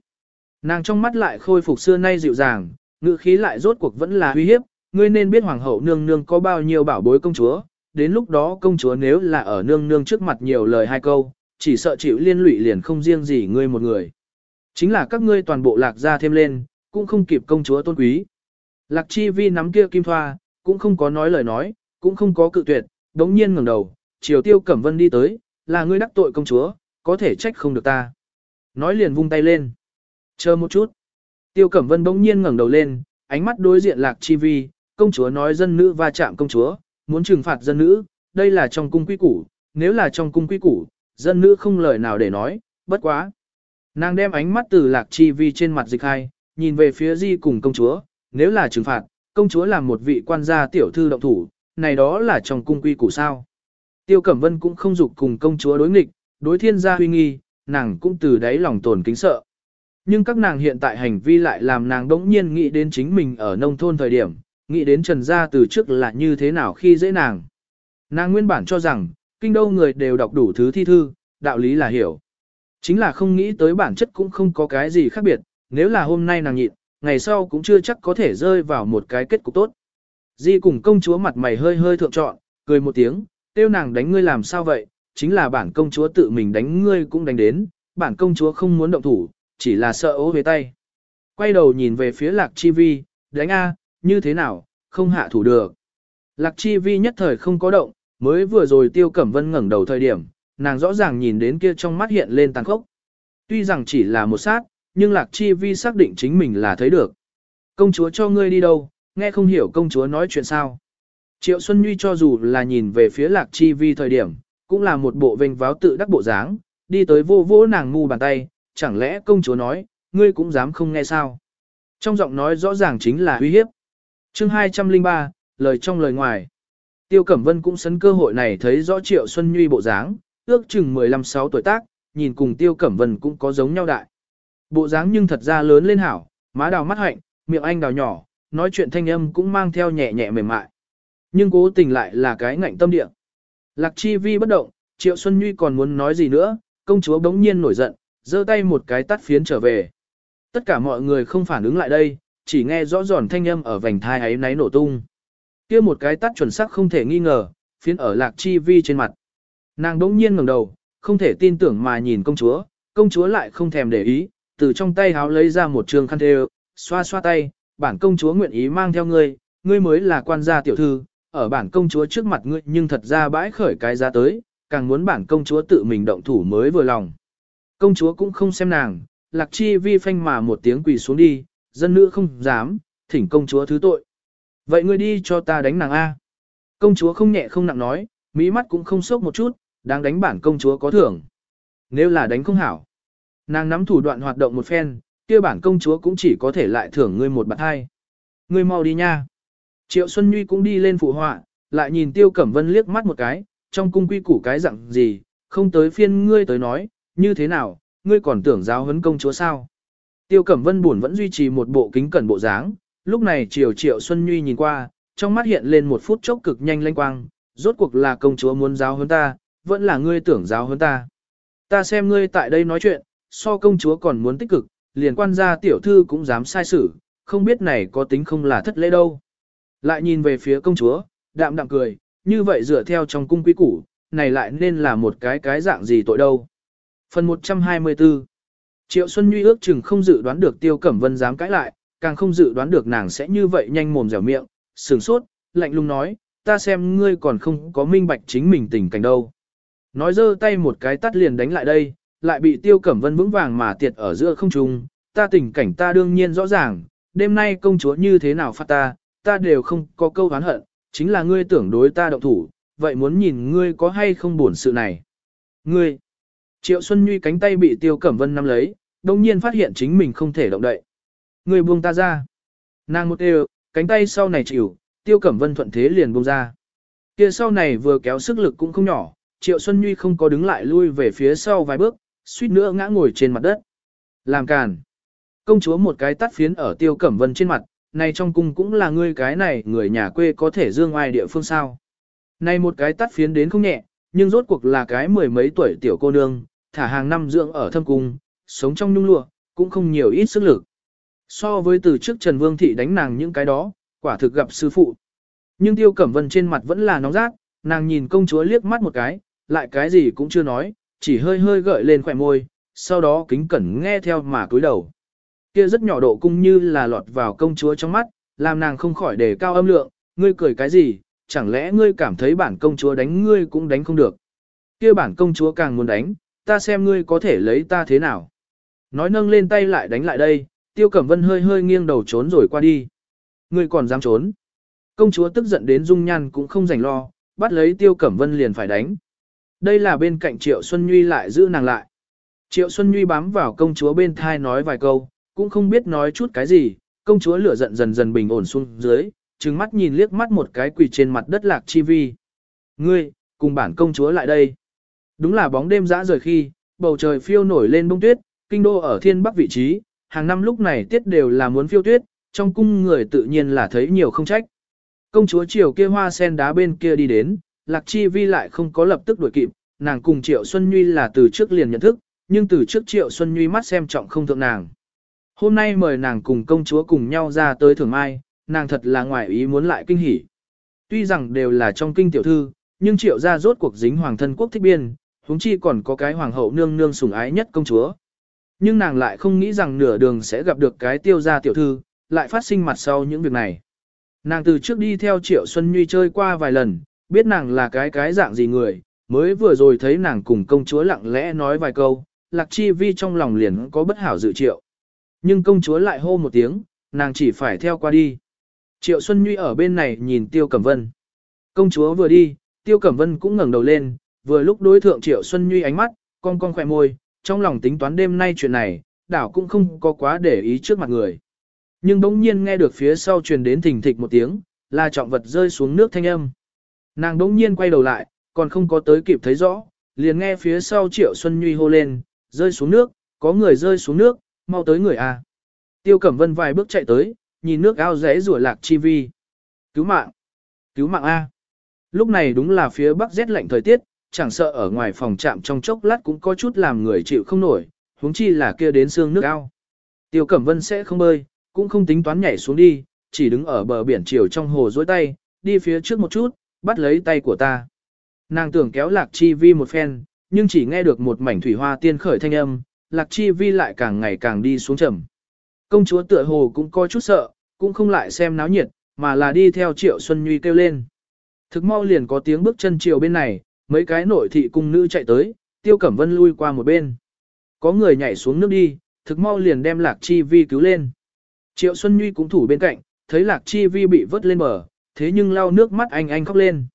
nàng trong mắt lại khôi phục xưa nay dịu dàng, ngữ khí lại rốt cuộc vẫn là uy hiếp, ngươi nên biết hoàng hậu nương nương có bao nhiêu bảo bối công chúa, đến lúc đó công chúa nếu là ở nương nương trước mặt nhiều lời hai câu, chỉ sợ chịu liên lụy liền không riêng gì ngươi một người. Chính là các ngươi toàn bộ lạc ra thêm lên, cũng không kịp công chúa tôn quý. Lạc chi vi nắm kia kim thoa, cũng không có nói lời nói, cũng không có cự tuyệt, đống nhiên ngẩng đầu, chiều tiêu cẩm vân đi tới, là ngươi đắc tội công chúa, có thể trách không được ta. Nói liền vung tay lên. Chờ một chút. Tiêu cẩm vân đống nhiên ngẩng đầu lên, ánh mắt đối diện lạc chi vi, công chúa nói dân nữ va chạm công chúa, muốn trừng phạt dân nữ, đây là trong cung quy củ, nếu là trong cung quy củ, dân nữ không lời nào để nói, bất quá. Nàng đem ánh mắt từ lạc chi vi trên mặt dịch hai, nhìn về phía di cùng công chúa, nếu là trừng phạt, công chúa làm một vị quan gia tiểu thư động thủ, này đó là trong cung quy củ sao. Tiêu Cẩm Vân cũng không dục cùng công chúa đối nghịch, đối thiên gia huy nghi, nàng cũng từ đáy lòng tồn kính sợ. Nhưng các nàng hiện tại hành vi lại làm nàng đống nhiên nghĩ đến chính mình ở nông thôn thời điểm, nghĩ đến Trần Gia từ trước là như thế nào khi dễ nàng. Nàng nguyên bản cho rằng, kinh đô người đều đọc đủ thứ thi thư, đạo lý là hiểu. Chính là không nghĩ tới bản chất cũng không có cái gì khác biệt, nếu là hôm nay nàng nhịn, ngày sau cũng chưa chắc có thể rơi vào một cái kết cục tốt. Di cùng công chúa mặt mày hơi hơi thượng trọn, cười một tiếng, tiêu nàng đánh ngươi làm sao vậy, chính là bản công chúa tự mình đánh ngươi cũng đánh đến, bản công chúa không muốn động thủ, chỉ là sợ ố về tay. Quay đầu nhìn về phía lạc chi vi, đánh a, như thế nào, không hạ thủ được. Lạc chi vi nhất thời không có động, mới vừa rồi tiêu cẩm vân ngẩng đầu thời điểm, nàng rõ ràng nhìn đến kia trong mắt hiện lên tàn khốc. Tuy rằng chỉ là một sát, nhưng lạc chi vi xác định chính mình là thấy được. Công chúa cho ngươi đi đâu, nghe không hiểu công chúa nói chuyện sao. Triệu Xuân Nhuy cho dù là nhìn về phía lạc chi vi thời điểm, cũng là một bộ vênh váo tự đắc bộ dáng, đi tới vô vô nàng ngu bàn tay, chẳng lẽ công chúa nói, ngươi cũng dám không nghe sao. Trong giọng nói rõ ràng chính là uy hiếp chương 203, lời trong lời ngoài. Tiêu Cẩm Vân cũng sấn cơ hội này thấy rõ Triệu Xuân Nhuy bộ dáng, ước chừng 15-6 tuổi tác, nhìn cùng Tiêu Cẩm Vân cũng có giống nhau đại. Bộ dáng nhưng thật ra lớn lên hảo, má đào mắt hạnh, miệng anh đào nhỏ, nói chuyện thanh âm cũng mang theo nhẹ nhẹ mềm mại. Nhưng cố tình lại là cái ngạnh tâm địa. Lạc chi vi bất động, Triệu Xuân Nhuy còn muốn nói gì nữa, công chúa bỗng nhiên nổi giận, giơ tay một cái tắt phiến trở về. Tất cả mọi người không phản ứng lại đây, chỉ nghe rõ giòn thanh âm ở vành thai ấy náy nổ tung. kia một cái tắt chuẩn xác không thể nghi ngờ, phiến ở lạc chi vi trên mặt. Nàng đỗng nhiên ngẩng đầu, không thể tin tưởng mà nhìn công chúa, công chúa lại không thèm để ý, từ trong tay háo lấy ra một trường khăn thê xoa xoa tay, bản công chúa nguyện ý mang theo ngươi, ngươi mới là quan gia tiểu thư, ở bản công chúa trước mặt ngươi nhưng thật ra bãi khởi cái giá tới, càng muốn bản công chúa tự mình động thủ mới vừa lòng. Công chúa cũng không xem nàng, lạc chi vi phanh mà một tiếng quỳ xuống đi, dân nữ không dám, thỉnh công chúa thứ tội. Vậy ngươi đi cho ta đánh nàng A. Công chúa không nhẹ không nặng nói, mỹ mắt cũng không sốc một chút, đang đánh bản công chúa có thưởng. Nếu là đánh không hảo, nàng nắm thủ đoạn hoạt động một phen, kia bản công chúa cũng chỉ có thể lại thưởng ngươi một bạc hai. Ngươi mau đi nha. Triệu Xuân Nhuy cũng đi lên phụ họa, lại nhìn Tiêu Cẩm Vân liếc mắt một cái, trong cung quy củ cái dạng gì, không tới phiên ngươi tới nói, như thế nào, ngươi còn tưởng giáo huấn công chúa sao. Tiêu Cẩm Vân buồn vẫn duy trì một bộ kính cẩn bộ dáng, lúc này Triều Triệu Xuân Nhuy nhìn qua, trong mắt hiện lên một phút chốc cực nhanh lanh quang, rốt cuộc là công chúa muốn giáo hơn ta, vẫn là ngươi tưởng giáo hơn ta. Ta xem ngươi tại đây nói chuyện, so công chúa còn muốn tích cực, liền quan gia tiểu thư cũng dám sai xử, không biết này có tính không là thất lễ đâu. Lại nhìn về phía công chúa, đạm đạm cười, như vậy dựa theo trong cung quý củ, này lại nên là một cái cái dạng gì tội đâu. Phần 124 Triệu Xuân Nhuy ước chừng không dự đoán được Tiêu Cẩm Vân dám cãi lại, càng không dự đoán được nàng sẽ như vậy nhanh mồm dẻo miệng, sừng sốt, lạnh lùng nói, ta xem ngươi còn không có minh bạch chính mình tình cảnh đâu. Nói giơ tay một cái tắt liền đánh lại đây, lại bị Tiêu Cẩm Vân vững vàng mà tiệt ở giữa không trung, ta tình cảnh ta đương nhiên rõ ràng, đêm nay công chúa như thế nào phát ta, ta đều không có câu oán hận, chính là ngươi tưởng đối ta động thủ, vậy muốn nhìn ngươi có hay không buồn sự này. Ngươi, Triệu Xuân Nhuy cánh tay bị Tiêu Cẩm Vân nắm lấy, đồng nhiên phát hiện chính mình không thể động đậy. Ngươi buông ta ra. Nàng một đều, cánh tay sau này chịu, Tiêu Cẩm Vân thuận thế liền buông ra. Kia sau này vừa kéo sức lực cũng không nhỏ, Triệu Xuân Nhuy không có đứng lại lui về phía sau vài bước, suýt nữa ngã ngồi trên mặt đất. Làm càn. Công chúa một cái tắt phiến ở Tiêu Cẩm Vân trên mặt, này trong cung cũng là ngươi cái này người nhà quê có thể dương ai địa phương sao. Này một cái tắt phiến đến không nhẹ, nhưng rốt cuộc là cái mười mấy tuổi tiểu cô nương, thả hàng năm dưỡng ở thâm cung, sống trong nhung lụa, cũng không nhiều ít sức lực. So với từ trước Trần Vương Thị đánh nàng những cái đó, quả thực gặp sư phụ. Nhưng Tiêu Cẩm Vân trên mặt vẫn là nóng rát, nàng nhìn công chúa liếc mắt một cái, lại cái gì cũng chưa nói, chỉ hơi hơi gợi lên khỏe môi, sau đó kính cẩn nghe theo mà cúi đầu kia rất nhỏ độ cung như là lọt vào công chúa trong mắt, làm nàng không khỏi đề cao âm lượng, ngươi cười cái gì, chẳng lẽ ngươi cảm thấy bản công chúa đánh ngươi cũng đánh không được. Kia bản công chúa càng muốn đánh, ta xem ngươi có thể lấy ta thế nào. Nói nâng lên tay lại đánh lại đây, tiêu cẩm vân hơi hơi nghiêng đầu trốn rồi qua đi. Ngươi còn dám trốn. Công chúa tức giận đến dung nhan cũng không rảnh lo, bắt lấy tiêu cẩm vân liền phải đánh. Đây là bên cạnh Triệu Xuân Nhuy lại giữ nàng lại. Triệu Xuân Nhuy bám vào công chúa bên thai nói vài câu, cũng không biết nói chút cái gì, công chúa lửa giận dần dần bình ổn xuống dưới, trừng mắt nhìn liếc mắt một cái quỳ trên mặt đất lạc chi vi. Ngươi, cùng bản công chúa lại đây. Đúng là bóng đêm dã rời khi, bầu trời phiêu nổi lên bông tuyết, kinh đô ở thiên bắc vị trí, hàng năm lúc này tiết đều là muốn phiêu tuyết, trong cung người tự nhiên là thấy nhiều không trách. Công chúa triều kia hoa sen đá bên kia đi đến, Lạc Chi Vi lại không có lập tức đuổi kịp, nàng cùng Triệu Xuân Nhuy là từ trước liền nhận thức, nhưng từ trước Triệu Xuân Nhuy mắt xem trọng không thượng nàng. Hôm nay mời nàng cùng công chúa cùng nhau ra tới thường mai, nàng thật là ngoài ý muốn lại kinh hỉ. Tuy rằng đều là trong kinh tiểu thư, nhưng Triệu gia rốt cuộc dính hoàng thân quốc thích biên, huống chi còn có cái hoàng hậu nương nương sủng ái nhất công chúa. Nhưng nàng lại không nghĩ rằng nửa đường sẽ gặp được cái tiêu gia tiểu thư, lại phát sinh mặt sau những việc này. Nàng từ trước đi theo Triệu Xuân Nhuy chơi qua vài lần, biết nàng là cái cái dạng gì người, mới vừa rồi thấy nàng cùng công chúa lặng lẽ nói vài câu, Lạc Chi Vi trong lòng liền có bất hảo dự triệu. Nhưng công chúa lại hô một tiếng, nàng chỉ phải theo qua đi. Triệu Xuân Nhuy ở bên này nhìn Tiêu Cẩm Vân. Công chúa vừa đi, Tiêu Cẩm Vân cũng ngẩng đầu lên, vừa lúc đối thượng Triệu Xuân Nhuy ánh mắt, cong cong khỏe môi, trong lòng tính toán đêm nay chuyện này, đảo cũng không có quá để ý trước mặt người. Nhưng bỗng nhiên nghe được phía sau truyền đến thình thịch một tiếng, là trọng vật rơi xuống nước thanh âm. Nàng bỗng nhiên quay đầu lại, còn không có tới kịp thấy rõ, liền nghe phía sau Triệu Xuân Nhuy hô lên, rơi xuống nước, có người rơi xuống nước, mau tới người à. Tiêu Cẩm Vân vài bước chạy tới, nhìn nước ao rẽ rủa lạc chi vi. Cứu mạng! Cứu mạng A! Lúc này đúng là phía bắc rét lạnh thời tiết, chẳng sợ ở ngoài phòng chạm trong chốc lát cũng có chút làm người chịu không nổi, huống chi là kia đến xương nước ao. Tiêu Cẩm Vân sẽ không bơi, cũng không tính toán nhảy xuống đi, chỉ đứng ở bờ biển chiều trong hồ dối tay, đi phía trước một chút, bắt lấy tay của ta. Nàng tưởng kéo lạc chi vi một phen, nhưng chỉ nghe được một mảnh thủy hoa tiên khởi thanh âm, lạc chi vi lại càng ngày càng đi xuống trầm. Công chúa tựa hồ cũng có chút sợ, cũng không lại xem náo nhiệt, mà là đi theo triệu Xuân Nhuy kêu lên. Thực mau liền có tiếng bước chân chiều bên này, mấy cái nội thị cung nữ chạy tới, tiêu cẩm vân lui qua một bên. Có người nhảy xuống nước đi, thực mau liền đem lạc chi vi cứu lên. Triệu Xuân Nhuy cũng thủ bên cạnh, thấy lạc chi vi bị vớt lên bờ, thế nhưng lau nước mắt anh anh khóc lên.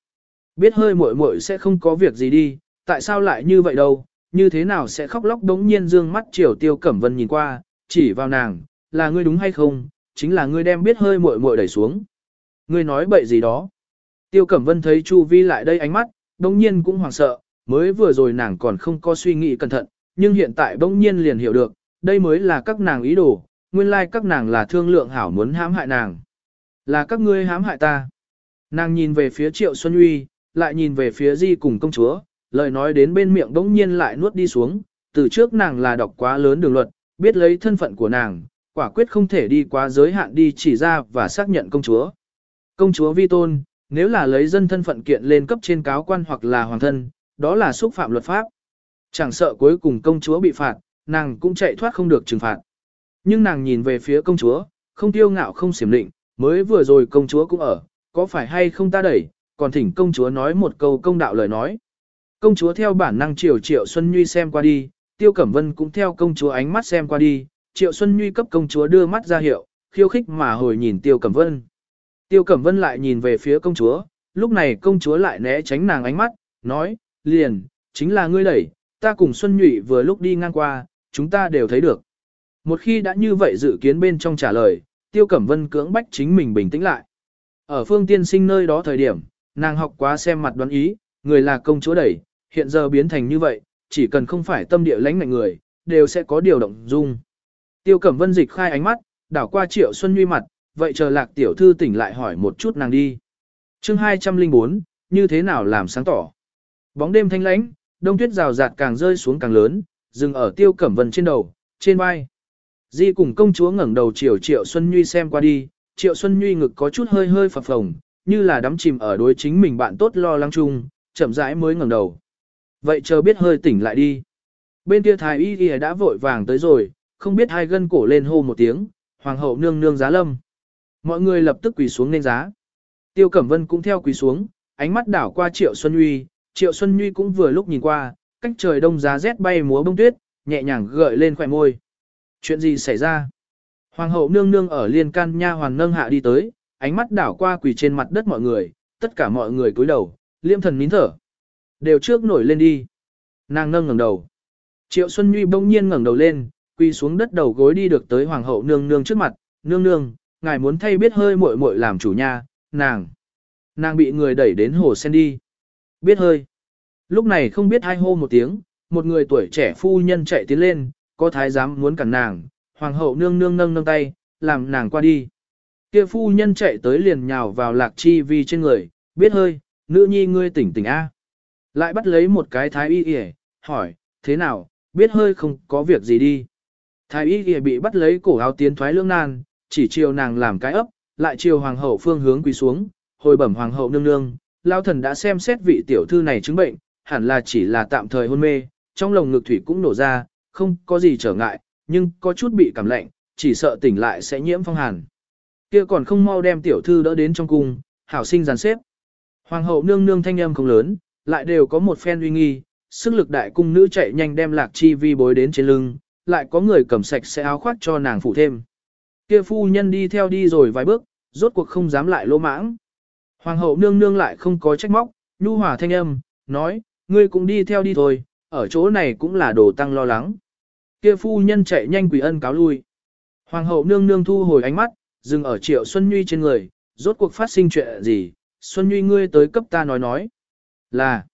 Biết hơi muội muội sẽ không có việc gì đi, tại sao lại như vậy đâu, như thế nào sẽ khóc lóc đống nhiên dương mắt triều tiêu cẩm vân nhìn qua, chỉ vào nàng, là ngươi đúng hay không, chính là ngươi đem biết hơi muội muội đẩy xuống. Ngươi nói bậy gì đó. Tiêu cẩm vân thấy Chu Vi lại đây ánh mắt, bỗng nhiên cũng hoảng sợ, mới vừa rồi nàng còn không có suy nghĩ cẩn thận, nhưng hiện tại bỗng nhiên liền hiểu được, đây mới là các nàng ý đồ, nguyên lai like các nàng là thương lượng hảo muốn hãm hại nàng. Là các ngươi hãm hại ta. Nàng nhìn về phía Triệu Xuân Uy, lại nhìn về phía Di cùng công chúa, lời nói đến bên miệng bỗng nhiên lại nuốt đi xuống, từ trước nàng là đọc quá lớn đường luật, biết lấy thân phận của nàng, quả quyết không thể đi quá giới hạn đi chỉ ra và xác nhận công chúa. Công chúa vi tôn, nếu là lấy dân thân phận kiện lên cấp trên cáo quan hoặc là hoàng thân, đó là xúc phạm luật pháp. Chẳng sợ cuối cùng công chúa bị phạt, nàng cũng chạy thoát không được trừng phạt. Nhưng nàng nhìn về phía công chúa, không tiêu ngạo không xiểm định, mới vừa rồi công chúa cũng ở, có phải hay không ta đẩy, còn thỉnh công chúa nói một câu công đạo lời nói. Công chúa theo bản năng chiều Triệu Xuân Nhuy xem qua đi, Tiêu Cẩm Vân cũng theo công chúa ánh mắt xem qua đi, Triệu Xuân Nhuy cấp công chúa đưa mắt ra hiệu, khiêu khích mà hồi nhìn Tiêu Cẩm Vân. Tiêu Cẩm Vân lại nhìn về phía công chúa, lúc này công chúa lại né tránh nàng ánh mắt, nói, liền, chính là ngươi đẩy, ta cùng Xuân Nhụy vừa lúc đi ngang qua, chúng ta đều thấy được. Một khi đã như vậy dự kiến bên trong trả lời, Tiêu Cẩm Vân cưỡng bách chính mình bình tĩnh lại. Ở phương tiên sinh nơi đó thời điểm, nàng học quá xem mặt đoán ý, người là công chúa đẩy, hiện giờ biến thành như vậy, chỉ cần không phải tâm địa lãnh mạnh người, đều sẽ có điều động dung. Tiêu Cẩm Vân dịch khai ánh mắt, đảo qua Triệu Xuân Nhuy mặt, vậy chờ lạc tiểu thư tỉnh lại hỏi một chút nàng đi. chương 204, như thế nào làm sáng tỏ. Bóng đêm thanh lãnh, đông tuyết rào rạt càng rơi xuống càng lớn, dừng ở Tiêu Cẩm Vân trên đầu, trên vai. Di cùng công chúa ngẩng đầu chiều Triệu Xuân Nhuy xem qua đi, Triệu Xuân Nhuy ngực có chút hơi hơi phập phồng, như là đắm chìm ở đối chính mình bạn tốt lo lắng chung, chậm rãi mới ngẩng đầu. Vậy chờ biết hơi tỉnh lại đi. Bên kia thái y y đã vội vàng tới rồi, không biết hai gân cổ lên hô một tiếng, hoàng hậu nương nương giá lâm. Mọi người lập tức quỳ xuống nên giá. Tiêu Cẩm Vân cũng theo quỳ xuống, ánh mắt đảo qua Triệu Xuân Nhuy, Triệu Xuân Nhuy cũng vừa lúc nhìn qua, cách trời đông giá rét bay múa bông tuyết, nhẹ nhàng gợi lên khỏe môi. Chuyện gì xảy ra? Hoàng hậu nương nương ở liên can nha hoàng nâng hạ đi tới, ánh mắt đảo qua quỳ trên mặt đất mọi người, tất cả mọi người cúi đầu, liêm thần nín thở. Đều trước nổi lên đi. Nàng nâng ngẩng đầu. Triệu Xuân Nhuy bỗng nhiên ngẩng đầu lên, quỳ xuống đất đầu gối đi được tới hoàng hậu nương nương trước mặt, nương nương, ngài muốn thay biết hơi muội muội làm chủ nha, nàng. Nàng bị người đẩy đến hồ sen đi. Biết hơi. Lúc này không biết hai hô một tiếng, một người tuổi trẻ phu nhân chạy tiến lên, có thái giám muốn cản nàng, hoàng hậu nương nương nâng nâng tay, làm nàng qua đi. Kia phu nhân chạy tới liền nhào vào lạc chi vi trên người, biết hơi, nữ nhi ngươi tỉnh tỉnh A. Lại bắt lấy một cái thái y y, hỏi, thế nào, biết hơi không có việc gì đi. Thái y y bị bắt lấy cổ áo tiến thoái lưỡng nan, chỉ chiều nàng làm cái ấp, lại chiều hoàng hậu phương hướng quỳ xuống, hồi bẩm hoàng hậu nương nương, lao thần đã xem xét vị tiểu thư này chứng bệnh, hẳn là chỉ là tạm thời hôn mê, trong lồng ngực thủy cũng nổ ra, không có gì trở ngại, nhưng có chút bị cảm lạnh, chỉ sợ tỉnh lại sẽ nhiễm phong hàn. Kia còn không mau đem tiểu thư đỡ đến trong cung, hảo sinh dàn xếp. Hoàng hậu nương nương thanh âm không lớn, lại đều có một phen uy nghi, sức lực đại cung nữ chạy nhanh đem lạc chi vi bối đến trên lưng, lại có người cầm sạch sẽ áo khoác cho nàng phụ thêm. Kia phu nhân đi theo đi rồi vài bước, rốt cuộc không dám lại lỗ mãng. Hoàng hậu nương nương lại không có trách móc, nhu hòa thanh âm, nói, ngươi cũng đi theo đi thôi, ở chỗ này cũng là đồ tăng lo lắng. Kia phu nhân chạy nhanh quỳ ân cáo lui. Hoàng hậu nương nương thu hồi ánh mắt, dừng ở triệu Xuân Nhuy trên người, rốt cuộc phát sinh chuyện gì, Xuân Nhuy ngươi tới cấp ta nói nói. Là,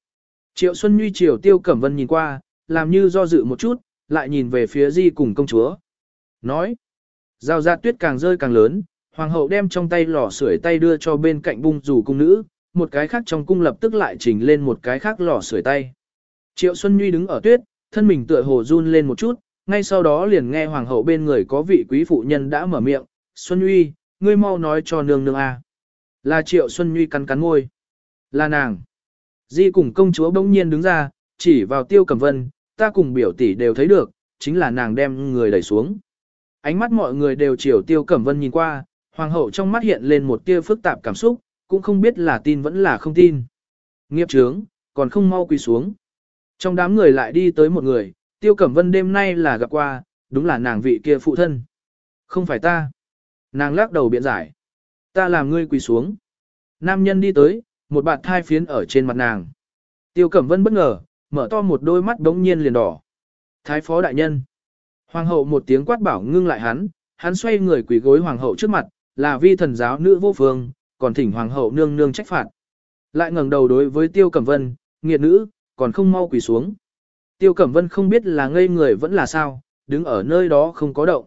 triệu Xuân Nhuy triều tiêu cẩm vân nhìn qua, làm như do dự một chút, lại nhìn về phía di cùng công chúa. Nói, rào ra tuyết càng rơi càng lớn, hoàng hậu đem trong tay lò sưởi tay đưa cho bên cạnh bung rủ cung nữ, một cái khác trong cung lập tức lại chỉnh lên một cái khác lò sưởi tay. Triệu Xuân Nhuy đứng ở tuyết, thân mình tựa hồ run lên một chút, ngay sau đó liền nghe hoàng hậu bên người có vị quý phụ nhân đã mở miệng, Xuân Nhuy, ngươi mau nói cho nương nương a. Là Triệu Xuân Nhuy cắn cắn môi. Là nàng. Di cùng công chúa bỗng nhiên đứng ra, chỉ vào tiêu cẩm vân, ta cùng biểu tỷ đều thấy được, chính là nàng đem người đẩy xuống. Ánh mắt mọi người đều chiều tiêu cẩm vân nhìn qua, hoàng hậu trong mắt hiện lên một tia phức tạp cảm xúc, cũng không biết là tin vẫn là không tin. Nghiệp trướng, còn không mau quỳ xuống. Trong đám người lại đi tới một người, tiêu cẩm vân đêm nay là gặp qua, đúng là nàng vị kia phụ thân. Không phải ta. Nàng lắc đầu biện giải. Ta làm ngươi quỳ xuống. Nam nhân đi tới, một bạt thai phiến ở trên mặt nàng. Tiêu cẩm vân bất ngờ, mở to một đôi mắt đống nhiên liền đỏ. Thái phó đại nhân. Hoàng hậu một tiếng quát bảo ngưng lại hắn, hắn xoay người quỳ gối hoàng hậu trước mặt, là vi thần giáo nữ vô phương, còn thỉnh hoàng hậu nương nương trách phạt. Lại ngẩng đầu đối với tiêu cẩm vân, nghiệt nữ, còn không mau quỳ xuống. Tiêu cẩm vân không biết là ngây người vẫn là sao, đứng ở nơi đó không có động.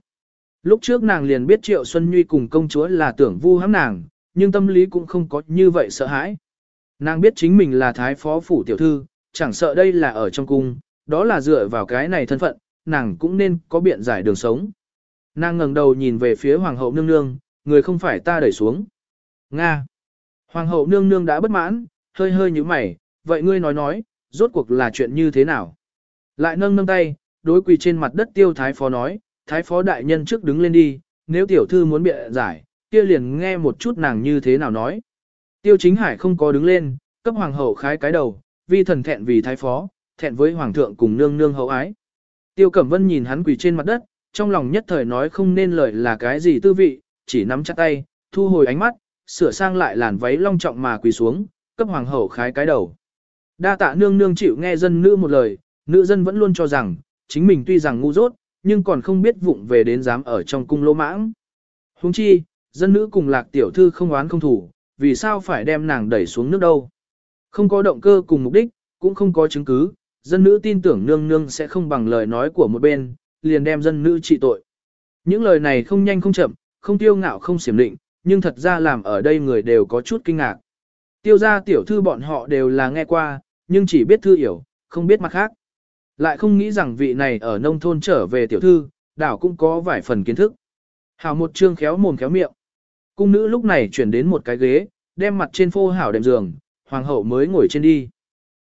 Lúc trước nàng liền biết Triệu Xuân Nhuy cùng công chúa là tưởng vu hãm nàng, nhưng tâm lý cũng không có như vậy sợ hãi. Nàng biết chính mình là thái phó phủ tiểu thư, chẳng sợ đây là ở trong cung, đó là dựa vào cái này thân phận, nàng cũng nên có biện giải đường sống. Nàng ngẩng đầu nhìn về phía hoàng hậu nương nương, người không phải ta đẩy xuống. Nga. Hoàng hậu nương nương đã bất mãn, hơi hơi như mày, vậy ngươi nói nói, rốt cuộc là chuyện như thế nào? Lại nâng nâng tay, đối quỳ trên mặt đất tiêu thái phó nói, thái phó đại nhân trước đứng lên đi, nếu tiểu thư muốn biện giải, kia liền nghe một chút nàng như thế nào nói. Tiêu chính hải không có đứng lên, cấp hoàng hậu khái cái đầu, vi thần thẹn vì thái phó, thẹn với hoàng thượng cùng nương nương hậu ái. Tiêu Cẩm Vân nhìn hắn quỳ trên mặt đất, trong lòng nhất thời nói không nên lời là cái gì tư vị, chỉ nắm chặt tay, thu hồi ánh mắt, sửa sang lại làn váy long trọng mà quỳ xuống, cấp hoàng hậu khái cái đầu. Đa tạ nương nương chịu nghe dân nữ một lời, nữ dân vẫn luôn cho rằng, chính mình tuy rằng ngu dốt, nhưng còn không biết vụng về đến dám ở trong cung lỗ mãng. Huống chi, dân nữ cùng lạc tiểu thư không oán không thủ, vì sao phải đem nàng đẩy xuống nước đâu. Không có động cơ cùng mục đích, cũng không có chứng cứ, dân nữ tin tưởng nương nương sẽ không bằng lời nói của một bên, liền đem dân nữ trị tội. Những lời này không nhanh không chậm, không tiêu ngạo không xiểm định, nhưng thật ra làm ở đây người đều có chút kinh ngạc. Tiêu gia tiểu thư bọn họ đều là nghe qua, nhưng chỉ biết thư hiểu, không biết mặt khác. Lại không nghĩ rằng vị này ở nông thôn trở về tiểu thư, đảo cũng có vài phần kiến thức. Hảo một trương khéo mồm khéo miệng. Cung nữ lúc này chuyển đến một cái ghế, đem mặt trên phô hảo đệm giường, hoàng hậu mới ngồi trên đi.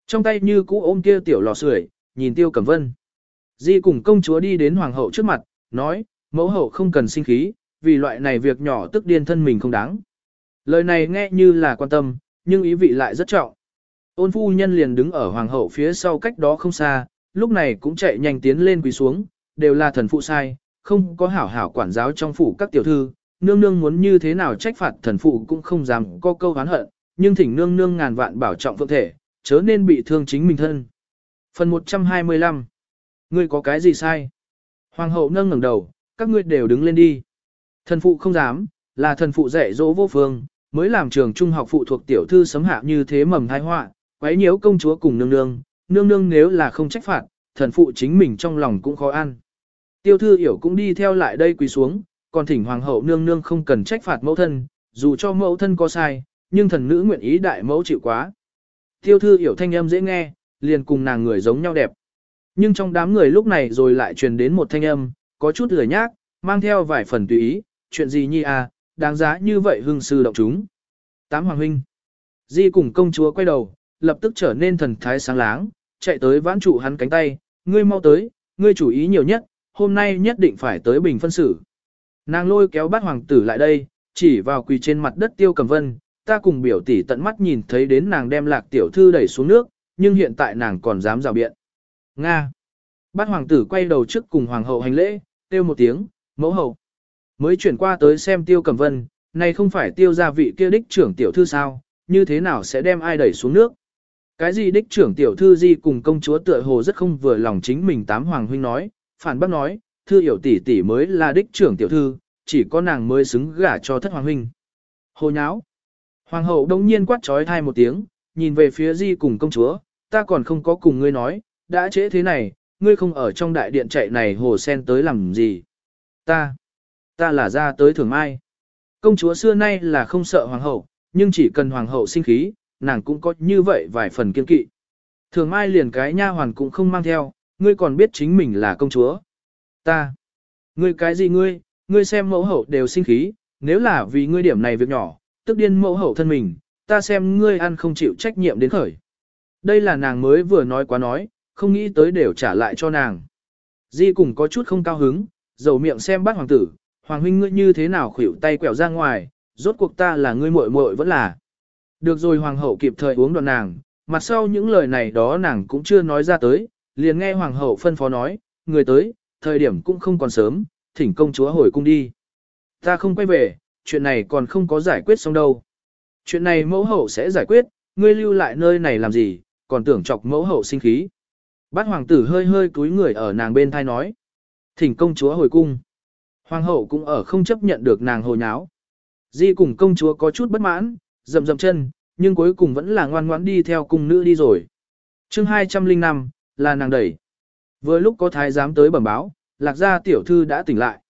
Trong tay như cũ ôm kia tiểu lò sưởi, nhìn tiêu cẩm vân. Di cùng công chúa đi đến hoàng hậu trước mặt, nói, mẫu hậu không cần sinh khí, vì loại này việc nhỏ tức điên thân mình không đáng. Lời này nghe như là quan tâm, nhưng ý vị lại rất trọng. Ôn phu nhân liền đứng ở hoàng hậu phía sau cách đó không xa, lúc này cũng chạy nhanh tiến lên quỳ xuống, đều là thần phụ sai, không có hảo hảo quản giáo trong phủ các tiểu thư, nương nương muốn như thế nào trách phạt thần phụ cũng không dám có câu hán hận, nhưng thỉnh nương nương ngàn vạn bảo trọng phượng thể, chớ nên bị thương chính mình thân. Phần 125 Ngươi có cái gì sai? Hoàng hậu nâng ngẩng đầu, các ngươi đều đứng lên đi. Thần phụ không dám, là thần phụ dạy dỗ vô phương, mới làm trường trung học phụ thuộc tiểu thư sấm hạ như thế mầm thai họa, quấy nhiễu công chúa cùng nương nương, nương nương nếu là không trách phạt, thần phụ chính mình trong lòng cũng khó ăn. Tiêu thư hiểu cũng đi theo lại đây quỳ xuống, còn thỉnh hoàng hậu nương nương không cần trách phạt mẫu thân, dù cho mẫu thân có sai, nhưng thần nữ nguyện ý đại mẫu chịu quá. Tiêu thư hiểu thanh âm dễ nghe, liền cùng nàng người giống nhau đẹp. Nhưng trong đám người lúc này rồi lại truyền đến một thanh âm, có chút lười nhác, mang theo vài phần tùy ý, chuyện gì nhi à, đáng giá như vậy hưng sư động chúng. Tám hoàng huynh. Di cùng công chúa quay đầu, lập tức trở nên thần thái sáng láng, chạy tới vãn trụ hắn cánh tay, ngươi mau tới, ngươi chủ ý nhiều nhất, hôm nay nhất định phải tới bình phân xử. Nàng lôi kéo bát hoàng tử lại đây, chỉ vào quỳ trên mặt đất tiêu cầm vân, ta cùng biểu tỷ tận mắt nhìn thấy đến nàng đem lạc tiểu thư đẩy xuống nước, nhưng hiện tại nàng còn dám rào biện. Nga. Bát hoàng tử quay đầu trước cùng hoàng hậu hành lễ, tiêu một tiếng, mẫu hậu. Mới chuyển qua tới xem tiêu cầm vân, này không phải tiêu gia vị kia đích trưởng tiểu thư sao, như thế nào sẽ đem ai đẩy xuống nước. Cái gì đích trưởng tiểu thư di cùng công chúa tựa hồ rất không vừa lòng chính mình tám hoàng huynh nói, phản bác nói, thư hiểu tỷ tỷ mới là đích trưởng tiểu thư, chỉ có nàng mới xứng gả cho thất hoàng huynh. Hồ nháo. Hoàng hậu đống nhiên quát trói thai một tiếng, nhìn về phía di cùng công chúa, ta còn không có cùng ngươi nói, đã trễ thế này, ngươi không ở trong đại điện chạy này hồ sen tới làm gì. Ta, ta là ra tới thường mai. Công chúa xưa nay là không sợ hoàng hậu, nhưng chỉ cần hoàng hậu sinh khí, nàng cũng có như vậy vài phần kiên kỵ. Thường mai liền cái nha hoàn cũng không mang theo, ngươi còn biết chính mình là công chúa. Ta, ngươi cái gì ngươi, ngươi xem mẫu hậu đều sinh khí, nếu là vì ngươi điểm này việc nhỏ, tức điên mẫu hậu thân mình, ta xem ngươi ăn không chịu trách nhiệm đến khởi. Đây là nàng mới vừa nói quá nói, không nghĩ tới đều trả lại cho nàng. Di cùng có chút không cao hứng, dầu miệng xem bát hoàng tử, hoàng huynh ngươi như thế nào khuỷu tay quẹo ra ngoài, rốt cuộc ta là ngươi muội muội vẫn là. Được rồi hoàng hậu kịp thời uống đoạn nàng, mặt sau những lời này đó nàng cũng chưa nói ra tới, liền nghe hoàng hậu phân phó nói, người tới, thời điểm cũng không còn sớm, thỉnh công chúa hồi cung đi. Ta không quay về, chuyện này còn không có giải quyết xong đâu. Chuyện này mẫu hậu sẽ giải quyết, ngươi lưu lại nơi này làm gì, còn tưởng chọc mẫu hậu sinh khí. Bát hoàng tử hơi hơi cúi người ở nàng bên thai nói. Thỉnh công chúa hồi cung. Hoàng hậu cũng ở không chấp nhận được nàng hồi nháo. Di cùng công chúa có chút bất mãn, dầm dầm chân, nhưng cuối cùng vẫn là ngoan ngoãn đi theo cung nữ đi rồi. chương 205, là nàng đẩy. Vừa lúc có thái giám tới bẩm báo, lạc gia tiểu thư đã tỉnh lại.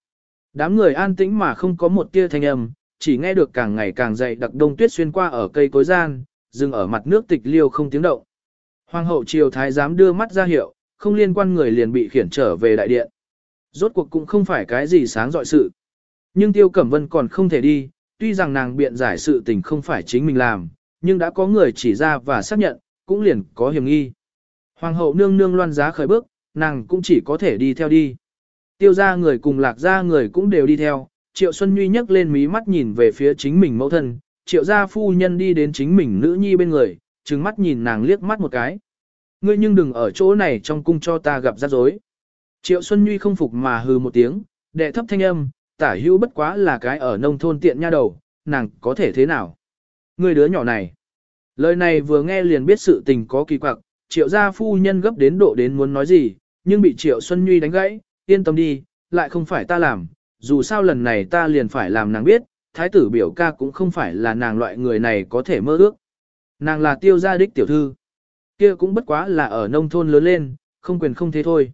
Đám người an tĩnh mà không có một tia thanh âm, chỉ nghe được càng ngày càng dày đặc đông tuyết xuyên qua ở cây cối gian, dừng ở mặt nước tịch liêu không tiếng động. Hoàng hậu triều thái giám đưa mắt ra hiệu, không liên quan người liền bị khiển trở về đại điện. Rốt cuộc cũng không phải cái gì sáng dọi sự. Nhưng Tiêu Cẩm Vân còn không thể đi, tuy rằng nàng biện giải sự tình không phải chính mình làm, nhưng đã có người chỉ ra và xác nhận, cũng liền có hiểm nghi. Hoàng hậu nương nương loan giá khởi bước, nàng cũng chỉ có thể đi theo đi. Tiêu ra người cùng lạc ra người cũng đều đi theo, Triệu Xuân Nhuy nhấc lên mí mắt nhìn về phía chính mình mẫu thân, Triệu gia phu nhân đi đến chính mình nữ nhi bên người, trừng mắt nhìn nàng liếc mắt một cái. Ngươi nhưng đừng ở chỗ này trong cung cho ta gặp rắc rối. Triệu Xuân Nhuy không phục mà hừ một tiếng, đệ thấp thanh âm, tả hữu bất quá là cái ở nông thôn tiện nha đầu, nàng có thể thế nào? Ngươi đứa nhỏ này. Lời này vừa nghe liền biết sự tình có kỳ quặc, triệu gia phu nhân gấp đến độ đến muốn nói gì, nhưng bị triệu Xuân Nhuy đánh gãy, yên tâm đi, lại không phải ta làm, dù sao lần này ta liền phải làm nàng biết, thái tử biểu ca cũng không phải là nàng loại người này có thể mơ ước. Nàng là tiêu gia đích tiểu thư. Kia cũng bất quá là ở nông thôn lớn lên, không quyền không thế thôi.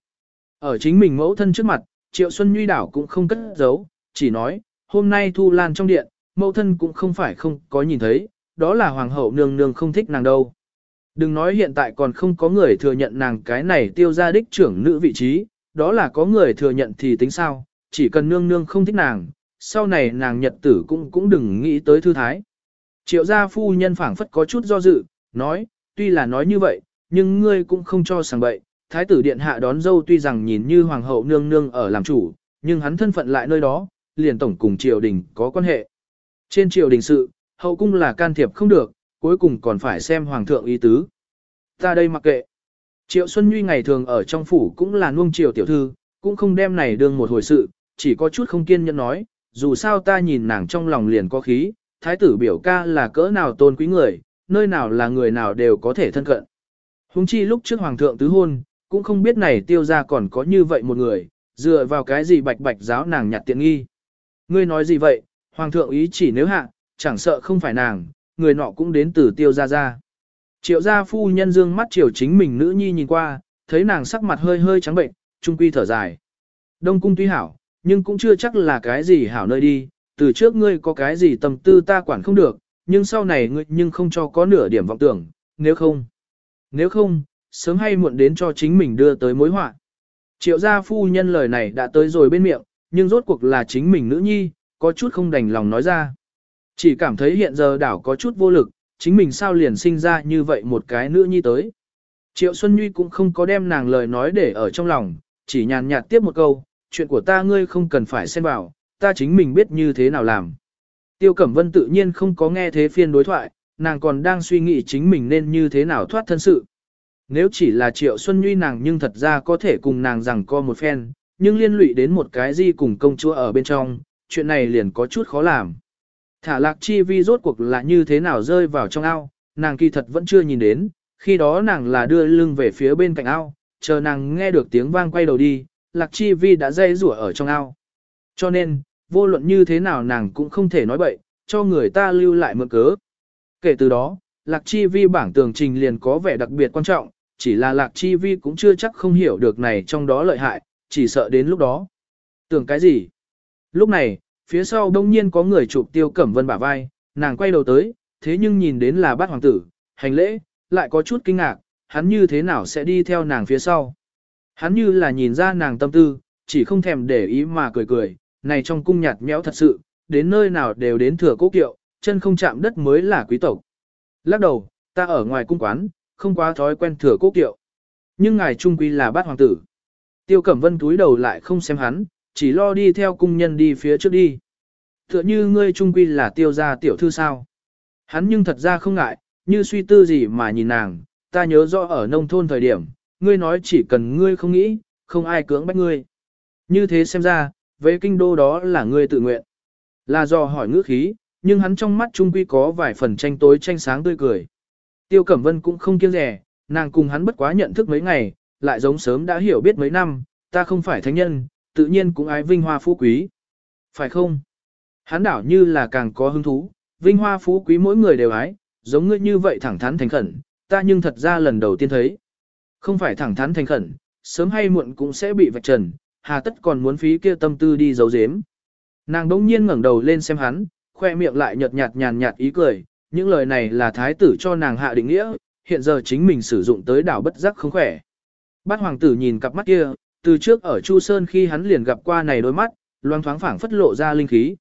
Ở chính mình mẫu thân trước mặt, Triệu Xuân Nhuy đảo cũng không cất giấu, chỉ nói, hôm nay Thu Lan trong điện, mẫu thân cũng không phải không có nhìn thấy, đó là hoàng hậu nương nương không thích nàng đâu. Đừng nói hiện tại còn không có người thừa nhận nàng cái này tiêu gia đích trưởng nữ vị trí, đó là có người thừa nhận thì tính sao, chỉ cần nương nương không thích nàng, sau này nàng nhật tử cũng cũng đừng nghĩ tới thư thái. Triệu gia phu nhân phảng phất có chút do dự, nói, tuy là nói như vậy, nhưng ngươi cũng không cho sàng bậy. Thái tử điện hạ đón dâu tuy rằng nhìn như hoàng hậu nương nương ở làm chủ, nhưng hắn thân phận lại nơi đó, liền tổng cùng triều đình có quan hệ. Trên triều đình sự, hậu cung là can thiệp không được, cuối cùng còn phải xem hoàng thượng ý tứ. Ta đây mặc kệ. Triệu Xuân Nhuy ngày thường ở trong phủ cũng là nuông chiều tiểu thư, cũng không đem này đương một hồi sự, chỉ có chút không kiên nhẫn nói, dù sao ta nhìn nàng trong lòng liền có khí, thái tử biểu ca là cỡ nào tôn quý người, nơi nào là người nào đều có thể thân cận. Hùng chi lúc trước hoàng thượng tứ hôn, cũng không biết này tiêu ra còn có như vậy một người, dựa vào cái gì bạch bạch giáo nàng nhặt tiện nghi. Ngươi nói gì vậy, hoàng thượng ý chỉ nếu hạ, chẳng sợ không phải nàng, người nọ cũng đến từ tiêu ra ra. Triệu gia phu nhân dương mắt chiều chính mình nữ nhi nhìn qua, thấy nàng sắc mặt hơi hơi trắng bệnh, trung quy thở dài. Đông cung tuy hảo, nhưng cũng chưa chắc là cái gì hảo nơi đi, từ trước ngươi có cái gì tâm tư ta quản không được, nhưng sau này ngươi nhưng không cho có nửa điểm vọng tưởng, nếu không. Nếu không, sớm hay muộn đến cho chính mình đưa tới mối họa. Triệu gia phu nhân lời này đã tới rồi bên miệng, nhưng rốt cuộc là chính mình nữ nhi, có chút không đành lòng nói ra. Chỉ cảm thấy hiện giờ đảo có chút vô lực, chính mình sao liền sinh ra như vậy một cái nữ nhi tới. Triệu Xuân Nhuy cũng không có đem nàng lời nói để ở trong lòng, chỉ nhàn nhạt tiếp một câu, chuyện của ta ngươi không cần phải xen vào, ta chính mình biết như thế nào làm. Tiêu Cẩm Vân tự nhiên không có nghe thế phiên đối thoại, nàng còn đang suy nghĩ chính mình nên như thế nào thoát thân sự. Nếu chỉ là Triệu Xuân Nhuy nàng nhưng thật ra có thể cùng nàng rằng co một phen, nhưng liên lụy đến một cái gì cùng công chúa ở bên trong, chuyện này liền có chút khó làm. Thả lạc chi vi rốt cuộc là như thế nào rơi vào trong ao, nàng kỳ thật vẫn chưa nhìn đến, khi đó nàng là đưa lưng về phía bên cạnh ao, chờ nàng nghe được tiếng vang quay đầu đi, lạc chi vi đã dây rủa ở trong ao. Cho nên, vô luận như thế nào nàng cũng không thể nói bậy, cho người ta lưu lại mượn cớ. Kể từ đó, lạc chi vi bảng tường trình liền có vẻ đặc biệt quan trọng, chỉ là lạc chi vi cũng chưa chắc không hiểu được này trong đó lợi hại, chỉ sợ đến lúc đó. Tưởng cái gì? Lúc này, phía sau đông nhiên có người chụp tiêu cẩm vân bả vai, nàng quay đầu tới, thế nhưng nhìn đến là bát hoàng tử, hành lễ, lại có chút kinh ngạc, hắn như thế nào sẽ đi theo nàng phía sau. Hắn như là nhìn ra nàng tâm tư, chỉ không thèm để ý mà cười cười, này trong cung nhạt nhẽo thật sự, đến nơi nào đều đến thừa cố kiệu, chân không chạm đất mới là quý tộc. Lắc đầu, ta ở ngoài cung quán, không quá thói quen thừa cố kiệu. Nhưng ngài trung quy là bát hoàng tử. Tiêu Cẩm Vân túi đầu lại không xem hắn, chỉ lo đi theo cung nhân đi phía trước đi. Tựa như ngươi trung quy là tiêu gia tiểu thư sao. Hắn nhưng thật ra không ngại, như suy tư gì mà nhìn nàng, ta nhớ rõ ở nông thôn thời điểm, ngươi nói chỉ cần ngươi không nghĩ, không ai cưỡng bách ngươi. Như thế xem ra, về kinh đô đó là ngươi tự nguyện. Là do hỏi ngữ khí, nhưng hắn trong mắt trung quy có vài phần tranh tối tranh sáng tươi cười. Tiêu Cẩm Vân cũng không kiêng rẻ, nàng cùng hắn bất quá nhận thức mấy ngày, lại giống sớm đã hiểu biết mấy năm, ta không phải thánh nhân, tự nhiên cũng ái vinh hoa phú quý. Phải không? Hắn đảo như là càng có hứng thú, vinh hoa phú quý mỗi người đều ái, giống ngươi như vậy thẳng thắn thành khẩn, ta nhưng thật ra lần đầu tiên thấy. Không phải thẳng thắn thành khẩn, sớm hay muộn cũng sẽ bị vạch trần, hà tất còn muốn phí kia tâm tư đi giấu giếm. Nàng đống nhiên ngẩng đầu lên xem hắn, khoe miệng lại nhợt nhạt nhàn nhạt ý cười, những lời này là thái tử cho nàng hạ định nghĩa, hiện giờ chính mình sử dụng tới đảo bất giác không khỏe. Bát hoàng tử nhìn cặp mắt kia, từ trước ở Chu Sơn khi hắn liền gặp qua này đôi mắt, loang thoáng phảng phất lộ ra linh khí.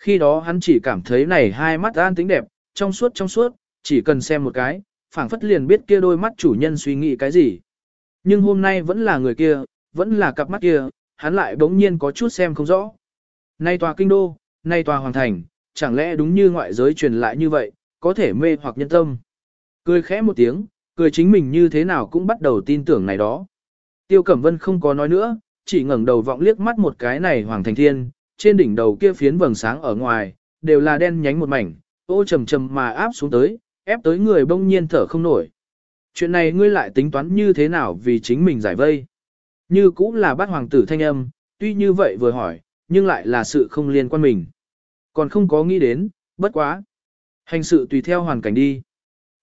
Khi đó hắn chỉ cảm thấy này hai mắt an tính đẹp, trong suốt trong suốt, chỉ cần xem một cái, phảng phất liền biết kia đôi mắt chủ nhân suy nghĩ cái gì. Nhưng hôm nay vẫn là người kia, vẫn là cặp mắt kia, hắn lại bỗng nhiên có chút xem không rõ. Nay tòa kinh đô, nay tòa hoàng thành, chẳng lẽ đúng như ngoại giới truyền lại như vậy, có thể mê hoặc nhân tâm. Cười khẽ một tiếng, cười chính mình như thế nào cũng bắt đầu tin tưởng này đó. Tiêu Cẩm Vân không có nói nữa, chỉ ngẩng đầu vọng liếc mắt một cái này hoàng thành thiên, trên đỉnh đầu kia phiến vầng sáng ở ngoài, đều là đen nhánh một mảnh, ô trầm trầm mà áp xuống tới, ép tới người bỗng nhiên thở không nổi. Chuyện này ngươi lại tính toán như thế nào vì chính mình giải vây. Như cũng là bát hoàng tử thanh âm, tuy như vậy vừa hỏi, nhưng lại là sự không liên quan mình. Còn không có nghĩ đến, bất quá. Hành sự tùy theo hoàn cảnh đi.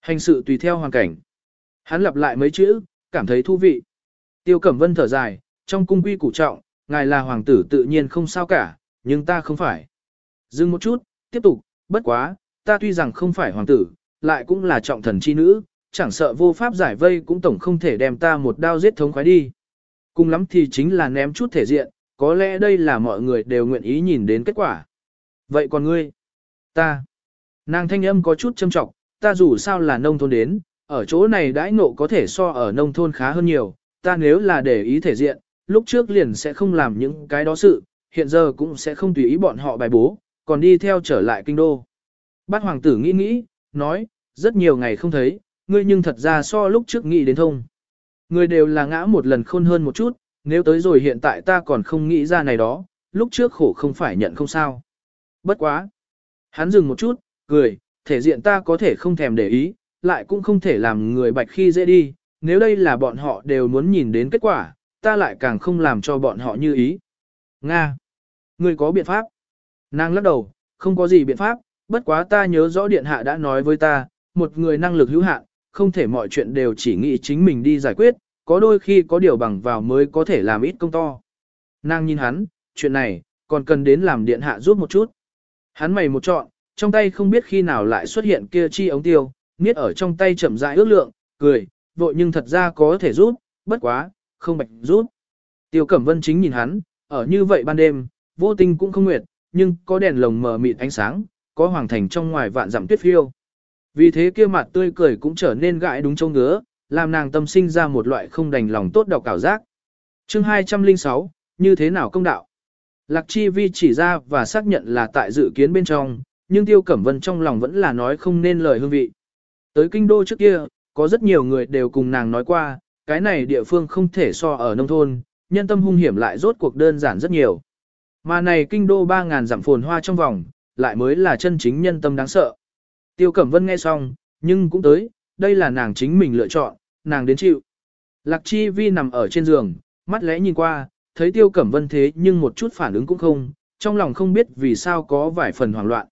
Hành sự tùy theo hoàn cảnh. Hắn lặp lại mấy chữ, cảm thấy thú vị. Tiêu Cẩm Vân thở dài, trong cung quy củ trọng, ngài là hoàng tử tự nhiên không sao cả, nhưng ta không phải. Dừng một chút, tiếp tục, bất quá, ta tuy rằng không phải hoàng tử, lại cũng là trọng thần chi nữ, chẳng sợ vô pháp giải vây cũng tổng không thể đem ta một đao giết thống khoái đi. Cùng lắm thì chính là ném chút thể diện, có lẽ đây là mọi người đều nguyện ý nhìn đến kết quả. Vậy còn ngươi? Ta. Nàng thanh âm có chút châm trọng, ta dù sao là nông thôn đến, ở chỗ này đãi ngộ có thể so ở nông thôn khá hơn nhiều, ta nếu là để ý thể diện, lúc trước liền sẽ không làm những cái đó sự, hiện giờ cũng sẽ không tùy ý bọn họ bài bố, còn đi theo trở lại kinh đô. Bát hoàng tử nghĩ nghĩ, nói, rất nhiều ngày không thấy, ngươi nhưng thật ra so lúc trước nghĩ đến thông. Ngươi đều là ngã một lần khôn hơn một chút, nếu tới rồi hiện tại ta còn không nghĩ ra này đó, lúc trước khổ không phải nhận không sao. Bất quá. Hắn dừng một chút, cười, thể diện ta có thể không thèm để ý, lại cũng không thể làm người bạch khi dễ đi, nếu đây là bọn họ đều muốn nhìn đến kết quả, ta lại càng không làm cho bọn họ như ý. Nga. Ngươi có biện pháp? Nàng lắc đầu, không có gì biện pháp, bất quá ta nhớ rõ điện hạ đã nói với ta, một người năng lực hữu hạn, không thể mọi chuyện đều chỉ nghĩ chính mình đi giải quyết, có đôi khi có điều bằng vào mới có thể làm ít công to. Nàng nhìn hắn, chuyện này, còn cần đến làm điện hạ giúp một chút. Hắn mày một trọn, trong tay không biết khi nào lại xuất hiện kia chi ống tiêu, niết ở trong tay chậm rãi ước lượng, cười, vội nhưng thật ra có thể giúp, bất quá, không bạch giúp. Tiêu Cẩm Vân chính nhìn hắn, ở như vậy ban đêm, vô tình cũng không nguyệt, nhưng có đèn lồng mờ mịt ánh sáng, có hoàng thành trong ngoài vạn dặm tuyết phiêu. Vì thế kia mặt tươi cười cũng trở nên gãi đúng trông ngứa, làm nàng tâm sinh ra một loại không đành lòng tốt độc cảo giác. chương 206, như thế nào công đạo? Lạc Chi Vi chỉ ra và xác nhận là tại dự kiến bên trong, nhưng Tiêu Cẩm Vân trong lòng vẫn là nói không nên lời hương vị. Tới kinh đô trước kia, có rất nhiều người đều cùng nàng nói qua, cái này địa phương không thể so ở nông thôn, nhân tâm hung hiểm lại rốt cuộc đơn giản rất nhiều. Mà này kinh đô 3.000 dặm phồn hoa trong vòng, lại mới là chân chính nhân tâm đáng sợ. Tiêu Cẩm Vân nghe xong, nhưng cũng tới, đây là nàng chính mình lựa chọn, nàng đến chịu. Lạc Chi Vi nằm ở trên giường, mắt lẽ nhìn qua, thấy Tiêu Cẩm Vân thế nhưng một chút phản ứng cũng không, trong lòng không biết vì sao có vài phần hoảng loạn.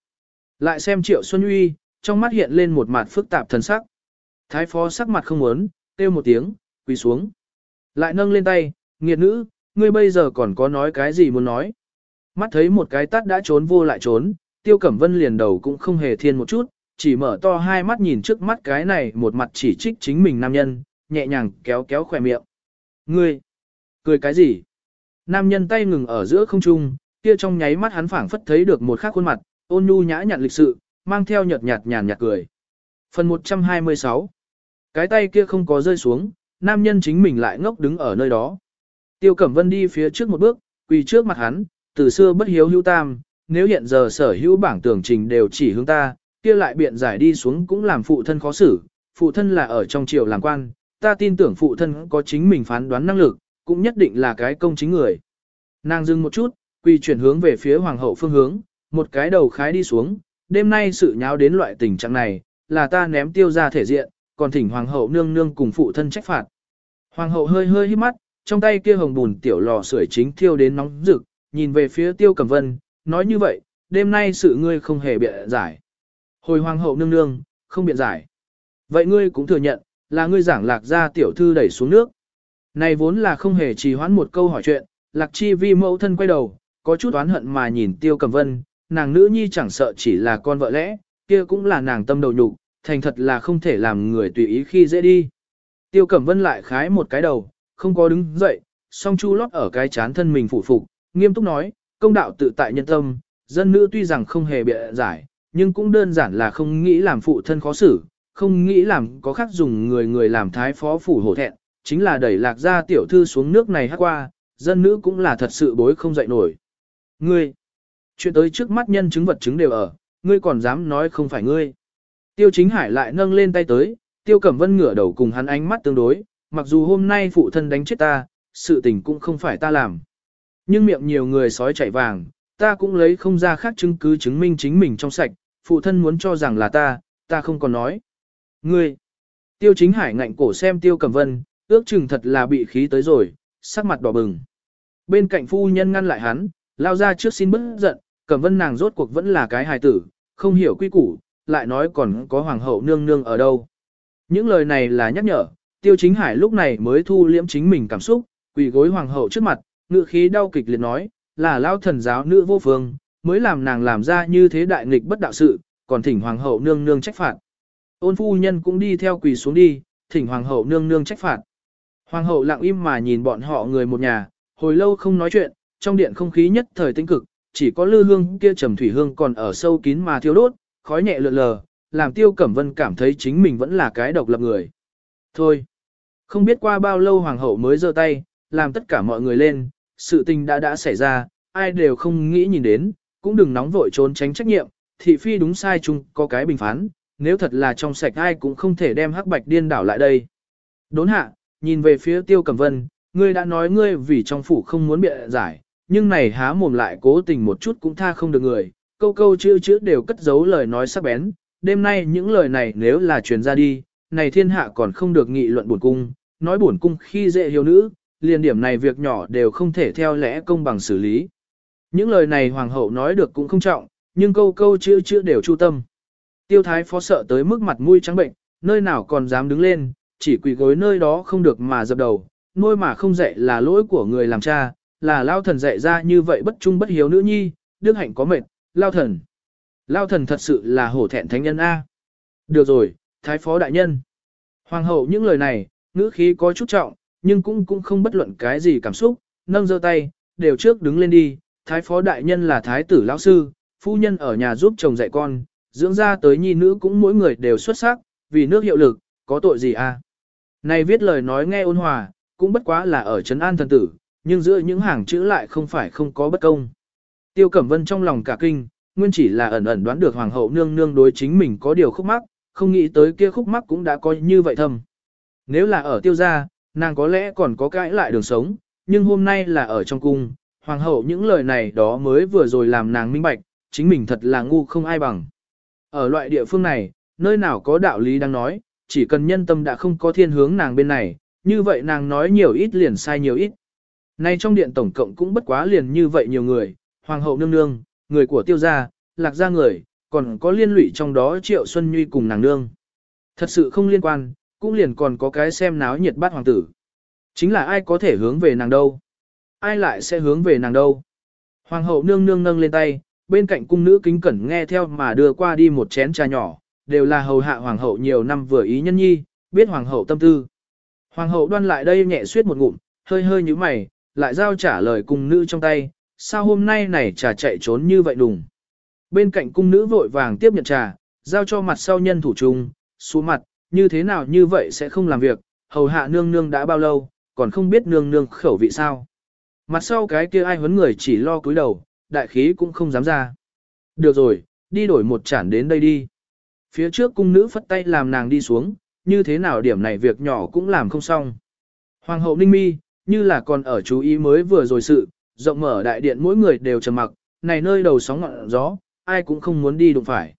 Lại xem Triệu Xuân Uy, trong mắt hiện lên một mặt phức tạp thần sắc. Thái phó sắc mặt không muốn, kêu một tiếng, quỳ xuống. Lại nâng lên tay, nghiệt nữ, ngươi bây giờ còn có nói cái gì muốn nói. Mắt thấy một cái tắt đã trốn vô lại trốn, Tiêu Cẩm Vân liền đầu cũng không hề thiên một chút, chỉ mở to hai mắt nhìn trước mắt cái này một mặt chỉ trích chính mình nam nhân, nhẹ nhàng kéo kéo khỏe miệng. Ngươi, cười cái gì? Nam nhân tay ngừng ở giữa không trung, kia trong nháy mắt hắn phảng phất thấy được một khác khuôn mặt, ôn nhu nhã nhặn lịch sự, mang theo nhợt nhạt nhàn nhạt cười. Phần 126 Cái tay kia không có rơi xuống, nam nhân chính mình lại ngốc đứng ở nơi đó. Tiêu Cẩm Vân đi phía trước một bước, quỳ trước mặt hắn, từ xưa bất hiếu hữu tam, nếu hiện giờ sở hữu bảng tưởng trình đều chỉ hướng ta, kia lại biện giải đi xuống cũng làm phụ thân khó xử, phụ thân là ở trong triều làm quan, ta tin tưởng phụ thân có chính mình phán đoán năng lực, cũng nhất định là cái công chính người. Nàng dừng một chút, quỳ chuyển hướng về phía hoàng hậu phương hướng, một cái đầu khái đi xuống, đêm nay sự nháo đến loại tình trạng này, là ta ném tiêu ra thể diện, còn thỉnh hoàng hậu nương nương cùng phụ thân trách phạt. Hoàng hậu hơi hơi hít mắt, trong tay kia hồng bùn tiểu lò sưởi chính thiêu đến nóng rực, nhìn về phía tiêu cẩm vân, nói như vậy, đêm nay sự ngươi không hề biện giải. Hồi hoàng hậu nương nương, không biện giải. Vậy ngươi cũng thừa nhận, là ngươi giảng lạc ra tiểu thư đẩy xuống nước. Này vốn là không hề trì hoãn một câu hỏi chuyện, lạc chi vi mẫu thân quay đầu, có chút oán hận mà nhìn tiêu cầm vân, nàng nữ nhi chẳng sợ chỉ là con vợ lẽ, kia cũng là nàng tâm đầu nhục, thành thật là không thể làm người tùy ý khi dễ đi. Tiêu cẩm vân lại khái một cái đầu, không có đứng dậy, song chu lót ở cái chán thân mình phụ phục, nghiêm túc nói, công đạo tự tại nhân tâm, dân nữ tuy rằng không hề bịa giải, nhưng cũng đơn giản là không nghĩ làm phụ thân khó xử, không nghĩ làm có khác dùng người người làm thái phó phủ hổ thẹn, chính là đẩy lạc ra tiểu thư xuống nước này hát qua, dân nữ cũng là thật sự bối không dậy nổi. Ngươi, chuyện tới trước mắt nhân chứng vật chứng đều ở, ngươi còn dám nói không phải ngươi. Tiêu chính hải lại nâng lên tay tới, tiêu cẩm vân ngửa đầu cùng hắn ánh mắt tương đối, mặc dù hôm nay phụ thân đánh chết ta, sự tình cũng không phải ta làm. Nhưng miệng nhiều người sói chạy vàng, ta cũng lấy không ra khác chứng cứ chứng minh chính mình trong sạch, phụ thân muốn cho rằng là ta, ta không còn nói. Ngươi, tiêu chính hải ngạnh cổ xem tiêu cẩm vân, ước chừng thật là bị khí tới rồi, sắc mặt đỏ bừng. Bên cạnh phu nhân ngăn lại hắn, lao ra trước xin bớt giận, cẩm vân nàng rốt cuộc vẫn là cái hài tử, không hiểu quy củ, lại nói còn có hoàng hậu nương nương ở đâu. Những lời này là nhắc nhở, tiêu chính hải lúc này mới thu liễm chính mình cảm xúc, quỳ gối hoàng hậu trước mặt, ngự khí đau kịch liệt nói, là lao thần giáo nữ vô phương, mới làm nàng làm ra như thế đại nghịch bất đạo sự, còn thỉnh hoàng hậu nương nương trách phạt. Ôn phu nhân cũng đi theo quỳ xuống đi, thỉnh hoàng hậu nương nương trách phạt. Hoàng hậu lặng im mà nhìn bọn họ người một nhà, hồi lâu không nói chuyện, trong điện không khí nhất thời tinh cực, chỉ có lư hương kia trầm thủy hương còn ở sâu kín mà thiêu đốt, khói nhẹ lượn lờ, làm tiêu cẩm vân cảm thấy chính mình vẫn là cái độc lập người. Thôi, không biết qua bao lâu hoàng hậu mới giơ tay, làm tất cả mọi người lên, sự tình đã đã xảy ra, ai đều không nghĩ nhìn đến, cũng đừng nóng vội trốn tránh trách nhiệm, thị phi đúng sai chung có cái bình phán, nếu thật là trong sạch ai cũng không thể đem hắc bạch điên đảo lại đây. Đốn hạ, nhìn về phía tiêu cẩm vân, ngươi đã nói ngươi vì trong phủ không muốn bịa giải, nhưng này há mồm lại cố tình một chút cũng tha không được người, câu câu chữ chữ đều cất giấu lời nói sắc bén, đêm nay những lời này nếu là truyền ra đi, này thiên hạ còn không được nghị luận buồn cung, nói buồn cung khi dễ hiếu nữ, liền điểm này việc nhỏ đều không thể theo lẽ công bằng xử lý. Những lời này hoàng hậu nói được cũng không trọng, nhưng câu câu chữ chữ đều chu tâm. Tiêu thái phó sợ tới mức mặt mũi trắng bệnh, nơi nào còn dám đứng lên, chỉ quỳ gối nơi đó không được mà dập đầu, nuôi mà không dạy là lỗi của người làm cha, là lao thần dạy ra như vậy bất trung bất hiếu nữ nhi, đức hạnh có mệt, lao thần. Lao thần thật sự là hổ thẹn thánh nhân A. Được rồi, thái phó đại nhân. Hoàng hậu những lời này, ngữ khí có chút trọng, nhưng cũng cũng không bất luận cái gì cảm xúc, nâng giơ tay, đều trước đứng lên đi, thái phó đại nhân là thái tử lão sư, phu nhân ở nhà giúp chồng dạy con, dưỡng ra tới nhi nữ cũng mỗi người đều xuất sắc, vì nước hiệu lực, có tội gì à? Này viết lời nói nghe ôn hòa, cũng bất quá là ở trấn an thần tử, nhưng giữa những hàng chữ lại không phải không có bất công. Tiêu Cẩm Vân trong lòng cả kinh, nguyên chỉ là ẩn ẩn đoán được hoàng hậu nương nương đối chính mình có điều khúc mắc, không nghĩ tới kia khúc mắc cũng đã có như vậy thầm. Nếu là ở tiêu gia, nàng có lẽ còn có cãi lại đường sống, nhưng hôm nay là ở trong cung, hoàng hậu những lời này đó mới vừa rồi làm nàng minh bạch, chính mình thật là ngu không ai bằng. Ở loại địa phương này, nơi nào có đạo lý đang nói, chỉ cần nhân tâm đã không có thiên hướng nàng bên này, như vậy nàng nói nhiều ít liền sai nhiều ít. Nay trong điện tổng cộng cũng bất quá liền như vậy nhiều người, hoàng hậu nương nương, người của tiêu gia, lạc gia người, còn có liên lụy trong đó triệu xuân nhuy cùng nàng nương. Thật sự không liên quan, cũng liền còn có cái xem náo nhiệt bát hoàng tử. Chính là ai có thể hướng về nàng đâu? Ai lại sẽ hướng về nàng đâu? Hoàng hậu nương nương nâng lên tay, bên cạnh cung nữ kính cẩn nghe theo mà đưa qua đi một chén trà nhỏ, đều là hầu hạ hoàng hậu nhiều năm vừa ý nhân nhi, biết hoàng hậu tâm tư. Hoàng hậu đoan lại đây nhẹ suyết một ngụm, hơi hơi như mày, lại giao trả lời cung nữ trong tay, sao hôm nay này trà chạy trốn như vậy đùng. Bên cạnh cung nữ vội vàng tiếp nhận trà, giao cho mặt sau nhân thủ trung, xuống mặt, như thế nào như vậy sẽ không làm việc, hầu hạ nương nương đã bao lâu, còn không biết nương nương khẩu vị sao. Mặt sau cái kia ai huấn người chỉ lo cúi đầu, đại khí cũng không dám ra. Được rồi, đi đổi một chản đến đây đi. Phía trước cung nữ phất tay làm nàng đi xuống, như thế nào điểm này việc nhỏ cũng làm không xong. Hoàng hậu ninh mi, như là còn ở chú ý mới vừa rồi sự, rộng mở đại điện mỗi người đều trầm mặc, này nơi đầu sóng ngọn gió, ai cũng không muốn đi đụng phải.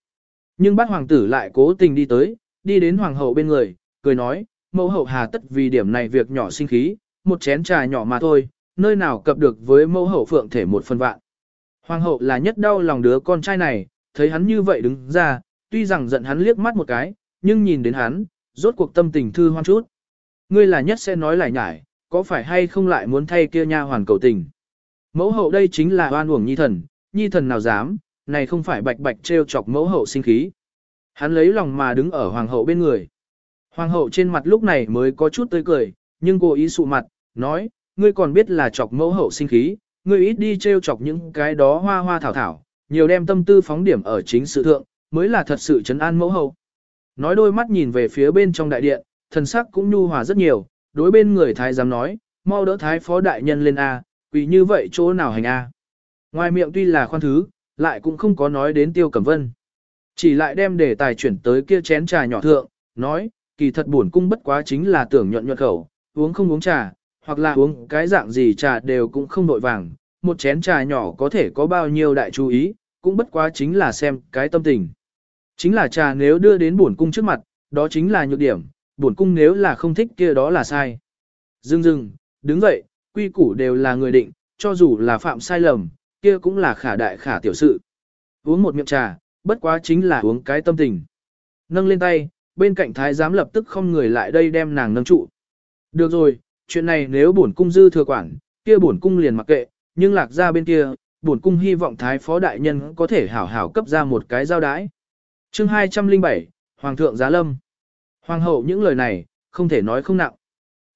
Nhưng bác hoàng tử lại cố tình đi tới, đi đến hoàng hậu bên người, cười nói, mẫu hậu hà tất vì điểm này việc nhỏ sinh khí, một chén trà nhỏ mà thôi, nơi nào cập được với mẫu hậu phượng thể một phần vạn. Hoàng hậu là nhất đau lòng đứa con trai này, thấy hắn như vậy đứng ra, tuy rằng giận hắn liếc mắt một cái, nhưng nhìn đến hắn, rốt cuộc tâm tình thư hoan chút. Ngươi là nhất sẽ nói lại nhải, có phải hay không lại muốn thay kia nha hoàn cầu tình. Mẫu hậu đây chính là oan uổng nhi thần, nhi thần nào dám, này không phải bạch bạch trêu chọc mẫu hậu sinh khí. Hắn lấy lòng mà đứng ở hoàng hậu bên người. Hoàng hậu trên mặt lúc này mới có chút tươi cười, nhưng cô ý sụ mặt, nói, ngươi còn biết là chọc mẫu hậu sinh khí, ngươi ít đi trêu chọc những cái đó hoa hoa thảo thảo, nhiều đem tâm tư phóng điểm ở chính sự thượng, mới là thật sự trấn an mẫu hậu. Nói đôi mắt nhìn về phía bên trong đại điện, thần sắc cũng nhu hòa rất nhiều, đối bên người thái giám nói, mau đỡ thái phó đại nhân lên A, vì như vậy chỗ nào hành A. Ngoài miệng tuy là khoan thứ, lại cũng không có nói đến tiêu cẩm vân. Chỉ lại đem đề tài chuyển tới kia chén trà nhỏ thượng, nói, kỳ thật buồn cung bất quá chính là tưởng nhuận nhuận khẩu, uống không uống trà, hoặc là uống cái dạng gì trà đều cũng không nội vàng, một chén trà nhỏ có thể có bao nhiêu đại chú ý, cũng bất quá chính là xem cái tâm tình. Chính là trà nếu đưa đến buồn cung trước mặt, đó chính là nhược điểm, buồn cung nếu là không thích kia đó là sai. Dưng dưng, đứng dậy, quy củ đều là người định, cho dù là phạm sai lầm, kia cũng là khả đại khả tiểu sự. Uống một miệng trà, bất quá chính là uống cái tâm tình. Nâng lên tay, bên cạnh thái giám lập tức không người lại đây đem nàng nâng trụ. Được rồi, chuyện này nếu bổn cung dư thừa quản, kia bổn cung liền mặc kệ, nhưng lạc ra bên kia, bổn cung hy vọng thái phó đại nhân có thể hảo hảo cấp ra một cái giao đái. Chương 207, Hoàng thượng giá lâm. Hoàng hậu những lời này, không thể nói không nặng.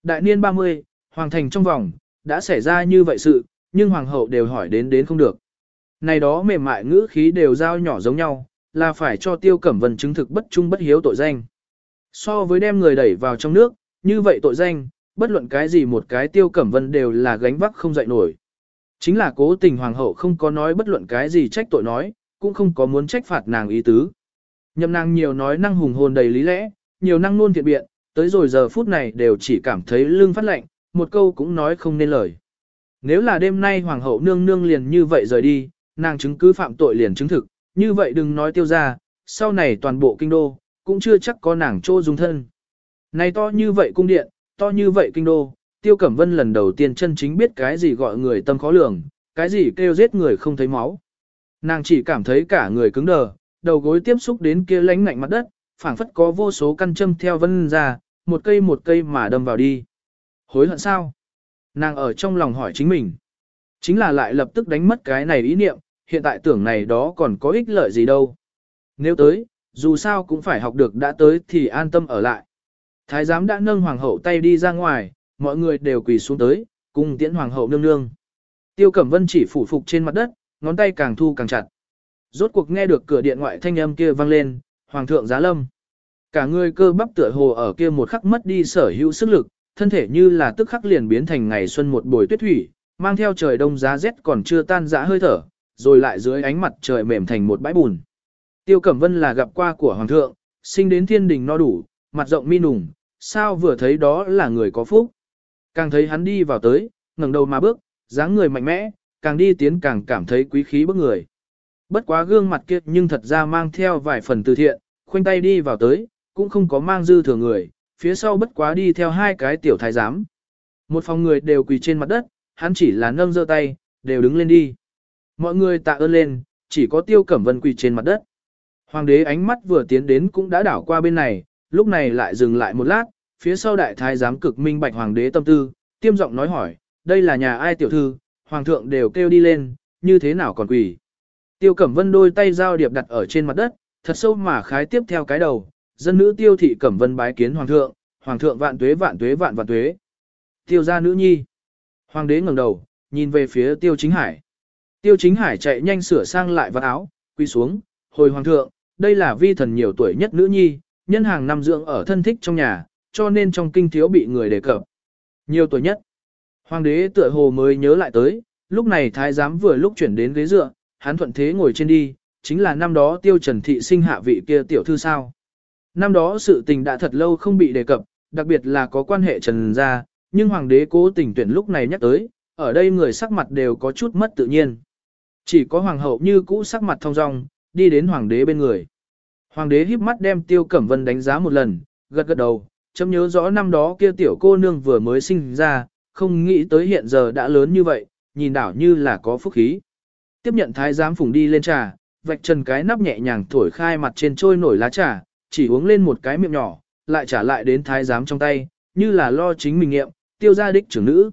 Đại niên 30, Hoàng thành trong vòng, đã xảy ra như vậy sự, nhưng Hoàng hậu đều hỏi đến đến không được. Này đó mềm mại ngữ khí đều giao nhỏ giống nhau, là phải cho tiêu cẩm vân chứng thực bất trung bất hiếu tội danh. So với đem người đẩy vào trong nước, như vậy tội danh, bất luận cái gì một cái tiêu cẩm vân đều là gánh vác không dậy nổi. Chính là cố tình hoàng hậu không có nói bất luận cái gì trách tội nói, cũng không có muốn trách phạt nàng ý tứ. Nhậm nàng nhiều nói năng hùng hồn đầy lý lẽ, nhiều năng luôn thiện biện, tới rồi giờ phút này đều chỉ cảm thấy lưng phát lạnh, một câu cũng nói không nên lời. Nếu là đêm nay hoàng hậu nương nương liền như vậy rời đi, nàng chứng cứ phạm tội liền chứng thực, như vậy đừng nói tiêu ra, sau này toàn bộ kinh đô, cũng chưa chắc có nàng trô dung thân. Này to như vậy cung điện, to như vậy kinh đô, tiêu cẩm vân lần đầu tiên chân chính biết cái gì gọi người tâm khó lường, cái gì kêu giết người không thấy máu. Nàng chỉ cảm thấy cả người cứng đờ, đầu gối tiếp xúc đến kia lánh ngạnh mặt đất, phảng phất có vô số căn châm theo vân ra, một cây một cây mà đâm vào đi. Hối hận sao? Nàng ở trong lòng hỏi chính mình. Chính là lại lập tức đánh mất cái này ý niệm, hiện tại tưởng này đó còn có ích lợi gì đâu. Nếu tới, dù sao cũng phải học được đã tới thì an tâm ở lại. Thái giám đã nâng hoàng hậu tay đi ra ngoài, mọi người đều quỳ xuống tới, cùng tiễn hoàng hậu nương nương. Tiêu Cẩm Vân chỉ phủ phục trên mặt đất, ngón tay càng thu càng chặt. Rốt cuộc nghe được cửa điện ngoại thanh âm kia vang lên, hoàng thượng giá lâm. Cả người cơ bắp tựa hồ ở kia một khắc mất đi sở hữu sức lực, thân thể như là tức khắc liền biến thành ngày xuân một buổi tuyết thủy, mang theo trời đông giá rét còn chưa tan dã hơi thở, rồi lại dưới ánh mặt trời mềm thành một bãi bùn. Tiêu Cẩm Vân là gặp qua của hoàng thượng, sinh đến thiên đình no đủ, mặt rộng mi nùng, sao vừa thấy đó là người có phúc. Càng thấy hắn đi vào tới, ngẩng đầu mà bước, dáng người mạnh mẽ, càng đi tiến càng cảm thấy quý khí bức người. Bất quá gương mặt kia nhưng thật ra mang theo vài phần từ thiện, khoanh tay đi vào tới, cũng không có mang dư thừa người, phía sau bất quá đi theo hai cái tiểu thái giám. Một phòng người đều quỳ trên mặt đất, hắn chỉ là nâng giơ tay, đều đứng lên đi. Mọi người tạ ơn lên, chỉ có tiêu cẩm vân quỳ trên mặt đất. Hoàng đế ánh mắt vừa tiến đến cũng đã đảo qua bên này, lúc này lại dừng lại một lát, phía sau đại thái giám cực minh bạch hoàng đế tâm tư, tiêm giọng nói hỏi, đây là nhà ai tiểu thư, hoàng thượng đều kêu đi lên, như thế nào còn quỳ. Tiêu Cẩm Vân đôi tay giao điệp đặt ở trên mặt đất, thật sâu mà khái tiếp theo cái đầu, dân nữ Tiêu thị Cẩm Vân bái kiến hoàng thượng, hoàng thượng vạn tuế vạn tuế vạn vạn tuế. Tiêu gia nữ nhi. Hoàng đế ngẩng đầu, nhìn về phía Tiêu Chính Hải. Tiêu Chính Hải chạy nhanh sửa sang lại vạt áo, quy xuống, hồi hoàng thượng, đây là vi thần nhiều tuổi nhất nữ nhi, nhân hàng năm dưỡng ở thân thích trong nhà, cho nên trong kinh thiếu bị người đề cập. Nhiều tuổi nhất. Hoàng đế tựa hồ mới nhớ lại tới, lúc này thái giám vừa lúc chuyển đến ghế dựa, hắn thuận thế ngồi trên đi, chính là năm đó tiêu trần thị sinh hạ vị kia tiểu thư sao. Năm đó sự tình đã thật lâu không bị đề cập, đặc biệt là có quan hệ trần gia, nhưng hoàng đế cố tình tuyển lúc này nhắc tới, ở đây người sắc mặt đều có chút mất tự nhiên. Chỉ có hoàng hậu như cũ sắc mặt thông dong, đi đến hoàng đế bên người. Hoàng đế híp mắt đem tiêu cẩm vân đánh giá một lần, gật gật đầu, chấm nhớ rõ năm đó kia tiểu cô nương vừa mới sinh ra, không nghĩ tới hiện giờ đã lớn như vậy, nhìn đảo như là có phúc khí. Tiếp nhận thái giám phùng đi lên trà, vạch trần cái nắp nhẹ nhàng thổi khai mặt trên trôi nổi lá trà, chỉ uống lên một cái miệng nhỏ, lại trả lại đến thái giám trong tay, như là lo chính mình nghiệm, tiêu gia đích trưởng nữ.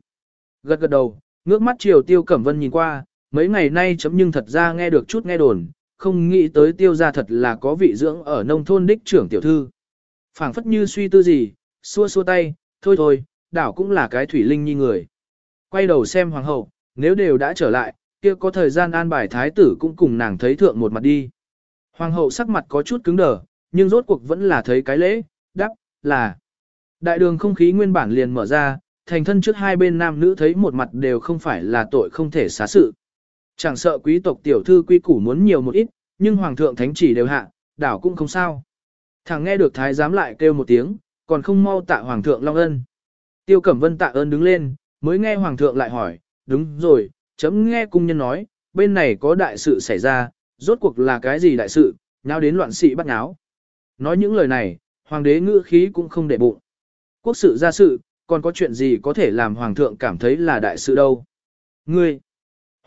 Gật gật đầu, ngước mắt chiều tiêu cẩm vân nhìn qua, mấy ngày nay chấm nhưng thật ra nghe được chút nghe đồn, không nghĩ tới tiêu gia thật là có vị dưỡng ở nông thôn đích trưởng tiểu thư. phảng phất như suy tư gì, xua xua tay, thôi thôi, đảo cũng là cái thủy linh như người. Quay đầu xem hoàng hậu, nếu đều đã trở lại, kia có thời gian an bài thái tử cũng cùng nàng thấy thượng một mặt đi. Hoàng hậu sắc mặt có chút cứng đờ, nhưng rốt cuộc vẫn là thấy cái lễ, đắp, là. Đại đường không khí nguyên bản liền mở ra, thành thân trước hai bên nam nữ thấy một mặt đều không phải là tội không thể xá sự. Chẳng sợ quý tộc tiểu thư quy củ muốn nhiều một ít, nhưng hoàng thượng thánh chỉ đều hạ, đảo cũng không sao. Thằng nghe được thái giám lại kêu một tiếng, còn không mau tạ hoàng thượng long ân. Tiêu Cẩm Vân tạ ơn đứng lên, mới nghe hoàng thượng lại hỏi, đúng rồi, chấm nghe cung nhân nói, bên này có đại sự xảy ra, rốt cuộc là cái gì đại sự, nháo đến loạn sĩ bắt nháo. Nói những lời này, hoàng đế ngữ khí cũng không để bụng. Quốc sự ra sự, còn có chuyện gì có thể làm hoàng thượng cảm thấy là đại sự đâu. Ngươi,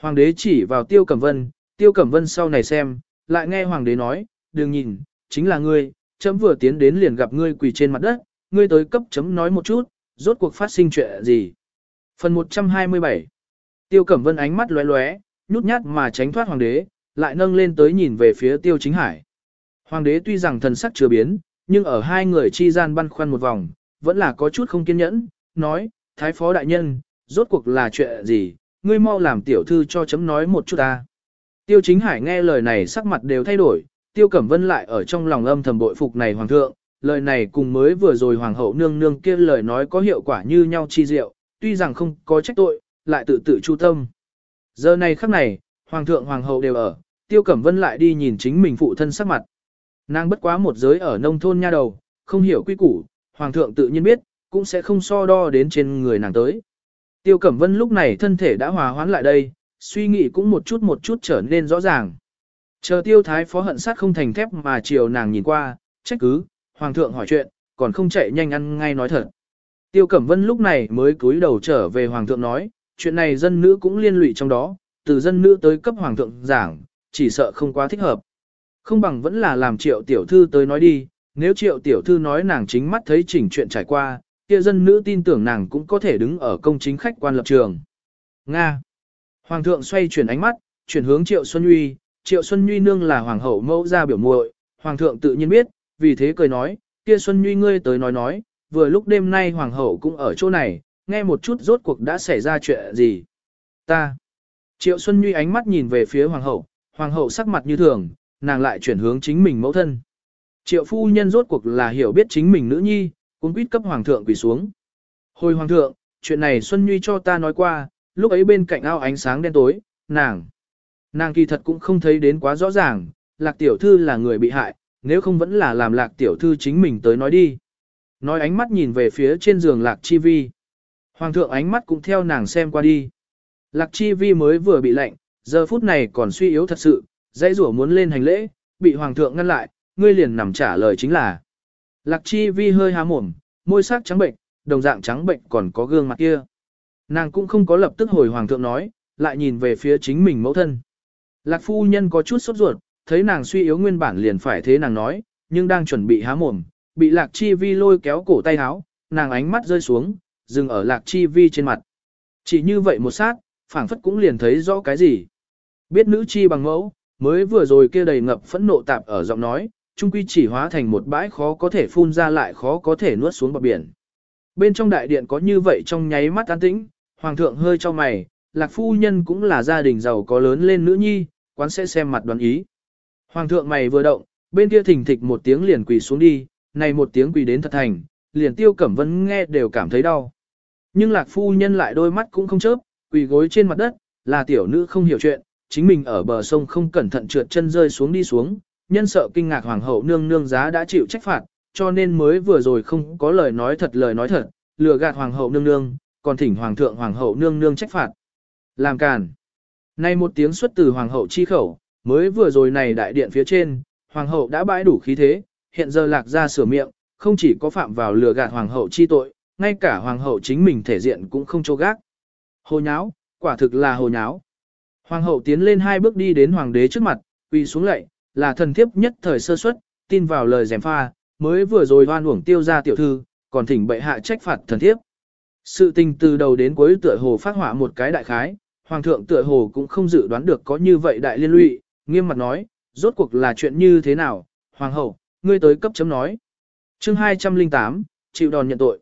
hoàng đế chỉ vào tiêu cẩm vân, tiêu cẩm vân sau này xem, lại nghe hoàng đế nói, đừng nhìn, chính là ngươi, chấm vừa tiến đến liền gặp ngươi quỳ trên mặt đất, ngươi tới cấp chấm nói một chút, rốt cuộc phát sinh chuyện gì. Phần 127 Tiêu Cẩm Vân ánh mắt lóe lóe, nhút nhát mà tránh thoát hoàng đế, lại nâng lên tới nhìn về phía Tiêu Chính Hải. Hoàng đế tuy rằng thần sắc chưa biến, nhưng ở hai người chi gian băn khoăn một vòng, vẫn là có chút không kiên nhẫn, nói, Thái Phó Đại Nhân, rốt cuộc là chuyện gì, ngươi mau làm tiểu thư cho chấm nói một chút ta. Tiêu Chính Hải nghe lời này sắc mặt đều thay đổi, Tiêu Cẩm Vân lại ở trong lòng âm thầm bội phục này hoàng thượng, lời này cùng mới vừa rồi hoàng hậu nương nương kia lời nói có hiệu quả như nhau chi diệu, tuy rằng không có trách tội, lại tự tự chu tâm. Giờ này khắc này, hoàng thượng hoàng hậu đều ở, tiêu cẩm vân lại đi nhìn chính mình phụ thân sắc mặt. Nàng bất quá một giới ở nông thôn nha đầu, không hiểu quy củ, hoàng thượng tự nhiên biết, cũng sẽ không so đo đến trên người nàng tới. Tiêu cẩm vân lúc này thân thể đã hòa hoãn lại đây, suy nghĩ cũng một chút một chút trở nên rõ ràng. Chờ tiêu thái phó hận sát không thành thép mà chiều nàng nhìn qua, trách cứ, hoàng thượng hỏi chuyện, còn không chạy nhanh ăn ngay nói thật. Tiêu Cẩm Vân lúc này mới cúi đầu trở về hoàng thượng nói, chuyện này dân nữ cũng liên lụy trong đó, từ dân nữ tới cấp hoàng thượng giảng, chỉ sợ không quá thích hợp. Không bằng vẫn là làm triệu tiểu thư tới nói đi, nếu triệu tiểu thư nói nàng chính mắt thấy chỉnh chuyện trải qua, kia dân nữ tin tưởng nàng cũng có thể đứng ở công chính khách quan lập trường. Nga. Hoàng thượng xoay chuyển ánh mắt, chuyển hướng Triệu Xuân Nhuy, Triệu Xuân Nhuy nương là hoàng hậu mẫu gia biểu muội, hoàng thượng tự nhiên biết, vì thế cười nói, kia Xuân Nhuy ngươi tới nói nói, vừa lúc đêm nay hoàng hậu cũng ở chỗ này, nghe một chút rốt cuộc đã xảy ra chuyện gì. Ta. Triệu Xuân Nhuy ánh mắt nhìn về phía hoàng hậu, hoàng hậu sắc mặt như thường, nàng lại chuyển hướng chính mình mẫu thân. Triệu phu nhân rốt cuộc là hiểu biết chính mình nữ nhi, cũng quýt cấp hoàng thượng quỳ xuống. Hồi hoàng thượng, chuyện này Xuân Nhuy cho ta nói qua, lúc ấy bên cạnh ao ánh sáng đen tối, nàng. Nàng kỳ thật cũng không thấy đến quá rõ ràng, lạc tiểu thư là người bị hại, nếu không vẫn là làm lạc tiểu thư chính mình tới nói đi. Nói ánh mắt nhìn về phía trên giường lạc chi vi. Hoàng thượng ánh mắt cũng theo nàng xem qua đi. Lạc chi vi mới vừa bị lạnh, giờ phút này còn suy yếu thật sự, dãy rủa muốn lên hành lễ, bị hoàng thượng ngăn lại, ngươi liền nằm trả lời chính là. Lạc chi vi hơi há mồm, môi sắc trắng bệnh, đồng dạng trắng bệnh còn có gương mặt kia. Nàng cũng không có lập tức hồi hoàng thượng nói, lại nhìn về phía chính mình mẫu thân. Lạc phu nhân có chút sốt ruột, thấy nàng suy yếu nguyên bản liền phải thế nàng nói, nhưng đang chuẩn bị há mồm, bị lạc chi vi lôi kéo cổ tay háo, nàng ánh mắt rơi xuống, dừng ở lạc chi vi trên mặt. Chỉ như vậy một sát, phảng phất cũng liền thấy rõ cái gì. Biết nữ chi bằng mẫu, mới vừa rồi kia đầy ngập phẫn nộ tạp ở giọng nói, trung quy chỉ hóa thành một bãi khó có thể phun ra lại khó có thể nuốt xuống bờ biển. Bên trong đại điện có như vậy trong nháy mắt an tĩnh, hoàng thượng hơi cho mày, lạc phu nhân cũng là gia đình giàu có lớn lên nữ nhi, quán sẽ xem mặt đoán ý. Hoàng thượng mày vừa động, bên kia thỉnh thịch một tiếng liền quỳ xuống đi, này một tiếng quỳ đến thật thành, liền tiêu cẩm vân nghe đều cảm thấy đau. Nhưng lạc phu nhân lại đôi mắt cũng không chớp, quỳ gối trên mặt đất, là tiểu nữ không hiểu chuyện, chính mình ở bờ sông không cẩn thận trượt chân rơi xuống đi xuống, nhân sợ kinh ngạc hoàng hậu nương nương giá đã chịu trách phạt, cho nên mới vừa rồi không có lời nói thật lời nói thật, lừa gạt hoàng hậu nương nương, còn thỉnh hoàng thượng hoàng hậu nương nương trách phạt. Làm càn. Nay một tiếng xuất từ hoàng hậu chi khẩu, mới vừa rồi này đại điện phía trên, hoàng hậu đã bãi đủ khí thế, hiện giờ lạc ra sửa miệng, không chỉ có phạm vào lừa gạt hoàng hậu chi tội, ngay cả hoàng hậu chính mình thể diện cũng không cho gác. Hồ nháo, quả thực là hồ nháo. Hoàng hậu tiến lên hai bước đi đến hoàng đế trước mặt, quỳ xuống lạy, là thần thiếp nhất thời sơ suất, tin vào lời gièm pha, mới vừa rồi hoan uổng tiêu ra tiểu thư, còn thỉnh bệ hạ trách phạt thần thiếp. Sự tình từ đầu đến cuối tựa hồ phát hỏa một cái đại khái, hoàng thượng tựa hồ cũng không dự đoán được có như vậy đại liên lụy, nghiêm mặt nói, rốt cuộc là chuyện như thế nào, hoàng hậu, ngươi tới cấp chấm nói. Chương 208, chịu đòn nhận tội.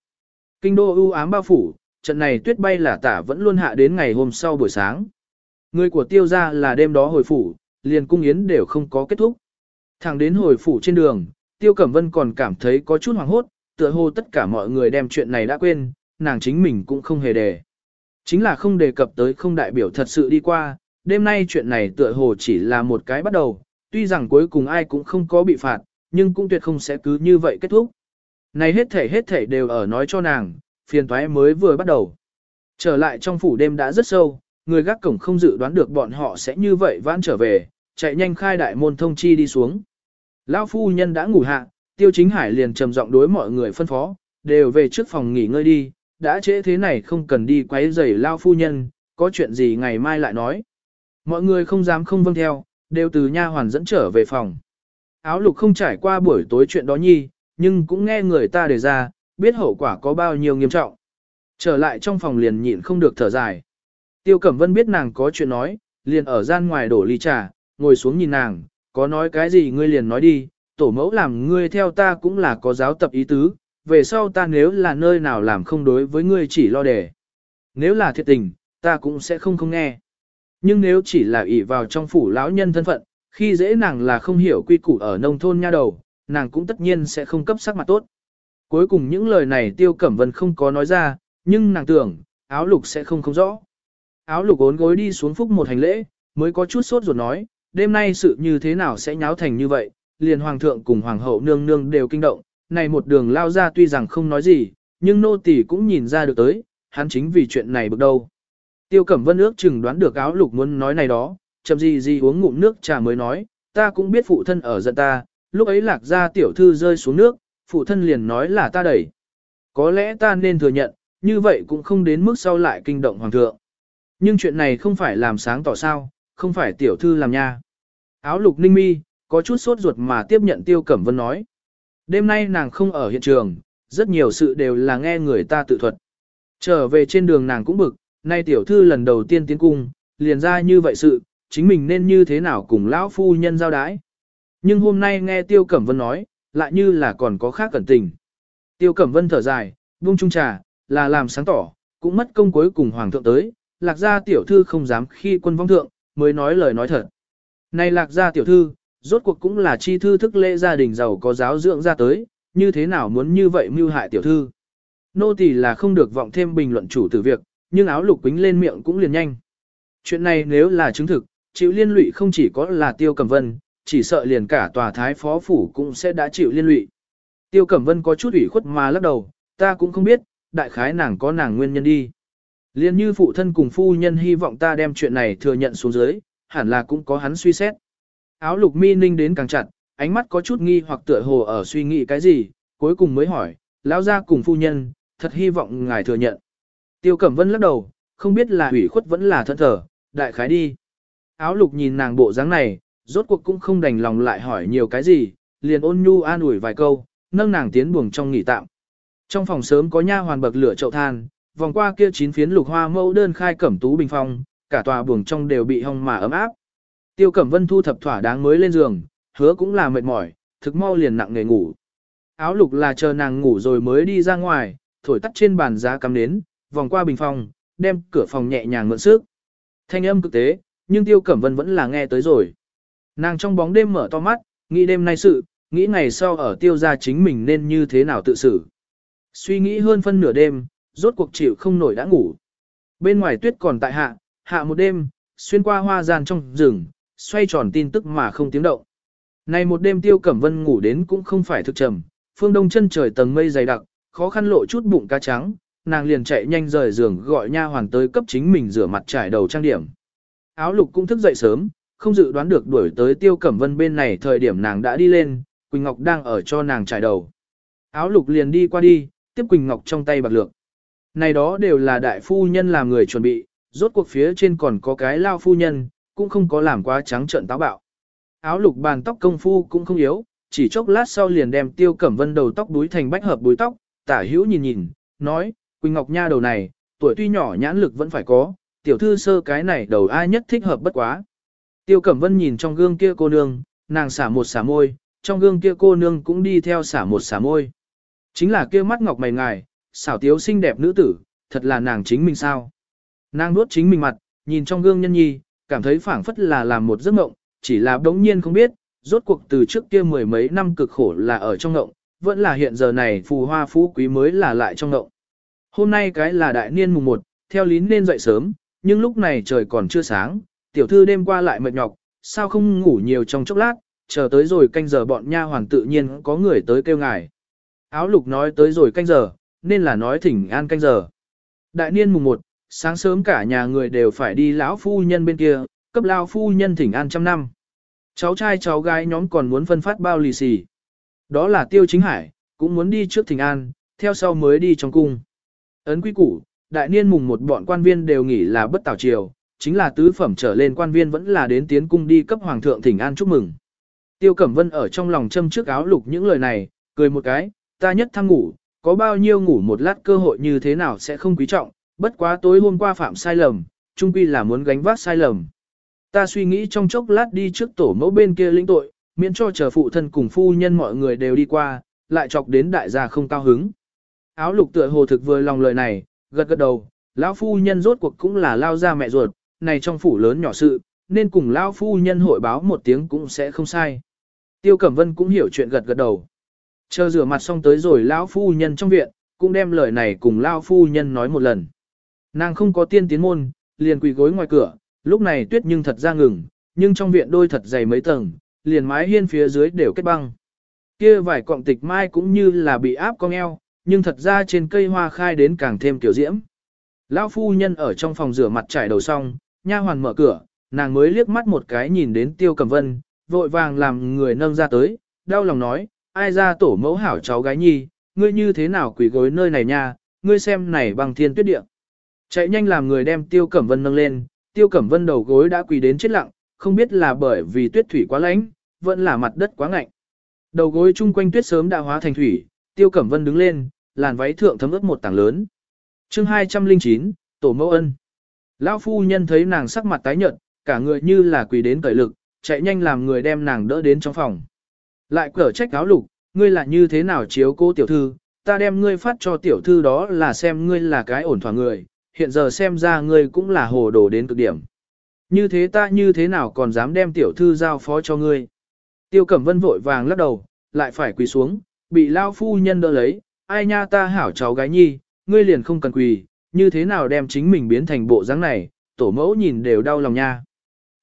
Kinh đô ưu ám bao phủ, trận này tuyết bay là tả vẫn luôn hạ đến ngày hôm sau buổi sáng. Người của tiêu gia là đêm đó hồi phủ, liền cung yến đều không có kết thúc. Thẳng đến hồi phủ trên đường, tiêu cẩm vân còn cảm thấy có chút hoảng hốt, tựa hồ tất cả mọi người đem chuyện này đã quên, nàng chính mình cũng không hề đề. Chính là không đề cập tới không đại biểu thật sự đi qua, đêm nay chuyện này tựa hồ chỉ là một cái bắt đầu, tuy rằng cuối cùng ai cũng không có bị phạt, nhưng cũng tuyệt không sẽ cứ như vậy kết thúc. Này hết thể hết thể đều ở nói cho nàng, phiền toái mới vừa bắt đầu. Trở lại trong phủ đêm đã rất sâu, người gác cổng không dự đoán được bọn họ sẽ như vậy vãn trở về, chạy nhanh khai đại môn thông chi đi xuống. Lão phu nhân đã ngủ hạ, tiêu chính hải liền trầm giọng đối mọi người phân phó, đều về trước phòng nghỉ ngơi đi, đã trễ thế này không cần đi quấy rầy Lão phu nhân, có chuyện gì ngày mai lại nói. Mọi người không dám không vâng theo, đều từ nha hoàn dẫn trở về phòng. Áo lục không trải qua buổi tối chuyện đó nhi, nhưng cũng nghe người ta đề ra, biết hậu quả có bao nhiêu nghiêm trọng. Trở lại trong phòng liền nhịn không được thở dài. Tiêu Cẩm Vân biết nàng có chuyện nói, liền ở gian ngoài đổ ly trà, ngồi xuống nhìn nàng, có nói cái gì ngươi liền nói đi, tổ mẫu làm ngươi theo ta cũng là có giáo tập ý tứ, về sau ta nếu là nơi nào làm không đối với ngươi chỉ lo đề. Nếu là thiệt tình, ta cũng sẽ không không nghe. Nhưng nếu chỉ là ỷ vào trong phủ lão nhân thân phận, khi dễ nàng là không hiểu quy củ ở nông thôn nha đầu, nàng cũng tất nhiên sẽ không cấp sắc mặt tốt. Cuối cùng những lời này Tiêu Cẩm Vân không có nói ra, nhưng nàng tưởng, áo lục sẽ không không rõ. Áo lục ốn gối đi xuống phúc một hành lễ, mới có chút sốt ruột nói, đêm nay sự như thế nào sẽ nháo thành như vậy, liền hoàng thượng cùng hoàng hậu nương nương đều kinh động, này một đường lao ra tuy rằng không nói gì, nhưng nô tỳ cũng nhìn ra được tới, hắn chính vì chuyện này bực đâu. Tiêu Cẩm Vân ước chừng đoán được áo lục muốn nói này đó, chậm gì gì uống ngụm nước trà mới nói, ta cũng biết phụ thân ở giận ta, lúc ấy lạc ra tiểu thư rơi xuống nước, phụ thân liền nói là ta đẩy. Có lẽ ta nên thừa nhận, như vậy cũng không đến mức sau lại kinh động hoàng thượng. Nhưng chuyện này không phải làm sáng tỏ sao, không phải tiểu thư làm nha. Áo lục ninh mi, có chút sốt ruột mà tiếp nhận Tiêu Cẩm Vân nói. Đêm nay nàng không ở hiện trường, rất nhiều sự đều là nghe người ta tự thuật. Trở về trên đường nàng cũng bực, nay tiểu thư lần đầu tiên tiến cung, liền ra như vậy sự, chính mình nên như thế nào cùng lão phu nhân giao đái. Nhưng hôm nay nghe Tiêu Cẩm Vân nói, lại như là còn có khác cẩn tình. Tiêu Cẩm Vân thở dài, buông chung trà, là làm sáng tỏ, cũng mất công cuối cùng hoàng thượng tới, lạc gia tiểu thư không dám khi quân vong thượng, mới nói lời nói thật. Này lạc gia tiểu thư, rốt cuộc cũng là chi thư thức lễ gia đình giàu có giáo dưỡng ra tới, như thế nào muốn như vậy mưu hại tiểu thư. Nô tỳ là không được vọng thêm bình luận chủ tử việc, nhưng áo lục quính lên miệng cũng liền nhanh. Chuyện này nếu là chứng thực, chịu liên lụy không chỉ có là tiêu cầm vân, chỉ sợ liền cả tòa thái phó phủ cũng sẽ đã chịu liên lụy. Tiêu Cẩm Vân có chút ủy khuất mà lắc đầu, ta cũng không biết, đại khái nàng có nàng nguyên nhân đi. Liên như phụ thân cùng phu nhân hy vọng ta đem chuyện này thừa nhận xuống dưới, hẳn là cũng có hắn suy xét. Áo lục mi ninh đến càng chặt, ánh mắt có chút nghi hoặc tựa hồ ở suy nghĩ cái gì, cuối cùng mới hỏi, lão gia cùng phu nhân, thật hy vọng ngài thừa nhận. Tiêu Cẩm Vân lắc đầu, không biết là ủy khuất vẫn là thân thở, đại khái đi. Áo lục nhìn nàng bộ dáng này, rốt cuộc cũng không đành lòng lại hỏi nhiều cái gì, liền ôn nhu an ủi vài câu, nâng nàng tiến buồng trong nghỉ tạm. Trong phòng sớm có nha hoàn bậc lửa chậu than, vòng qua kia chín phiến lục hoa mẫu đơn khai cẩm tú bình phong, cả tòa buồng trong đều bị hong mà ấm áp. Tiêu Cẩm Vân thu thập thỏa đáng mới lên giường, hứa cũng là mệt mỏi, thực mau liền nặng nề ngủ. Áo lục là chờ nàng ngủ rồi mới đi ra ngoài, thổi tắt trên bàn giá cắm nến, vòng qua bình phong, đem cửa phòng nhẹ nhàng mượn sức. Thanh âm cực tế, nhưng Tiêu Cẩm Vân vẫn là nghe tới rồi. Nàng trong bóng đêm mở to mắt, nghĩ đêm nay sự, nghĩ ngày sau ở tiêu gia chính mình nên như thế nào tự xử. Suy nghĩ hơn phân nửa đêm, rốt cuộc chịu không nổi đã ngủ. Bên ngoài tuyết còn tại hạ, hạ một đêm, xuyên qua hoa gian trong rừng, xoay tròn tin tức mà không tiếng động. Này một đêm tiêu cẩm vân ngủ đến cũng không phải thực trầm, phương đông chân trời tầng mây dày đặc, khó khăn lộ chút bụng cá trắng, nàng liền chạy nhanh rời giường gọi nha hoàn tới cấp chính mình rửa mặt trải đầu trang điểm. Áo lục cũng thức dậy sớm, không dự đoán được đuổi tới tiêu cẩm vân bên này thời điểm nàng đã đi lên, Quỳnh Ngọc đang ở cho nàng trải đầu. Áo lục liền đi qua đi, tiếp Quỳnh Ngọc trong tay bạc lược. Này đó đều là đại phu nhân làm người chuẩn bị, rốt cuộc phía trên còn có cái lao phu nhân, cũng không có làm quá trắng trợn táo bạo. Áo lục bàn tóc công phu cũng không yếu, chỉ chốc lát sau liền đem tiêu cẩm vân đầu tóc đuối thành bách hợp đuối tóc, tả hữu nhìn nhìn, nói, Quỳnh Ngọc Nha đầu này, tuổi tuy nhỏ nhãn lực vẫn phải có, tiểu thư sơ cái này đầu ai nhất thích hợp bất quá. Tiêu Cẩm Vân nhìn trong gương kia cô nương, nàng xả một xả môi, trong gương kia cô nương cũng đi theo xả một xả môi. Chính là kia mắt ngọc mày ngài, xảo tiếu xinh đẹp nữ tử, thật là nàng chính mình sao. Nàng nuốt chính mình mặt, nhìn trong gương nhân nhi, cảm thấy phảng phất là làm một giấc mộng, chỉ là đống nhiên không biết, rốt cuộc từ trước kia mười mấy năm cực khổ là ở trong ngộng, vẫn là hiện giờ này phù hoa phú quý mới là lại trong ngộng. Hôm nay cái là đại niên mùng 1, theo lý nên dậy sớm, nhưng lúc này trời còn chưa sáng, tiểu thư đêm qua lại mệt nhọc, sao không ngủ nhiều trong chốc lát, chờ tới rồi canh giờ bọn nha hoàn tự nhiên có người tới kêu ngài. Áo lục nói tới rồi canh giờ, nên là nói thỉnh an canh giờ. Đại niên mùng 1, sáng sớm cả nhà người đều phải đi lão phu nhân bên kia, cấp lão phu nhân thỉnh an trăm năm. Cháu trai cháu gái nhóm còn muốn phân phát bao lì xì. Đó là tiêu chính hải, cũng muốn đi trước thỉnh an, theo sau mới đi trong cung. Ấn quý củ, đại niên mùng một bọn quan viên đều nghỉ là bất tảo triều, chính là tứ phẩm trở lên quan viên vẫn là đến tiến cung đi cấp hoàng thượng thỉnh an chúc mừng. Tiêu Cẩm Vân ở trong lòng châm trước áo lục những lời này, cười một cái, ta nhất tham ngủ, có bao nhiêu ngủ một lát cơ hội như thế nào sẽ không quý trọng, bất quá tối hôm qua phạm sai lầm, trung quy là muốn gánh vác sai lầm. Ta suy nghĩ trong chốc lát đi trước tổ mẫu bên kia lĩnh tội, miễn cho chờ phụ thân cùng phu nhân mọi người đều đi qua, lại chọc đến đại gia không cao hứng. Áo lục tựa hồ thực vừa lòng lời này, gật gật đầu, lão phu nhân rốt cuộc cũng là lao ra mẹ ruột, này trong phủ lớn nhỏ sự, nên cùng lão phu nhân hội báo một tiếng cũng sẽ không sai. Tiêu Cẩm Vân cũng hiểu chuyện gật gật đầu. Chờ rửa mặt xong tới rồi lão phu nhân trong viện, cũng đem lời này cùng lão phu nhân nói một lần. Nàng không có tiên tiến môn, liền quỳ gối ngoài cửa, lúc này tuyết nhưng thật ra ngừng, nhưng trong viện đôi thật dày mấy tầng, liền mái hiên phía dưới đều kết băng. Kia vài cọng tịch mai cũng như là bị áp cong eo, nhưng thật ra trên cây hoa khai đến càng thêm kiểu diễm. Lão phu nhân ở trong phòng rửa mặt trải đầu xong, nha hoàn mở cửa, nàng mới liếc mắt một cái nhìn đến Tiêu Cẩm Vân, vội vàng làm người nâng ra tới, đau lòng nói, ai ra tổ mẫu hảo cháu gái nhi, ngươi như thế nào quỷ gối nơi này nha, ngươi xem này bằng thiên tuyết địa. Chạy nhanh làm người đem Tiêu Cẩm Vân nâng lên, Tiêu Cẩm Vân đầu gối đã quỳ đến chết lặng, không biết là bởi vì tuyết thủy quá lạnh, vẫn là mặt đất quá ngạnh. Đầu gối chung quanh tuyết sớm đã hóa thành thủy, Tiêu Cẩm Vân đứng lên, làn váy thượng thấm ướt một tảng lớn. Chương 209, Tổ mẫu ân. Lão phu nhân thấy nàng sắc mặt tái nhợt, cả người như là quỳ đến cởi lực, chạy nhanh làm người đem nàng đỡ đến trong phòng. Lại cở trách áo lục, ngươi là như thế nào chiếu cô tiểu thư, ta đem ngươi phát cho tiểu thư đó là xem ngươi là cái ổn thỏa người, hiện giờ xem ra ngươi cũng là hồ đồ đến cực điểm. Như thế ta như thế nào còn dám đem tiểu thư giao phó cho ngươi. Tiêu Cẩm Vân vội vàng lắc đầu, lại phải quỳ xuống, bị lao phu nhân đỡ lấy, ai nha ta hảo cháu gái nhi, ngươi liền không cần quỳ, như thế nào đem chính mình biến thành bộ dáng này, tổ mẫu nhìn đều đau lòng nha.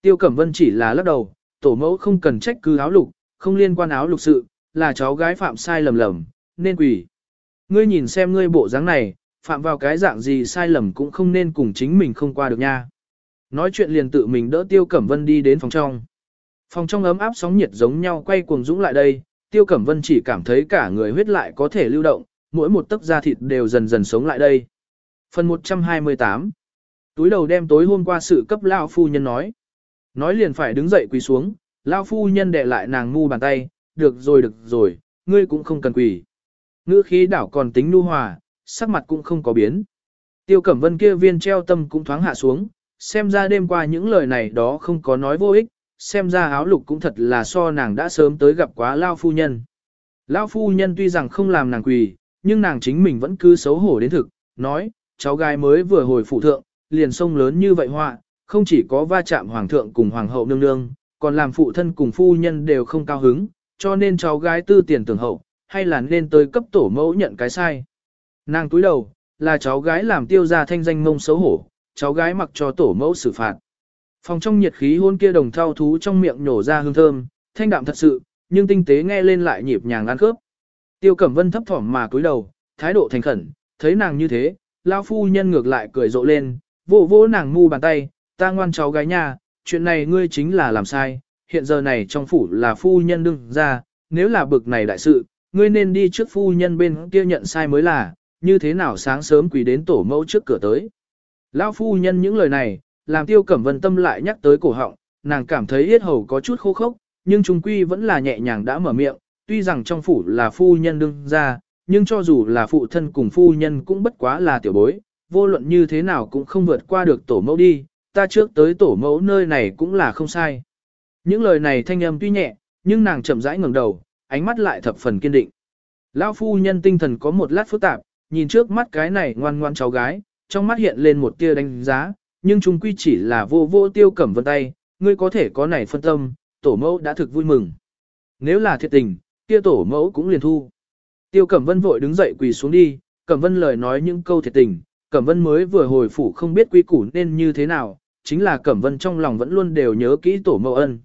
Tiêu Cẩm Vân chỉ là lắc đầu, tổ mẫu không cần trách cứ áo lục, không liên quan áo lục sự, là cháu gái phạm sai lầm lầm, nên quỳ. Ngươi nhìn xem ngươi bộ dáng này, phạm vào cái dạng gì sai lầm cũng không nên cùng chính mình không qua được nha. Nói chuyện liền tự mình đỡ Tiêu Cẩm Vân đi đến phòng trong. Phòng trong ấm áp sóng nhiệt giống nhau quay cuồng dũng lại đây, Tiêu Cẩm Vân chỉ cảm thấy cả người huyết lại có thể lưu động, mỗi một tấc da thịt đều dần dần sống lại đây. Phần 128 Túi đầu đem tối hôm qua sự cấp Lao Phu Nhân nói. Nói liền phải đứng dậy quỳ xuống, Lao Phu Nhân đệ lại nàng ngu bàn tay, được rồi được rồi, ngươi cũng không cần quỳ. Ngữ khí đảo còn tính nu hòa, sắc mặt cũng không có biến. Tiêu Cẩm Vân kia viên treo tâm cũng thoáng hạ xuống, xem ra đêm qua những lời này đó không có nói vô ích, xem ra áo lục cũng thật là so nàng đã sớm tới gặp quá Lao Phu Nhân. Lao Phu Nhân tuy rằng không làm nàng quỳ, nhưng nàng chính mình vẫn cứ xấu hổ đến thực, nói, cháu gái mới vừa hồi phụ thượng, liền sông lớn như vậy họa, không chỉ có va chạm hoàng thượng cùng hoàng hậu nương nương, còn làm phụ thân cùng phu nhân đều không cao hứng, cho nên cháu gái tư tiền tưởng hậu, hay là nên tới cấp tổ mẫu nhận cái sai. Nàng túi đầu, là cháu gái làm tiêu ra thanh danh mông xấu hổ, cháu gái mặc cho tổ mẫu xử phạt. Phòng trong nhiệt khí hôn kia đồng thao thú trong miệng nhổ ra hương thơm, thanh đạm thật sự, nhưng tinh tế nghe lên lại nhịp nhàng ăn khớp. Tiêu Cẩm Vân thấp thỏm mà cúi đầu, thái độ thành khẩn, thấy nàng như thế, lão phu nhân ngược lại cười rộ lên, vỗ vỗ nàng ngu bàn tay, ta ngoan cháu gái nhà chuyện này ngươi chính là làm sai, hiện giờ này trong phủ là phu nhân đương ra, nếu là bực này đại sự, ngươi nên đi trước phu nhân bên kia nhận sai mới là, như thế nào sáng sớm quỳ đến tổ mẫu trước cửa tới. Lão phu nhân những lời này, làm tiêu cẩm vân tâm lại nhắc tới cổ họng, nàng cảm thấy yết hầu có chút khô khốc, nhưng trung quy vẫn là nhẹ nhàng đã mở miệng, tuy rằng trong phủ là phu nhân đương ra, nhưng cho dù là phụ thân cùng phu nhân cũng bất quá là tiểu bối, vô luận như thế nào cũng không vượt qua được tổ mẫu đi, ta trước tới tổ mẫu nơi này cũng là không sai. Những lời này thanh âm tuy nhẹ, nhưng nàng chậm rãi ngẩng đầu, ánh mắt lại thập phần kiên định. Lão phu nhân tinh thần có một lát phức tạp, nhìn trước mắt cái này ngoan ngoan cháu gái, trong mắt hiện lên một tia đánh giá, nhưng chung quy chỉ là vô vô tiêu cẩm vân tay, ngươi có thể có này phân tâm, tổ mẫu đã thực vui mừng. Nếu là thiệt tình, kia tổ mẫu cũng liền thu. Tiêu Cẩm Vân vội đứng dậy quỳ xuống đi, Cẩm Vân lời nói những câu thiệt tình, Cẩm Vân mới vừa hồi phủ không biết quy củ nên như thế nào, chính là Cẩm Vân trong lòng vẫn luôn đều nhớ kỹ tổ mẫu ân.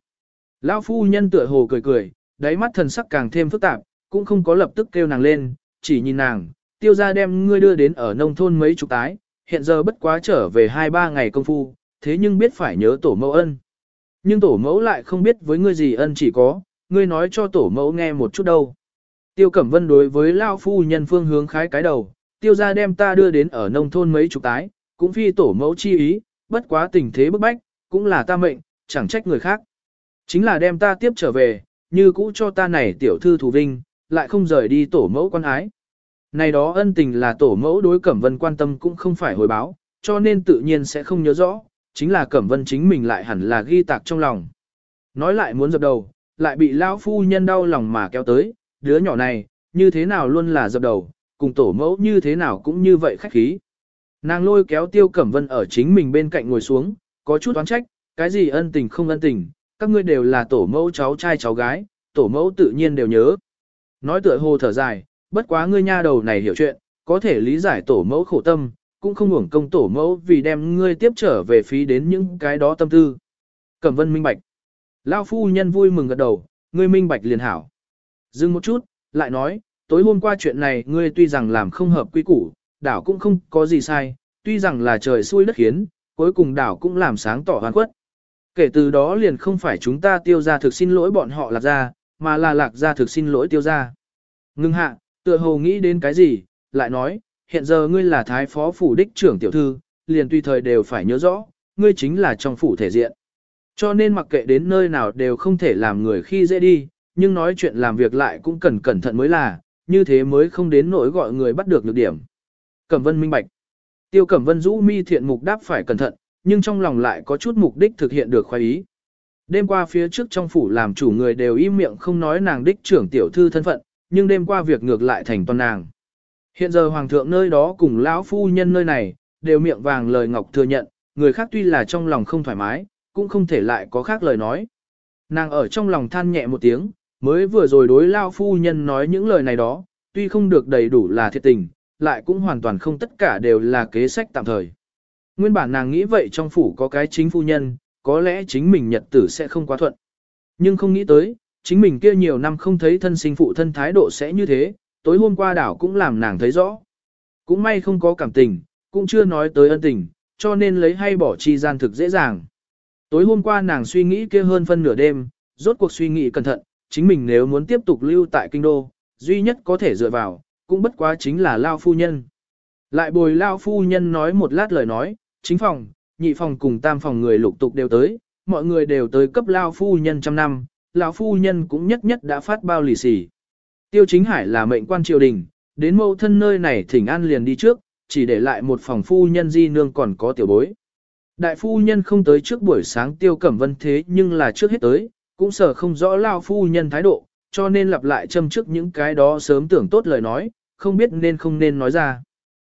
Lão phu nhân tựa hồ cười cười, đáy mắt thần sắc càng thêm phức tạp, cũng không có lập tức kêu nàng lên, chỉ nhìn nàng, tiêu ra đem ngươi đưa đến ở nông thôn mấy chục tái, hiện giờ bất quá trở về hai ba ngày công phu, thế nhưng biết phải nhớ tổ mẫu ân. Nhưng tổ mẫu lại không biết với ngươi gì ân chỉ có, ngươi nói cho tổ mẫu nghe một chút đâu. Tiêu Cẩm Vân đối với Lao Phu nhân phương hướng khái cái đầu, tiêu ra đem ta đưa đến ở nông thôn mấy chục tái, cũng phi tổ mẫu chi ý, bất quá tình thế bức bách, cũng là ta mệnh, chẳng trách người khác. Chính là đem ta tiếp trở về, như cũ cho ta này tiểu thư thù vinh, lại không rời đi tổ mẫu quan ái. Này đó ân tình là tổ mẫu đối Cẩm Vân quan tâm cũng không phải hồi báo, cho nên tự nhiên sẽ không nhớ rõ, chính là Cẩm Vân chính mình lại hẳn là ghi tạc trong lòng. Nói lại muốn dập đầu, lại bị lão phu nhân đau lòng mà kéo tới, đứa nhỏ này, như thế nào luôn là dập đầu, cùng tổ mẫu như thế nào cũng như vậy khách khí. Nàng lôi kéo tiêu cẩm vân ở chính mình bên cạnh ngồi xuống, có chút oán trách, cái gì ân tình không ân tình, các ngươi đều là tổ mẫu cháu trai cháu gái, tổ mẫu tự nhiên đều nhớ. Nói tựa hồ thở dài, bất quá ngươi nha đầu này hiểu chuyện, có thể lý giải tổ mẫu khổ tâm, cũng không hưởng công tổ mẫu vì đem ngươi tiếp trở về phí đến những cái đó tâm tư. Cẩm vân minh bạch. Lao phu nhân vui mừng gật đầu, ngươi minh bạch liền hảo. Dừng một chút, lại nói, tối hôm qua chuyện này ngươi tuy rằng làm không hợp quy củ, đảo cũng không có gì sai, tuy rằng là trời xui đất khiến, cuối cùng đảo cũng làm sáng tỏ hoàn quất. Kể từ đó liền không phải chúng ta tiêu ra thực xin lỗi bọn họ lạc ra, mà là lạc ra thực xin lỗi tiêu ra. Ngưng hạ, tựa hồ nghĩ đến cái gì, lại nói, hiện giờ ngươi là thái phó phủ đích trưởng tiểu thư, liền tùy thời đều phải nhớ rõ, ngươi chính là trong phủ thể diện. Cho nên mặc kệ đến nơi nào đều không thể làm người khi dễ đi, nhưng nói chuyện làm việc lại cũng cần cẩn thận mới là, như thế mới không đến nỗi gọi người bắt được nhược điểm. Cẩm vân minh bạch. Tiêu Cẩm vân rũ mi thiện mục đáp phải cẩn thận, nhưng trong lòng lại có chút mục đích thực hiện được khoái ý. Đêm qua phía trước trong phủ làm chủ người đều im miệng không nói nàng đích trưởng tiểu thư thân phận, nhưng đêm qua việc ngược lại thành toàn nàng. Hiện giờ hoàng thượng nơi đó cùng lão phu nhân nơi này, đều miệng vàng lời ngọc thừa nhận, người khác tuy là trong lòng không thoải mái, cũng không thể lại có khác lời nói. Nàng ở trong lòng than nhẹ một tiếng, mới vừa rồi đối lao phu nhân nói những lời này đó, tuy không được đầy đủ là thiệt tình, lại cũng hoàn toàn không tất cả đều là kế sách tạm thời. Nguyên bản nàng nghĩ vậy trong phủ có cái chính phu nhân, có lẽ chính mình nhật tử sẽ không quá thuận. Nhưng không nghĩ tới, chính mình kia nhiều năm không thấy thân sinh phụ thân thái độ sẽ như thế, tối hôm qua đảo cũng làm nàng thấy rõ. Cũng may không có cảm tình, cũng chưa nói tới ân tình, cho nên lấy hay bỏ chi gian thực dễ dàng. Tối hôm qua nàng suy nghĩ kia hơn phân nửa đêm, rốt cuộc suy nghĩ cẩn thận, chính mình nếu muốn tiếp tục lưu tại kinh đô, duy nhất có thể dựa vào, cũng bất quá chính là Lao Phu Nhân. Lại bồi Lao Phu Nhân nói một lát lời nói, chính phòng, nhị phòng cùng tam phòng người lục tục đều tới, mọi người đều tới cấp Lao Phu Nhân trăm năm, Lao Phu Nhân cũng nhất nhất đã phát bao lì xì. Tiêu chính hải là mệnh quan triều đình, đến mâu thân nơi này thỉnh an liền đi trước, chỉ để lại một phòng phu nhân di nương còn có tiểu bối. Đại phu nhân không tới trước buổi sáng tiêu cẩm vân thế nhưng là trước hết tới, cũng sợ không rõ lao phu nhân thái độ, cho nên lặp lại châm trước những cái đó sớm tưởng tốt lời nói, không biết nên không nên nói ra.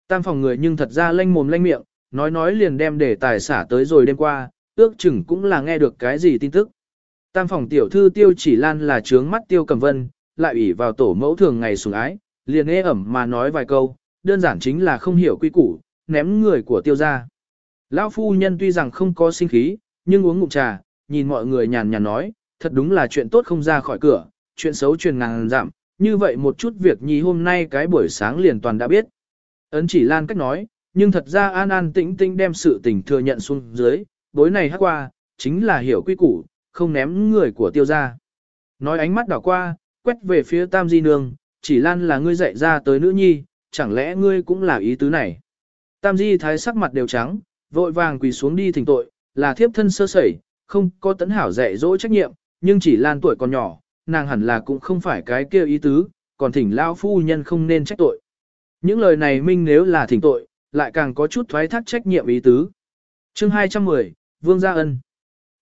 Tam phòng người nhưng thật ra lanh mồm lanh miệng, nói nói liền đem để tài xả tới rồi đêm qua, ước chừng cũng là nghe được cái gì tin tức. Tam phòng tiểu thư tiêu chỉ lan là trướng mắt tiêu Cầm vân, lại ủy vào tổ mẫu thường ngày sủng ái, liền ê ẩm mà nói vài câu, đơn giản chính là không hiểu quy củ, ném người của tiêu gia. Lão phu nhân tuy rằng không có sinh khí, nhưng uống ngụm trà, nhìn mọi người nhàn nhàn nói, thật đúng là chuyện tốt không ra khỏi cửa, chuyện xấu truyền ngàn giảm, như vậy một chút việc nhi hôm nay cái buổi sáng liền toàn đã biết. Ấn chỉ lan cách nói, nhưng thật ra an an tĩnh tĩnh đem sự tình thừa nhận xuống dưới, bối này hát qua, chính là hiểu quy củ, không ném người của tiêu gia. Nói ánh mắt đảo qua, quét về phía tam di nương, chỉ lan là ngươi dạy ra tới nữ nhi, chẳng lẽ ngươi cũng là ý tứ này. Tam di thái sắc mặt đều trắng, vội vàng quỳ xuống đi thỉnh tội, là thiếp thân sơ sẩy, không có tấn hảo dạy dỗ trách nhiệm, nhưng chỉ lan tuổi còn nhỏ, nàng hẳn là cũng không phải cái kia ý tứ, còn thỉnh lao phu nhân không nên trách tội. Những lời này minh nếu là thỉnh tội, lại càng có chút thoái thác trách nhiệm ý tứ. chương 210, Vương Gia Ân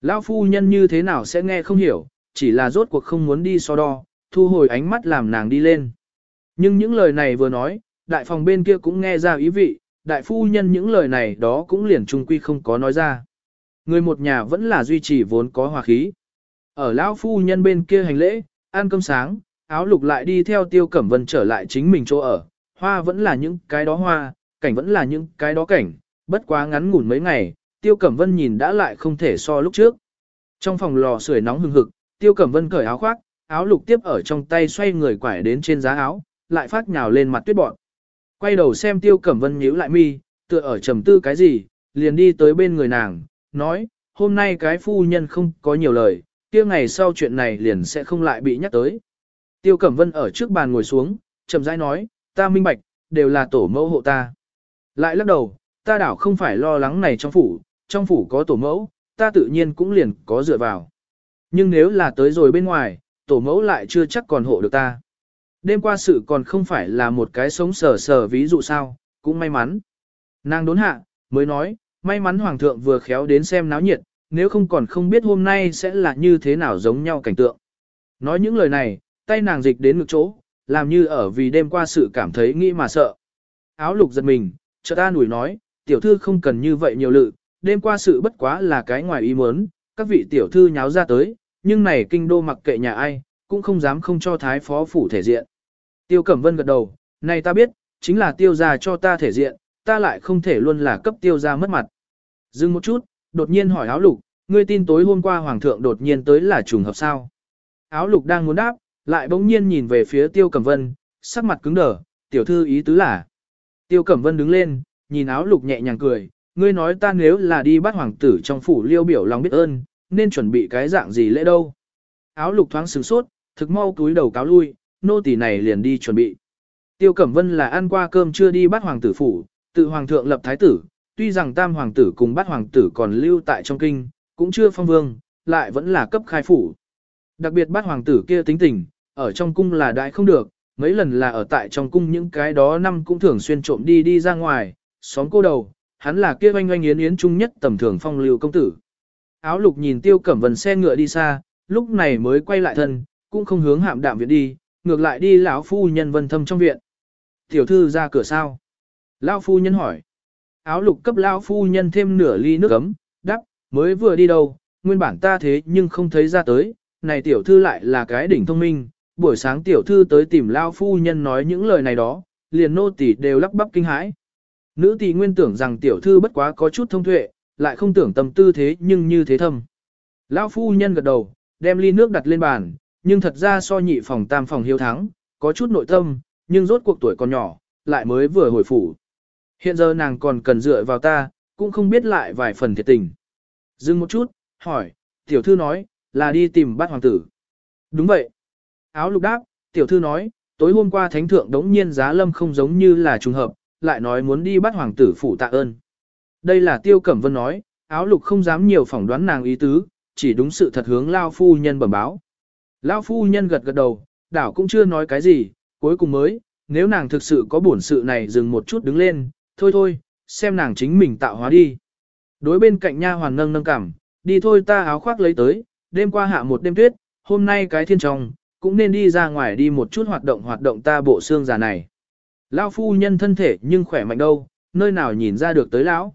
Lão phu nhân như thế nào sẽ nghe không hiểu, chỉ là rốt cuộc không muốn đi so đo, thu hồi ánh mắt làm nàng đi lên. Nhưng những lời này vừa nói, đại phòng bên kia cũng nghe ra ý vị, đại phu nhân những lời này đó cũng liền trung quy không có nói ra. Người một nhà vẫn là duy trì vốn có hòa khí. Ở lão phu nhân bên kia hành lễ, ăn cơm sáng, áo lục lại đi theo tiêu cẩm vân trở lại chính mình chỗ ở, hoa vẫn là những cái đó hoa, cảnh vẫn là những cái đó cảnh, bất quá ngắn ngủn mấy ngày, tiêu cẩm vân nhìn đã lại không thể so lúc trước. Trong phòng lò sưởi nóng hừng hực, tiêu cẩm vân cởi áo khoác, áo lục tiếp ở trong tay xoay người quải đến trên giá áo, lại phát nhào lên mặt tuyết bọn. Quay đầu xem tiêu cẩm vân nhíu lại mi, tựa ở trầm tư cái gì, liền đi tới bên người nàng, nói, hôm nay cái phu nhân không có nhiều lời, kia ngày sau chuyện này liền sẽ không lại bị nhắc tới. Tiêu Cẩm Vân ở trước bàn ngồi xuống, chậm rãi nói, ta minh bạch, đều là tổ mẫu hộ ta. Lại lắc đầu, ta đảo không phải lo lắng này trong phủ, trong phủ có tổ mẫu, ta tự nhiên cũng liền có dựa vào. Nhưng nếu là tới rồi bên ngoài, tổ mẫu lại chưa chắc còn hộ được ta. Đêm qua sự còn không phải là một cái sống sờ sờ ví dụ sao, cũng may mắn. Nàng đốn hạ, mới nói, may mắn hoàng thượng vừa khéo đến xem náo nhiệt, nếu không còn không biết hôm nay sẽ là như thế nào giống nhau cảnh tượng. Nói những lời này, tay nàng dịch đến ngực chỗ, làm như ở vì đêm qua sự cảm thấy nghĩ mà sợ. Áo lục giật mình, chợt ta nủi nói, tiểu thư không cần như vậy nhiều lự, đêm qua sự bất quá là cái ngoài ý muốn, các vị tiểu thư nháo ra tới, nhưng này kinh đô mặc kệ nhà ai, cũng không dám không cho thái phó phủ thể diện. Tiêu Cẩm Vân gật đầu, này ta biết, chính là tiêu gia cho ta thể diện, ta lại không thể luôn là cấp tiêu gia mất mặt. Dừng một chút, đột nhiên hỏi áo lục, ngươi tin tối hôm qua hoàng thượng đột nhiên tới là trùng hợp sao? Áo lục đang muốn đáp, lại bỗng nhiên nhìn về phía tiêu cẩm vân, sắc mặt cứng đờ, tiểu thư ý tứ là. Tiêu cẩm vân đứng lên, nhìn áo lục nhẹ nhàng cười, ngươi nói ta nếu là đi bắt hoàng tử trong phủ liêu biểu lòng biết ơn, nên chuẩn bị cái dạng gì lễ đâu. Áo lục thoáng sửng sốt, thực mau túi đầu cáo lui, nô tỳ này liền đi chuẩn bị. Tiêu Cẩm Vân là ăn qua cơm chưa đi bắt hoàng tử phủ, tự hoàng thượng lập thái tử, tuy rằng tam hoàng tử cùng bát hoàng tử còn lưu tại trong kinh, cũng chưa phong vương, lại vẫn là cấp khai phủ. Đặc biệt bát hoàng tử kia tính tình, ở trong cung là đại không được, mấy lần là ở tại trong cung những cái đó năm cũng thường xuyên trộm đi đi ra ngoài, xóm cô đầu, hắn là kia oanh oanh yến yến trung nhất tầm thường phong lưu công tử. Áo lục nhìn tiêu cẩm vân xe ngựa đi xa, lúc này mới quay lại thân, cũng không hướng hạm đạm viện đi, ngược lại đi lão phu nhân vân thâm trong viện. Tiểu thư ra cửa sao? Lão phu nhân hỏi. Áo lục cấp lão phu nhân thêm nửa ly nước ấm, đắp, mới vừa đi đâu, nguyên bản ta thế nhưng không thấy ra tới, này tiểu thư lại là cái đỉnh thông minh, buổi sáng tiểu thư tới tìm lão phu nhân nói những lời này đó, liền nô tỳ đều lắp bắp kinh hãi. Nữ tỳ nguyên tưởng rằng tiểu thư bất quá có chút thông tuệ, lại không tưởng tâm tư thế nhưng như thế thâm. Lão phu nhân gật đầu, đem ly nước đặt lên bàn, nhưng thật ra so nhị phòng tam phòng hiếu thắng, có chút nội tâm, nhưng rốt cuộc tuổi còn nhỏ, lại mới vừa hồi phủ. Hiện giờ nàng còn cần dựa vào ta, cũng không biết lại vài phần thiệt tình. Dừng một chút, hỏi, tiểu thư nói, là đi tìm bát hoàng tử. Đúng vậy. Áo lục đáp, tiểu thư nói, tối hôm qua thánh thượng đống nhiên giá lâm không giống như là trùng hợp, lại nói muốn đi bắt hoàng tử phủ tạ ơn. Đây là tiêu cẩm vân nói, áo lục không dám nhiều phỏng đoán nàng ý tứ, chỉ đúng sự thật hướng lao phu nhân bẩm báo. Lao phu nhân gật gật đầu, đảo cũng chưa nói cái gì, cuối cùng mới, nếu nàng thực sự có bổn sự này dừng một chút đứng lên, thôi thôi, xem nàng chính mình tạo hóa đi. Đối bên cạnh nha hoàn nâng nâng cảm, đi thôi ta áo khoác lấy tới, đêm qua hạ một đêm tuyết, hôm nay cái thiên trong, cũng nên đi ra ngoài đi một chút hoạt động hoạt động ta bộ xương già này. Lão phu nhân thân thể nhưng khỏe mạnh đâu, nơi nào nhìn ra được tới lão.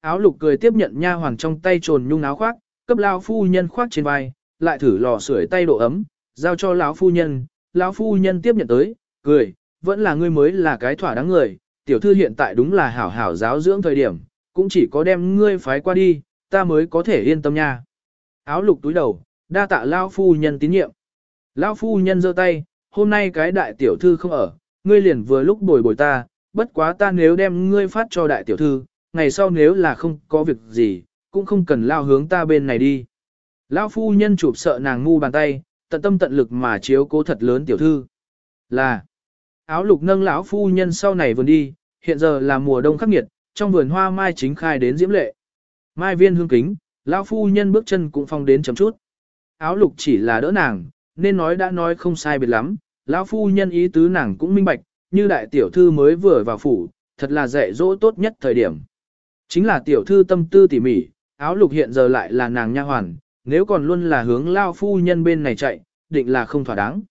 Áo lục cười tiếp nhận nha hoàng trong tay trồn nhung áo khoác, cấp lão phu nhân khoác trên vai, lại thử lò sưởi tay độ ấm, giao cho lão phu nhân, lão phu nhân tiếp nhận tới, cười, vẫn là ngươi mới là cái thỏa đáng người, tiểu thư hiện tại đúng là hảo hảo giáo dưỡng thời điểm, cũng chỉ có đem ngươi phái qua đi, ta mới có thể yên tâm nha. Áo lục túi đầu, đa tạ lão phu nhân tín nhiệm. Lão phu nhân giơ tay, hôm nay cái đại tiểu thư không ở, ngươi liền vừa lúc bồi bồi ta, bất quá ta nếu đem ngươi phát cho đại tiểu thư, ngày sau nếu là không có việc gì, cũng không cần lao hướng ta bên này đi. Lão phu nhân chụp sợ nàng ngu bàn tay, tận tâm tận lực mà chiếu cố thật lớn tiểu thư. Là, áo lục nâng lão phu nhân sau này vườn đi, hiện giờ là mùa đông khắc nghiệt, trong vườn hoa mai chính khai đến diễm lệ. Mai viên hương kính, lão phu nhân bước chân cũng phong đến chấm chút. Áo lục chỉ là đỡ nàng, nên nói đã nói không sai biệt lắm, lão phu nhân ý tứ nàng cũng minh bạch, như đại tiểu thư mới vừa vào phủ, thật là dạy dỗ tốt nhất thời điểm. Chính là tiểu thư tâm tư tỉ mỉ, áo lục hiện giờ lại là nàng nha hoàn, nếu còn luôn là hướng lao phu nhân bên này chạy, định là không thỏa đáng.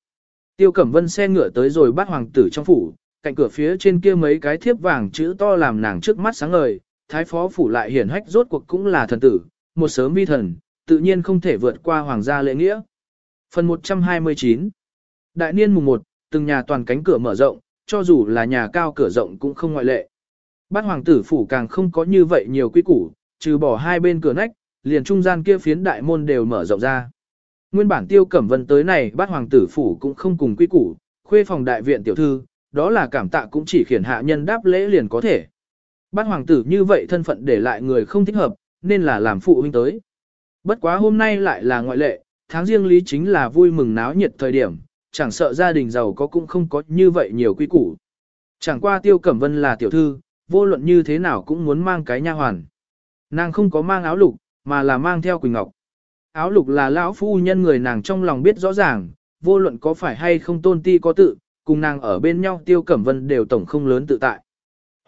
Tiêu Cẩm Vân xe ngựa tới rồi bắt hoàng tử trong phủ, cạnh cửa phía trên kia mấy cái thiếp vàng chữ to làm nàng trước mắt sáng ngời, thái phó phủ lại hiển hách rốt cuộc cũng là thần tử, một sớm vi thần, tự nhiên không thể vượt qua hoàng gia lễ nghĩa. Phần 129 Đại niên mùng 1, từng nhà toàn cánh cửa mở rộng, cho dù là nhà cao cửa rộng cũng không ngoại lệ. Bát hoàng tử phủ càng không có như vậy nhiều quy củ, trừ bỏ hai bên cửa nách, liền trung gian kia phiến đại môn đều mở rộng ra. Nguyên bản tiêu cẩm vân tới này bát hoàng tử phủ cũng không cùng quy củ, khuê phòng đại viện tiểu thư, đó là cảm tạ cũng chỉ khiển hạ nhân đáp lễ liền có thể. Bát hoàng tử như vậy thân phận để lại người không thích hợp, nên là làm phụ huynh tới. Bất quá hôm nay lại là ngoại lệ, tháng riêng lý chính là vui mừng náo nhiệt thời điểm, chẳng sợ gia đình giàu có cũng không có như vậy nhiều quy củ. Chẳng qua tiêu cẩm vân là tiểu thư, vô luận như thế nào cũng muốn mang cái nha hoàn. Nàng không có mang áo lục, mà là mang theo Quỳnh Ngọc. Áo lục là lão phu nhân người nàng trong lòng biết rõ ràng, vô luận có phải hay không tôn ti có tự, cùng nàng ở bên nhau tiêu cẩm vân đều tổng không lớn tự tại.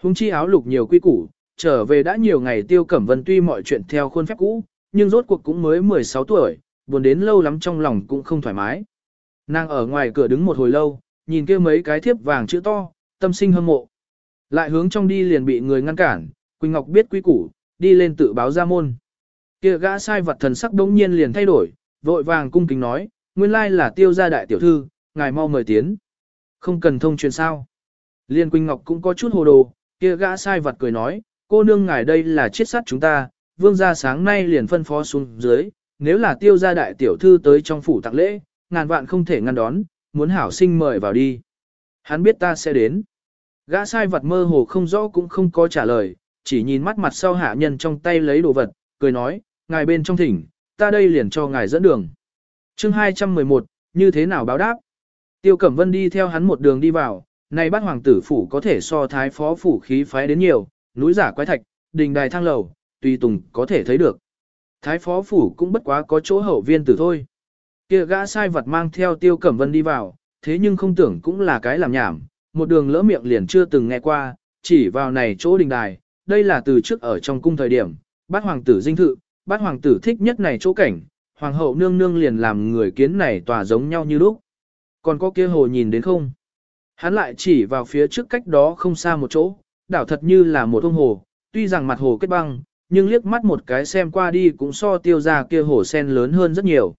Hùng chi áo lục nhiều quy củ, trở về đã nhiều ngày tiêu cẩm vân tuy mọi chuyện theo khuôn phép cũ, nhưng rốt cuộc cũng mới 16 tuổi, buồn đến lâu lắm trong lòng cũng không thoải mái. Nàng ở ngoài cửa đứng một hồi lâu, nhìn kia mấy cái thiếp vàng chữ to, tâm sinh hâm mộ. Lại hướng trong đi liền bị người ngăn cản, Quỳnh Ngọc biết quý củ, đi lên tự báo ra môn. Kia gã sai vật thần sắc đống nhiên liền thay đổi, vội vàng cung kính nói, nguyên lai là tiêu gia đại tiểu thư, ngài mau mời tiến. Không cần thông truyền sao. Liên Quỳnh Ngọc cũng có chút hồ đồ, kia gã sai vật cười nói, cô nương ngài đây là chiết sát chúng ta, vương gia sáng nay liền phân phó xuống dưới, nếu là tiêu gia đại tiểu thư tới trong phủ tặng lễ, ngàn vạn không thể ngăn đón, muốn hảo sinh mời vào đi. Hắn biết ta sẽ đến. Gã sai vật mơ hồ không rõ cũng không có trả lời, chỉ nhìn mắt mặt sau hạ nhân trong tay lấy đồ vật, cười nói, ngài bên trong thỉnh, ta đây liền cho ngài dẫn đường. chương 211, như thế nào báo đáp? Tiêu Cẩm Vân đi theo hắn một đường đi vào, này bát hoàng tử phủ có thể so thái phó phủ khí phái đến nhiều, núi giả quái thạch, đình đài thang lầu, tùy tùng có thể thấy được. Thái phó phủ cũng bất quá có chỗ hậu viên tử thôi. Kia gã sai vật mang theo Tiêu Cẩm Vân đi vào, thế nhưng không tưởng cũng là cái làm nhảm, một đường lỡ miệng liền chưa từng nghe qua, chỉ vào này chỗ đình đài, đây là từ trước ở trong cung thời điểm, bát hoàng tử dinh thự, bát hoàng tử thích nhất này chỗ cảnh, hoàng hậu nương nương liền làm người kiến này tòa giống nhau như lúc. Còn có kia hồ nhìn đến không? Hắn lại chỉ vào phía trước cách đó không xa một chỗ, đảo thật như là một ông hồ, tuy rằng mặt hồ kết băng, nhưng liếc mắt một cái xem qua đi cũng so tiêu ra kia hồ sen lớn hơn rất nhiều.